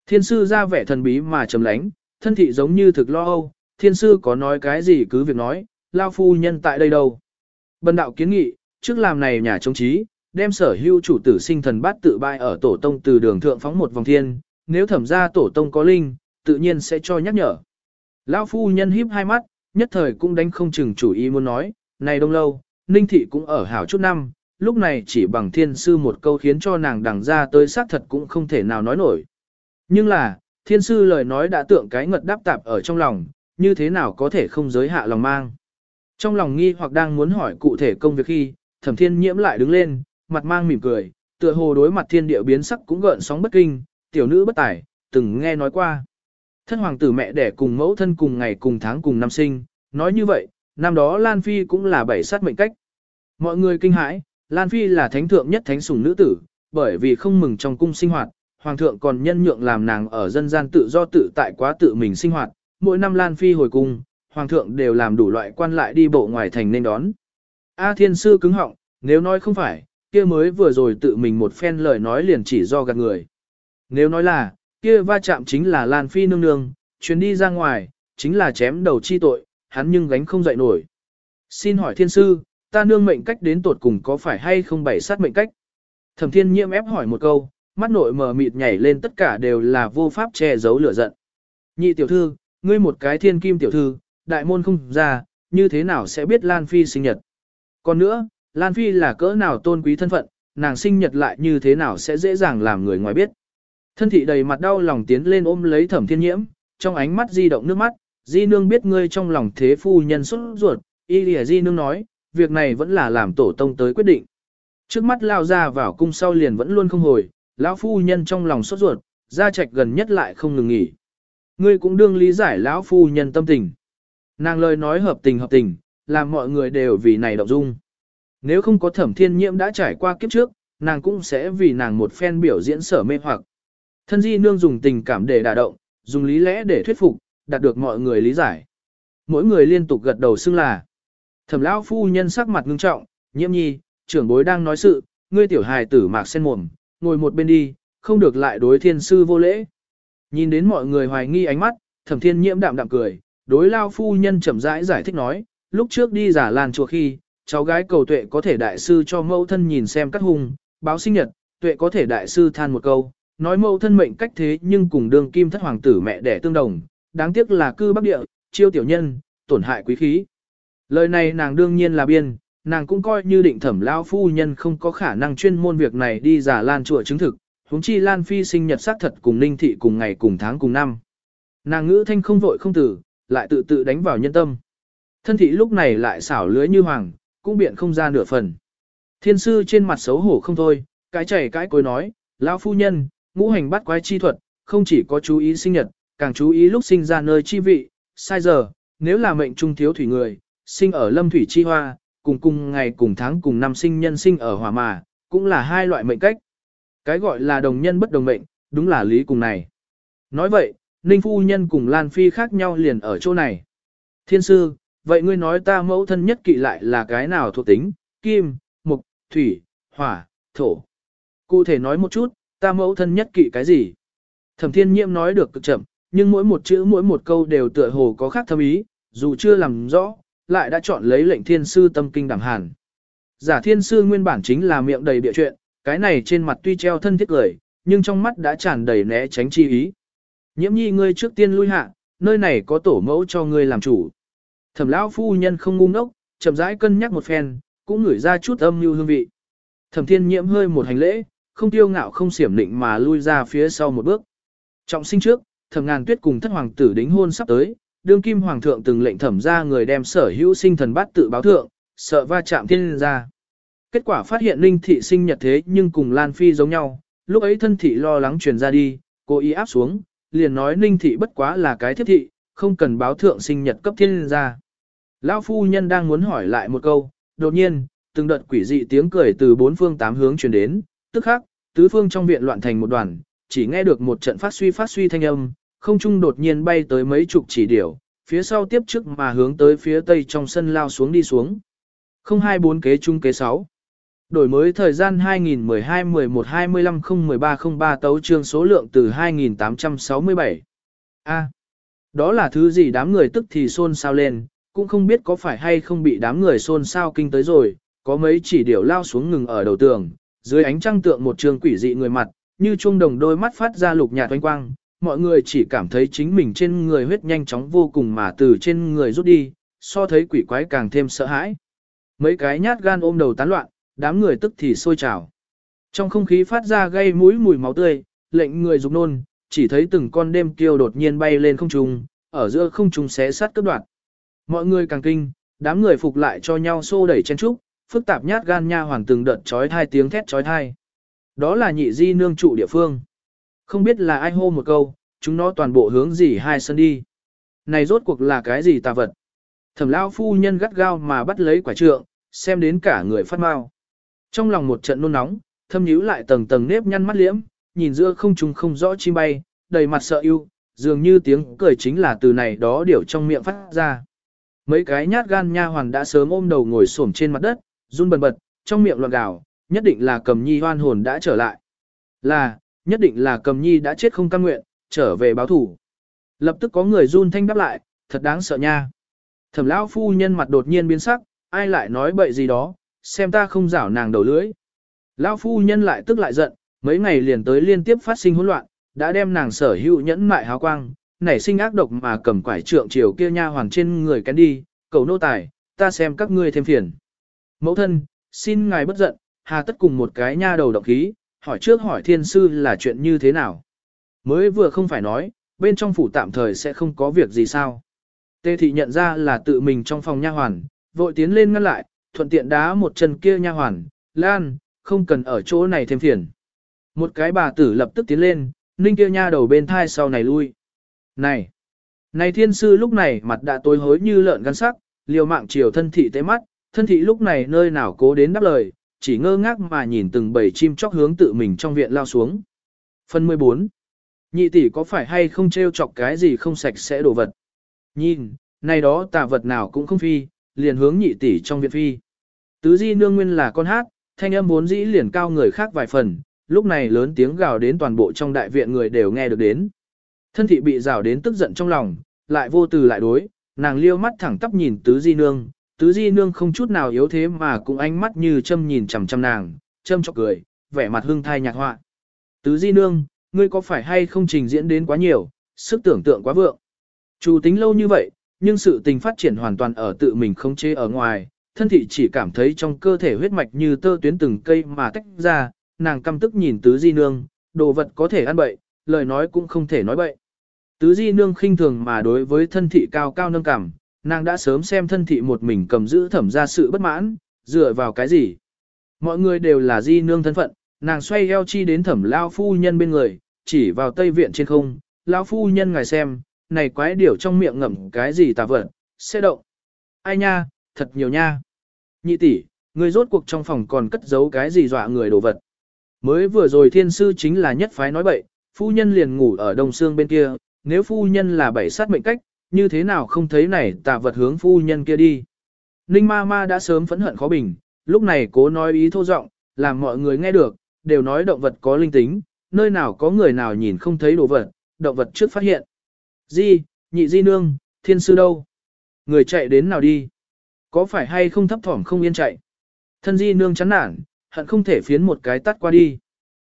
S1: Thiên sư ra vẻ thần bí mà trầm lánh, thân thị giống như thực lo âu, thiên sư có nói cái gì cứ việc nói, lao phu nhân tại đây đâu. Bần đạo kiến nghị, trước làm này nhà chống trí, đem sở hưu chủ tử sinh thần bát tự bại ở tổ tông từ đường thượng phóng một vòng thiên, nếu thẩm ra tổ tông có linh, tự nhiên sẽ cho nhắc nhở. Lão phu nhân híp hai mắt, nhất thời cũng đánh không chừng chủ ý muốn nói, này đông lâu, ninh thị cũng ở hảo chút năm, lúc này chỉ bằng thiên sư một câu khiến cho nàng đằng ra tới xác thật cũng không thể nào nói nổi. Nhưng là, thiên sư lời nói đã tượng cái ngật đáp tạp ở trong lòng, như thế nào có thể không giới hạ lòng mang. Trong lòng nghi hoặc đang muốn hỏi cụ thể công việc khi, thẩm thiên nhiễm lại đứng lên, mặt mang mỉm cười, tựa hồ đối mặt thiên địa biến sắc cũng gợn sóng bất kinh, tiểu nữ bất tài, từng nghe nói qua. Thân hoàng tử mẹ đẻ cùng mẫu thân cùng ngày cùng tháng cùng năm sinh, nói như vậy, năm đó Lan Phi cũng là bảy sát mệnh cách. Mọi người kinh hãi, Lan Phi là thánh thượng nhất thánh sủng nữ tử, bởi vì không mừng trong cung sinh hoạt, hoàng thượng còn nhân nhượng làm nàng ở dân gian tự do tự tại quá tự mình sinh hoạt, mỗi năm Lan Phi hồi cung, hoàng thượng đều làm đủ loại quan lại đi bộ ngoài thành nên đón. A thiên sư cứng họng, nếu nói không phải, kia mới vừa rồi tự mình một phen lời nói liền chỉ do gạt người. Nếu nói là, kia va chạm chính là Lan Phi nương nương, chuyến đi ra ngoài, chính là chém đầu chi tội, hắn nhưng gánh không dậy nổi. Xin hỏi thiên sư, ta nương mệnh cách đến tột cùng có phải hay không bảy sát mệnh cách? Thẩm thiên nhiễm ép hỏi một câu, mắt nội mờ mịt nhảy lên tất cả đều là vô pháp che giấu lửa giận. Nhị tiểu thư, ngươi một cái thiên kim tiểu thư, đại môn không ra, như thế nào sẽ biết Lan Phi sinh nhật? Còn nữa, Lan Phi là cỡ nào tôn quý thân phận, nàng sinh nhật lại như thế nào sẽ dễ dàng làm người ngoài biết. Thân thị đầy mặt đau lòng tiến lên ôm lấy thẩm thiên nhiễm, trong ánh mắt di động nước mắt, di nương biết ngươi trong lòng thế phu nhân xuất ruột, y lìa di nương nói, việc này vẫn là làm tổ tông tới quyết định. Trước mắt lao ra vào cung sau liền vẫn luôn không hồi, lão phu nhân trong lòng sốt ruột, ra trạch gần nhất lại không ngừng nghỉ. Ngươi cũng đương lý giải lão phu nhân tâm tình. Nàng lời nói hợp tình hợp tình, làm mọi người đều vì này động dung. Nếu không có thẩm thiên nhiễm đã trải qua kiếp trước, nàng cũng sẽ vì nàng một phen biểu diễn sở mê hoặc. Thân di nương dùng tình cảm để đả động, dùng lý lẽ để thuyết phục, đạt được mọi người lý giải. Mỗi người liên tục gật đầu xưng là. Thẩm lão phu nhân sắc mặt ngưng trọng, nhiễm nhi, trưởng bối đang nói sự, ngươi tiểu hài tử mạc sen mồm, ngồi một bên đi, không được lại đối thiên sư vô lễ. Nhìn đến mọi người hoài nghi ánh mắt, thẩm thiên nhiễm đạm đạm cười, đối lao phu nhân chậm rãi giải thích nói, lúc trước đi giả làn chùa khi, cháu gái cầu tuệ có thể đại sư cho mẫu thân nhìn xem các hung, báo sinh nhật, tuệ có thể đại sư than một câu, nói mẫu thân mệnh cách thế nhưng cùng đương kim thất hoàng tử mẹ đẻ tương đồng, đáng tiếc là cư bắc địa, chiêu tiểu nhân, tổn hại quý khí. Lời này nàng đương nhiên là biên, nàng cũng coi như định thẩm lão phu nhân không có khả năng chuyên môn việc này đi giả lan chùa chứng thực, huống chi lan phi sinh nhật xác thật cùng ninh thị cùng ngày cùng tháng cùng năm. Nàng ngữ thanh không vội không tử, lại tự tự đánh vào nhân tâm. Thân thị lúc này lại xảo lưới như hoàng, cũng biện không ra nửa phần. Thiên sư trên mặt xấu hổ không thôi, cái chảy cái cối nói, lão phu nhân, ngũ hành bắt quái chi thuật, không chỉ có chú ý sinh nhật, càng chú ý lúc sinh ra nơi chi vị, sai giờ, nếu là mệnh trung thiếu thủy người, sinh ở lâm thủy chi hoa, cùng cùng ngày cùng tháng cùng năm sinh nhân sinh ở hỏa mà, cũng là hai loại mệnh cách. Cái gọi là đồng nhân bất đồng mệnh, đúng là lý cùng này. Nói vậy, Ninh Phu Nhân cùng Lan Phi khác nhau liền ở chỗ này. Thiên sư, vậy ngươi nói ta mẫu thân nhất kỵ lại là cái nào thuộc tính, kim, mục, thủy, hỏa, thổ. Cụ thể nói một chút, ta mẫu thân nhất kỵ cái gì? Thẩm thiên nhiễm nói được cực chậm, nhưng mỗi một chữ mỗi một câu đều tựa hồ có khác thâm ý, dù chưa làm rõ, lại đã chọn lấy lệnh thiên sư tâm kinh đẳng hàn. Giả thiên sư nguyên bản chính là miệng đầy bịa chuyện, cái này trên mặt tuy treo thân thiết cười, nhưng trong mắt đã tràn đầy né tránh chi ý. Nhiễm nhi ngươi trước tiên lui hạ, nơi này có tổ mẫu cho ngươi làm chủ. Thẩm lão phu nhân không ngu ngốc, chậm rãi cân nhắc một phen, cũng ngửi ra chút âm như hương vị. Thẩm thiên nhiễm hơi một hành lễ, không tiêu ngạo không xiểm định mà lui ra phía sau một bước. Trọng sinh trước, thẩm ngàn tuyết cùng thất hoàng tử đính hôn sắp tới, đương kim hoàng thượng từng lệnh thẩm ra người đem sở hữu sinh thần bát tự báo thượng, sợ va chạm thiên ra. Kết quả phát hiện linh thị sinh nhật thế nhưng cùng Lan Phi giống nhau, lúc ấy thân thị lo lắng truyền ra đi, cô ý áp xuống, liền nói ninh thị bất quá là cái thiết thị, không cần báo thượng sinh nhật cấp thiên gia. Lão phu nhân đang muốn hỏi lại một câu, đột nhiên, từng đợt quỷ dị tiếng cười từ bốn phương tám hướng truyền đến, tức khắc, tứ phương trong viện loạn thành một đoàn, chỉ nghe được một trận phát suy phát suy thanh âm, không trung đột nhiên bay tới mấy chục chỉ điểu, phía sau tiếp trước mà hướng tới phía tây trong sân lao xuống đi xuống. 024 kế trung kế 6 Đổi mới thời gian 2012-11-25-013-03 tấu trương số lượng từ 2867. A. đó là thứ gì đám người tức thì xôn xao lên, cũng không biết có phải hay không bị đám người xôn xao kinh tới rồi, có mấy chỉ điểu lao xuống ngừng ở đầu tường, dưới ánh trăng tượng một trường quỷ dị người mặt, như trung đồng đôi mắt phát ra lục nhạt oanh quang, mọi người chỉ cảm thấy chính mình trên người huyết nhanh chóng vô cùng mà từ trên người rút đi, so thấy quỷ quái càng thêm sợ hãi. Mấy cái nhát gan ôm đầu tán loạn, đám người tức thì sôi trào. Trong không khí phát ra gây mũi mùi máu tươi, lệnh người rục nôn, chỉ thấy từng con đêm kiêu đột nhiên bay lên không trung, ở giữa không trung xé sát cấp đoạn. Mọi người càng kinh, đám người phục lại cho nhau xô đẩy chen trúc, phức tạp nhát gan nha hoàn từng đợt chói thai tiếng thét chói thai. Đó là nhị di nương trụ địa phương. Không biết là ai hô một câu, chúng nó toàn bộ hướng gì hai sân đi. Này rốt cuộc là cái gì tà vật? Thẩm Lão phu nhân gắt gao mà bắt lấy quả trượng, xem đến cả người phát mau. Trong lòng một trận nôn nóng, thâm nhíu lại tầng tầng nếp nhăn mắt liễm, nhìn giữa không trung không rõ chim bay, đầy mặt sợ ưu, dường như tiếng cười chính là từ này đó điều trong miệng phát ra. Mấy cái nhát gan nha hoàn đã sớm ôm đầu ngồi xổm trên mặt đất, run bần bật, trong miệng loạn gào, nhất định là cầm nhi hoan hồn đã trở lại. Là, nhất định là cầm nhi đã chết không cam nguyện, trở về báo thủ. Lập tức có người run thanh đáp lại, thật đáng sợ nha. Thẩm lão phu nhân mặt đột nhiên biến sắc, ai lại nói bậy gì đó, xem ta không rảo nàng đầu lưỡi. Lão phu nhân lại tức lại giận, mấy ngày liền tới liên tiếp phát sinh hỗn loạn, đã đem nàng sở hữu nhẫn mại háo quang, nảy sinh ác độc mà cầm quải trượng chiều kia nha hoàng trên người kén đi, cầu nô tài, ta xem các ngươi thêm phiền. Mẫu thân, xin ngài bất giận, hà tất cùng một cái nha đầu động khí, hỏi trước hỏi thiên sư là chuyện như thế nào. Mới vừa không phải nói, bên trong phủ tạm thời sẽ không có việc gì sao. Tê thị nhận ra là tự mình trong phòng nha hoàn, vội tiến lên ngăn lại, thuận tiện đá một chân kia nha hoàn, lan, không cần ở chỗ này thêm phiền. Một cái bà tử lập tức tiến lên, ninh kia nha đầu bên thai sau này lui. Này! Này thiên sư lúc này mặt đã tối hối như lợn gan sắc, liều mạng chiều thân thị tế mắt, thân thị lúc này nơi nào cố đến đáp lời, chỉ ngơ ngác mà nhìn từng bầy chim chóc hướng tự mình trong viện lao xuống. Phần 14. Nhị tỷ có phải hay không trêu chọc cái gì không sạch sẽ đồ vật? Nhìn, này đó tà vật nào cũng không phi, liền hướng nhị tỷ trong viện phi. Tứ di nương nguyên là con hát, thanh âm vốn dĩ liền cao người khác vài phần, lúc này lớn tiếng gào đến toàn bộ trong đại viện người đều nghe được đến. Thân thị bị rào đến tức giận trong lòng, lại vô từ lại đối, nàng liêu mắt thẳng tắp nhìn tứ di nương, tứ di nương không chút nào yếu thế mà cũng ánh mắt như châm nhìn chằm chằm nàng, châm chọc cười, vẻ mặt hưng thai nhạc họa. Tứ di nương, ngươi có phải hay không trình diễn đến quá nhiều, sức tưởng tượng quá vượng. Chủ tính lâu như vậy, nhưng sự tình phát triển hoàn toàn ở tự mình không chế ở ngoài, thân thị chỉ cảm thấy trong cơ thể huyết mạch như tơ tuyến từng cây mà tách ra, nàng căm tức nhìn tứ di nương, đồ vật có thể ăn bậy, lời nói cũng không thể nói bậy. Tứ di nương khinh thường mà đối với thân thị cao cao nâng cảm, nàng đã sớm xem thân thị một mình cầm giữ thẩm ra sự bất mãn, dựa vào cái gì. Mọi người đều là di nương thân phận, nàng xoay eo chi đến thẩm lao phu nhân bên người, chỉ vào tây viện trên không, lao phu nhân ngài xem, này quái điểu trong miệng ngậm cái gì tà vật, sẽ động. Ai nha, thật nhiều nha. Nhị tỷ, người rốt cuộc trong phòng còn cất giấu cái gì dọa người đồ vật. Mới vừa rồi thiên sư chính là nhất phái nói bậy, phu nhân liền ngủ ở đông xương bên kia, nếu phu nhân là bảy sát mệnh cách, như thế nào không thấy này tà vật hướng phu nhân kia đi. Ninh ma ma đã sớm phẫn hận khó bình, lúc này cố nói ý thô giọng, làm mọi người nghe được, đều nói động vật có linh tính, nơi nào có người nào nhìn không thấy đồ vật, động vật trước phát hiện. Di, nhị di nương, thiên sư đâu? Người chạy đến nào đi? Có phải hay không thấp thỏm không yên chạy? Thân di nương chán nản, hận không thể phiến một cái tắt qua đi.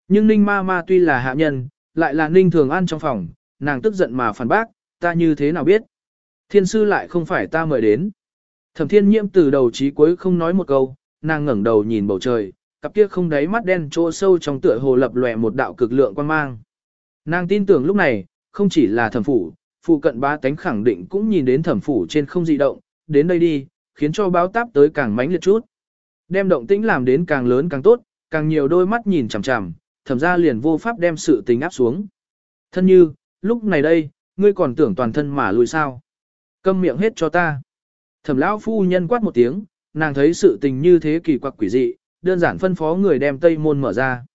S1: Nhưng ninh ma ma tuy là hạ nhân, lại là ninh thường ăn trong phòng, nàng tức giận mà phản bác, ta như thế nào biết? Thiên sư lại không phải ta mời đến. Thẩm thiên nhiễm từ đầu chí cuối không nói một câu, nàng ngẩng đầu nhìn bầu trời, cặp kia không đáy mắt đen chỗ sâu trong tựa hồ lập lòe một đạo cực lượng quan mang. Nàng tin tưởng lúc này, không chỉ là thẩm phủ, phụ cận ba tánh khẳng định cũng nhìn đến thẩm phủ trên không dị động, đến đây đi, khiến cho báo táp tới càng mãnh liệt chút. Đem động tĩnh làm đến càng lớn càng tốt, càng nhiều đôi mắt nhìn chằm chằm, thẩm ra liền vô pháp đem sự tình áp xuống. Thân như, lúc này đây, ngươi còn tưởng toàn thân mà lùi sao. Câm miệng hết cho ta. Thẩm lão phu nhân quát một tiếng, nàng thấy sự tình như thế kỳ quặc quỷ dị, đơn giản phân phó người đem tây môn mở ra.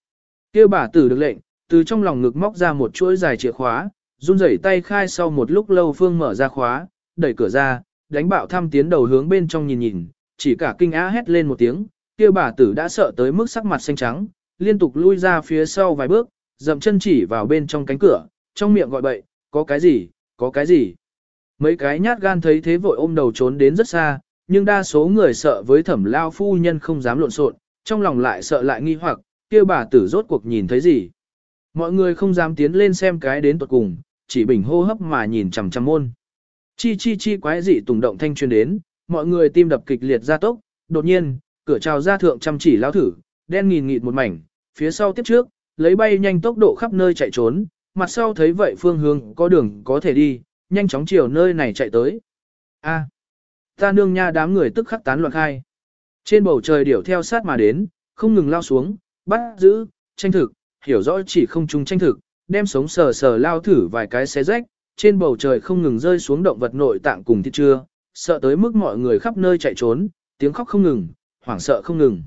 S1: Kêu bà tử được lệnh, từ trong lòng ngực móc ra một chuỗi dài chìa khóa, run rẩy tay khai sau một lúc lâu phương mở ra khóa, đẩy cửa ra, đánh bạo thăm tiến đầu hướng bên trong nhìn nhìn, chỉ cả kinh á hét lên một tiếng, kia bà tử đã sợ tới mức sắc mặt xanh trắng, liên tục lui ra phía sau vài bước, dậm chân chỉ vào bên trong cánh cửa, trong miệng gọi bậy, có cái gì, có cái gì. Mấy cái nhát gan thấy thế vội ôm đầu trốn đến rất xa, nhưng đa số người sợ với thẩm lao phu nhân không dám lộn xộn, trong lòng lại sợ lại nghi hoặc, kia bà tử rốt cuộc nhìn thấy gì. Mọi người không dám tiến lên xem cái đến tuột cùng, chỉ bình hô hấp mà nhìn chằm chằm môn. Chi chi chi quái dị tùng động thanh truyền đến, mọi người tim đập kịch liệt ra tốc, đột nhiên, cửa trào ra thượng chăm chỉ lao thử, đen nghìn nghịt một mảnh, phía sau tiếp trước, lấy bay nhanh tốc độ khắp nơi chạy trốn, mặt sau thấy vậy phương hướng có đường có thể đi, nhanh chóng chiều nơi này chạy tới. A, ta nương nha đám người tức khắc tán loạn khai. Trên bầu trời điểu theo sát mà đến, không ngừng lao xuống, bắt giữ, tranh thực, hiểu rõ chỉ không chung tranh thực, đem sống sờ sờ lao thử vài cái xé rách, trên bầu trời không ngừng rơi xuống động vật nội tạng cùng thịt trưa, sợ tới mức mọi người khắp nơi chạy trốn, tiếng khóc không ngừng, hoảng sợ không ngừng.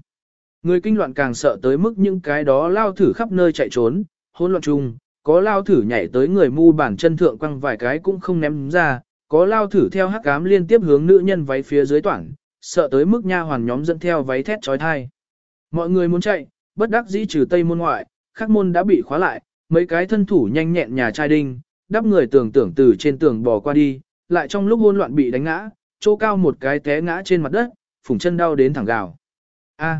S1: Người kinh loạn càng sợ tới mức những cái đó lao thử khắp nơi chạy trốn, hỗn loạn chung, có lao thử nhảy tới người mu bản chân thượng quăng vài cái cũng không ném ra, có lao thử theo hắc cám liên tiếp hướng nữ nhân váy phía dưới toảng, sợ tới mức nha hoàn nhóm dẫn theo váy thét trói thai. Mọi người muốn chạy, bất đắc dĩ trừ tây môn ngoại, khắc môn đã bị khóa lại, mấy cái thân thủ nhanh nhẹn nhà trai đinh, đắp người tưởng tưởng từ trên tường bò qua đi, lại trong lúc hỗn loạn bị đánh ngã, chỗ cao một cái té ngã trên mặt đất, phủng chân đau đến thẳng gào. A.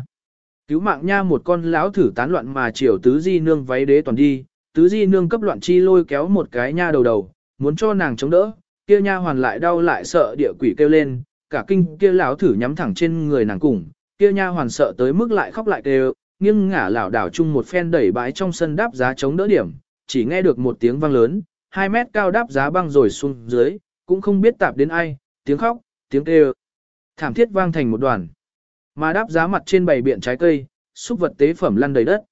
S1: cứu mạng nha một con lão thử tán loạn mà chiều tứ di nương váy đế toàn đi, tứ di nương cấp loạn chi lôi kéo một cái nha đầu đầu, muốn cho nàng chống đỡ, kia nha hoàn lại đau lại sợ địa quỷ kêu lên, cả kinh kia lão thử nhắm thẳng trên người nàng cùng, kia nha hoàn sợ tới mức lại khóc lại kêu, nghiêng ngả lảo đảo chung một phen đẩy bãi trong sân đáp giá chống đỡ điểm, chỉ nghe được một tiếng vang lớn, 2 mét cao đáp giá băng rồi xuống dưới, cũng không biết tạp đến ai, tiếng khóc, tiếng kêu. Thảm thiết vang thành một đoàn. Mà đáp giá mặt trên bầy biện trái cây, xúc vật tế phẩm lăn đầy đất.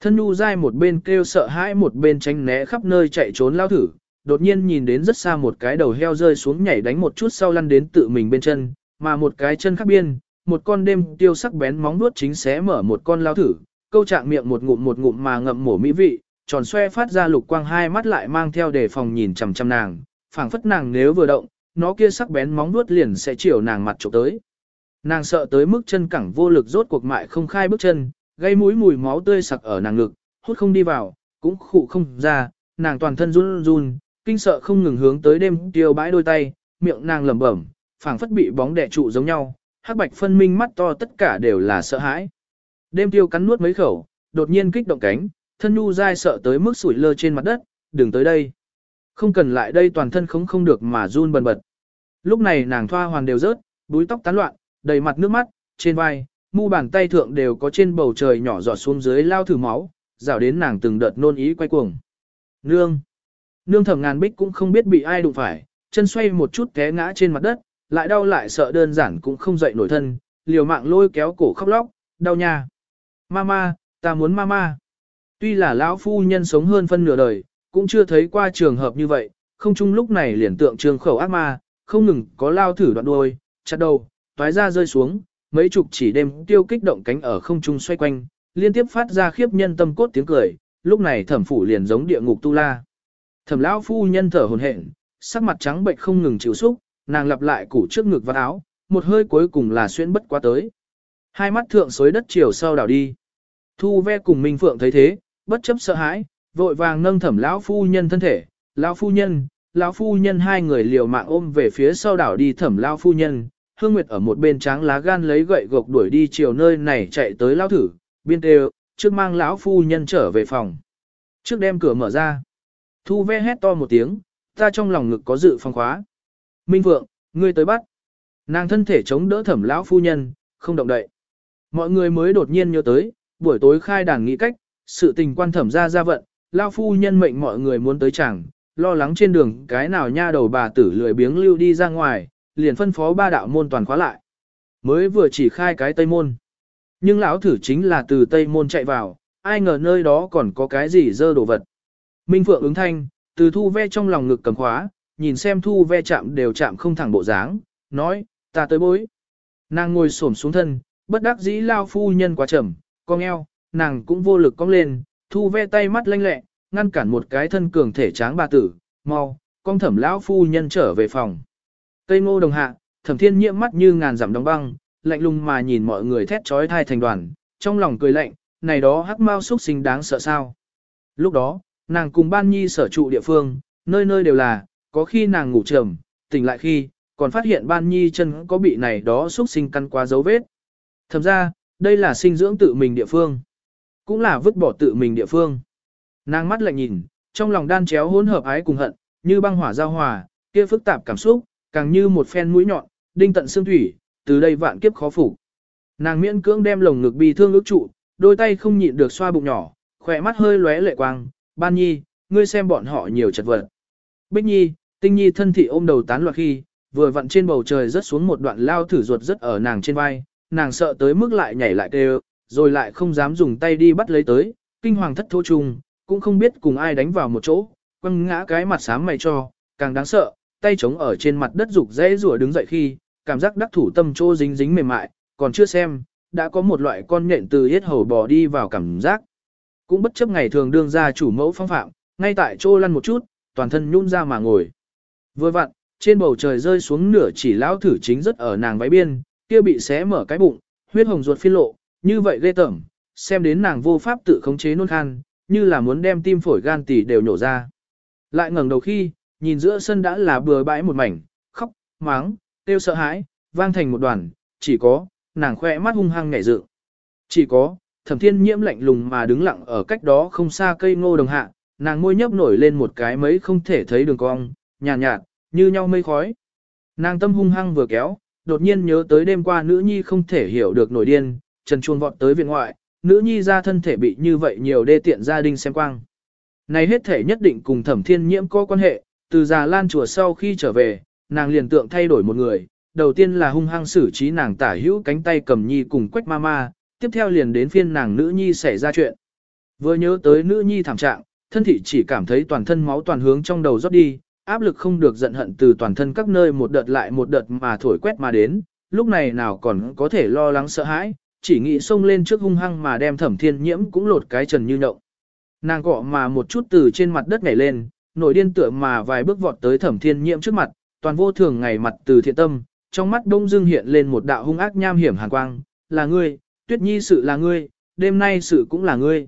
S1: Thân nhu dai một bên kêu sợ hãi một bên tránh né khắp nơi chạy trốn lao thử, đột nhiên nhìn đến rất xa một cái đầu heo rơi xuống nhảy đánh một chút sau lăn đến tự mình bên chân, mà một cái chân khác biên, một con đêm tiêu sắc bén móng nuốt chính xé mở một con lao thử, câu trạng miệng một ngụm một ngụm mà ngậm mổ mỹ vị, tròn xoe phát ra lục quang hai mắt lại mang theo đề phòng nhìn chằm chằm nàng, phảng phất nàng nếu vừa động, nó kia sắc bén móng nuốt liền sẽ chiều nàng mặt chụp tới. Nàng sợ tới mức chân cẳng vô lực rốt cuộc mại không khai bước chân, gây mũi mùi máu tươi sặc ở nàng ngực, hút không đi vào, cũng khụ không ra, nàng toàn thân run run, kinh sợ không ngừng hướng tới đêm tiêu bãi đôi tay, miệng nàng lẩm bẩm, phảng phất bị bóng đè trụ giống nhau, hắc bạch phân minh mắt to tất cả đều là sợ hãi. Đêm tiêu cắn nuốt mấy khẩu, đột nhiên kích động cánh, thân nhu dai sợ tới mức sủi lơ trên mặt đất, đừng tới đây. Không cần lại đây toàn thân không không được mà run bần bật. Lúc này nàng thoa hoàn đều rớt, búi tóc tán loạn, đầy mặt nước mắt, trên vai, mu bàn tay thượng đều có trên bầu trời nhỏ giọt xuống dưới lao thử máu, rào đến nàng từng đợt nôn ý quay cuồng. Nương! Nương thẩm ngàn bích cũng không biết bị ai đụng phải, chân xoay một chút té ngã trên mặt đất, lại đau lại sợ đơn giản cũng không dậy nổi thân, liều mạng lôi kéo cổ khóc lóc, đau nha. Mama, ta muốn mama. Tuy là lão phu nhân sống hơn phân nửa đời, cũng chưa thấy qua trường hợp như vậy, không chung lúc này liền tượng trường khẩu ác ma, không ngừng có lao thử đoạn đuôi, chặt đầu, toái ra rơi xuống, mấy chục chỉ đêm tiêu kích động cánh ở không trung xoay quanh, liên tiếp phát ra khiếp nhân tâm cốt tiếng cười, lúc này thẩm phủ liền giống địa ngục tu la. Thẩm lão phu nhân thở hổn hển, sắc mặt trắng bệnh không ngừng chịu xúc, nàng lặp lại củ trước ngực và áo, một hơi cuối cùng là xuyên bất quá tới. Hai mắt thượng xối đất chiều sau đảo đi. Thu ve cùng Minh Phượng thấy thế, bất chấp sợ hãi, vội vàng nâng thẩm lão phu nhân thân thể, lão phu nhân, lão phu nhân hai người liều mạng ôm về phía sau đảo đi thẩm lão phu nhân, Hương Nguyệt ở một bên tráng lá gan lấy gậy gộc đuổi đi chiều nơi này chạy tới lão thử, biên đều, trước mang lão phu nhân trở về phòng. Trước đem cửa mở ra. Thu ve hét to một tiếng, ta trong lòng ngực có dự phòng khóa. Minh Phượng, ngươi tới bắt. Nàng thân thể chống đỡ thẩm lão phu nhân, không động đậy. Mọi người mới đột nhiên nhớ tới, buổi tối khai đàn nghĩ cách, sự tình quan thẩm ra ra vận, lão phu nhân mệnh mọi người muốn tới chẳng, lo lắng trên đường cái nào nha đầu bà tử lười biếng lưu đi ra ngoài, liền phân phó ba đạo môn toàn khóa lại. Mới vừa chỉ khai cái tây môn. Nhưng lão thử chính là từ tây môn chạy vào, ai ngờ nơi đó còn có cái gì dơ đồ vật. Minh Phượng ứng thanh, từ thu ve trong lòng ngực cầm khóa, nhìn xem thu ve chạm đều chạm không thẳng bộ dáng, nói, ta tới bối. Nàng ngồi xổm xuống thân, bất đắc dĩ lao phu nhân quá chậm, cong eo, nàng cũng vô lực cong lên, thu ve tay mắt lanh lẹ, ngăn cản một cái thân cường thể tráng bà tử, mau, con thẩm lão phu nhân trở về phòng. Cây ngô đồng hạ, thẩm thiên nhiễm mắt như ngàn giảm đóng băng, lạnh lùng mà nhìn mọi người thét trói thai thành đoàn, trong lòng cười lạnh, này đó hắc mau xuất sinh đáng sợ sao. Lúc đó, nàng cùng ban nhi sở trụ địa phương, nơi nơi đều là, có khi nàng ngủ trầm, tỉnh lại khi, còn phát hiện ban nhi chân có bị này đó xuất sinh căn qua dấu vết. Thầm ra, đây là sinh dưỡng tự mình địa phương, cũng là vứt bỏ tự mình địa phương. Nàng mắt lạnh nhìn, trong lòng đan chéo hỗn hợp ái cùng hận, như băng hỏa giao hòa, kia phức tạp cảm xúc, càng như một phen mũi nhọn, đinh tận xương thủy, từ đây vạn kiếp khó phục. Nàng miễn cưỡng đem lồng ngực bị thương ước trụ, đôi tay không nhịn được xoa bụng nhỏ, khỏe mắt hơi lóe lệ quang, ban nhi, ngươi xem bọn họ nhiều chật vật. Bích nhi, tinh nhi thân thị ôm đầu tán loạn khi, vừa vặn trên bầu trời rớt xuống một đoạn lao thử ruột rất ở nàng trên vai, nàng sợ tới mức lại nhảy lại kêu, rồi lại không dám dùng tay đi bắt lấy tới, kinh hoàng thất thố trùng, cũng không biết cùng ai đánh vào một chỗ, quăng ngã cái mặt sám mày cho, càng đáng sợ, tay chống ở trên mặt đất dục dễ rùa đứng dậy khi, cảm giác đắc thủ tâm trô dính dính mềm mại, còn chưa xem, đã có một loại con nhện từ yết hầu bò đi vào cảm giác. Cũng bất chấp ngày thường đương ra chủ mẫu phong phạm, ngay tại chỗ lăn một chút, toàn thân nhún ra mà ngồi. Vừa vặn, trên bầu trời rơi xuống nửa chỉ lão thử chính rất ở nàng váy biên, kia bị xé mở cái bụng, huyết hồng ruột phi lộ, như vậy ghê tởm, xem đến nàng vô pháp tự khống chế nôn khan, như là muốn đem tim phổi gan tỳ đều nhổ ra. Lại ngẩng đầu khi, nhìn giữa sân đã là bừa bãi một mảnh, khóc, máng, tiêu sợ hãi, vang thành một đoàn, chỉ có, nàng khoe mắt hung hăng nhảy dự. Chỉ có, thẩm thiên nhiễm lạnh lùng mà đứng lặng ở cách đó không xa cây ngô đồng hạ, nàng môi nhấp nổi lên một cái mấy không thể thấy đường cong, nhàn nhạt, nhạt, như nhau mây khói. Nàng tâm hung hăng vừa kéo, đột nhiên nhớ tới đêm qua nữ nhi không thể hiểu được nổi điên, trần chuông vọt tới viện ngoại, nữ nhi ra thân thể bị như vậy nhiều đê tiện gia đình xem quang. Này hết thể nhất định cùng thẩm thiên nhiễm có quan hệ, từ già lan chùa sau khi trở về, nàng liền tượng thay đổi một người, đầu tiên là hung hăng xử trí nàng tả hữu cánh tay cầm nhi cùng quách ma ma, tiếp theo liền đến phiên nàng nữ nhi xảy ra chuyện. Vừa nhớ tới nữ nhi thảm trạng, thân thị chỉ cảm thấy toàn thân máu toàn hướng trong đầu rót đi, áp lực không được giận hận từ toàn thân các nơi một đợt lại một đợt mà thổi quét mà đến, lúc này nào còn có thể lo lắng sợ hãi, chỉ nghĩ xông lên trước hung hăng mà đem thẩm thiên nhiễm cũng lột cái trần như nhộng. Nàng cọ mà một chút từ trên mặt đất nhảy lên, nổi điên tựa mà vài bước vọt tới thẩm thiên nhiễm trước mặt, toàn vô thường ngày mặt từ thiện tâm, trong mắt đông dưng hiện lên một đạo hung ác nham hiểm hàn quang, là ngươi, tuyết nhi sự là ngươi, đêm nay sự cũng là ngươi.